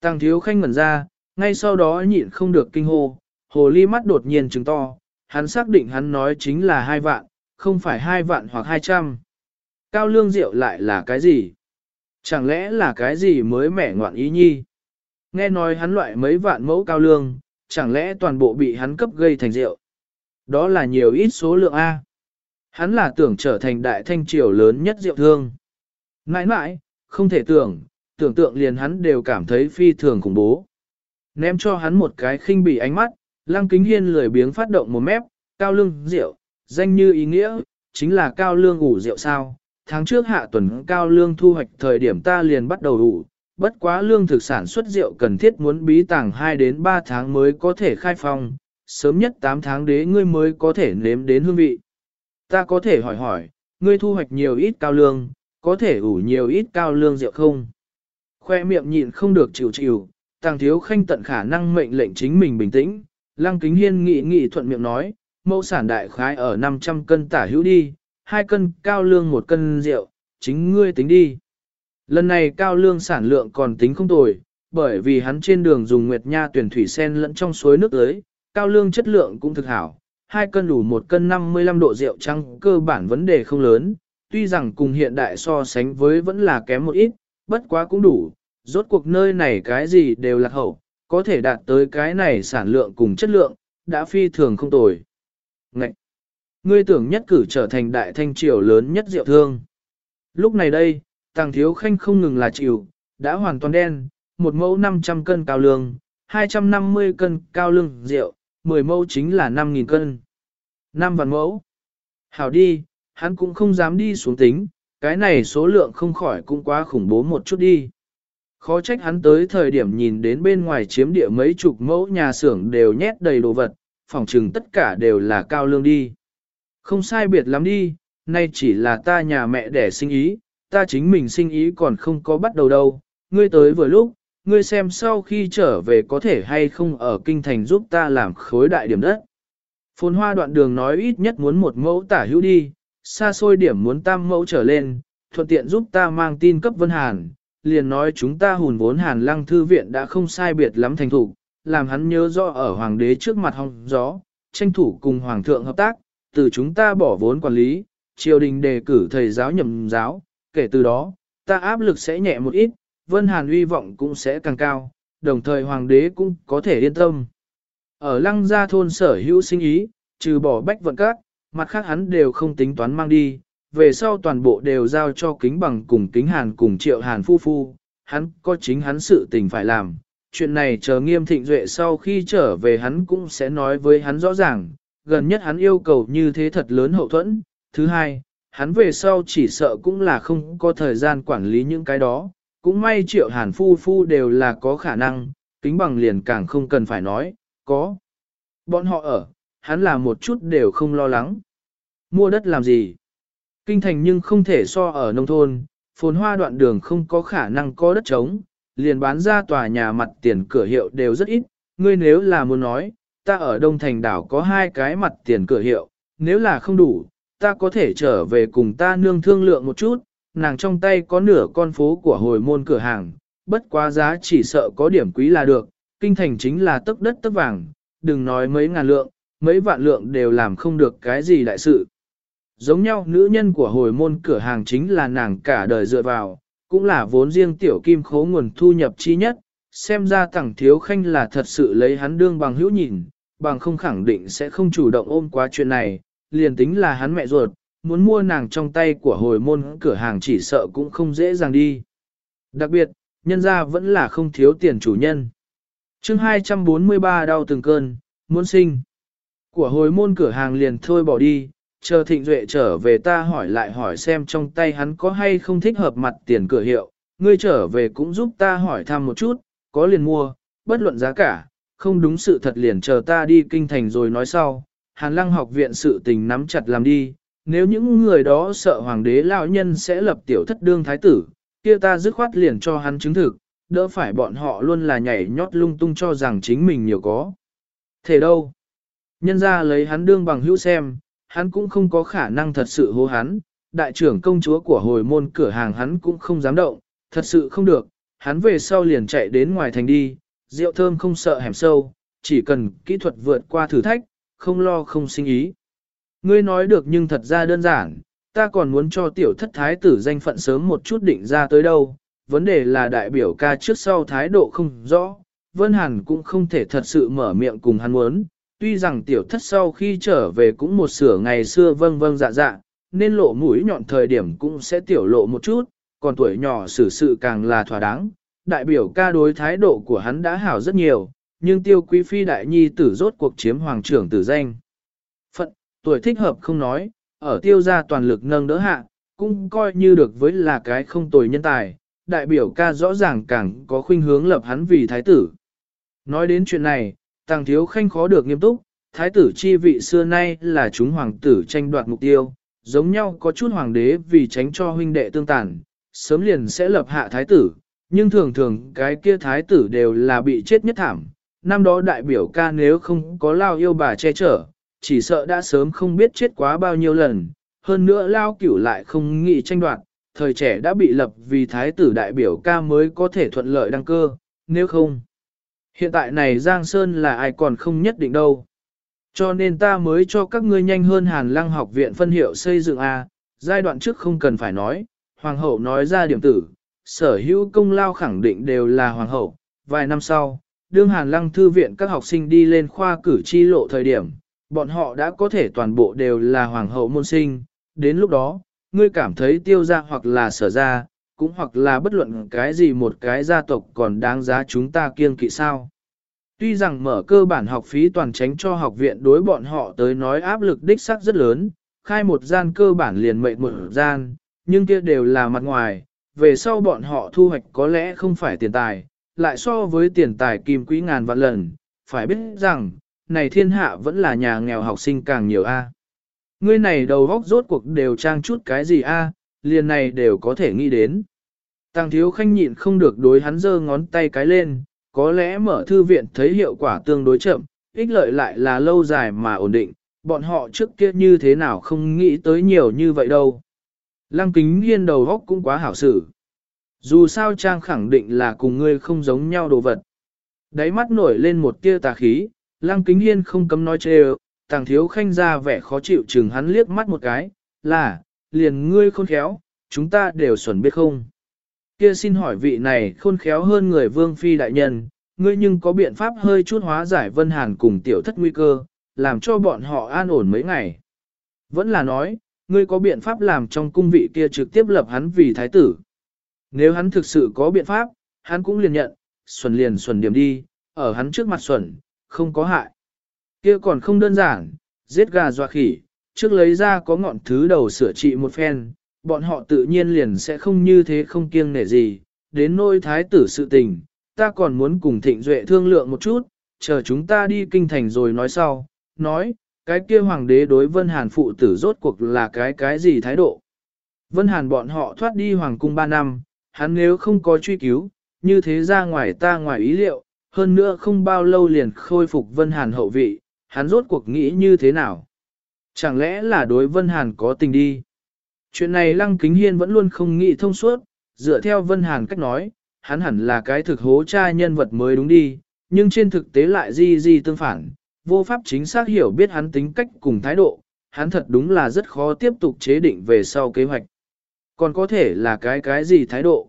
S1: Tăng thiếu khanh ngẩn ra, ngay sau đó nhịn không được kinh hô, hồ ly mắt đột nhiên trừng to, hắn xác định hắn nói chính là hai vạn, không phải hai vạn hoặc hai trăm. Cao lương rượu lại là cái gì? Chẳng lẽ là cái gì mới mẻ ngoạn ý nhi? Nghe nói hắn loại mấy vạn mẫu cao lương, chẳng lẽ toàn bộ bị hắn cấp gây thành rượu? Đó là nhiều ít số lượng A. Hắn là tưởng trở thành đại thanh triều lớn nhất rượu thương. Nãi nãi, không thể tưởng, tưởng tượng liền hắn đều cảm thấy phi thường khủng bố. Ném cho hắn một cái khinh bỉ ánh mắt, lăng kính hiên lười biếng phát động một mép, cao lương rượu, danh như ý nghĩa, chính là cao lương ủ rượu sao. Tháng trước hạ tuần cao lương thu hoạch thời điểm ta liền bắt đầu ủ, bất quá lương thực sản xuất rượu cần thiết muốn bí tàng 2 đến 3 tháng mới có thể khai phong, sớm nhất 8 tháng đế ngươi mới có thể nếm đến hương vị. Ta có thể hỏi hỏi, ngươi thu hoạch nhiều ít cao lương, có thể ủ nhiều ít cao lương rượu không? Khoe miệng nhịn không được chịu chịu, tàng thiếu khanh tận khả năng mệnh lệnh chính mình bình tĩnh, lăng kính hiên nghị nghị thuận miệng nói, mẫu sản đại khái ở 500 cân tả hữu đi, 2 cân cao lương một cân rượu, chính ngươi tính đi. Lần này cao lương sản lượng còn tính không tồi, bởi vì hắn trên đường dùng nguyệt nha tuyển thủy sen lẫn trong suối nước tới, cao lương chất lượng cũng thực hảo, hai cân đủ một cân 55 độ rượu trắng cơ bản vấn đề không lớn, tuy rằng cùng hiện đại so sánh với vẫn là kém một ít, bất quá cũng đủ, rốt cuộc nơi này cái gì đều là hậu, có thể đạt tới cái này sản lượng cùng chất lượng, đã phi thường không tồi. Ngậy! Ngươi tưởng nhất cử trở thành đại thanh triều lớn nhất rượu thương. Lúc này đây, tàng thiếu khanh không ngừng là chịu, đã hoàn toàn đen, một mẫu 500 cân cao lương, 250 cân cao lương rượu, 10 mẫu chính là 5.000 cân. 5 vạn mẫu. Hảo đi, hắn cũng không dám đi xuống tính, cái này số lượng không khỏi cũng quá khủng bố một chút đi. Khó trách hắn tới thời điểm nhìn đến bên ngoài chiếm địa mấy chục mẫu nhà xưởng đều nhét đầy đồ vật, phòng trừng tất cả đều là cao lương đi. Không sai biệt lắm đi, nay chỉ là ta nhà mẹ đẻ sinh ý, ta chính mình sinh ý còn không có bắt đầu đâu, ngươi tới vừa lúc, ngươi xem sau khi trở về có thể hay không ở kinh thành giúp ta làm khối đại điểm đất. Phồn hoa đoạn đường nói ít nhất muốn một mẫu tả hữu đi, xa xôi điểm muốn tam mẫu trở lên, thuận tiện giúp ta mang tin cấp Vân Hàn, liền nói chúng ta hùn vốn Hàn Lăng Thư Viện đã không sai biệt lắm thành thủ, làm hắn nhớ rõ ở Hoàng đế trước mặt hong gió, tranh thủ cùng Hoàng thượng hợp tác, từ chúng ta bỏ vốn quản lý, triều đình đề cử thầy giáo nhậm giáo, kể từ đó, ta áp lực sẽ nhẹ một ít, Vân Hàn uy vọng cũng sẽ càng cao, đồng thời Hoàng đế cũng có thể yên tâm. Ở Lăng Gia thôn sở hữu sinh ý, trừ bỏ bách vận các, mặt khác hắn đều không tính toán mang đi, về sau toàn bộ đều giao cho kính bằng cùng kính hàn cùng triệu hàn phu phu, hắn có chính hắn sự tình phải làm. Chuyện này chờ nghiêm thịnh duệ sau khi trở về hắn cũng sẽ nói với hắn rõ ràng, gần nhất hắn yêu cầu như thế thật lớn hậu thuẫn. Thứ hai, hắn về sau chỉ sợ cũng là không có thời gian quản lý những cái đó, cũng may triệu hàn phu phu đều là có khả năng, kính bằng liền càng không cần phải nói, có. Bọn họ ở, hắn là một chút đều không lo lắng. Mua đất làm gì? Kinh thành nhưng không thể so ở nông thôn, phồn hoa đoạn đường không có khả năng có đất trống, liền bán ra tòa nhà mặt tiền cửa hiệu đều rất ít. Ngươi nếu là muốn nói, ta ở Đông Thành đảo có hai cái mặt tiền cửa hiệu, nếu là không đủ, ta có thể trở về cùng ta nương thương lượng một chút, nàng trong tay có nửa con phố của hồi môn cửa hàng, bất quá giá chỉ sợ có điểm quý là được, kinh thành chính là tấc đất tấc vàng, đừng nói mấy ngàn lượng, mấy vạn lượng đều làm không được cái gì đại sự. Giống nhau nữ nhân của hồi môn cửa hàng chính là nàng cả đời dựa vào, cũng là vốn riêng tiểu kim khố nguồn thu nhập chi nhất, xem ra tẳng thiếu khanh là thật sự lấy hắn đương bằng hữu nhìn, bằng không khẳng định sẽ không chủ động ôm qua chuyện này, liền tính là hắn mẹ ruột, muốn mua nàng trong tay của hồi môn cửa hàng chỉ sợ cũng không dễ dàng đi. Đặc biệt, nhân ra vẫn là không thiếu tiền chủ nhân. chương 243 đau từng cơn, muốn sinh. Của hồi môn cửa hàng liền thôi bỏ đi, chờ thịnh duệ trở về ta hỏi lại hỏi xem trong tay hắn có hay không thích hợp mặt tiền cửa hiệu, ngươi trở về cũng giúp ta hỏi thăm một chút, có liền mua, bất luận giá cả, không đúng sự thật liền chờ ta đi kinh thành rồi nói sau, hàn lăng học viện sự tình nắm chặt làm đi, nếu những người đó sợ hoàng đế lão nhân sẽ lập tiểu thất đương thái tử, kia ta dứt khoát liền cho hắn chứng thực, đỡ phải bọn họ luôn là nhảy nhót lung tung cho rằng chính mình nhiều có. Thế đâu? Nhân ra lấy hắn đương bằng hữu xem, hắn cũng không có khả năng thật sự hô hắn, đại trưởng công chúa của hồi môn cửa hàng hắn cũng không dám động, thật sự không được, hắn về sau liền chạy đến ngoài thành đi, rượu thơm không sợ hẻm sâu, chỉ cần kỹ thuật vượt qua thử thách, không lo không sinh ý. Ngươi nói được nhưng thật ra đơn giản, ta còn muốn cho tiểu thất thái tử danh phận sớm một chút định ra tới đâu, vấn đề là đại biểu ca trước sau thái độ không rõ, Vân Hàn cũng không thể thật sự mở miệng cùng hắn muốn, tuy rằng tiểu thất sau khi trở về cũng một sửa ngày xưa vâng vâng dạ dạ, nên lộ mũi nhọn thời điểm cũng sẽ tiểu lộ một chút, còn tuổi nhỏ xử sự càng là thỏa đáng, đại biểu ca đối thái độ của hắn đã hảo rất nhiều, nhưng tiêu quý phi đại nhi tử rốt cuộc chiếm hoàng trưởng tử danh. Tuổi thích hợp không nói, ở tiêu gia toàn lực nâng đỡ hạ, cũng coi như được với là cái không tồi nhân tài, đại biểu ca rõ ràng càng có khuynh hướng lập hắn vì thái tử. Nói đến chuyện này, tàng thiếu khanh khó được nghiêm túc, thái tử chi vị xưa nay là chúng hoàng tử tranh đoạt mục tiêu, giống nhau có chút hoàng đế vì tránh cho huynh đệ tương tàn, sớm liền sẽ lập hạ thái tử, nhưng thường thường cái kia thái tử đều là bị chết nhất thảm. Năm đó đại biểu ca nếu không có lao yêu bà che chở, chỉ sợ đã sớm không biết chết quá bao nhiêu lần, hơn nữa lao cửu lại không nghĩ tranh đoạt, thời trẻ đã bị lập vì thái tử đại biểu ca mới có thể thuận lợi đăng cơ, nếu không. Hiện tại này Giang Sơn là ai còn không nhất định đâu. Cho nên ta mới cho các ngươi nhanh hơn Hàn Lăng học viện phân hiệu xây dựng A, giai đoạn trước không cần phải nói, Hoàng hậu nói ra điểm tử, sở hữu công lao khẳng định đều là Hoàng hậu, vài năm sau, đương Hàn Lăng thư viện các học sinh đi lên khoa cử chi lộ thời điểm, bọn họ đã có thể toàn bộ đều là Hoàng hậu môn sinh, đến lúc đó, ngươi cảm thấy tiêu ra hoặc là sở ra, cũng hoặc là bất luận cái gì một cái gia tộc còn đáng giá chúng ta kiêng kỵ sao. Tuy rằng mở cơ bản học phí toàn tránh cho học viện đối bọn họ tới nói áp lực đích sắc rất lớn, khai một gian cơ bản liền mệnh một gian, nhưng kia đều là mặt ngoài, về sau bọn họ thu hoạch có lẽ không phải tiền tài, lại so với tiền tài kim quý ngàn vạn lần, phải biết rằng, này thiên hạ vẫn là nhà nghèo học sinh càng nhiều a. Ngươi này đầu góc rốt cuộc đều trang chút cái gì a, liền này đều có thể nghĩ đến. Tàng thiếu khanh nhịn không được đối hắn giơ ngón tay cái lên, có lẽ mở thư viện thấy hiệu quả tương đối chậm, ích lợi lại là lâu dài mà ổn định, bọn họ trước kia như thế nào không nghĩ tới nhiều như vậy đâu. Lăng kính hiên đầu góc cũng quá hảo xử. Dù sao Trang khẳng định là cùng ngươi không giống nhau đồ vật. Đáy mắt nổi lên một tia tà khí, lăng kính hiên không cấm nói chê tàng thiếu khanh ra vẻ khó chịu chừng hắn liếc mắt một cái, là, liền ngươi khôn khéo, chúng ta đều xuẩn biết không kia xin hỏi vị này khôn khéo hơn người vương phi đại nhân, ngươi nhưng có biện pháp hơi chút hóa giải Vân Hàn cùng tiểu thất nguy cơ, làm cho bọn họ an ổn mấy ngày. Vẫn là nói, ngươi có biện pháp làm trong cung vị kia trực tiếp lập hắn vì thái tử. Nếu hắn thực sự có biện pháp, hắn cũng liền nhận, xuẩn liền xuẩn điểm đi, ở hắn trước mặt xuẩn, không có hại. Kia còn không đơn giản, giết gà dọa khỉ, trước lấy ra có ngọn thứ đầu sửa trị một phen, bọn họ tự nhiên liền sẽ không như thế không kiêng nể gì, đến nôi thái tử sự tình, ta còn muốn cùng thịnh duệ thương lượng một chút, chờ chúng ta đi kinh thành rồi nói sau, nói, cái kia hoàng đế đối Vân Hàn phụ tử rốt cuộc là cái cái gì thái độ. Vân Hàn bọn họ thoát đi hoàng cung 3 năm, hắn nếu không có truy cứu, như thế ra ngoài ta ngoài ý liệu, hơn nữa không bao lâu liền khôi phục Vân Hàn hậu vị, hắn rốt cuộc nghĩ như thế nào. Chẳng lẽ là đối Vân Hàn có tình đi? Chuyện này Lăng Kính Hiên vẫn luôn không nghĩ thông suốt, dựa theo Vân Hàn cách nói, hắn hẳn là cái thực hố cha nhân vật mới đúng đi, nhưng trên thực tế lại gì gì tương phản, vô pháp chính xác hiểu biết hắn tính cách cùng thái độ, hắn thật đúng là rất khó tiếp tục chế định về sau kế hoạch. Còn có thể là cái cái gì thái độ?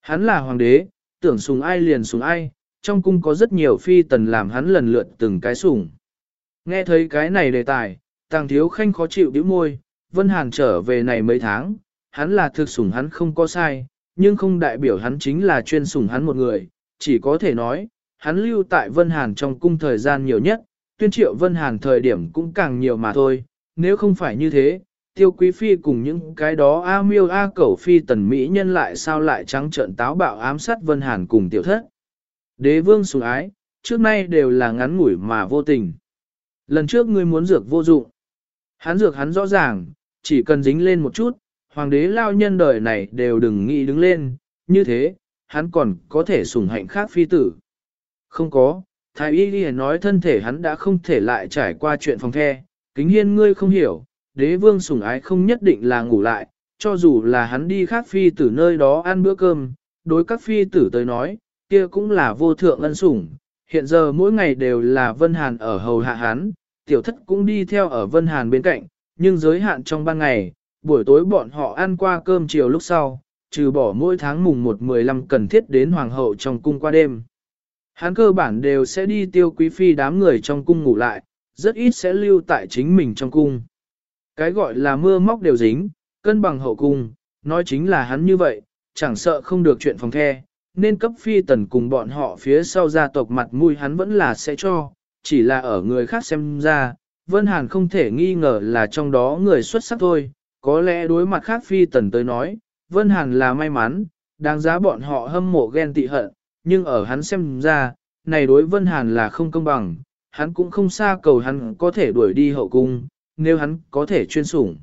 S1: Hắn là hoàng đế, tưởng sùng ai liền sùng ai, trong cung có rất nhiều phi tần làm hắn lần lượt từng cái sủng. Nghe thấy cái này đề tài, tàng thiếu khanh khó chịu đĩu môi, Vân Hàn trở về này mấy tháng, hắn là thực sủng hắn không có sai, nhưng không đại biểu hắn chính là chuyên sủng hắn một người, chỉ có thể nói, hắn lưu tại Vân Hàn trong cung thời gian nhiều nhất, tuyên triệu Vân Hàn thời điểm cũng càng nhiều mà thôi, nếu không phải như thế, tiêu quý phi cùng những cái đó A miêu A cẩu phi tần Mỹ nhân lại sao lại trắng trợn táo bạo ám sát Vân Hàn cùng tiểu thất. Đế vương sủng ái, trước nay đều là ngắn ngủi mà vô tình. Lần trước ngươi muốn dược vô dụng. Hắn dược hắn rõ ràng, chỉ cần dính lên một chút, hoàng đế lao nhân đời này đều đừng nghĩ đứng lên, như thế, hắn còn có thể sủng hạnh khác phi tử. Không có, thái y đi nói thân thể hắn đã không thể lại trải qua chuyện phòng the, kính hiên ngươi không hiểu, đế vương sủng ái không nhất định là ngủ lại, cho dù là hắn đi khác phi tử nơi đó ăn bữa cơm, đối các phi tử tới nói, kia cũng là vô thượng ân sủng, hiện giờ mỗi ngày đều là Vân Hàn ở hầu hạ hắn, tiểu thất cũng đi theo ở Vân Hàn bên cạnh, nhưng giới hạn trong ban ngày, buổi tối bọn họ ăn qua cơm chiều lúc sau, trừ bỏ mỗi tháng mùng 1-15 cần thiết đến hoàng hậu trong cung qua đêm. Hắn cơ bản đều sẽ đi tiêu quý phi đám người trong cung ngủ lại, rất ít sẽ lưu tại chính mình trong cung. Cái gọi là mưa móc đều dính, cân bằng hậu cung, nói chính là hắn như vậy, chẳng sợ không được chuyện phòng the, nên cấp phi tần cùng bọn họ phía sau gia tộc mặt mũi hắn vẫn là sẽ cho, chỉ là ở người khác xem ra, Vân Hàn không thể nghi ngờ là trong đó người xuất sắc thôi, có lẽ đối mặt khác phi tần tới nói, Vân Hàn là may mắn, đáng giá bọn họ hâm mộ ghen tị hận, nhưng ở hắn xem ra, này đối Vân Hàn là không công bằng, hắn cũng không xa cầu hắn có thể đuổi đi hậu cung, nếu hắn có thể chuyên sủng.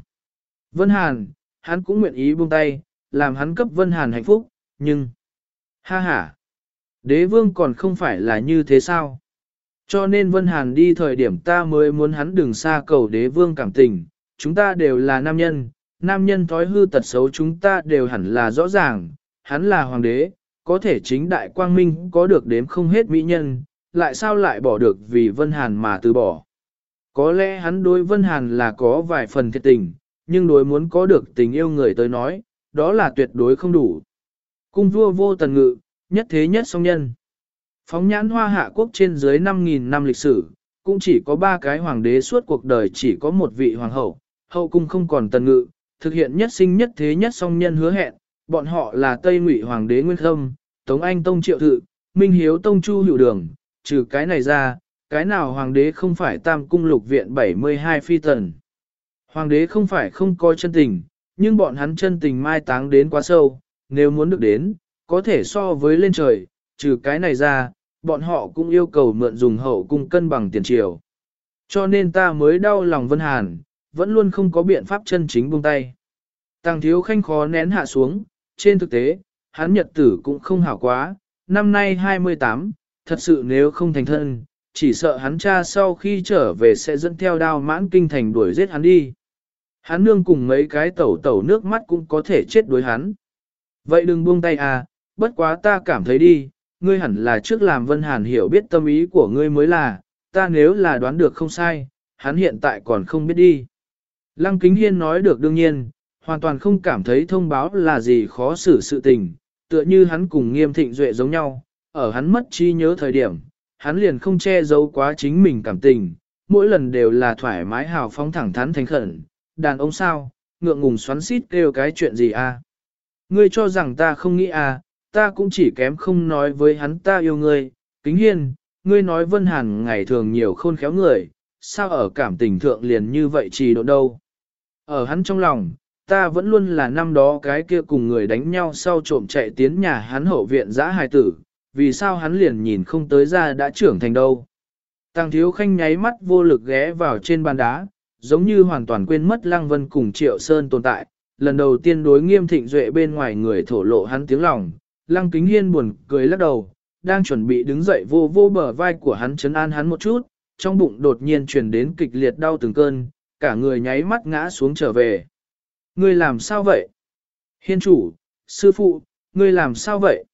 S1: Vân Hàn, hắn cũng nguyện ý buông tay, làm hắn cấp Vân Hàn hạnh phúc, nhưng... Ha ha! Đế vương còn không phải là như thế sao? Cho nên Vân Hàn đi thời điểm ta mới muốn hắn đừng xa cầu đế vương cảm tình, chúng ta đều là nam nhân, nam nhân thói hư tật xấu chúng ta đều hẳn là rõ ràng, hắn là hoàng đế, có thể chính đại quang minh có được đếm không hết mỹ nhân, lại sao lại bỏ được vì Vân Hàn mà từ bỏ. Có lẽ hắn đối Vân Hàn là có vài phần thiệt tình, nhưng đối muốn có được tình yêu người tới nói, đó là tuyệt đối không đủ. Cung vua vô tần ngự, nhất thế nhất song nhân. Phóng nhãn hoa hạ quốc trên dưới 5.000 năm lịch sử, cũng chỉ có ba cái hoàng đế suốt cuộc đời chỉ có một vị hoàng hậu, hậu cung không còn tần ngự, thực hiện nhất sinh nhất thế nhất song nhân hứa hẹn, bọn họ là Tây Ngụy Hoàng đế Nguyên Khâm, Tống Anh Tông Triệu Thự, Minh Hiếu Tông Chu Hữu Đường, trừ cái này ra, cái nào Hoàng đế không phải Tam Cung Lục Viện 72 phi tần. Hoàng đế không phải không có chân tình, nhưng bọn hắn chân tình mai táng đến quá sâu, nếu muốn được đến, có thể so với lên trời, trừ cái này ra, bọn họ cũng yêu cầu mượn dùng hậu cung cân bằng tiền triều. Cho nên ta mới đau lòng Vân Hàn, vẫn luôn không có biện pháp chân chính buông tay. Tăng thiếu khanh khó nén hạ xuống, trên thực tế, hắn nhật tử cũng không hảo quá, năm nay 28, thật sự nếu không thành thân, chỉ sợ hắn cha sau khi trở về sẽ dẫn theo đao mãn kinh thành đuổi giết hắn đi. Hắn nương cùng mấy cái tẩu tẩu nước mắt cũng có thể chết đối hắn. Vậy đừng buông tay à, bất quá ta cảm thấy đi, ngươi hẳn là trước làm Vân Hàn hiểu biết tâm ý của ngươi mới là, ta nếu là đoán được không sai, hắn hiện tại còn không biết đi. Lăng Kính Hiên nói được đương nhiên, hoàn toàn không cảm thấy thông báo là gì khó xử sự tình, tựa như hắn cùng nghiêm thịnh duệ giống nhau, ở hắn mất trí nhớ thời điểm, hắn liền không che giấu quá chính mình cảm tình, mỗi lần đều là thoải mái hào phóng thẳng thắn thành khẩn, đàn ông sao, ngượng ngùng xoắn xít kêu cái chuyện gì a? Ngươi cho rằng ta không nghĩ à, ta cũng chỉ kém không nói với hắn ta yêu ngươi, kính hiên, ngươi nói Vân Hàn ngày thường nhiều khôn khéo người, sao ở cảm tình thượng liền như vậy trì độ đâu. Ở hắn trong lòng, ta vẫn luôn là năm đó cái kia cùng người đánh nhau sau trộm chạy tiến nhà hắn hậu viện giã hài tử, vì sao hắn liền nhìn không tới ra đã trưởng thành đâu. Tăng thiếu khanh nháy mắt vô lực ghé vào trên bàn đá, giống như hoàn toàn quên mất Lăng Vân cùng Triệu Sơn tồn tại, lần đầu tiên đối nghiêm thịnh duệ bên ngoài người thổ lộ hắn tiếng lòng, Lăng Kính Hiên buồn cười lắc đầu, đang chuẩn bị đứng dậy vô vô bờ vai của hắn chấn an hắn một chút, trong bụng đột nhiên truyền đến kịch liệt đau từng cơn, cả người nháy mắt ngã xuống trở về. Ngươi làm sao vậy? Hiên chủ, sư phụ, ngươi làm sao vậy?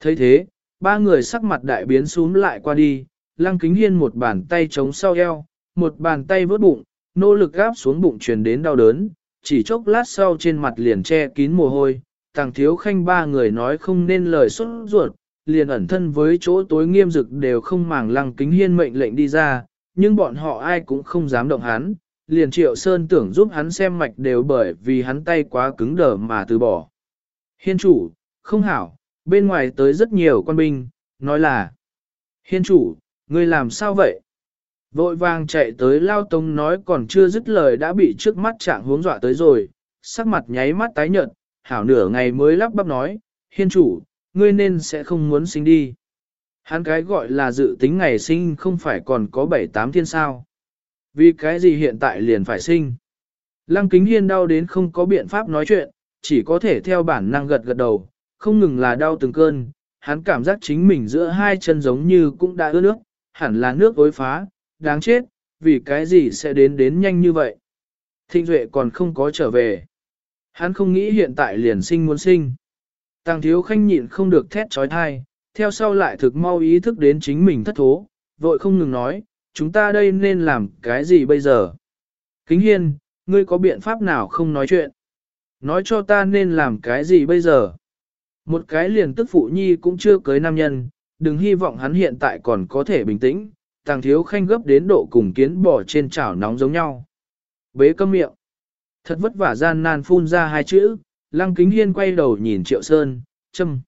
S1: thấy thế, ba người sắc mặt đại biến xuống lại qua đi, lăng kính hiên một bàn tay chống sau eo, một bàn tay vớt bụng, nỗ lực gáp xuống bụng truyền đến đau đớn, chỉ chốc lát sau trên mặt liền che kín mồ hôi, tàng thiếu khanh ba người nói không nên lời xuất ruột, liền ẩn thân với chỗ tối nghiêm dực đều không màng lăng kính hiên mệnh lệnh đi ra, nhưng bọn họ ai cũng không dám động hắn, liền triệu sơn tưởng giúp hắn xem mạch đều bởi vì hắn tay quá cứng đờ mà từ bỏ. Hiên chủ, không hảo, bên ngoài tới rất nhiều quan binh, nói là Hiên chủ, ngươi làm sao vậy? Vội vàng chạy tới Lao Tông nói còn chưa dứt lời đã bị trước mắt trạng hướng dọa tới rồi, sắc mặt nháy mắt tái nhợt, hảo nửa ngày mới lắp bắp nói, hiên chủ, ngươi nên sẽ không muốn sinh đi. Hắn cái gọi là dự tính ngày sinh không phải còn có bảy tám thiên sao. Vì cái gì hiện tại liền phải sinh? Lăng kính hiên đau đến không có biện pháp nói chuyện, chỉ có thể theo bản năng gật gật đầu, không ngừng là đau từng cơn. Hắn cảm giác chính mình giữa hai chân giống như cũng đã ướt nước, hẳn là nước ối phá, đáng chết, vì cái gì sẽ đến đến nhanh như vậy. Thịnh Duệ còn không có trở về. Hắn không nghĩ hiện tại liền sinh muốn sinh. Tàng thiếu khanh nhịn không được thét trói thai, theo sau lại thực mau ý thức đến chính mình thất thố, vội không ngừng nói, chúng ta đây nên làm cái gì bây giờ? Kính hiên, ngươi có biện pháp nào không nói chuyện? Nói cho ta nên làm cái gì bây giờ? Một cái liền tức phụ nhi cũng chưa cưới nam nhân, đừng hy vọng hắn hiện tại còn có thể bình tĩnh, tàng thiếu khanh gấp đến độ cùng kiến bỏ trên chảo nóng giống nhau. Bế câm miệng. Thật vất vả gian nan phun ra hai chữ, lăng kính hiên quay đầu nhìn triệu sơn, châm.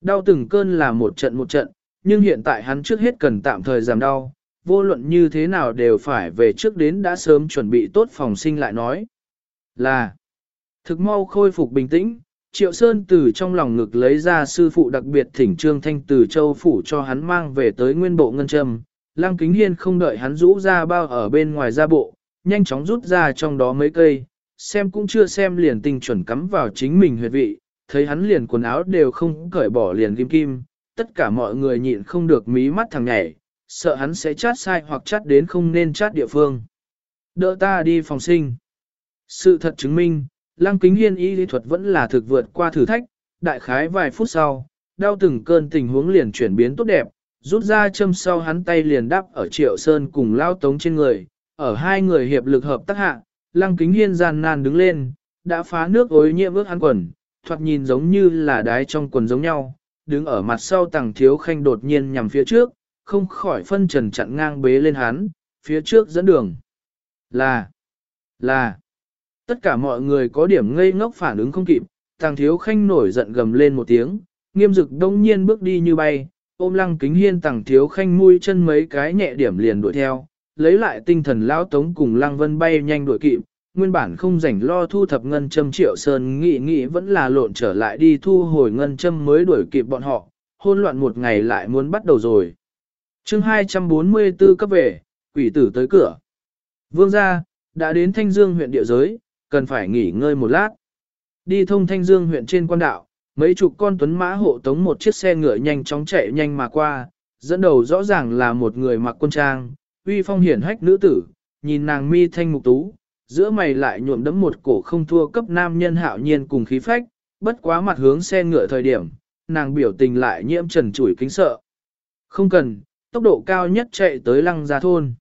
S1: Đau từng cơn là một trận một trận, nhưng hiện tại hắn trước hết cần tạm thời giảm đau, vô luận như thế nào đều phải về trước đến đã sớm chuẩn bị tốt phòng sinh lại nói. Là, thực mau khôi phục bình tĩnh, Triệu Sơn từ trong lòng ngực lấy ra sư phụ đặc biệt thỉnh Trương Thanh từ châu phủ cho hắn mang về tới nguyên bộ ngân châm. Lăng Kính Hiên không đợi hắn rũ ra bao ở bên ngoài ra bộ, nhanh chóng rút ra trong đó mấy cây, xem cũng chưa xem liền tình chuẩn cắm vào chính mình huyệt vị, thấy hắn liền quần áo đều không cởi bỏ liền kim kim, tất cả mọi người nhịn không được mí mắt thằng nhảy, sợ hắn sẽ chát sai hoặc chát đến không nên chát địa phương. Đỡ ta đi phòng sinh. Sự thật chứng minh, Lăng Kính Hiên y lý thuật vẫn là thực vượt qua thử thách, đại khái vài phút sau, đau từng cơn tình huống liền chuyển biến tốt đẹp, rút ra châm sau hắn tay liền đắp ở Triệu Sơn cùng lao tống trên người, ở hai người hiệp lực hợp tác hạ, Lăng Kính Hiên gian nan đứng lên, đã phá nước ối nhiễm ước hắn quần, thoạt nhìn giống như là đái trong quần giống nhau, đứng ở mặt sau tàng thiếu khanh đột nhiên nhằm phía trước, không khỏi phân trần chặn ngang bế lên hắn, phía trước dẫn đường. Là, là, tất cả mọi người có điểm ngây ngốc phản ứng không kịp, tàng thiếu khanh nổi giận gầm lên một tiếng, nghiêm dực đông nhiên bước đi như bay, ôm lăng kính hiên tàng thiếu khanh mũi chân mấy cái nhẹ điểm liền đuổi theo, lấy lại tinh thần lão tống cùng lăng vân bay nhanh đuổi kịp, nguyên bản không rảnh lo thu thập ngân châm triệu sơn nghĩ nghĩ vẫn là lộn trở lại đi thu hồi ngân châm mới đuổi kịp bọn họ, hôn loạn một ngày lại muốn bắt đầu rồi. chương 244 cấp về, quỷ tử tới cửa. Vương gia, đã đến Thanh Dương huyện địa giới, cần phải nghỉ ngơi một lát. Đi thông Thanh Dương huyện trên quan đạo, mấy chục con tuấn mã hộ tống một chiếc xe ngựa nhanh chóng chạy nhanh mà qua, dẫn đầu rõ ràng là một người mặc quân trang, uy phong hiển hách nữ tử, nhìn nàng mi thanh mục tú, giữa mày lại nhuộm đẫm một cổ không thua cấp nam nhân hạo nhiên cùng khí phách, bất quá mặt hướng xe ngựa thời điểm, nàng biểu tình lại nhiễm trần chủi kính sợ. Không cần, tốc độ cao nhất chạy tới lăng gia thôn.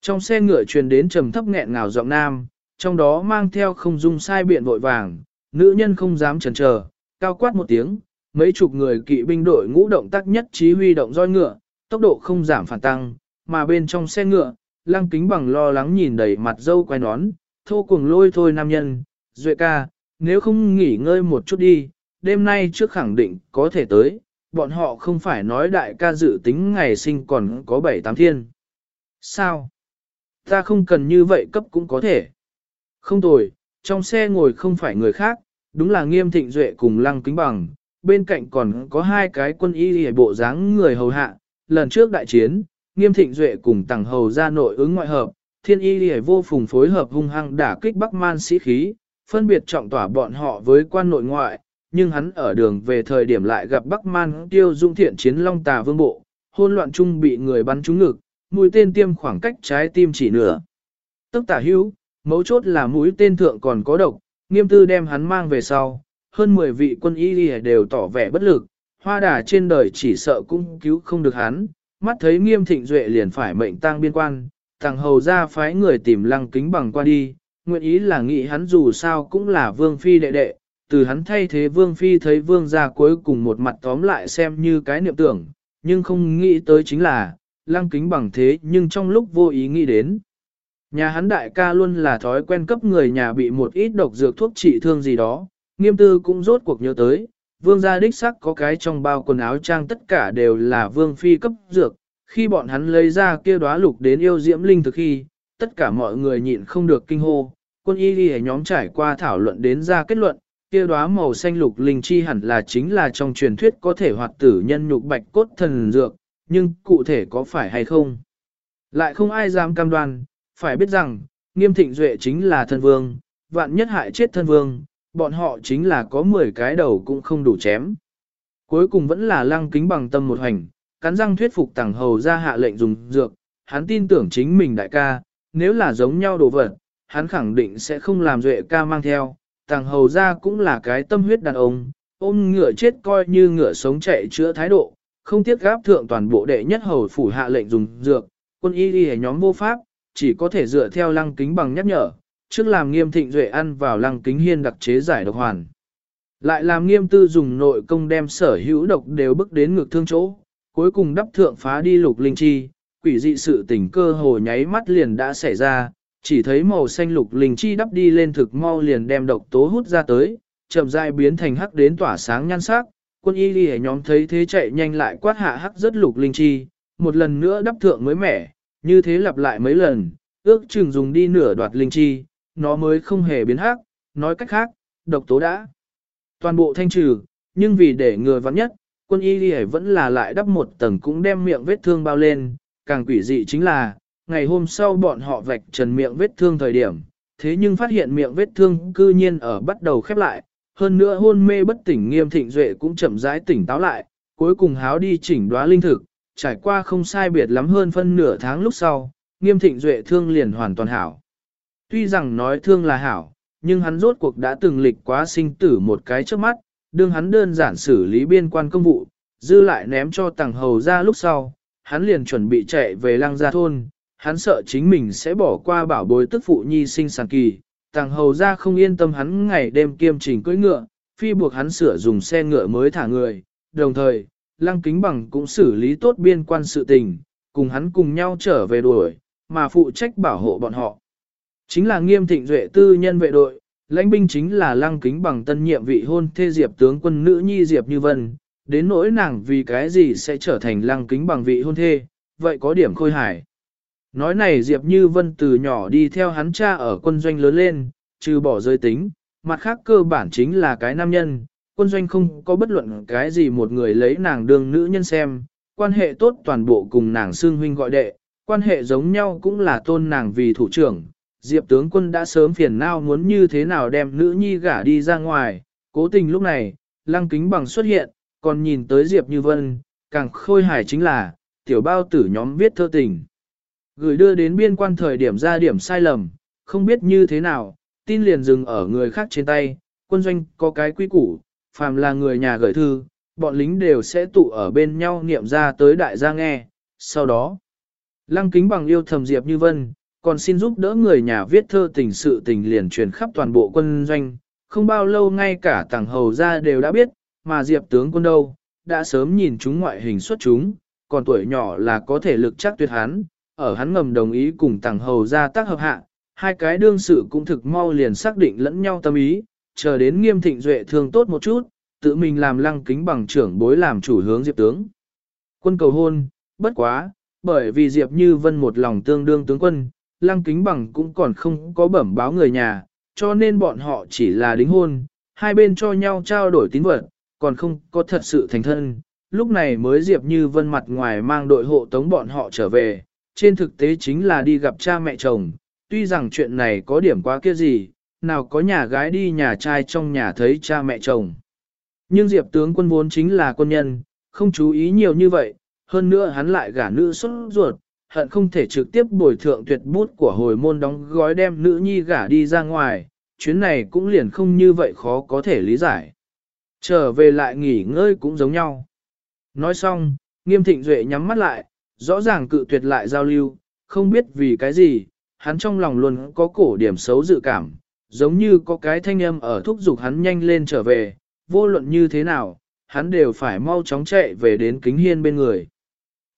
S1: Trong xe ngựa truyền đến trầm thấp nghẹn ngào giọng nam, trong đó mang theo không dung sai biện vội vàng, nữ nhân không dám chần chờ, cao quát một tiếng, mấy chục người kỵ binh đội ngũ động tác nhất trí huy động roi ngựa, tốc độ không giảm phản tăng, mà bên trong xe ngựa, lăng kính bằng lo lắng nhìn đầy mặt dâu quay nón, thô cuồng lôi thôi nam nhân, duệ ca, nếu không nghỉ ngơi một chút đi, đêm nay trước khẳng định có thể tới, bọn họ không phải nói đại ca dự tính ngày sinh còn có bảy tám thiên. Sao? Ta không cần như vậy cấp cũng có thể. Không tồi, trong xe ngồi không phải người khác, đúng là nghiêm thịnh duệ cùng lăng kính bằng, bên cạnh còn có hai cái quân y hề bộ dáng người hầu hạ, lần trước đại chiến, nghiêm thịnh duệ cùng tàng hầu ra nội ứng ngoại hợp, thiên y hề vô phùng phối hợp hung hăng đả kích bắc man sĩ khí, phân biệt trọng tỏa bọn họ với quan nội ngoại, nhưng hắn ở đường về thời điểm lại gặp bắc man tiêu dung thiện chiến long tà vương bộ, hôn loạn chung bị người bắn trúng ngực, mũi tên tiêm khoảng cách trái tim chỉ nửa. Tức tả hữu, mấu chốt là mũi tên thượng còn có độc, nghiêm tư đem hắn mang về sau, hơn 10 vị quân y lìa đều tỏ vẻ bất lực, hoa đà trên đời chỉ sợ cũng cứu không được hắn, mắt thấy nghiêm thịnh duệ liền phải mệnh tang biên quan, thằng hầu ra phái người tìm lăng kính bằng qua đi, nguyện ý là nghĩ hắn dù sao cũng là vương phi đệ đệ, từ hắn thay thế vương phi thấy vương ra cuối cùng một mặt tóm lại xem như cái niệm tưởng, nhưng không nghĩ tới chính là, lăng kính bằng thế nhưng trong lúc vô ý nghĩ đến. Nhà hắn đại ca luôn là thói quen cấp người nhà bị một ít độc dược thuốc trị thương gì đó, nghiêm tư cũng rốt cuộc nhớ tới, vương gia đích sắc có cái trong bao quần áo trang tất cả đều là vương phi cấp dược, khi bọn hắn lấy ra kia đóa lục đến yêu diễm linh thực khi, tất cả mọi người nhịn không được kinh hô, quân y đi nhóm trải qua thảo luận đến ra kết luận, kia đóa màu xanh lục linh chi hẳn là chính là trong truyền thuyết có thể hoạt tử nhân nhục bạch cốt thần dược, nhưng cụ thể có phải hay không? Lại không ai dám cam đoan, phải biết rằng, nghiêm thịnh duệ chính là thân vương, vạn nhất hại chết thân vương, bọn họ chính là có 10 cái đầu cũng không đủ chém. Cuối cùng vẫn là lăng kính bằng tâm một hành, cắn răng thuyết phục tàng hầu ra hạ lệnh dùng dược, hắn tin tưởng chính mình đại ca, nếu là giống nhau đồ vật, hắn khẳng định sẽ không làm duệ ca mang theo, tàng hầu ra cũng là cái tâm huyết đàn ông, ôm ngựa chết coi như ngựa sống chạy chữa thái độ, không tiếc gáp thượng toàn bộ đệ nhất hầu phủ hạ lệnh dùng dược, quân y đi nhóm vô pháp, chỉ có thể dựa theo lăng kính bằng nhắc nhở, trước làm nghiêm thịnh duệ ăn vào lăng kính hiên đặc chế giải độc hoàn. Lại làm nghiêm tư dùng nội công đem sở hữu độc đều bước đến ngược thương chỗ, cuối cùng đắp thượng phá đi lục linh chi, quỷ dị sự tình cơ hồ nháy mắt liền đã xảy ra, chỉ thấy màu xanh lục linh chi đắp đi lên thực mau liền đem độc tố hút ra tới, chậm rãi biến thành hắc đến tỏa sáng nhan sắc. Quân y đi nhóm thấy thế chạy nhanh lại quát hạ hắc rất lục linh chi, một lần nữa đắp thượng mới mẻ, như thế lặp lại mấy lần, ước chừng dùng đi nửa đoạt linh chi, nó mới không hề biến hắc, nói cách khác, độc tố đã. Toàn bộ thanh trừ, nhưng vì để ngừa vắng nhất, quân y đi vẫn là lại đắp một tầng cũng đem miệng vết thương bao lên, càng quỷ dị chính là, ngày hôm sau bọn họ vạch trần miệng vết thương thời điểm, thế nhưng phát hiện miệng vết thương cư nhiên ở bắt đầu khép lại, hơn nữa hôn mê bất tỉnh nghiêm thịnh duệ cũng chậm rãi tỉnh táo lại, cuối cùng háo đi chỉnh đóa linh thực, trải qua không sai biệt lắm hơn phân nửa tháng lúc sau, nghiêm thịnh duệ thương liền hoàn toàn hảo. Tuy rằng nói thương là hảo, nhưng hắn rốt cuộc đã từng lịch quá sinh tử một cái trước mắt, đương hắn đơn giản xử lý biên quan công vụ, dư lại ném cho tàng hầu ra lúc sau, hắn liền chuẩn bị chạy về lăng gia thôn, hắn sợ chính mình sẽ bỏ qua bảo bối tức phụ nhi sinh sản kỳ, tàng hầu ra không yên tâm hắn ngày đêm kiêm trình cưỡi ngựa, phi buộc hắn sửa dùng xe ngựa mới thả người, đồng thời, lăng kính bằng cũng xử lý tốt biên quan sự tình, cùng hắn cùng nhau trở về đuổi, mà phụ trách bảo hộ bọn họ. Chính là nghiêm thịnh duệ tư nhân vệ đội, lãnh binh chính là lăng kính bằng tân nhiệm vị hôn thê diệp tướng quân nữ nhi diệp như vân, đến nỗi nàng vì cái gì sẽ trở thành lăng kính bằng vị hôn thê, vậy có điểm khôi hài. Nói này Diệp Như Vân từ nhỏ đi theo hắn cha ở quân doanh lớn lên, trừ bỏ giới tính, mặt khác cơ bản chính là cái nam nhân, quân doanh không có bất luận cái gì một người lấy nàng đương nữ nhân xem, quan hệ tốt toàn bộ cùng nàng xương huynh gọi đệ, quan hệ giống nhau cũng là tôn nàng vì thủ trưởng. Diệp tướng quân đã sớm phiền não muốn như thế nào đem nữ nhi gả đi ra ngoài, cố tình lúc này, lăng kính bằng xuất hiện, còn nhìn tới Diệp Như Vân, càng khôi hài chính là, tiểu bao tử nhóm viết thơ tình. Gửi đưa đến biên quan thời điểm ra điểm sai lầm, không biết như thế nào, tin liền dừng ở người khác trên tay, quân doanh có cái quy củ, phàm là người nhà gửi thư, bọn lính đều sẽ tụ ở bên nhau niệm ra tới đại gia nghe, sau đó, lăng kính bằng yêu thầm Diệp Như Vân, còn xin giúp đỡ người nhà viết thơ tình sự tình liền truyền khắp toàn bộ quân doanh, không bao lâu ngay cả tàng hầu ra đều đã biết, mà Diệp tướng quân đâu, đã sớm nhìn chúng ngoại hình xuất chúng, còn tuổi nhỏ là có thể lực chắc tuyệt hắn, ở hắn ngầm đồng ý cùng tàng hầu ra tác hợp hạ, hai cái đương sự cũng thực mau liền xác định lẫn nhau tâm ý, chờ đến nghiêm thịnh duệ thương tốt một chút, tự mình làm lăng kính bằng trưởng bối làm chủ hướng Diệp tướng. Quân cầu hôn, bất quá, bởi vì Diệp Như Vân một lòng tương đương tướng quân, lăng kính bằng cũng còn không có bẩm báo người nhà, cho nên bọn họ chỉ là đính hôn, hai bên cho nhau trao đổi tín vật, còn không có thật sự thành thân. Lúc này mới Diệp Như Vân mặt ngoài mang đội hộ tống bọn họ trở về, trên thực tế chính là đi gặp cha mẹ chồng, tuy rằng chuyện này có điểm quá kia gì, nào có nhà gái đi nhà trai trong nhà thấy cha mẹ chồng. Nhưng Diệp tướng quân vốn chính là quân nhân, không chú ý nhiều như vậy, hơn nữa hắn lại gả nữ xuất ruột, hận không thể trực tiếp bồi thượng tuyệt bút của hồi môn đóng gói đem nữ nhi gả đi ra ngoài, chuyến này cũng liền không như vậy khó có thể lý giải. Trở về lại nghỉ ngơi cũng giống nhau. Nói xong, nghiêm thịnh duệ nhắm mắt lại, rõ ràng cự tuyệt lại giao lưu, không biết vì cái gì, hắn trong lòng luôn có cổ điểm xấu dự cảm, giống như có cái thanh âm ở thúc giục hắn nhanh lên trở về, vô luận như thế nào, hắn đều phải mau chóng chạy về đến kính hiên bên người.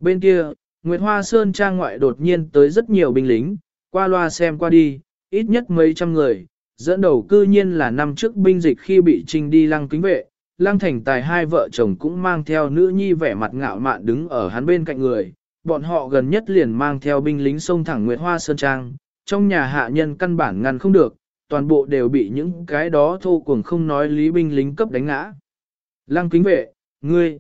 S1: Bên kia, Nguyệt Hoa Sơn trang ngoại đột nhiên tới rất nhiều binh lính, qua loa xem qua đi, ít nhất mấy trăm người, dẫn đầu cư nhiên là năm trước binh dịch khi bị trinh đi lăng kính vệ, lăng thành tài hai vợ chồng cũng mang theo nữ nhi vẻ mặt ngạo mạn đứng ở hắn bên cạnh người, bọn họ gần nhất liền mang theo binh lính sông thẳng Nguyệt Hoa Sơn Trang, trong nhà hạ nhân căn bản ngăn không được, toàn bộ đều bị những cái đó thô cuồng không nói lý binh lính cấp đánh ngã. Lăng kính vệ, ngươi,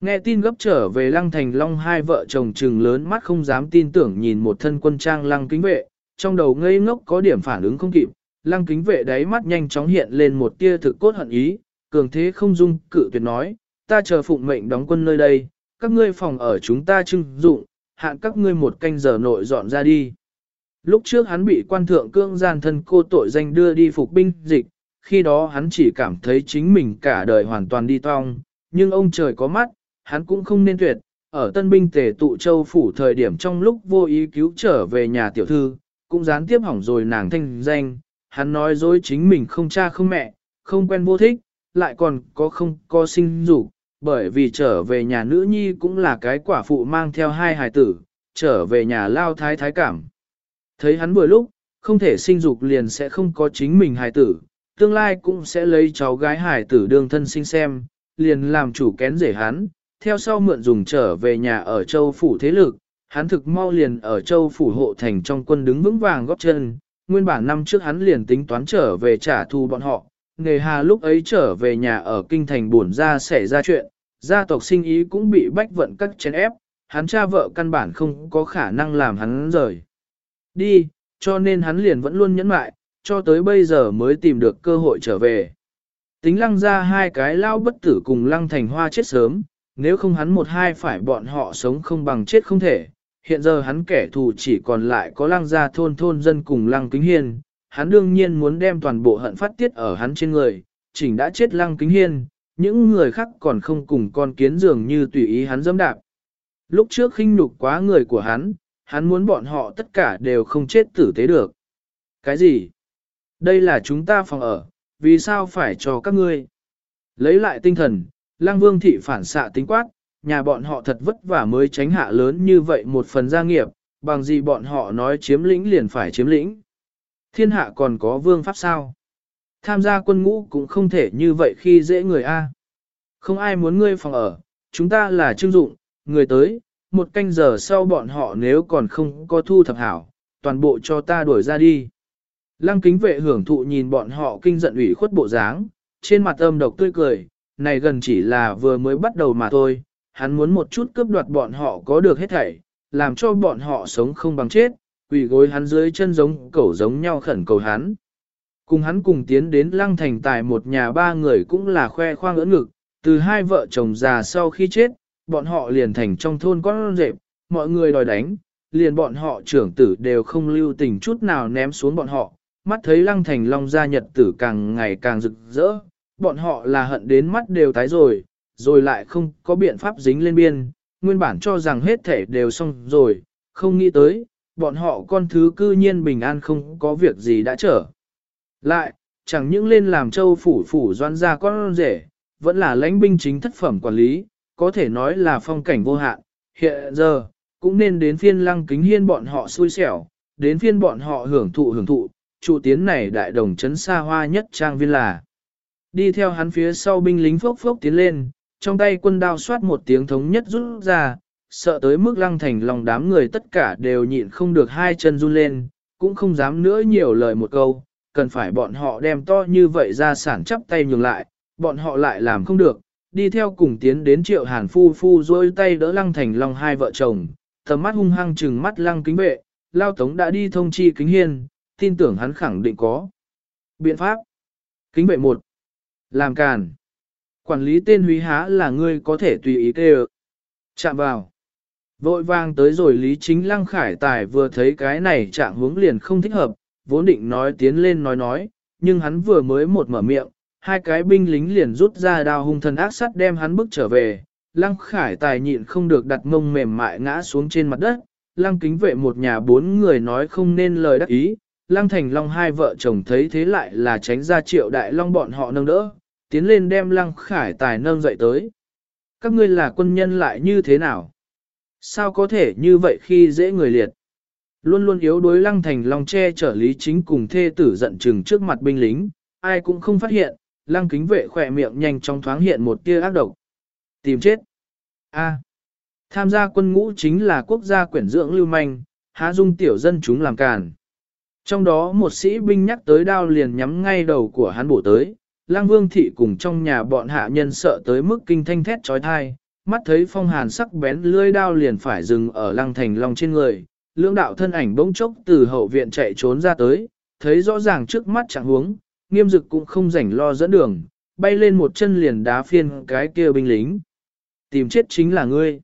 S1: nghe tin gấp trở về lăng thành long hai vợ chồng trừng lớn mắt không dám tin tưởng nhìn một thân quân trang lăng kính vệ, trong đầu ngây ngốc có điểm phản ứng không kịp, lăng kính vệ đáy mắt nhanh chóng hiện lên một tia thực cốt hận ý, cường thế không dung cự tuyệt nói, ta chờ phụng mệnh đóng quân nơi đây, các ngươi phòng ở chúng ta trưng dụng, hạn các ngươi một canh giờ nội dọn ra đi. Lúc trước hắn bị quan thượng cương gian thân cô tội danh đưa đi phục binh dịch, khi đó hắn chỉ cảm thấy chính mình cả đời hoàn toàn đi toang. nhưng ông trời có mắt, hắn cũng không nên tuyệt, ở tân binh tề tụ châu phủ thời điểm trong lúc vô ý cứu trở về nhà tiểu thư, cũng gián tiếp hỏng rồi nàng thanh danh, hắn nói dối chính mình không cha không mẹ, không quen vô thích, lại còn có không có sinh dục, bởi vì trở về nhà nữ nhi cũng là cái quả phụ mang theo hai hài tử, trở về nhà lao thái thái cảm. Thấy hắn vừa lúc, không thể sinh dục liền sẽ không có chính mình hài tử, tương lai cũng sẽ lấy cháu gái hài tử đương thân sinh xem, liền làm chủ kén rể hắn, theo sau mượn dùng trở về nhà ở châu phủ thế lực, hắn thực mau liền ở châu phủ hộ thành trong quân đứng vững vàng góp chân, nguyên bản năm trước hắn liền tính toán trở về trả thù bọn họ, nghề hà lúc ấy trở về nhà ở kinh thành buồn ra xảy ra chuyện, gia tộc sinh ý cũng bị bách vận các chén ép, hắn cha vợ căn bản không có khả năng làm hắn rời. Đi, cho nên hắn liền vẫn luôn nhẫn mại, cho tới bây giờ mới tìm được cơ hội trở về. Tính lăng ra hai cái lao bất tử cùng lăng thành hoa chết sớm, nếu không hắn một hai phải bọn họ sống không bằng chết không thể. Hiện giờ hắn kẻ thù chỉ còn lại có lăng gia thôn thôn dân cùng lăng kính hiên, hắn đương nhiên muốn đem toàn bộ hận phát tiết ở hắn trên người, chỉnh đã chết lăng kính hiên, những người khác còn không cùng con kiến dường như tùy ý hắn dâm đạp. Lúc trước khinh nhục quá người của hắn, hắn muốn bọn họ tất cả đều không chết tử tế được. Cái gì? Đây là chúng ta phòng ở, vì sao phải cho các ngươi? Lấy lại tinh thần, Lăng Vương thị phản xạ tính quát, nhà bọn họ thật vất vả mới tránh hạ lớn như vậy một phần gia nghiệp, bằng gì bọn họ nói chiếm lĩnh liền phải chiếm lĩnh. Thiên hạ còn có vương pháp sao? Tham gia quân ngũ cũng không thể như vậy khi dễ người A. Không ai muốn ngươi phòng ở, chúng ta là trưng dụng, người tới, một canh giờ sau bọn họ nếu còn không có thu thập hảo, toàn bộ cho ta đuổi ra đi. Lăng kính vệ hưởng thụ nhìn bọn họ kinh giận ủy khuất bộ dáng, trên mặt âm độc tươi cười, này gần chỉ là vừa mới bắt đầu mà thôi, hắn muốn một chút cướp đoạt bọn họ có được hết thảy, làm cho bọn họ sống không bằng chết, quỳ gối hắn dưới chân giống cẩu giống nhau khẩn cầu hắn. Cùng hắn cùng tiến đến lăng thành tài một nhà ba người cũng là khoe khoang ưỡn ngực, từ hai vợ chồng già sau khi chết, bọn họ liền thành trong thôn con rệp, mọi người đòi đánh, liền bọn họ trưởng tử đều không lưu tình chút nào ném xuống bọn họ, mắt thấy lăng thành long gia nhật tử càng ngày càng rực rỡ, bọn họ là hận đến mắt đều tái rồi, rồi lại không có biện pháp dính lên biên, nguyên bản cho rằng hết thể đều xong rồi, không nghĩ tới, bọn họ con thứ cư nhiên bình an không có việc gì đã trở. Lại, chẳng những lên làm châu phủ phủ doan gia con rể, vẫn là lãnh binh chính thất phẩm quản lý, có thể nói là phong cảnh vô hạn. Hiện giờ, cũng nên đến phiên lăng kính hiên bọn họ xui xẻo, đến phiên bọn họ hưởng thụ hưởng thụ, trụ tiến này đại đồng chấn xa hoa nhất trang viên là. Đi theo hắn phía sau binh lính phốc phốc tiến lên, trong tay quân đao xoát một tiếng thống nhất rút ra, sợ tới mức lăng thành lòng đám người tất cả đều nhịn không được hai chân run lên, cũng không dám nữa nhiều lời một câu, cần phải bọn họ đem to như vậy ra sản chắp tay nhường lại, bọn họ lại làm không được, đi theo cùng tiến đến triệu hàn phu phu dôi tay đỡ lăng thành Long hai vợ chồng, tầm mắt hung hăng trừng mắt lăng kính vệ, lao tống đã đi thông chi kính hiên, tin tưởng hắn khẳng định có. Biện pháp Kính vệ một Làm càn Quản lý tên húy há là ngươi có thể tùy ý kêu. Chạm vào. Vội vang tới rồi Lý Chính Lăng Khải Tài vừa thấy cái này trạng hướng liền không thích hợp, vốn định nói tiến lên nói nói, nhưng hắn vừa mới một mở miệng, hai cái binh lính liền rút ra đao hung thần ác sắt đem hắn bước trở về. Lăng Khải Tài nhịn không được đặt mông mềm mại ngã xuống trên mặt đất, Lăng kính vệ một nhà bốn người nói không nên lời đắc ý, Lăng Thành Long hai vợ chồng thấy thế lại là tránh ra triệu đại long bọn họ nâng đỡ, tiến lên đem Lăng Khải Tài nâng dậy tới. Các ngươi là quân nhân lại như thế nào? Sao có thể như vậy khi dễ người liệt? Luôn luôn yếu đối Lăng Thành Long che chở lý chính cùng thê tử giận chừng trước mặt binh lính, ai cũng không phát hiện, Lăng kính vệ khỏe miệng nhanh chóng thoáng hiện một tia ác độc. Tìm chết. A. À. Tham gia quân ngũ chính là quốc gia quyển dưỡng lưu manh, há dung tiểu dân chúng làm càn. Trong đó một sĩ binh nhắc tới đao liền nhắm ngay đầu của hắn bổ tới, lang vương thị cùng trong nhà bọn hạ nhân sợ tới mức kinh thanh thét trói thai, mắt thấy phong hàn sắc bén lưỡi đao liền phải dừng ở lăng thành long trên người, lưỡng đạo thân ảnh bỗng chốc từ hậu viện chạy trốn ra tới, thấy rõ ràng trước mắt chẳng huống, nghiêm dực cũng không rảnh lo dẫn đường, bay lên một chân liền đá phiên cái kia binh lính. Tìm chết chính là ngươi.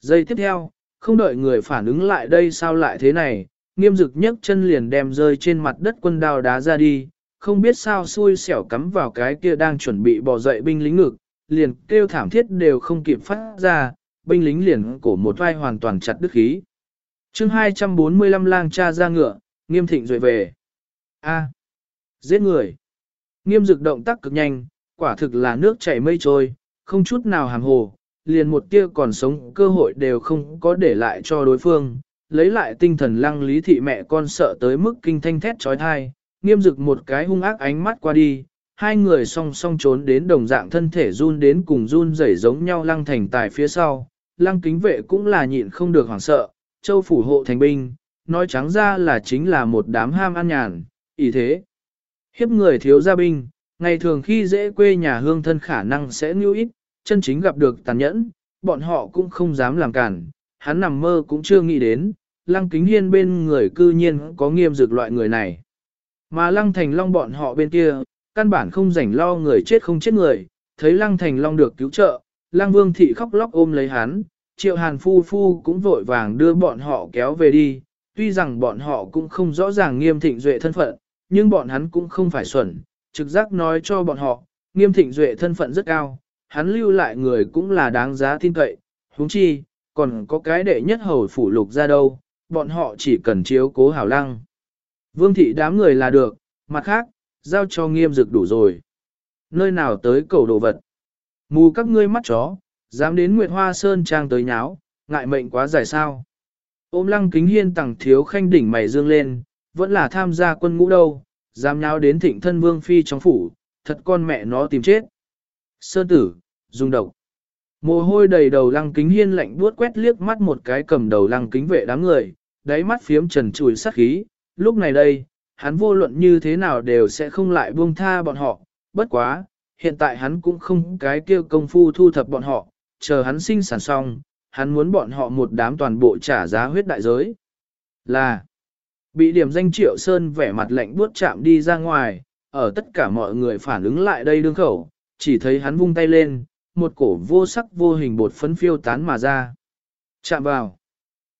S1: Giây tiếp theo, không đợi người phản ứng lại đây sao lại thế này, nghiêm dực nhấc chân liền đem rơi trên mặt đất quân đao đá ra đi, không biết sao xui xẻo cắm vào cái kia đang chuẩn bị bỏ dậy binh lính ngực, liền kêu thảm thiết đều không kịp phát ra, binh lính liền cổ một vai hoàn toàn chặt đứt khí. chương 245 lang cha ra ngựa, nghiêm thịnh rồi về. A giết người. Nghiêm dực động tác cực nhanh, quả thực là nước chảy mây trôi, không chút nào hàng hồ, liền một tia còn sống cơ hội đều không có để lại cho đối phương. Lấy lại tinh thần lăng lý thị mẹ con sợ tới mức kinh thanh thét trói thai, nghiêm dực một cái hung ác ánh mắt qua đi, hai người song song trốn đến đồng dạng thân thể run đến cùng run rẩy giống nhau lăng thành tài phía sau, lăng kính vệ cũng là nhịn không được hoảng sợ, châu phủ hộ thành binh, nói trắng ra là chính là một đám ham ăn nhàn, ý thế. Hiếp người thiếu gia binh, ngày thường khi dễ quê nhà hương thân khả năng sẽ như ít, chân chính gặp được tàn nhẫn, bọn họ cũng không dám làm cản, hắn nằm mơ cũng chưa nghĩ đến, lăng kính hiên bên người cư nhiên có nghiêm dược loại người này. Mà lăng thành long bọn họ bên kia, căn bản không rảnh lo người chết không chết người, thấy lăng thành long được cứu trợ, lăng vương thị khóc lóc ôm lấy hắn, triệu hàn phu phu cũng vội vàng đưa bọn họ kéo về đi, tuy rằng bọn họ cũng không rõ ràng nghiêm thịnh duệ thân phận, nhưng bọn hắn cũng không phải xuẩn, trực giác nói cho bọn họ, nghiêm thịnh duệ thân phận rất cao, hắn lưu lại người cũng là đáng giá tin cậy, huống chi, còn có cái đệ nhất hầu phủ lục ra đâu, bọn họ chỉ cần chiếu cố hảo lăng. Vương thị đám người là được, mặt khác, giao cho nghiêm dực đủ rồi. Nơi nào tới cầu đồ vật. Mù các ngươi mắt chó, dám đến Nguyệt Hoa Sơn Trang tới nháo, ngại mệnh quá dài sao. Ôm lăng kính hiên tẳng thiếu khanh đỉnh mày dương lên, vẫn là tham gia quân ngũ đâu, dám nháo đến thịnh thân vương phi trong phủ, thật con mẹ nó tìm chết. Sơn tử, dùng độc. Mồ hôi đầy đầu lăng kính hiên lạnh buốt quét liếc mắt một cái cầm đầu lăng kính vệ đám người, đáy mắt phiếm trần chùi sát khí, lúc này đây, hắn vô luận như thế nào đều sẽ không lại buông tha bọn họ, bất quá, hiện tại hắn cũng không cái kêu công phu thu thập bọn họ, chờ hắn sinh sản xong, hắn muốn bọn họ một đám toàn bộ trả giá huyết đại giới. Là, bị điểm danh triệu sơn vẻ mặt lạnh buốt chạm đi ra ngoài, ở tất cả mọi người phản ứng lại đây đương khẩu, chỉ thấy hắn vung tay lên, một cổ vô sắc vô hình bột phấn phiêu tán mà ra. Chạm vào.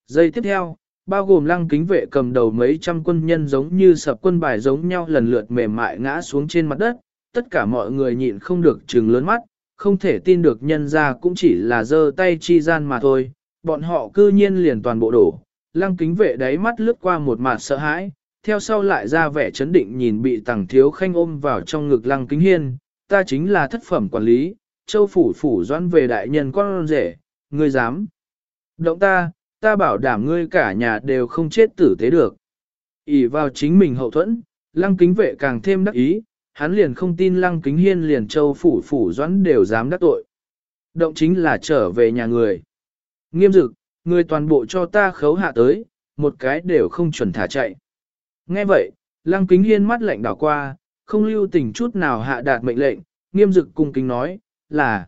S1: Giây tiếp theo, bao gồm lăng kính vệ cầm đầu mấy trăm quân nhân giống như sập quân bài giống nhau lần lượt mềm mại ngã xuống trên mặt đất, tất cả mọi người nhịn không được trừng lớn mắt, không thể tin được nhân ra cũng chỉ là giơ tay chi gian mà thôi, bọn họ cư nhiên liền toàn bộ đổ, lăng kính vệ đáy mắt lướt qua một mặt sợ hãi, theo sau lại ra vẻ chấn định nhìn bị tàng thiếu khanh ôm vào trong ngực lăng kính hiên, ta chính là thất phẩm quản lý, châu phủ phủ doãn về đại nhân con rể, ngươi dám. Động ta, ta bảo đảm ngươi cả nhà đều không chết tử tế được. ỉ vào chính mình hậu thuẫn, lăng kính vệ càng thêm đắc ý, hắn liền không tin lăng kính hiên liền châu phủ phủ doãn đều dám đắc tội. Động chính là trở về nhà người. Nghiêm dực, người toàn bộ cho ta khấu hạ tới, một cái đều không chuẩn thả chạy. Nghe vậy, lăng kính hiên mắt lạnh đảo qua, không lưu tình chút nào hạ đạt mệnh lệnh, nghiêm dực cung kính nói, là.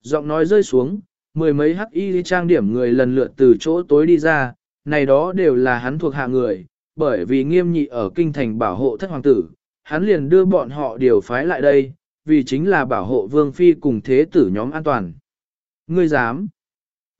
S1: Giọng nói rơi xuống, mười mấy hắc y trang điểm người lần lượt từ chỗ tối đi ra, này đó đều là hắn thuộc hạ người, bởi vì nghiêm nhị ở kinh thành bảo hộ thất hoàng tử, hắn liền đưa bọn họ điều phái lại đây, vì chính là bảo hộ vương phi cùng thế tử nhóm an toàn. Ngươi dám?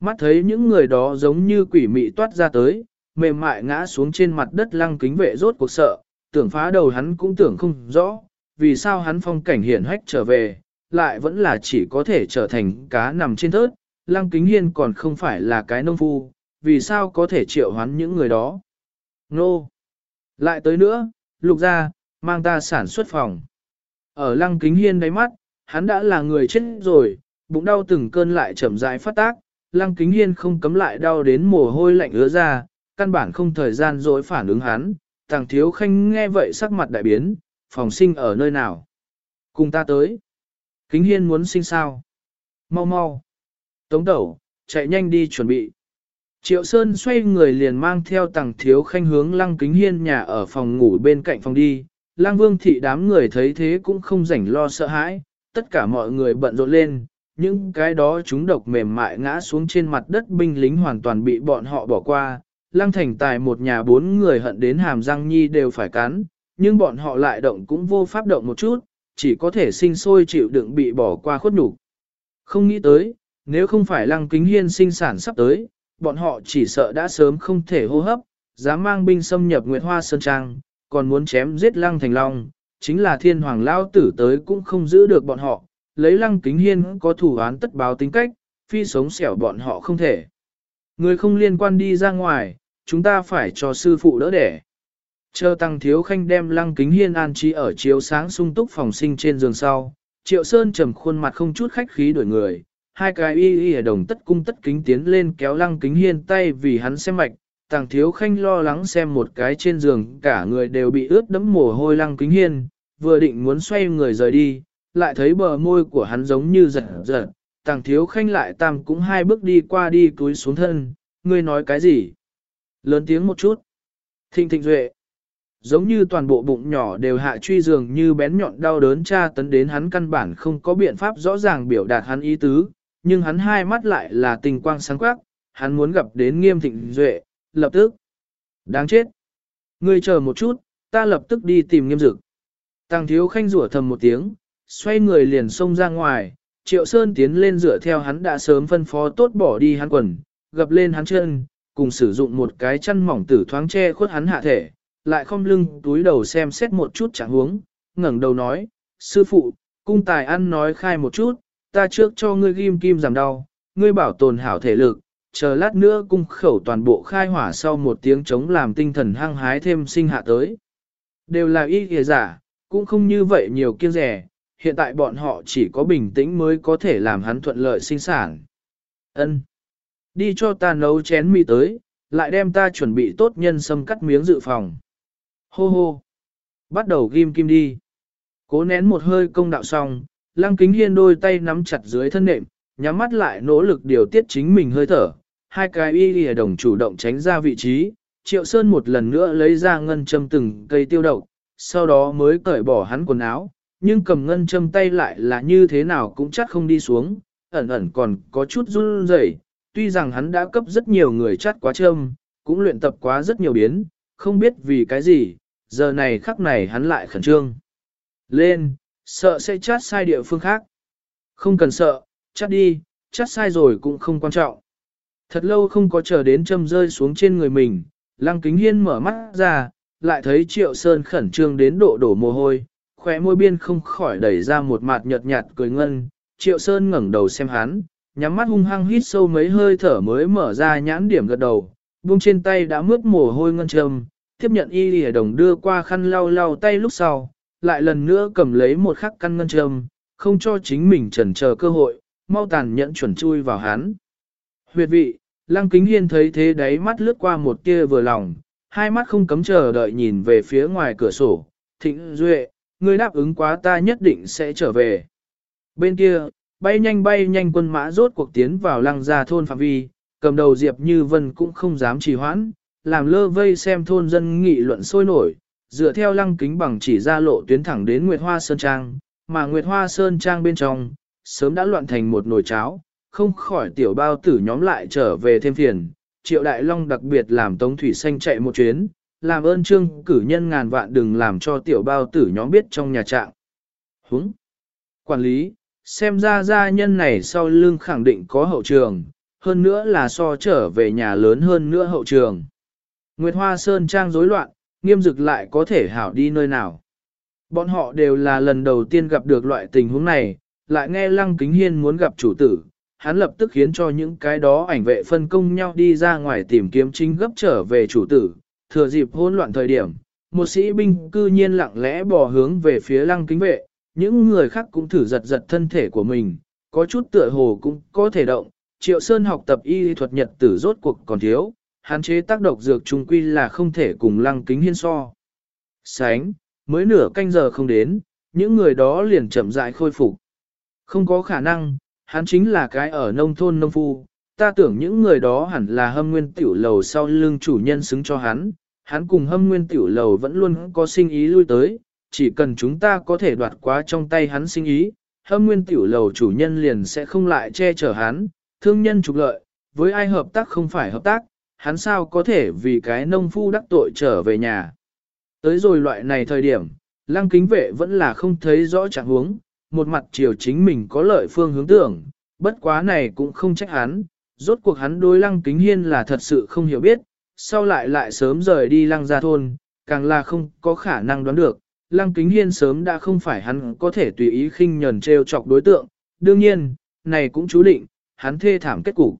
S1: Mắt thấy những người đó giống như quỷ mị toát ra tới, mềm mại ngã xuống trên mặt đất lăng kính vệ rốt cuộc sợ, tưởng phá đầu hắn cũng tưởng không rõ, vì sao hắn phong cảnh hiển hách trở về, lại vẫn là chỉ có thể trở thành cá nằm trên thớt, lăng kính hiên còn không phải là cái nông phu, vì sao có thể triệu hoán những người đó. Nô! Lại tới nữa, lục ra, mang ta sản xuất phòng. Ở lăng kính hiên đáy mắt, hắn đã là người chết rồi, bụng đau từng cơn lại chậm rãi phát tác, lăng kính hiên không cấm lại đau đến mồ hôi lạnh ứa ra, căn bản không thời gian dối phản ứng hắn, tàng thiếu khanh nghe vậy sắc mặt đại biến, phòng sinh ở nơi nào. Cùng ta tới. Kính hiên muốn sinh sao? Mau mau. Tống tẩu, chạy nhanh đi chuẩn bị. Triệu Sơn xoay người liền mang theo tàng thiếu khanh hướng lăng kính hiên nhà ở phòng ngủ bên cạnh phòng đi. Lăng vương thị đám người thấy thế cũng không rảnh lo sợ hãi, tất cả mọi người bận rộn lên. Những cái đó chúng độc mềm mại ngã xuống trên mặt đất binh lính hoàn toàn bị bọn họ bỏ qua. Lăng thành tài một nhà bốn người hận đến hàm răng nhi đều phải cắn, nhưng bọn họ lại động cũng vô pháp động một chút, chỉ có thể sinh sôi chịu đựng bị bỏ qua khuất nhục. Không nghĩ tới, nếu không phải lăng kính hiên sinh sản sắp tới, bọn họ chỉ sợ đã sớm không thể hô hấp, dám mang binh xâm nhập Nguyệt Hoa Sơn Trang, còn muốn chém giết lăng thành long, chính là thiên hoàng lao tử tới cũng không giữ được bọn họ, lấy lăng kính hiên có thủ án tất báo tính cách, phi sống xẻo bọn họ không thể. Người không liên quan đi ra ngoài, chúng ta phải cho sư phụ đỡ đẻ. Chờ tăng thiếu khanh đem lăng kính hiên an trí ở chiếu sáng sung túc phòng sinh trên giường sau. Triệu Sơn trầm khuôn mặt không chút khách khí đổi người, hai cái y y ở đồng tất cung tất kính tiến lên kéo lăng kính hiên tay vì hắn xem mạch. Tàng thiếu khanh lo lắng xem một cái trên giường cả người đều bị ướt đẫm mồ hôi lăng kính hiên, vừa định muốn xoay người rời đi, lại thấy bờ môi của hắn giống như giật giật, tàng thiếu khanh lại tam cũng hai bước đi qua đi túi xuống thân, ngươi nói cái gì? Lớn tiếng một chút. Thịnh thịnh duệ. Giống như toàn bộ bụng nhỏ đều hạ truy dường như bén nhọn đau đớn tra tấn đến hắn căn bản không có biện pháp rõ ràng biểu đạt hắn ý tứ, nhưng hắn hai mắt lại là tình quang sáng quắc, hắn muốn gặp đến nghiêm thịnh duệ, lập tức. Đáng chết. Ngươi chờ một chút, ta lập tức đi tìm nghiêm dực. Tàng thiếu khanh rủa thầm một tiếng, xoay người liền xông ra ngoài, triệu sơn tiến lên dựa theo hắn đã sớm phân phó tốt bỏ đi hắn quần, gập lên hắn chân, cùng sử dụng một cái chân mỏng tử thoáng che khuất hắn hạ thể, lại không lưng túi đầu xem xét một chút chẳng huống, ngẩng đầu nói, sư phụ, cung tài ăn nói khai một chút, ta trước cho ngươi ghim kim giảm đau, ngươi bảo tồn hảo thể lực, chờ lát nữa cung khẩu toàn bộ khai hỏa sau một tiếng chống làm tinh thần hăng hái thêm sinh hạ tới. Đều là ý kìa giả, cũng không như vậy nhiều kiêng rẻ, hiện tại bọn họ chỉ có bình tĩnh mới có thể làm hắn thuận lợi sinh sản. Ân, Đi cho ta nấu chén mì tới, lại đem ta chuẩn bị tốt nhân sâm cắt miếng dự phòng. Hô hô! Bắt đầu ghim kim đi. Cố nén một hơi công đạo xong, lăng kính hiên đôi tay nắm chặt dưới thân nệm, nhắm mắt lại nỗ lực điều tiết chính mình hơi thở. Hai cái y lìa đồng chủ động tránh ra vị trí, triệu sơn một lần nữa lấy ra ngân châm từng cây tiêu độc, sau đó mới cởi bỏ hắn quần áo, nhưng cầm ngân châm tay lại là như thế nào cũng chắc không đi xuống, ẩn ẩn còn có chút run rẩy. tuy rằng hắn đã cấp rất nhiều người chắt quá châm, cũng luyện tập quá rất nhiều biến, không biết vì cái gì, giờ này khắc này hắn lại khẩn trương. Lên, sợ sẽ chát sai địa phương khác. Không cần sợ, chát đi, chát sai rồi cũng không quan trọng. Thật lâu không có chờ đến châm rơi xuống trên người mình, lăng kính hiên mở mắt ra, lại thấy triệu sơn khẩn trương đến độ đổ mồ hôi, khóe môi biên không khỏi đẩy ra một mặt nhợt nhạt cười ngân, triệu sơn ngẩng đầu xem hắn, nhắm mắt hung hăng hít sâu mấy hơi thở mới mở ra nhãn điểm gật đầu, buông trên tay đã mướt mồ hôi ngân trầm, tiếp nhận y lìa đồng đưa qua khăn lau lau tay lúc sau, lại lần nữa cầm lấy một khắc căn ngân trầm, không cho chính mình trần chờ cơ hội, mau tàn nhẫn chuẩn chui vào hắn. Huyệt vị, lăng kính hiên thấy thế đáy mắt lướt qua một kia vừa lòng, hai mắt không cấm chờ đợi nhìn về phía ngoài cửa sổ, thịnh duệ, ngươi đáp ứng quá ta nhất định sẽ trở về. Bên kia, bay nhanh bay nhanh quân mã rốt cuộc tiến vào lăng gia thôn phạm vi, cầm đầu Diệp Như Vân cũng không dám trì hoãn, làm lơ vây xem thôn dân nghị luận sôi nổi, dựa theo lăng kính bằng chỉ ra lộ tuyến thẳng đến Nguyệt Hoa Sơn Trang, mà Nguyệt Hoa Sơn Trang bên trong, sớm đã loạn thành một nồi cháo, không khỏi tiểu bao tử nhóm lại trở về thêm phiền. Triệu Đại Long đặc biệt làm Tống Thủy Xanh chạy một chuyến, làm ơn trương cử nhân ngàn vạn đừng làm cho tiểu bao tử nhóm biết trong nhà trạng. Húng! Quản lý, xem ra gia nhân này sau lưng khẳng định có hậu trường, hơn nữa là so trở về nhà lớn hơn nữa hậu trường. Nguyệt Hoa Sơn trang rối loạn, nghiêm dực lại có thể hảo đi nơi nào. Bọn họ đều là lần đầu tiên gặp được loại tình huống này, lại nghe Lăng Kính Hiên muốn gặp chủ tử, hắn lập tức khiến cho những cái đó ảnh vệ phân công nhau đi ra ngoài tìm kiếm chính gấp trở về chủ tử, thừa dịp hỗn loạn thời điểm, một sĩ binh cư nhiên lặng lẽ bò hướng về phía Lăng Kính vệ, những người khác cũng thử giật giật thân thể của mình, có chút tựa hồ cũng có thể động, Triệu Sơn học tập y thuật nhật tử rốt cuộc còn thiếu, hạn chế tác độc dược trung quy là không thể cùng lăng kính hiên so. Sánh, mới nửa canh giờ không đến, những người đó liền chậm rãi khôi phục. Không có khả năng, hắn chính là cái ở nông thôn nông phu, ta tưởng những người đó hẳn là hâm nguyên tiểu lầu sau lưng chủ nhân xứng cho hắn, hắn cùng hâm nguyên tiểu lầu vẫn luôn có sinh ý lui tới, chỉ cần chúng ta có thể đoạt quá trong tay hắn sinh ý, hâm nguyên tiểu lầu chủ nhân liền sẽ không lại che chở hắn, thương nhân trục lợi, với ai hợp tác không phải hợp tác, hắn sao có thể vì cái nông phu đắc tội trở về nhà. Tới rồi loại này thời điểm, lăng kính vệ vẫn là không thấy rõ trạng huống, một mặt chiều chính mình có lợi phương hướng tưởng, bất quá này cũng không trách hắn, rốt cuộc hắn đối lăng kính hiên là thật sự không hiểu biết, sau lại lại sớm rời đi lăng ra thôn, càng là không có khả năng đoán được, Lăng Kính Hiên sớm đã không phải hắn có thể tùy ý khinh nhẫn treo chọc đối tượng, đương nhiên, này cũng chú định, hắn thê thảm kết cục.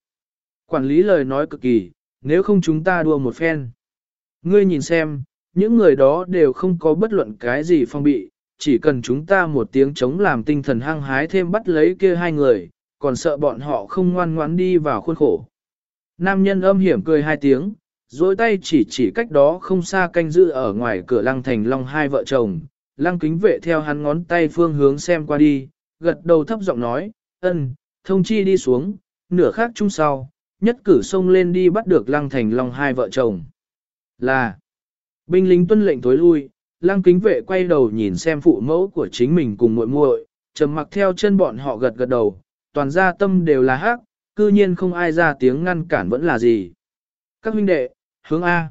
S1: Quản lý lời nói cực kỳ, nếu không chúng ta đua một phen. Ngươi nhìn xem, những người đó đều không có bất luận cái gì phong bị, chỉ cần chúng ta một tiếng chống làm tinh thần hăng hái thêm bắt lấy kia hai người, còn sợ bọn họ không ngoan ngoãn đi vào khuôn khổ. Nam nhân âm hiểm cười hai tiếng, dối tay chỉ chỉ cách đó không xa canh giữ ở ngoài cửa lăng thành long hai vợ chồng, lăng kính vệ theo hắn ngón tay phương hướng xem qua đi, gật đầu thấp giọng nói, ân, thông chi đi xuống, nửa khác chung sau, nhất cử xông lên đi bắt được lăng thành long hai vợ chồng. Là, binh lính tuân lệnh tối lui, lăng kính vệ quay đầu nhìn xem phụ mẫu của chính mình cùng muội muội, trầm mặc theo chân bọn họ gật gật đầu, toàn gia tâm đều là hắc, cư nhiên không ai ra tiếng ngăn cản vẫn là gì. Các huynh đệ, hướng A.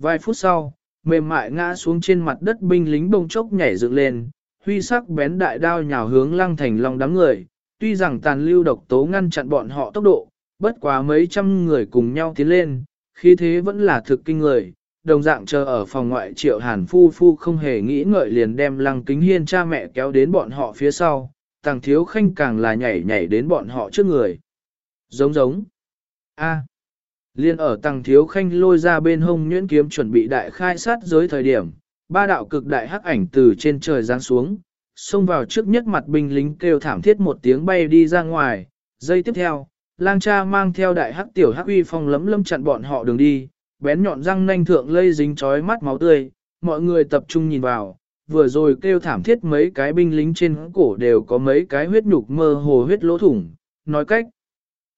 S1: Vài phút sau, mềm mại ngã xuống trên mặt đất binh lính bông chốc nhảy dựng lên, huy sắc bén đại đao nhào hướng lăng thành long đám người, tuy rằng tàn lưu độc tố ngăn chặn bọn họ tốc độ, bất quá mấy trăm người cùng nhau tiến lên, khi thế vẫn là thực kinh người. Đồng dạng chờ ở phòng ngoại triệu hàn phu phu không hề nghĩ ngợi liền đem lăng kính hiên cha mẹ kéo đến bọn họ phía sau, tàng thiếu khanh càng là nhảy nhảy đến bọn họ trước người. Giống giống. A. Liên ở tàng thiếu khanh lôi ra bên hông nhuyễn kiếm chuẩn bị đại khai sát giới thời điểm, ba đạo cực đại hắc ảnh từ trên trời giáng xuống, xông vào trước nhất mặt binh lính kêu thảm thiết một tiếng bay đi ra ngoài, giây tiếp theo, lang cha mang theo đại hắc tiểu hắc uy phong lấm lâm chặn bọn họ đường đi, bén nhọn răng nanh thượng lây dính chói mắt máu tươi, mọi người tập trung nhìn vào, vừa rồi kêu thảm thiết mấy cái binh lính trên cổ đều có mấy cái huyết nhục mơ hồ huyết lỗ thủng, nói cách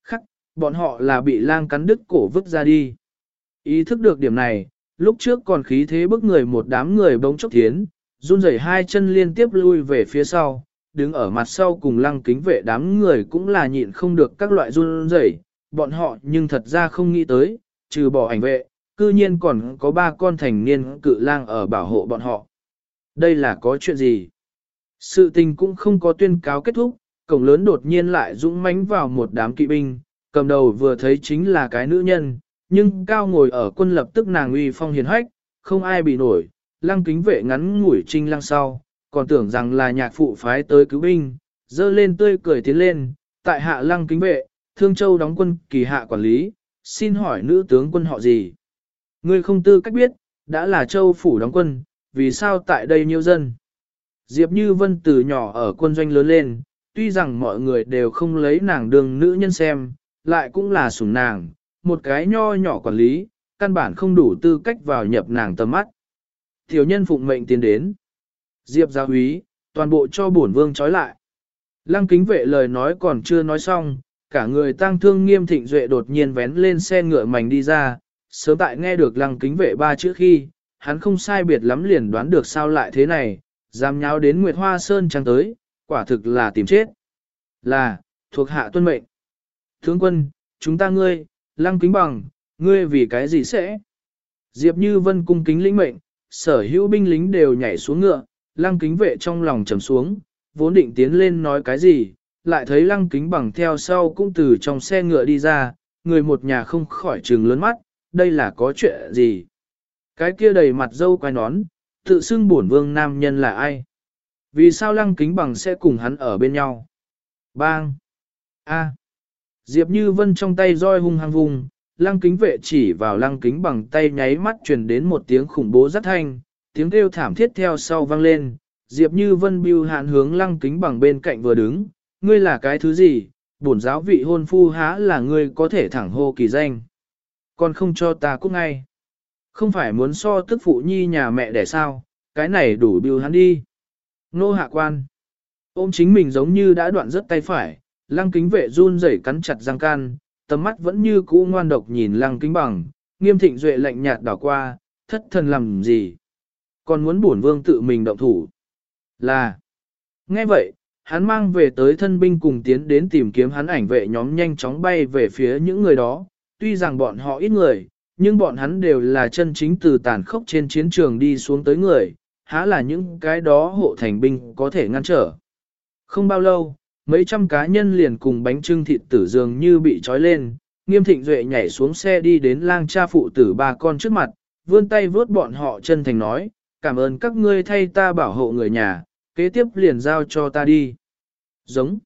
S1: khắc, bọn họ là bị lang cắn đứt cổ vứt ra đi. Ý thức được điểm này, lúc trước còn khí thế bức người một đám người bỗng chốc tiến, run rẩy hai chân liên tiếp lui về phía sau, đứng ở mặt sau cùng lăng kính vệ đám người cũng là nhịn không được các loại run rẩy, bọn họ nhưng thật ra không nghĩ tới, trừ bỏ ảnh vệ, cư nhiên còn có ba con thành niên cự lang ở bảo hộ bọn họ. Đây là có chuyện gì? Sự tình cũng không có tuyên cáo kết thúc, cổng lớn đột nhiên lại dũng mãnh vào một đám kỵ binh, cầm đầu vừa thấy chính là cái nữ nhân, nhưng cao ngồi ở quân lập tức nàng uy phong hiền hách, không ai bị nổi, lăng kính vệ ngắn ngủi trinh lăng sau, còn tưởng rằng là nhạc phụ phái tới cứu binh, dơ lên tươi cười tiến lên, tại hạ lăng kính vệ, thương châu đóng quân kỳ hạ quản lý, xin hỏi nữ tướng quân họ gì? Ngươi không tư cách biết, đã là châu phủ đóng quân, vì sao tại đây nhiều dân? Diệp Như Vân từ nhỏ ở quân doanh lớn lên, tuy rằng mọi người đều không lấy nàng đường nữ nhân xem, lại cũng là sủng nàng, một cái nho nhỏ quản lý, căn bản không đủ tư cách vào nhập nàng tầm mắt. Tiểu nhân phụng mệnh tiến đến. Diệp gia húy, toàn bộ cho bổn vương trói lại. Lăng kính vệ lời nói còn chưa nói xong, cả người tăng thương nghiêm thịnh duệ đột nhiên vén lên xe ngựa mảnh đi ra, sớm tại nghe được lăng kính vệ ba chữ khi, hắn không sai biệt lắm liền đoán được sao lại thế này, dám nháo đến Nguyệt Hoa Sơn trăng tới, quả thực là tìm chết. Là, thuộc hạ tuân mệnh. Tướng quân, chúng ta ngươi, lăng kính bằng, ngươi vì cái gì sẽ? Diệp Như Vân cung kính lĩnh mệnh, sở hữu binh lính đều nhảy xuống ngựa, lăng kính vệ trong lòng trầm xuống, vốn định tiến lên nói cái gì, lại thấy lăng kính bằng theo sau cũng từ trong xe ngựa đi ra, người một nhà không khỏi trừng lớn mắt, đây là có chuyện gì? Cái kia đầy mặt dâu quai nón, tự xưng bổn vương nam nhân là ai? Vì sao lăng kính bằng sẽ cùng hắn ở bên nhau? Bang! A! Diệp Như Vân trong tay roi hung hăng vùng, lăng kính vệ chỉ vào lăng kính bằng tay nháy mắt truyền đến một tiếng khủng bố rất thanh, tiếng kêu thảm thiết theo sau vang lên. Diệp Như Vân bưu hạn hướng lăng kính bằng bên cạnh vừa đứng, ngươi là cái thứ gì, bổn giáo vị hôn phu há là ngươi có thể thẳng hô kỳ danh. Còn không cho ta cút ngay. Không phải muốn so tức phụ nhi nhà mẹ để sao, cái này đủ biêu hắn đi. Nô hạ quan. Ôm chính mình giống như đã đoạn rất tay phải, lăng kính vệ run rẩy cắn chặt răng can, tầm mắt vẫn như cũ ngoan độc nhìn lăng kính bằng, nghiêm thịnh duệ lạnh nhạt đảo qua, thất thần làm gì. Còn muốn bổn vương tự mình động thủ. Là. Nghe vậy, hắn mang về tới thân binh cùng tiến đến tìm kiếm hắn ảnh vệ nhóm nhanh chóng bay về phía những người đó, tuy rằng bọn họ ít người, nhưng bọn hắn đều là chân chính từ tàn khốc trên chiến trường đi xuống tới người, há là những cái đó hộ thành binh có thể ngăn trở. Không bao lâu, mấy trăm cá nhân liền cùng bánh trưng thịt tử dường như bị trói lên, nghiêm thịnh duệ nhảy xuống xe đi đến lang cha phụ tử ba con trước mặt, vươn tay vớt bọn họ chân thành nói, cảm ơn các ngươi thay ta bảo hộ người nhà, kế tiếp liền giao cho ta đi. Giống.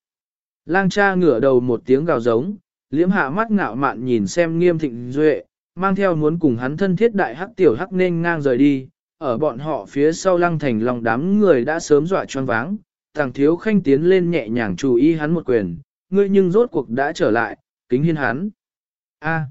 S1: Lang cha ngửa đầu một tiếng gào giống, liễm hạ mắt ngạo mạn nhìn xem nghiêm thịnh duệ, mang theo muốn cùng hắn thân thiết đại hắc tiểu hắc nên ngang rời đi, ở bọn họ phía sau lăng thành lòng đám người đã sớm dọa choáng váng, tàng thiếu khanh tiến lên nhẹ nhàng chú ý hắn một quyền, ngươi nhưng rốt cuộc đã trở lại, kính hiên hắn. A.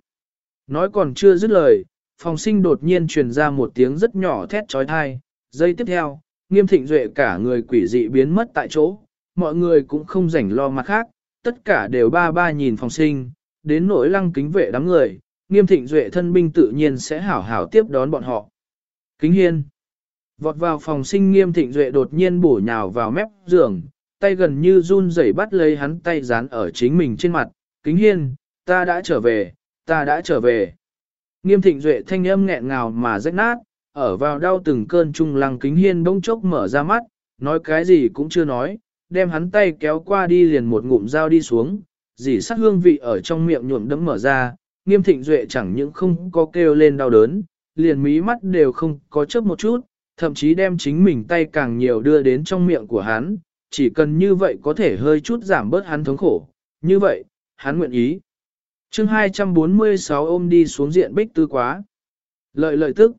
S1: Nói còn chưa dứt lời, phòng sinh đột nhiên truyền ra một tiếng rất nhỏ thét trói thai, giây tiếp theo, nghiêm thịnh duệ cả người quỷ dị biến mất tại chỗ, mọi người cũng không rảnh lo mặt khác, tất cả đều ba ba nhìn phòng sinh, đến nỗi lăng kính vệ đám người, nghiêm thịnh duệ thân binh tự nhiên sẽ hảo hảo tiếp đón bọn họ. Kính hiên. Vọt vào phòng sinh nghiêm thịnh duệ đột nhiên bổ nhào vào mép giường, tay gần như run rẩy bắt lấy hắn tay dán ở chính mình trên mặt. Kính hiên, ta đã trở về, ta đã trở về. Nghiêm thịnh duệ thanh âm nghẹn ngào mà rách nát, ở vào đau từng cơn trung lăng kính hiên bỗng chốc mở ra mắt, nói cái gì cũng chưa nói, đem hắn tay kéo qua đi liền một ngụm dao đi xuống, dì sát hương vị ở trong miệng nhuộm đẫm mở ra, nghiêm thịnh duệ chẳng những không có kêu lên đau đớn, liền mí mắt đều không có chớp một chút, thậm chí đem chính mình tay càng nhiều đưa đến trong miệng của hắn, chỉ cần như vậy có thể hơi chút giảm bớt hắn thống khổ, như vậy, hắn nguyện ý. chương 246 ôm đi xuống diện bích tư quá. Lợi lợi tức.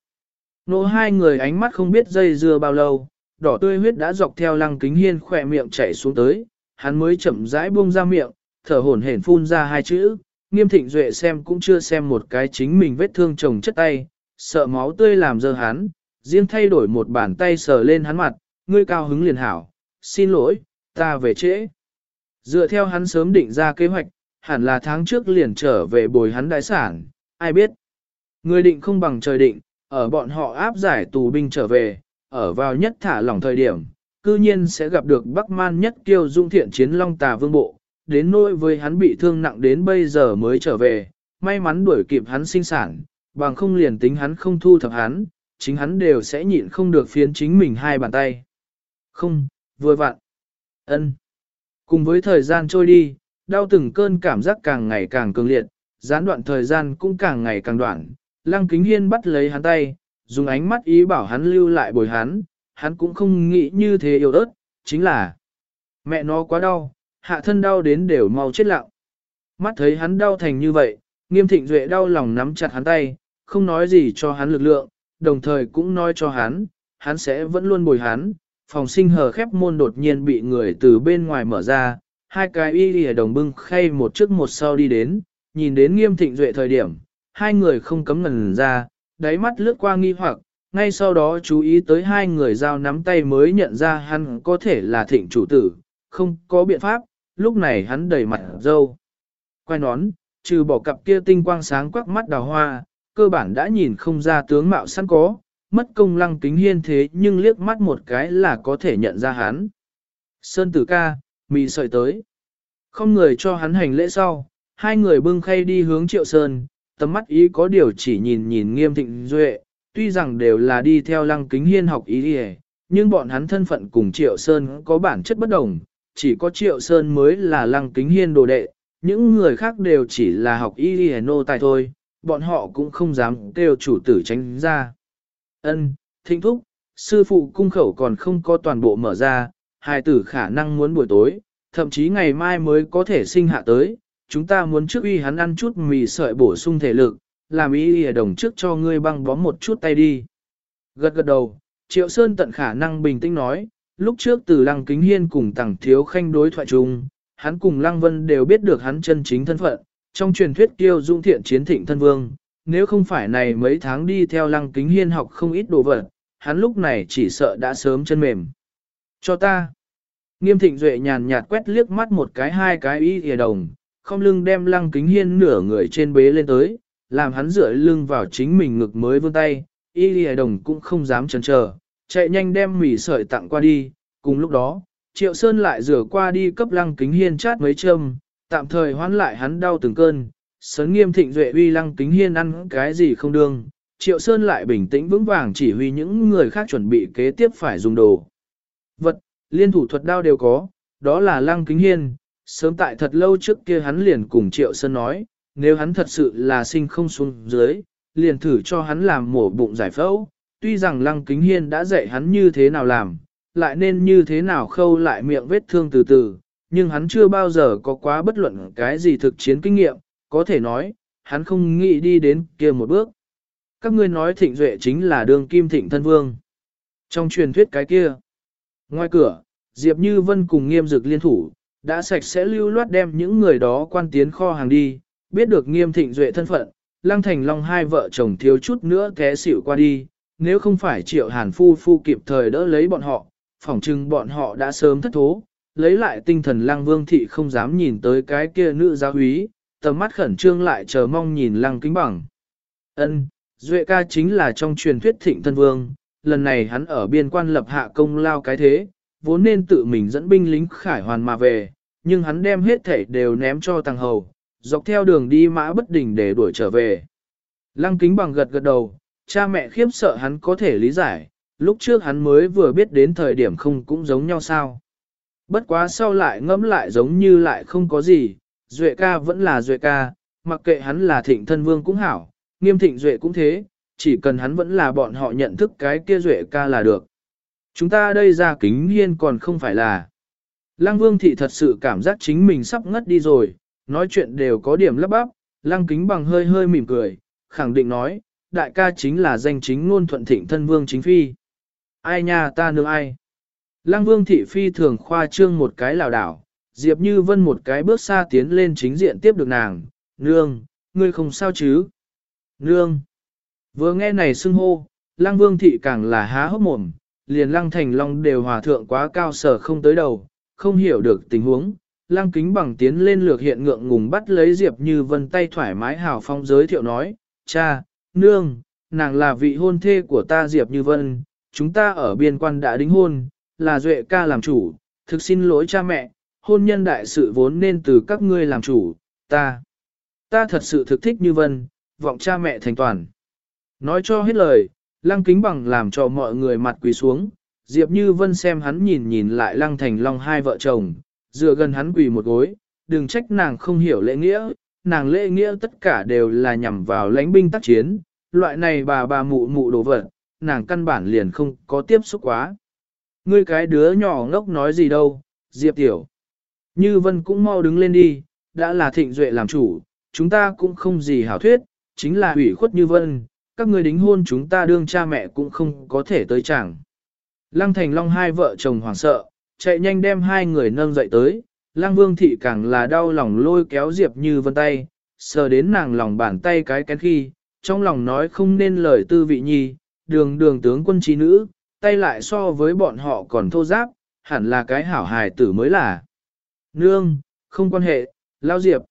S1: Nỗ hai người ánh mắt không biết dây dưa bao lâu, đỏ tươi huyết đã dọc theo lăng kính hiên khỏe miệng chảy xuống tới, hắn mới chậm rãi buông ra miệng, thở hổn hển phun ra hai chữ, nghiêm thịnh duệ xem cũng chưa xem một cái chính mình vết thương chồng chất tay, sợ máu tươi làm dơ hắn, riêng thay đổi một bàn tay sờ lên hắn mặt, ngươi cao hứng liền hảo, xin lỗi, ta về trễ. Dựa theo hắn sớm định ra kế hoạch, hẳn là tháng trước liền trở về bồi hắn đại sản, ai biết. Người định không bằng trời định, ở bọn họ áp giải tù binh trở về, ở vào nhất thả lỏng thời điểm, cư nhiên sẽ gặp được Bắc Man nhất kiêu dung thiện chiến long tà vương bộ, đến nỗi với hắn bị thương nặng đến bây giờ mới trở về, may mắn đuổi kịp hắn sinh sản, bằng không liền tính hắn không thu thập hắn, chính hắn đều sẽ nhịn không được phiến chính mình hai bàn tay. Không, vừa vặn. ân. Cùng với thời gian trôi đi, đau từng cơn cảm giác càng ngày càng cường liệt, gián đoạn thời gian cũng càng ngày càng đoạn. Lăng kính hiên bắt lấy hắn tay, dùng ánh mắt ý bảo hắn lưu lại bồi hắn, hắn cũng không nghĩ như thế yêu ớt, chính là mẹ nó quá đau, hạ thân đau đến đều mau chết lặng. Mắt thấy hắn đau thành như vậy, nghiêm thịnh duệ đau lòng nắm chặt hắn tay, không nói gì cho hắn lực lượng, đồng thời cũng nói cho hắn, hắn sẽ vẫn luôn bồi hắn. Phòng sinh hờ khép môn đột nhiên bị người từ bên ngoài mở ra, hai cái y lìa đồng bưng khay một trước một sau đi đến, nhìn đến nghiêm thịnh duệ thời điểm, hai người không cấm ngần ra, đáy mắt lướt qua nghi hoặc, ngay sau đó chú ý tới hai người giao nắm tay mới nhận ra hắn có thể là thịnh chủ tử, không có biện pháp, lúc này hắn đầy mặt dâu. Quay nón, trừ bỏ cặp kia tinh quang sáng quắc mắt đào hoa, cơ bản đã nhìn không ra tướng mạo sẵn có, mất công lăng kính hiên thế nhưng liếc mắt một cái là có thể nhận ra hắn. Sơn tử ca, mì sợi tới. Không người cho hắn hành lễ sau, hai người bưng khay đi hướng triệu sơn, tầm mắt ý có điều chỉ nhìn nhìn nghiêm thịnh duệ, tuy rằng đều là đi theo lăng kính hiên học ý đi nhưng bọn hắn thân phận cùng triệu sơn có bản chất bất đồng, chỉ có triệu sơn mới là lăng kính hiên đồ đệ, những người khác đều chỉ là học y y nô tài thôi, bọn họ cũng không dám kêu chủ tử tránh ra. Ân, thịnh thúc, sư phụ cung khẩu còn không có toàn bộ mở ra, hai tử khả năng muốn buổi tối, thậm chí ngày mai mới có thể sinh hạ tới, chúng ta muốn trước uy hắn ăn chút mì sợi bổ sung thể lực, làm ý y đồng trước cho ngươi băng bó một chút tay đi. Gật gật đầu, Triệu Sơn tận khả năng bình tĩnh nói, lúc trước từ Lăng Kính Hiên cùng Tằng Thiếu Khanh đối thoại chung, hắn cùng Lăng Vân đều biết được hắn chân chính thân phận, trong truyền thuyết kiêu dung thiện chiến thịnh thân vương, nếu không phải này mấy tháng đi theo Lăng Kính Hiên học không ít đồ vật, hắn lúc này chỉ sợ đã sớm chân mềm. Cho ta. Nghiêm thịnh duệ nhàn nhạt quét liếc mắt một cái hai cái y thìa đồng, không lưng đem lăng kính hiên nửa người trên bế lên tới, làm hắn dựa lưng vào chính mình ngực mới vươn tay, y lìa đồng cũng không dám chần chờ, chạy nhanh đem mì sợi tặng qua đi, cùng lúc đó, triệu sơn lại rửa qua đi cấp lăng kính hiên chát mấy châm, tạm thời hoán lại hắn đau từng cơn, sớn nghiêm thịnh duệ uy lăng kính hiên ăn cái gì không đương, triệu sơn lại bình tĩnh vững vàng chỉ huy những người khác chuẩn bị kế tiếp phải dùng đồ. Vật, liên thủ thuật đao đều có, đó là lăng kính hiên, sớm tại thật lâu trước kia hắn liền cùng Triệu Sơn nói, nếu hắn thật sự là sinh không xuống dưới, liền thử cho hắn làm mổ bụng giải phẫu, tuy rằng Lăng Kính Hiên đã dạy hắn như thế nào làm, lại nên như thế nào khâu lại miệng vết thương từ từ, nhưng hắn chưa bao giờ có quá bất luận cái gì thực chiến kinh nghiệm, có thể nói, hắn không nghĩ đi đến kia một bước. Các ngươi nói thịnh duệ chính là đường kim thịnh thân vương. Trong truyền thuyết cái kia, ngoài cửa, Diệp Như Vân cùng nghiêm dực liên thủ, đã sạch sẽ lưu loát đem những người đó quan tiến kho hàng đi, biết được nghiêm thịnh duệ thân phận, Lăng Thành Long hai vợ chồng thiếu chút nữa té xỉu qua đi, nếu không phải triệu hàn phu phu kịp thời đỡ lấy bọn họ, phỏng chừng bọn họ đã sớm thất thố, lấy lại tinh thần Lăng Vương Thị không dám nhìn tới cái kia nữ giáo úy, tầm mắt khẩn trương lại chờ mong nhìn Lăng Kính Bằng. Ân, Duệ ca chính là trong truyền thuyết thịnh thân vương, lần này hắn ở biên quan lập hạ công lao cái thế, vốn nên tự mình dẫn binh lính khải hoàn mà về, nhưng hắn đem hết thảy đều ném cho tăng hầu, dọc theo đường đi mã bất đình để đuổi trở về. Lăng kính bằng gật gật đầu, cha mẹ khiếp sợ hắn có thể lý giải, lúc trước hắn mới vừa biết đến thời điểm không cũng giống nhau sao. Bất quá sau lại ngẫm lại giống như lại không có gì, Duệ ca vẫn là Duệ ca, mặc kệ hắn là thịnh thân vương cũng hảo, nghiêm thịnh Duệ cũng thế, chỉ cần hắn vẫn là bọn họ nhận thức cái kia Duệ ca là được. Chúng ta đây ra kính hiên còn không phải là. Lăng vương thị thật sự cảm giác chính mình sắp ngất đi rồi, nói chuyện đều có điểm lấp bắp, lăng kính bằng hơi hơi mỉm cười, khẳng định nói, đại ca chính là danh chính ngôn thuận thịnh thân vương chính phi. Ai nha ta nương ai? Lăng vương thị phi thường khoa trương một cái lào đảo, Diệp Như Vân một cái bước xa tiến lên chính diện tiếp được nàng, nương, ngươi không sao chứ? Nương! Vừa nghe này xưng hô, lăng vương thị càng là há hốc mồm, liền lăng thành long đều hòa thượng quá cao sở không tới đầu, không hiểu được tình huống. Lăng kính bằng tiến lên lược hiện ngượng ngùng bắt lấy Diệp Như Vân tay thoải mái hào phong giới thiệu nói, cha, nương, nàng là vị hôn thê của ta Diệp Như Vân, chúng ta ở biên quan đã đính hôn, là Duệ ca làm chủ, thực xin lỗi cha mẹ, hôn nhân đại sự vốn nên từ các ngươi làm chủ, ta, ta thật sự thực thích Như Vân, vọng cha mẹ thành toàn. Nói cho hết lời, lăng kính bằng làm cho mọi người mặt quỳ xuống, Diệp Như Vân xem hắn nhìn nhìn lại lăng thành long hai vợ chồng, dựa gần hắn quỳ một gối, đừng trách nàng không hiểu lễ nghĩa, nàng lễ nghĩa tất cả đều là nhằm vào lãnh binh tác chiến, loại này bà bà mụ mụ đồ vật, nàng căn bản liền không có tiếp xúc quá. Ngươi cái đứa nhỏ ngốc nói gì đâu, Diệp Tiểu. Như Vân cũng mau đứng lên đi, đã là thịnh duệ làm chủ, chúng ta cũng không gì hảo thuyết, chính là ủy khuất Như Vân, các người đính hôn chúng ta đương cha mẹ cũng không có thể tới chẳng. Lăng Thành Long hai vợ chồng hoảng sợ, chạy nhanh đem hai người nâng dậy tới, Lăng Vương Thị càng là đau lòng lôi kéo Diệp Như Vân tay, sờ đến nàng lòng bàn tay cái kén khi, trong lòng nói không nên lời tư vị nhi, đường đường tướng quân trí nữ, tay lại so với bọn họ còn thô giáp, hẳn là cái hảo hài tử mới là. Nương, không quan hệ, lao Diệp.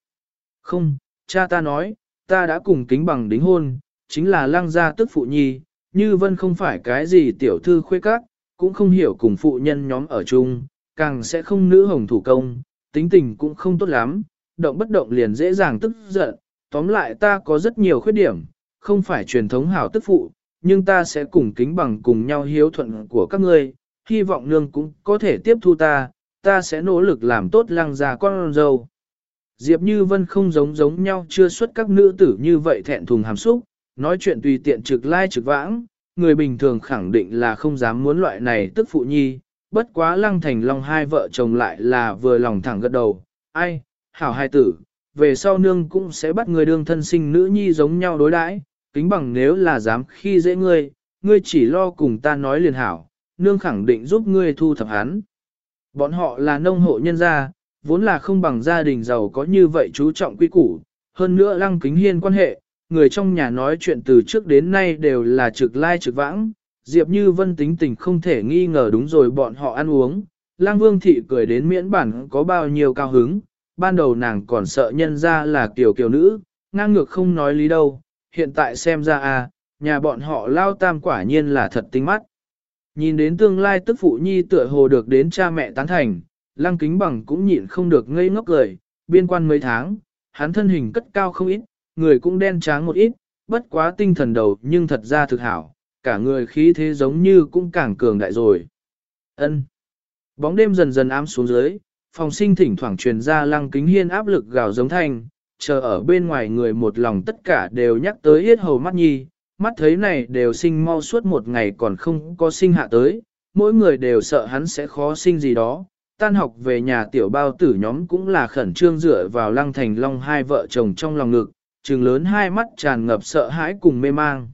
S1: Không, cha ta nói, ta đã cùng kính bằng đính hôn, chính là lăng gia tức phụ nhi, như vân không phải cái gì tiểu thư khuê các, cũng không hiểu cùng phụ nhân nhóm ở chung, càng sẽ không nữ hồng thủ công, tính tình cũng không tốt lắm, động bất động liền dễ dàng tức giận, tóm lại ta có rất nhiều khuyết điểm, không phải truyền thống hảo tức phụ, nhưng ta sẽ cùng kính bằng cùng nhau hiếu thuận của các ngươi, hy vọng nương cũng có thể tiếp thu ta, ta sẽ nỗ lực làm tốt lăng già con dâu. Diệp Như Vân không giống giống nhau chưa xuất các nữ tử như vậy thẹn thùng hàm xúc, nói chuyện tùy tiện trực lai trực vãng, người bình thường khẳng định là không dám muốn loại này tức phụ nhi, bất quá lăng thành long hai vợ chồng lại là vừa lòng thẳng gật đầu, ai, hảo hai tử, về sau nương cũng sẽ bắt người đương thân sinh nữ nhi giống nhau đối đãi, kính bằng nếu là dám khi dễ ngươi, ngươi chỉ lo cùng ta nói liền hảo, nương khẳng định giúp ngươi thu thập hắn. Bọn họ là nông hộ nhân gia, vốn là không bằng gia đình giàu có như vậy chú trọng quy củ, hơn nữa lăng kính hiên quan hệ, người trong nhà nói chuyện từ trước đến nay đều là trực lai trực vãng, Diệp Như Vân tính tình không thể nghi ngờ đúng rồi bọn họ ăn uống. Lang Vương Thị cười đến miễn bản có bao nhiêu cao hứng, ban đầu nàng còn sợ nhân ra là kiểu kiểu nữ, ngang ngược không nói lý đâu, hiện tại xem ra à, nhà bọn họ lao tam quả nhiên là thật tinh mắt. Nhìn đến tương lai tức phụ nhi tựa hồ được đến cha mẹ tán thành, lăng kính bằng cũng nhịn không được ngây ngốc cười, biên quan mấy tháng, hắn thân hình cất cao không ít, người cũng đen tráng một ít, bất quá tinh thần đầu nhưng thật ra thực hảo, cả người khí thế giống như cũng càng cường đại rồi. Ân. Bóng đêm dần dần ám xuống dưới, phòng sinh thỉnh thoảng truyền ra lăng kính hiên áp lực gào giống thanh, chờ ở bên ngoài người một lòng tất cả đều nhắc tới yết hầu mắt nhi, mắt thấy này đều sinh mau suốt một ngày còn không có sinh hạ tới, mỗi người đều sợ hắn sẽ khó sinh gì đó. Tan học về nhà tiểu bao tử nhóm cũng là khẩn trương dựa vào lăng thành long hai vợ chồng trong lòng ngực, trừng lớn hai mắt tràn ngập sợ hãi cùng mê mang.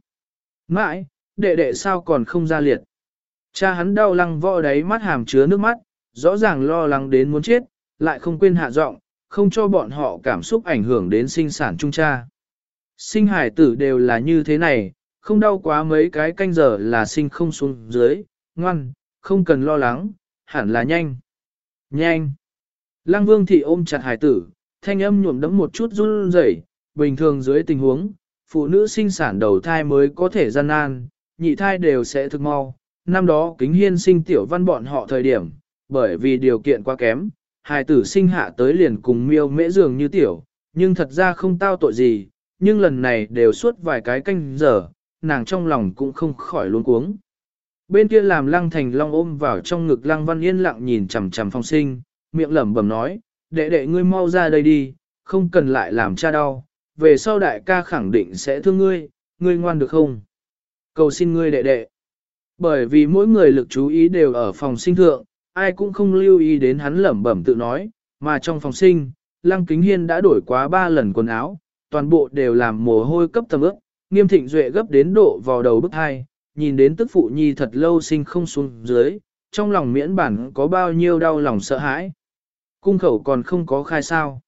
S1: Mãi, đệ đệ sao còn không ra liệt. Cha hắn đau lăng võ đáy mắt hàm chứa nước mắt, rõ ràng lo lắng đến muốn chết, lại không quên hạ giọng, không cho bọn họ cảm xúc ảnh hưởng đến sinh sản trung cha. Sinh hải tử đều là như thế này, không đau quá mấy cái canh giờ là sinh không xuống dưới, ngoan, không cần lo lắng, hẳn là nhanh. Nhanh. Lăng vương thị ôm chặt hải tử, thanh âm nhuộm đẫm một chút run rẩy, bình thường dưới tình huống, phụ nữ sinh sản đầu thai mới có thể gian nan, nhị thai đều sẽ thực mau. Năm đó kính hiên sinh tiểu văn bọn họ thời điểm, bởi vì điều kiện quá kém, hài tử sinh hạ tới liền cùng miêu mễ dường như tiểu, nhưng thật ra không tao tội gì, nhưng lần này đều suốt vài cái canh giờ, nàng trong lòng cũng không khỏi luống cuống. Bên kia làm lăng thành long ôm vào trong ngực lăng văn yên lặng nhìn chằm chằm phong sinh, miệng lẩm bẩm nói, đệ đệ ngươi mau ra đây đi, không cần lại làm cha đau, về sau đại ca khẳng định sẽ thương ngươi, ngươi ngoan được không? Cầu xin ngươi đệ đệ. Bởi vì mỗi người lực chú ý đều ở phòng sinh thượng, ai cũng không lưu ý đến hắn lẩm bẩm tự nói, mà trong phòng sinh, Lăng Kính Hiên đã đổi quá ba lần quần áo, toàn bộ đều làm mồ hôi cấp tầm ướp, nghiêm thịnh duệ gấp đến độ vào đầu bức hai, nhìn đến tức phụ nhi thật lâu sinh không xuống dưới, trong lòng miễn bản có bao nhiêu đau lòng sợ hãi. Cung khẩu còn không có khai sao.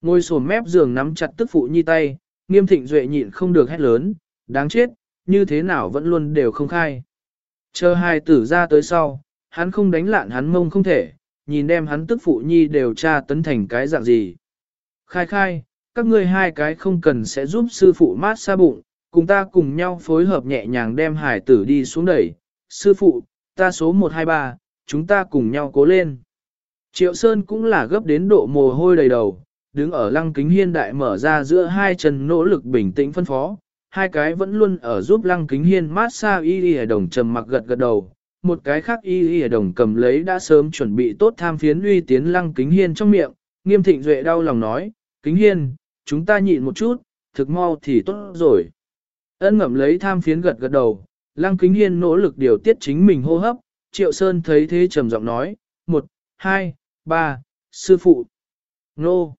S1: Ngôi sồn mép giường nắm chặt tức phụ nhi tay, nghiêm thịnh duệ nhịn không được hét lớn, đáng chết, như thế nào vẫn luôn đều không khai. Chờ hai tử ra tới sau, hắn không đánh lạn hắn mông không thể, nhìn đem hắn tức phụ nhi đều tra tấn thành cái dạng gì. Khai khai, các ngươi hai cái không cần sẽ giúp sư phụ mát xa bụng, cùng ta cùng nhau phối hợp nhẹ nhàng đem hải tử đi xuống đẩy. Sư phụ, ta số 123, chúng ta cùng nhau cố lên. Triệu Sơn cũng là gấp đến độ mồ hôi đầy đầu, đứng ở lăng kính hiên đại mở ra giữa hai chân nỗ lực bình tĩnh phân phó. Hai cái vẫn luôn ở giúp lăng kính hiên mát xa y y đồng trầm mặc gật gật đầu, một cái khác y y đồng cầm lấy đã sớm chuẩn bị tốt tham phiến uy tiến lăng kính hiên trong miệng, nghiêm thịnh duệ đau lòng nói, kính hiên, chúng ta nhịn một chút, thực mau thì tốt rồi. Ân ngậm lấy tham phiến gật gật đầu, lăng kính hiên nỗ lực điều tiết chính mình hô hấp, triệu sơn thấy thế trầm giọng nói, một, hai, ba, sư phụ, nô.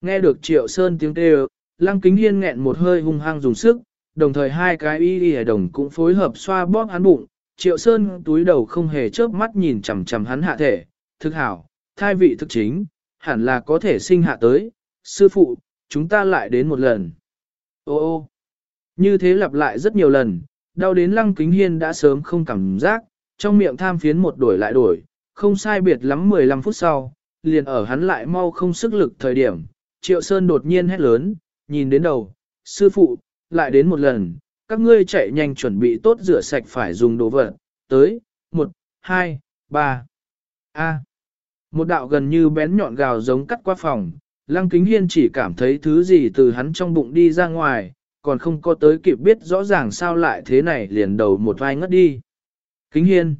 S1: Nghe được triệu sơn tiếng kêu, lăng kính hiên nghẹn một hơi hung hăng dùng sức, đồng thời hai cái y y đồng cũng phối hợp xoa bóp hắn bụng, Triệu Sơn túi đầu không hề chớp mắt nhìn chằm chằm hắn hạ thể, thực hảo, thai vị thực chính, hẳn là có thể sinh hạ tới, sư phụ, chúng ta lại đến một lần. Ô ô, như thế lặp lại rất nhiều lần, đau đến lăng kính hiên đã sớm không cảm giác, trong miệng tham phiến một đổi lại đổi, không sai biệt lắm 15 phút sau, liền ở hắn lại mau không sức lực thời điểm, Triệu Sơn đột nhiên hét lớn, nhìn đến đầu, sư phụ, lại đến một lần, các ngươi chạy nhanh chuẩn bị tốt rửa sạch phải dùng đồ vật, tới, một, hai, ba, a. Một đạo gần như bén nhọn gào giống cắt qua phòng, Lăng Kính Hiên chỉ cảm thấy thứ gì từ hắn trong bụng đi ra ngoài, còn không có tới kịp biết rõ ràng sao lại thế này liền đầu một vai ngất đi. Kính Hiên.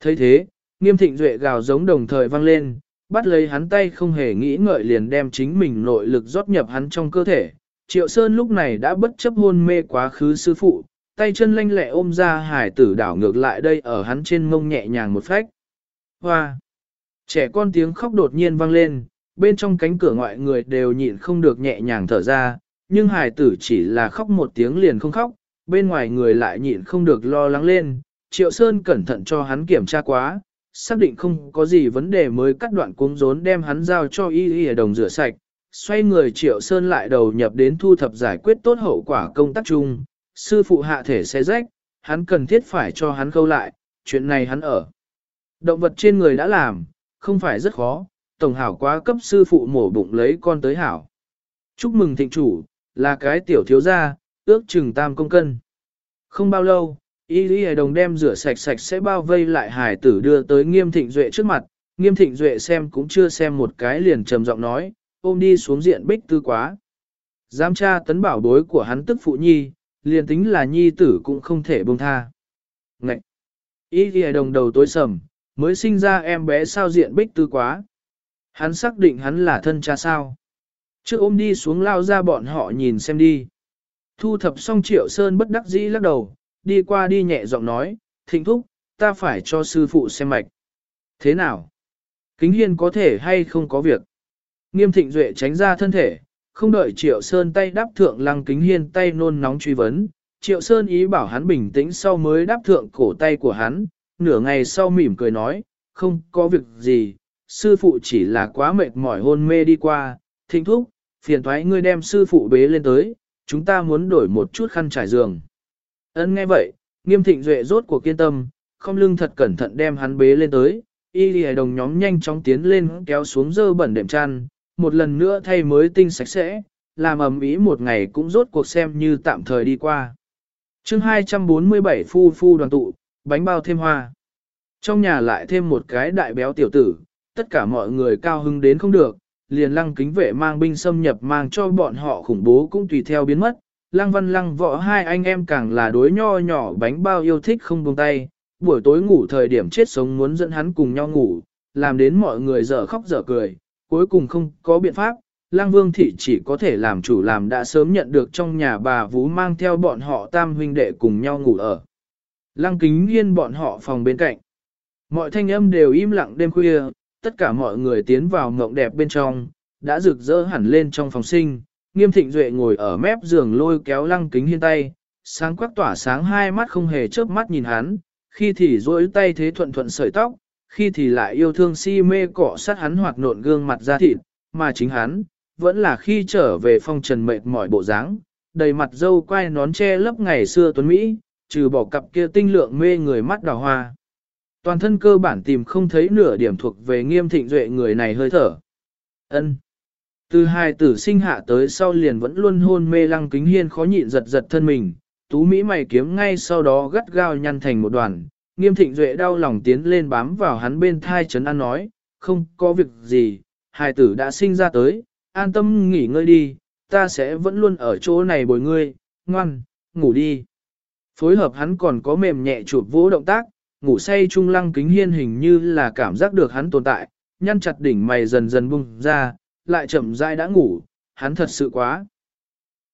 S1: thấy thế, nghiêm thịnh duệ gào giống đồng thời vang lên, bắt lấy hắn tay không hề nghĩ ngợi liền đem chính mình nội lực rót nhập hắn trong cơ thể, Triệu Sơn lúc này đã bất chấp hôn mê quá khứ sư phụ, tay chân lanh lẹ ôm ra hải tử đảo ngược lại đây ở hắn trên mông nhẹ nhàng một phách. Hoa! Trẻ con tiếng khóc đột nhiên vang lên, bên trong cánh cửa ngoại người đều nhịn không được nhẹ nhàng thở ra, nhưng hải tử chỉ là khóc một tiếng liền không khóc, bên ngoài người lại nhịn không được lo lắng lên. Triệu Sơn cẩn thận cho hắn kiểm tra quá, xác định không có gì vấn đề mới cắt đoạn cuống rốn đem hắn giao cho y y đồng rửa sạch, xoay người Triệu Sơn lại đầu nhập đến thu thập giải quyết tốt hậu quả công tác chung, sư phụ hạ thể xe rách, hắn cần thiết phải cho hắn khâu lại, chuyện này hắn ở. Động vật trên người đã làm, không phải rất khó, tổng hảo quá cấp sư phụ mổ bụng lấy con tới hảo. Chúc mừng thịnh chủ, là cái tiểu thiếu gia, ước chừng tam công cân. Không bao lâu, y lý hề đồng đem rửa sạch sạch sẽ bao vây lại hải tử đưa tới nghiêm thịnh duệ trước mặt, nghiêm thịnh duệ xem cũng chưa xem một cái liền trầm giọng nói, ôm đi xuống diện bích tư quá. Giám tra tấn bảo bối của hắn tức phụ nhi, liền tính là nhi tử cũng không thể buông tha. Ngậy! Ý ghi đồng đầu tối sầm, mới sinh ra em bé sao diện bích tư quá. Hắn xác định hắn là thân cha sao. Trước ôm đi xuống lao ra bọn họ nhìn xem đi. Thu thập xong triệu sơn bất đắc dĩ lắc đầu, đi qua đi nhẹ giọng nói, thịnh thúc, ta phải cho sư phụ xem mạch. Thế nào? Kính hiên có thể hay không có việc? Nghiêm thịnh duệ tránh ra thân thể, không đợi triệu sơn tay đáp thượng lăng kính hiên tay nôn nóng truy vấn. Triệu sơn ý bảo hắn bình tĩnh sau mới đáp thượng cổ tay của hắn, nửa ngày sau mỉm cười nói, không có việc gì, sư phụ chỉ là quá mệt mỏi hôn mê đi qua, thịnh thúc, phiền thoái ngươi đem sư phụ bế lên tới, chúng ta muốn đổi một chút khăn trải giường. Ân nghe vậy, nghiêm thịnh duệ rốt cuộc kiên tâm, không lưng thật cẩn thận đem hắn bế lên tới, y lì đồng nhóm nhanh chóng tiến lên kéo xuống dơ bẩn đệm chăn, một lần nữa thay mới tinh sạch sẽ, làm ầm ĩ một ngày cũng rốt cuộc xem như tạm thời đi qua. chương 247 phu phu đoàn tụ, bánh bao thêm hoa. Trong nhà lại thêm một cái đại béo tiểu tử, tất cả mọi người cao hứng đến không được, liền lăng kính vệ mang binh xâm nhập mang cho bọn họ khủng bố cũng tùy theo biến mất. Lăng văn lăng võ hai anh em càng là đối nho nhỏ bánh bao yêu thích không buông tay, buổi tối ngủ thời điểm chết sống muốn dẫn hắn cùng nhau ngủ, làm đến mọi người dở khóc dở cười, cuối cùng không có biện pháp, Lăng Vương Thị chỉ có thể làm chủ làm đã sớm nhận được trong nhà bà Vú mang theo bọn họ tam huynh đệ cùng nhau ngủ ở. Lăng Kính Hiên bọn họ phòng bên cạnh. Mọi thanh âm đều im lặng đêm khuya, tất cả mọi người tiến vào mộng đẹp bên trong, đã rực rỡ hẳn lên trong phòng sinh. Nghiêm Thịnh Duệ ngồi ở mép giường lôi kéo Lăng Kính Hiên tay, sáng quắc tỏa sáng hai mắt không hề chớp mắt nhìn hắn, khi thì duỗi tay thế thuận thuận sợi tóc, khi thì lại yêu thương si mê cọ sát hắn hoặc nộn gương mặt ra thịt, mà chính hắn, vẫn là khi trở về phong trần mệt mỏi bộ dáng, đầy mặt dâu quai nón che lấp ngày xưa tuấn Mỹ, trừ bỏ cặp kia tinh lượng mê người mắt đào hoa. Toàn thân cơ bản tìm không thấy nửa điểm thuộc về nghiêm thịnh duệ người này hơi thở. ân Từ hai tử sinh hạ tới sau liền vẫn luôn hôn mê lăng kính hiên khó nhịn giật giật thân mình, tú Mỹ mày kiếm ngay sau đó gắt gao nhăn thành một đoàn, nghiêm thịnh duệ đau lòng tiến lên bám vào hắn bên thai chấn an nói, không có việc gì, hài tử đã sinh ra tới, an tâm nghỉ ngơi đi, ta sẽ vẫn luôn ở chỗ này bồi ngươi, ngoan, ngủ đi. Phối hợp hắn còn có mềm nhẹ chụp vỗ động tác, ngủ say trung lăng kính hiên hình như là cảm giác được hắn tồn tại, nhăn chặt đỉnh mày dần dần bung ra, lại chậm rãi đã ngủ, hắn thật sự quá,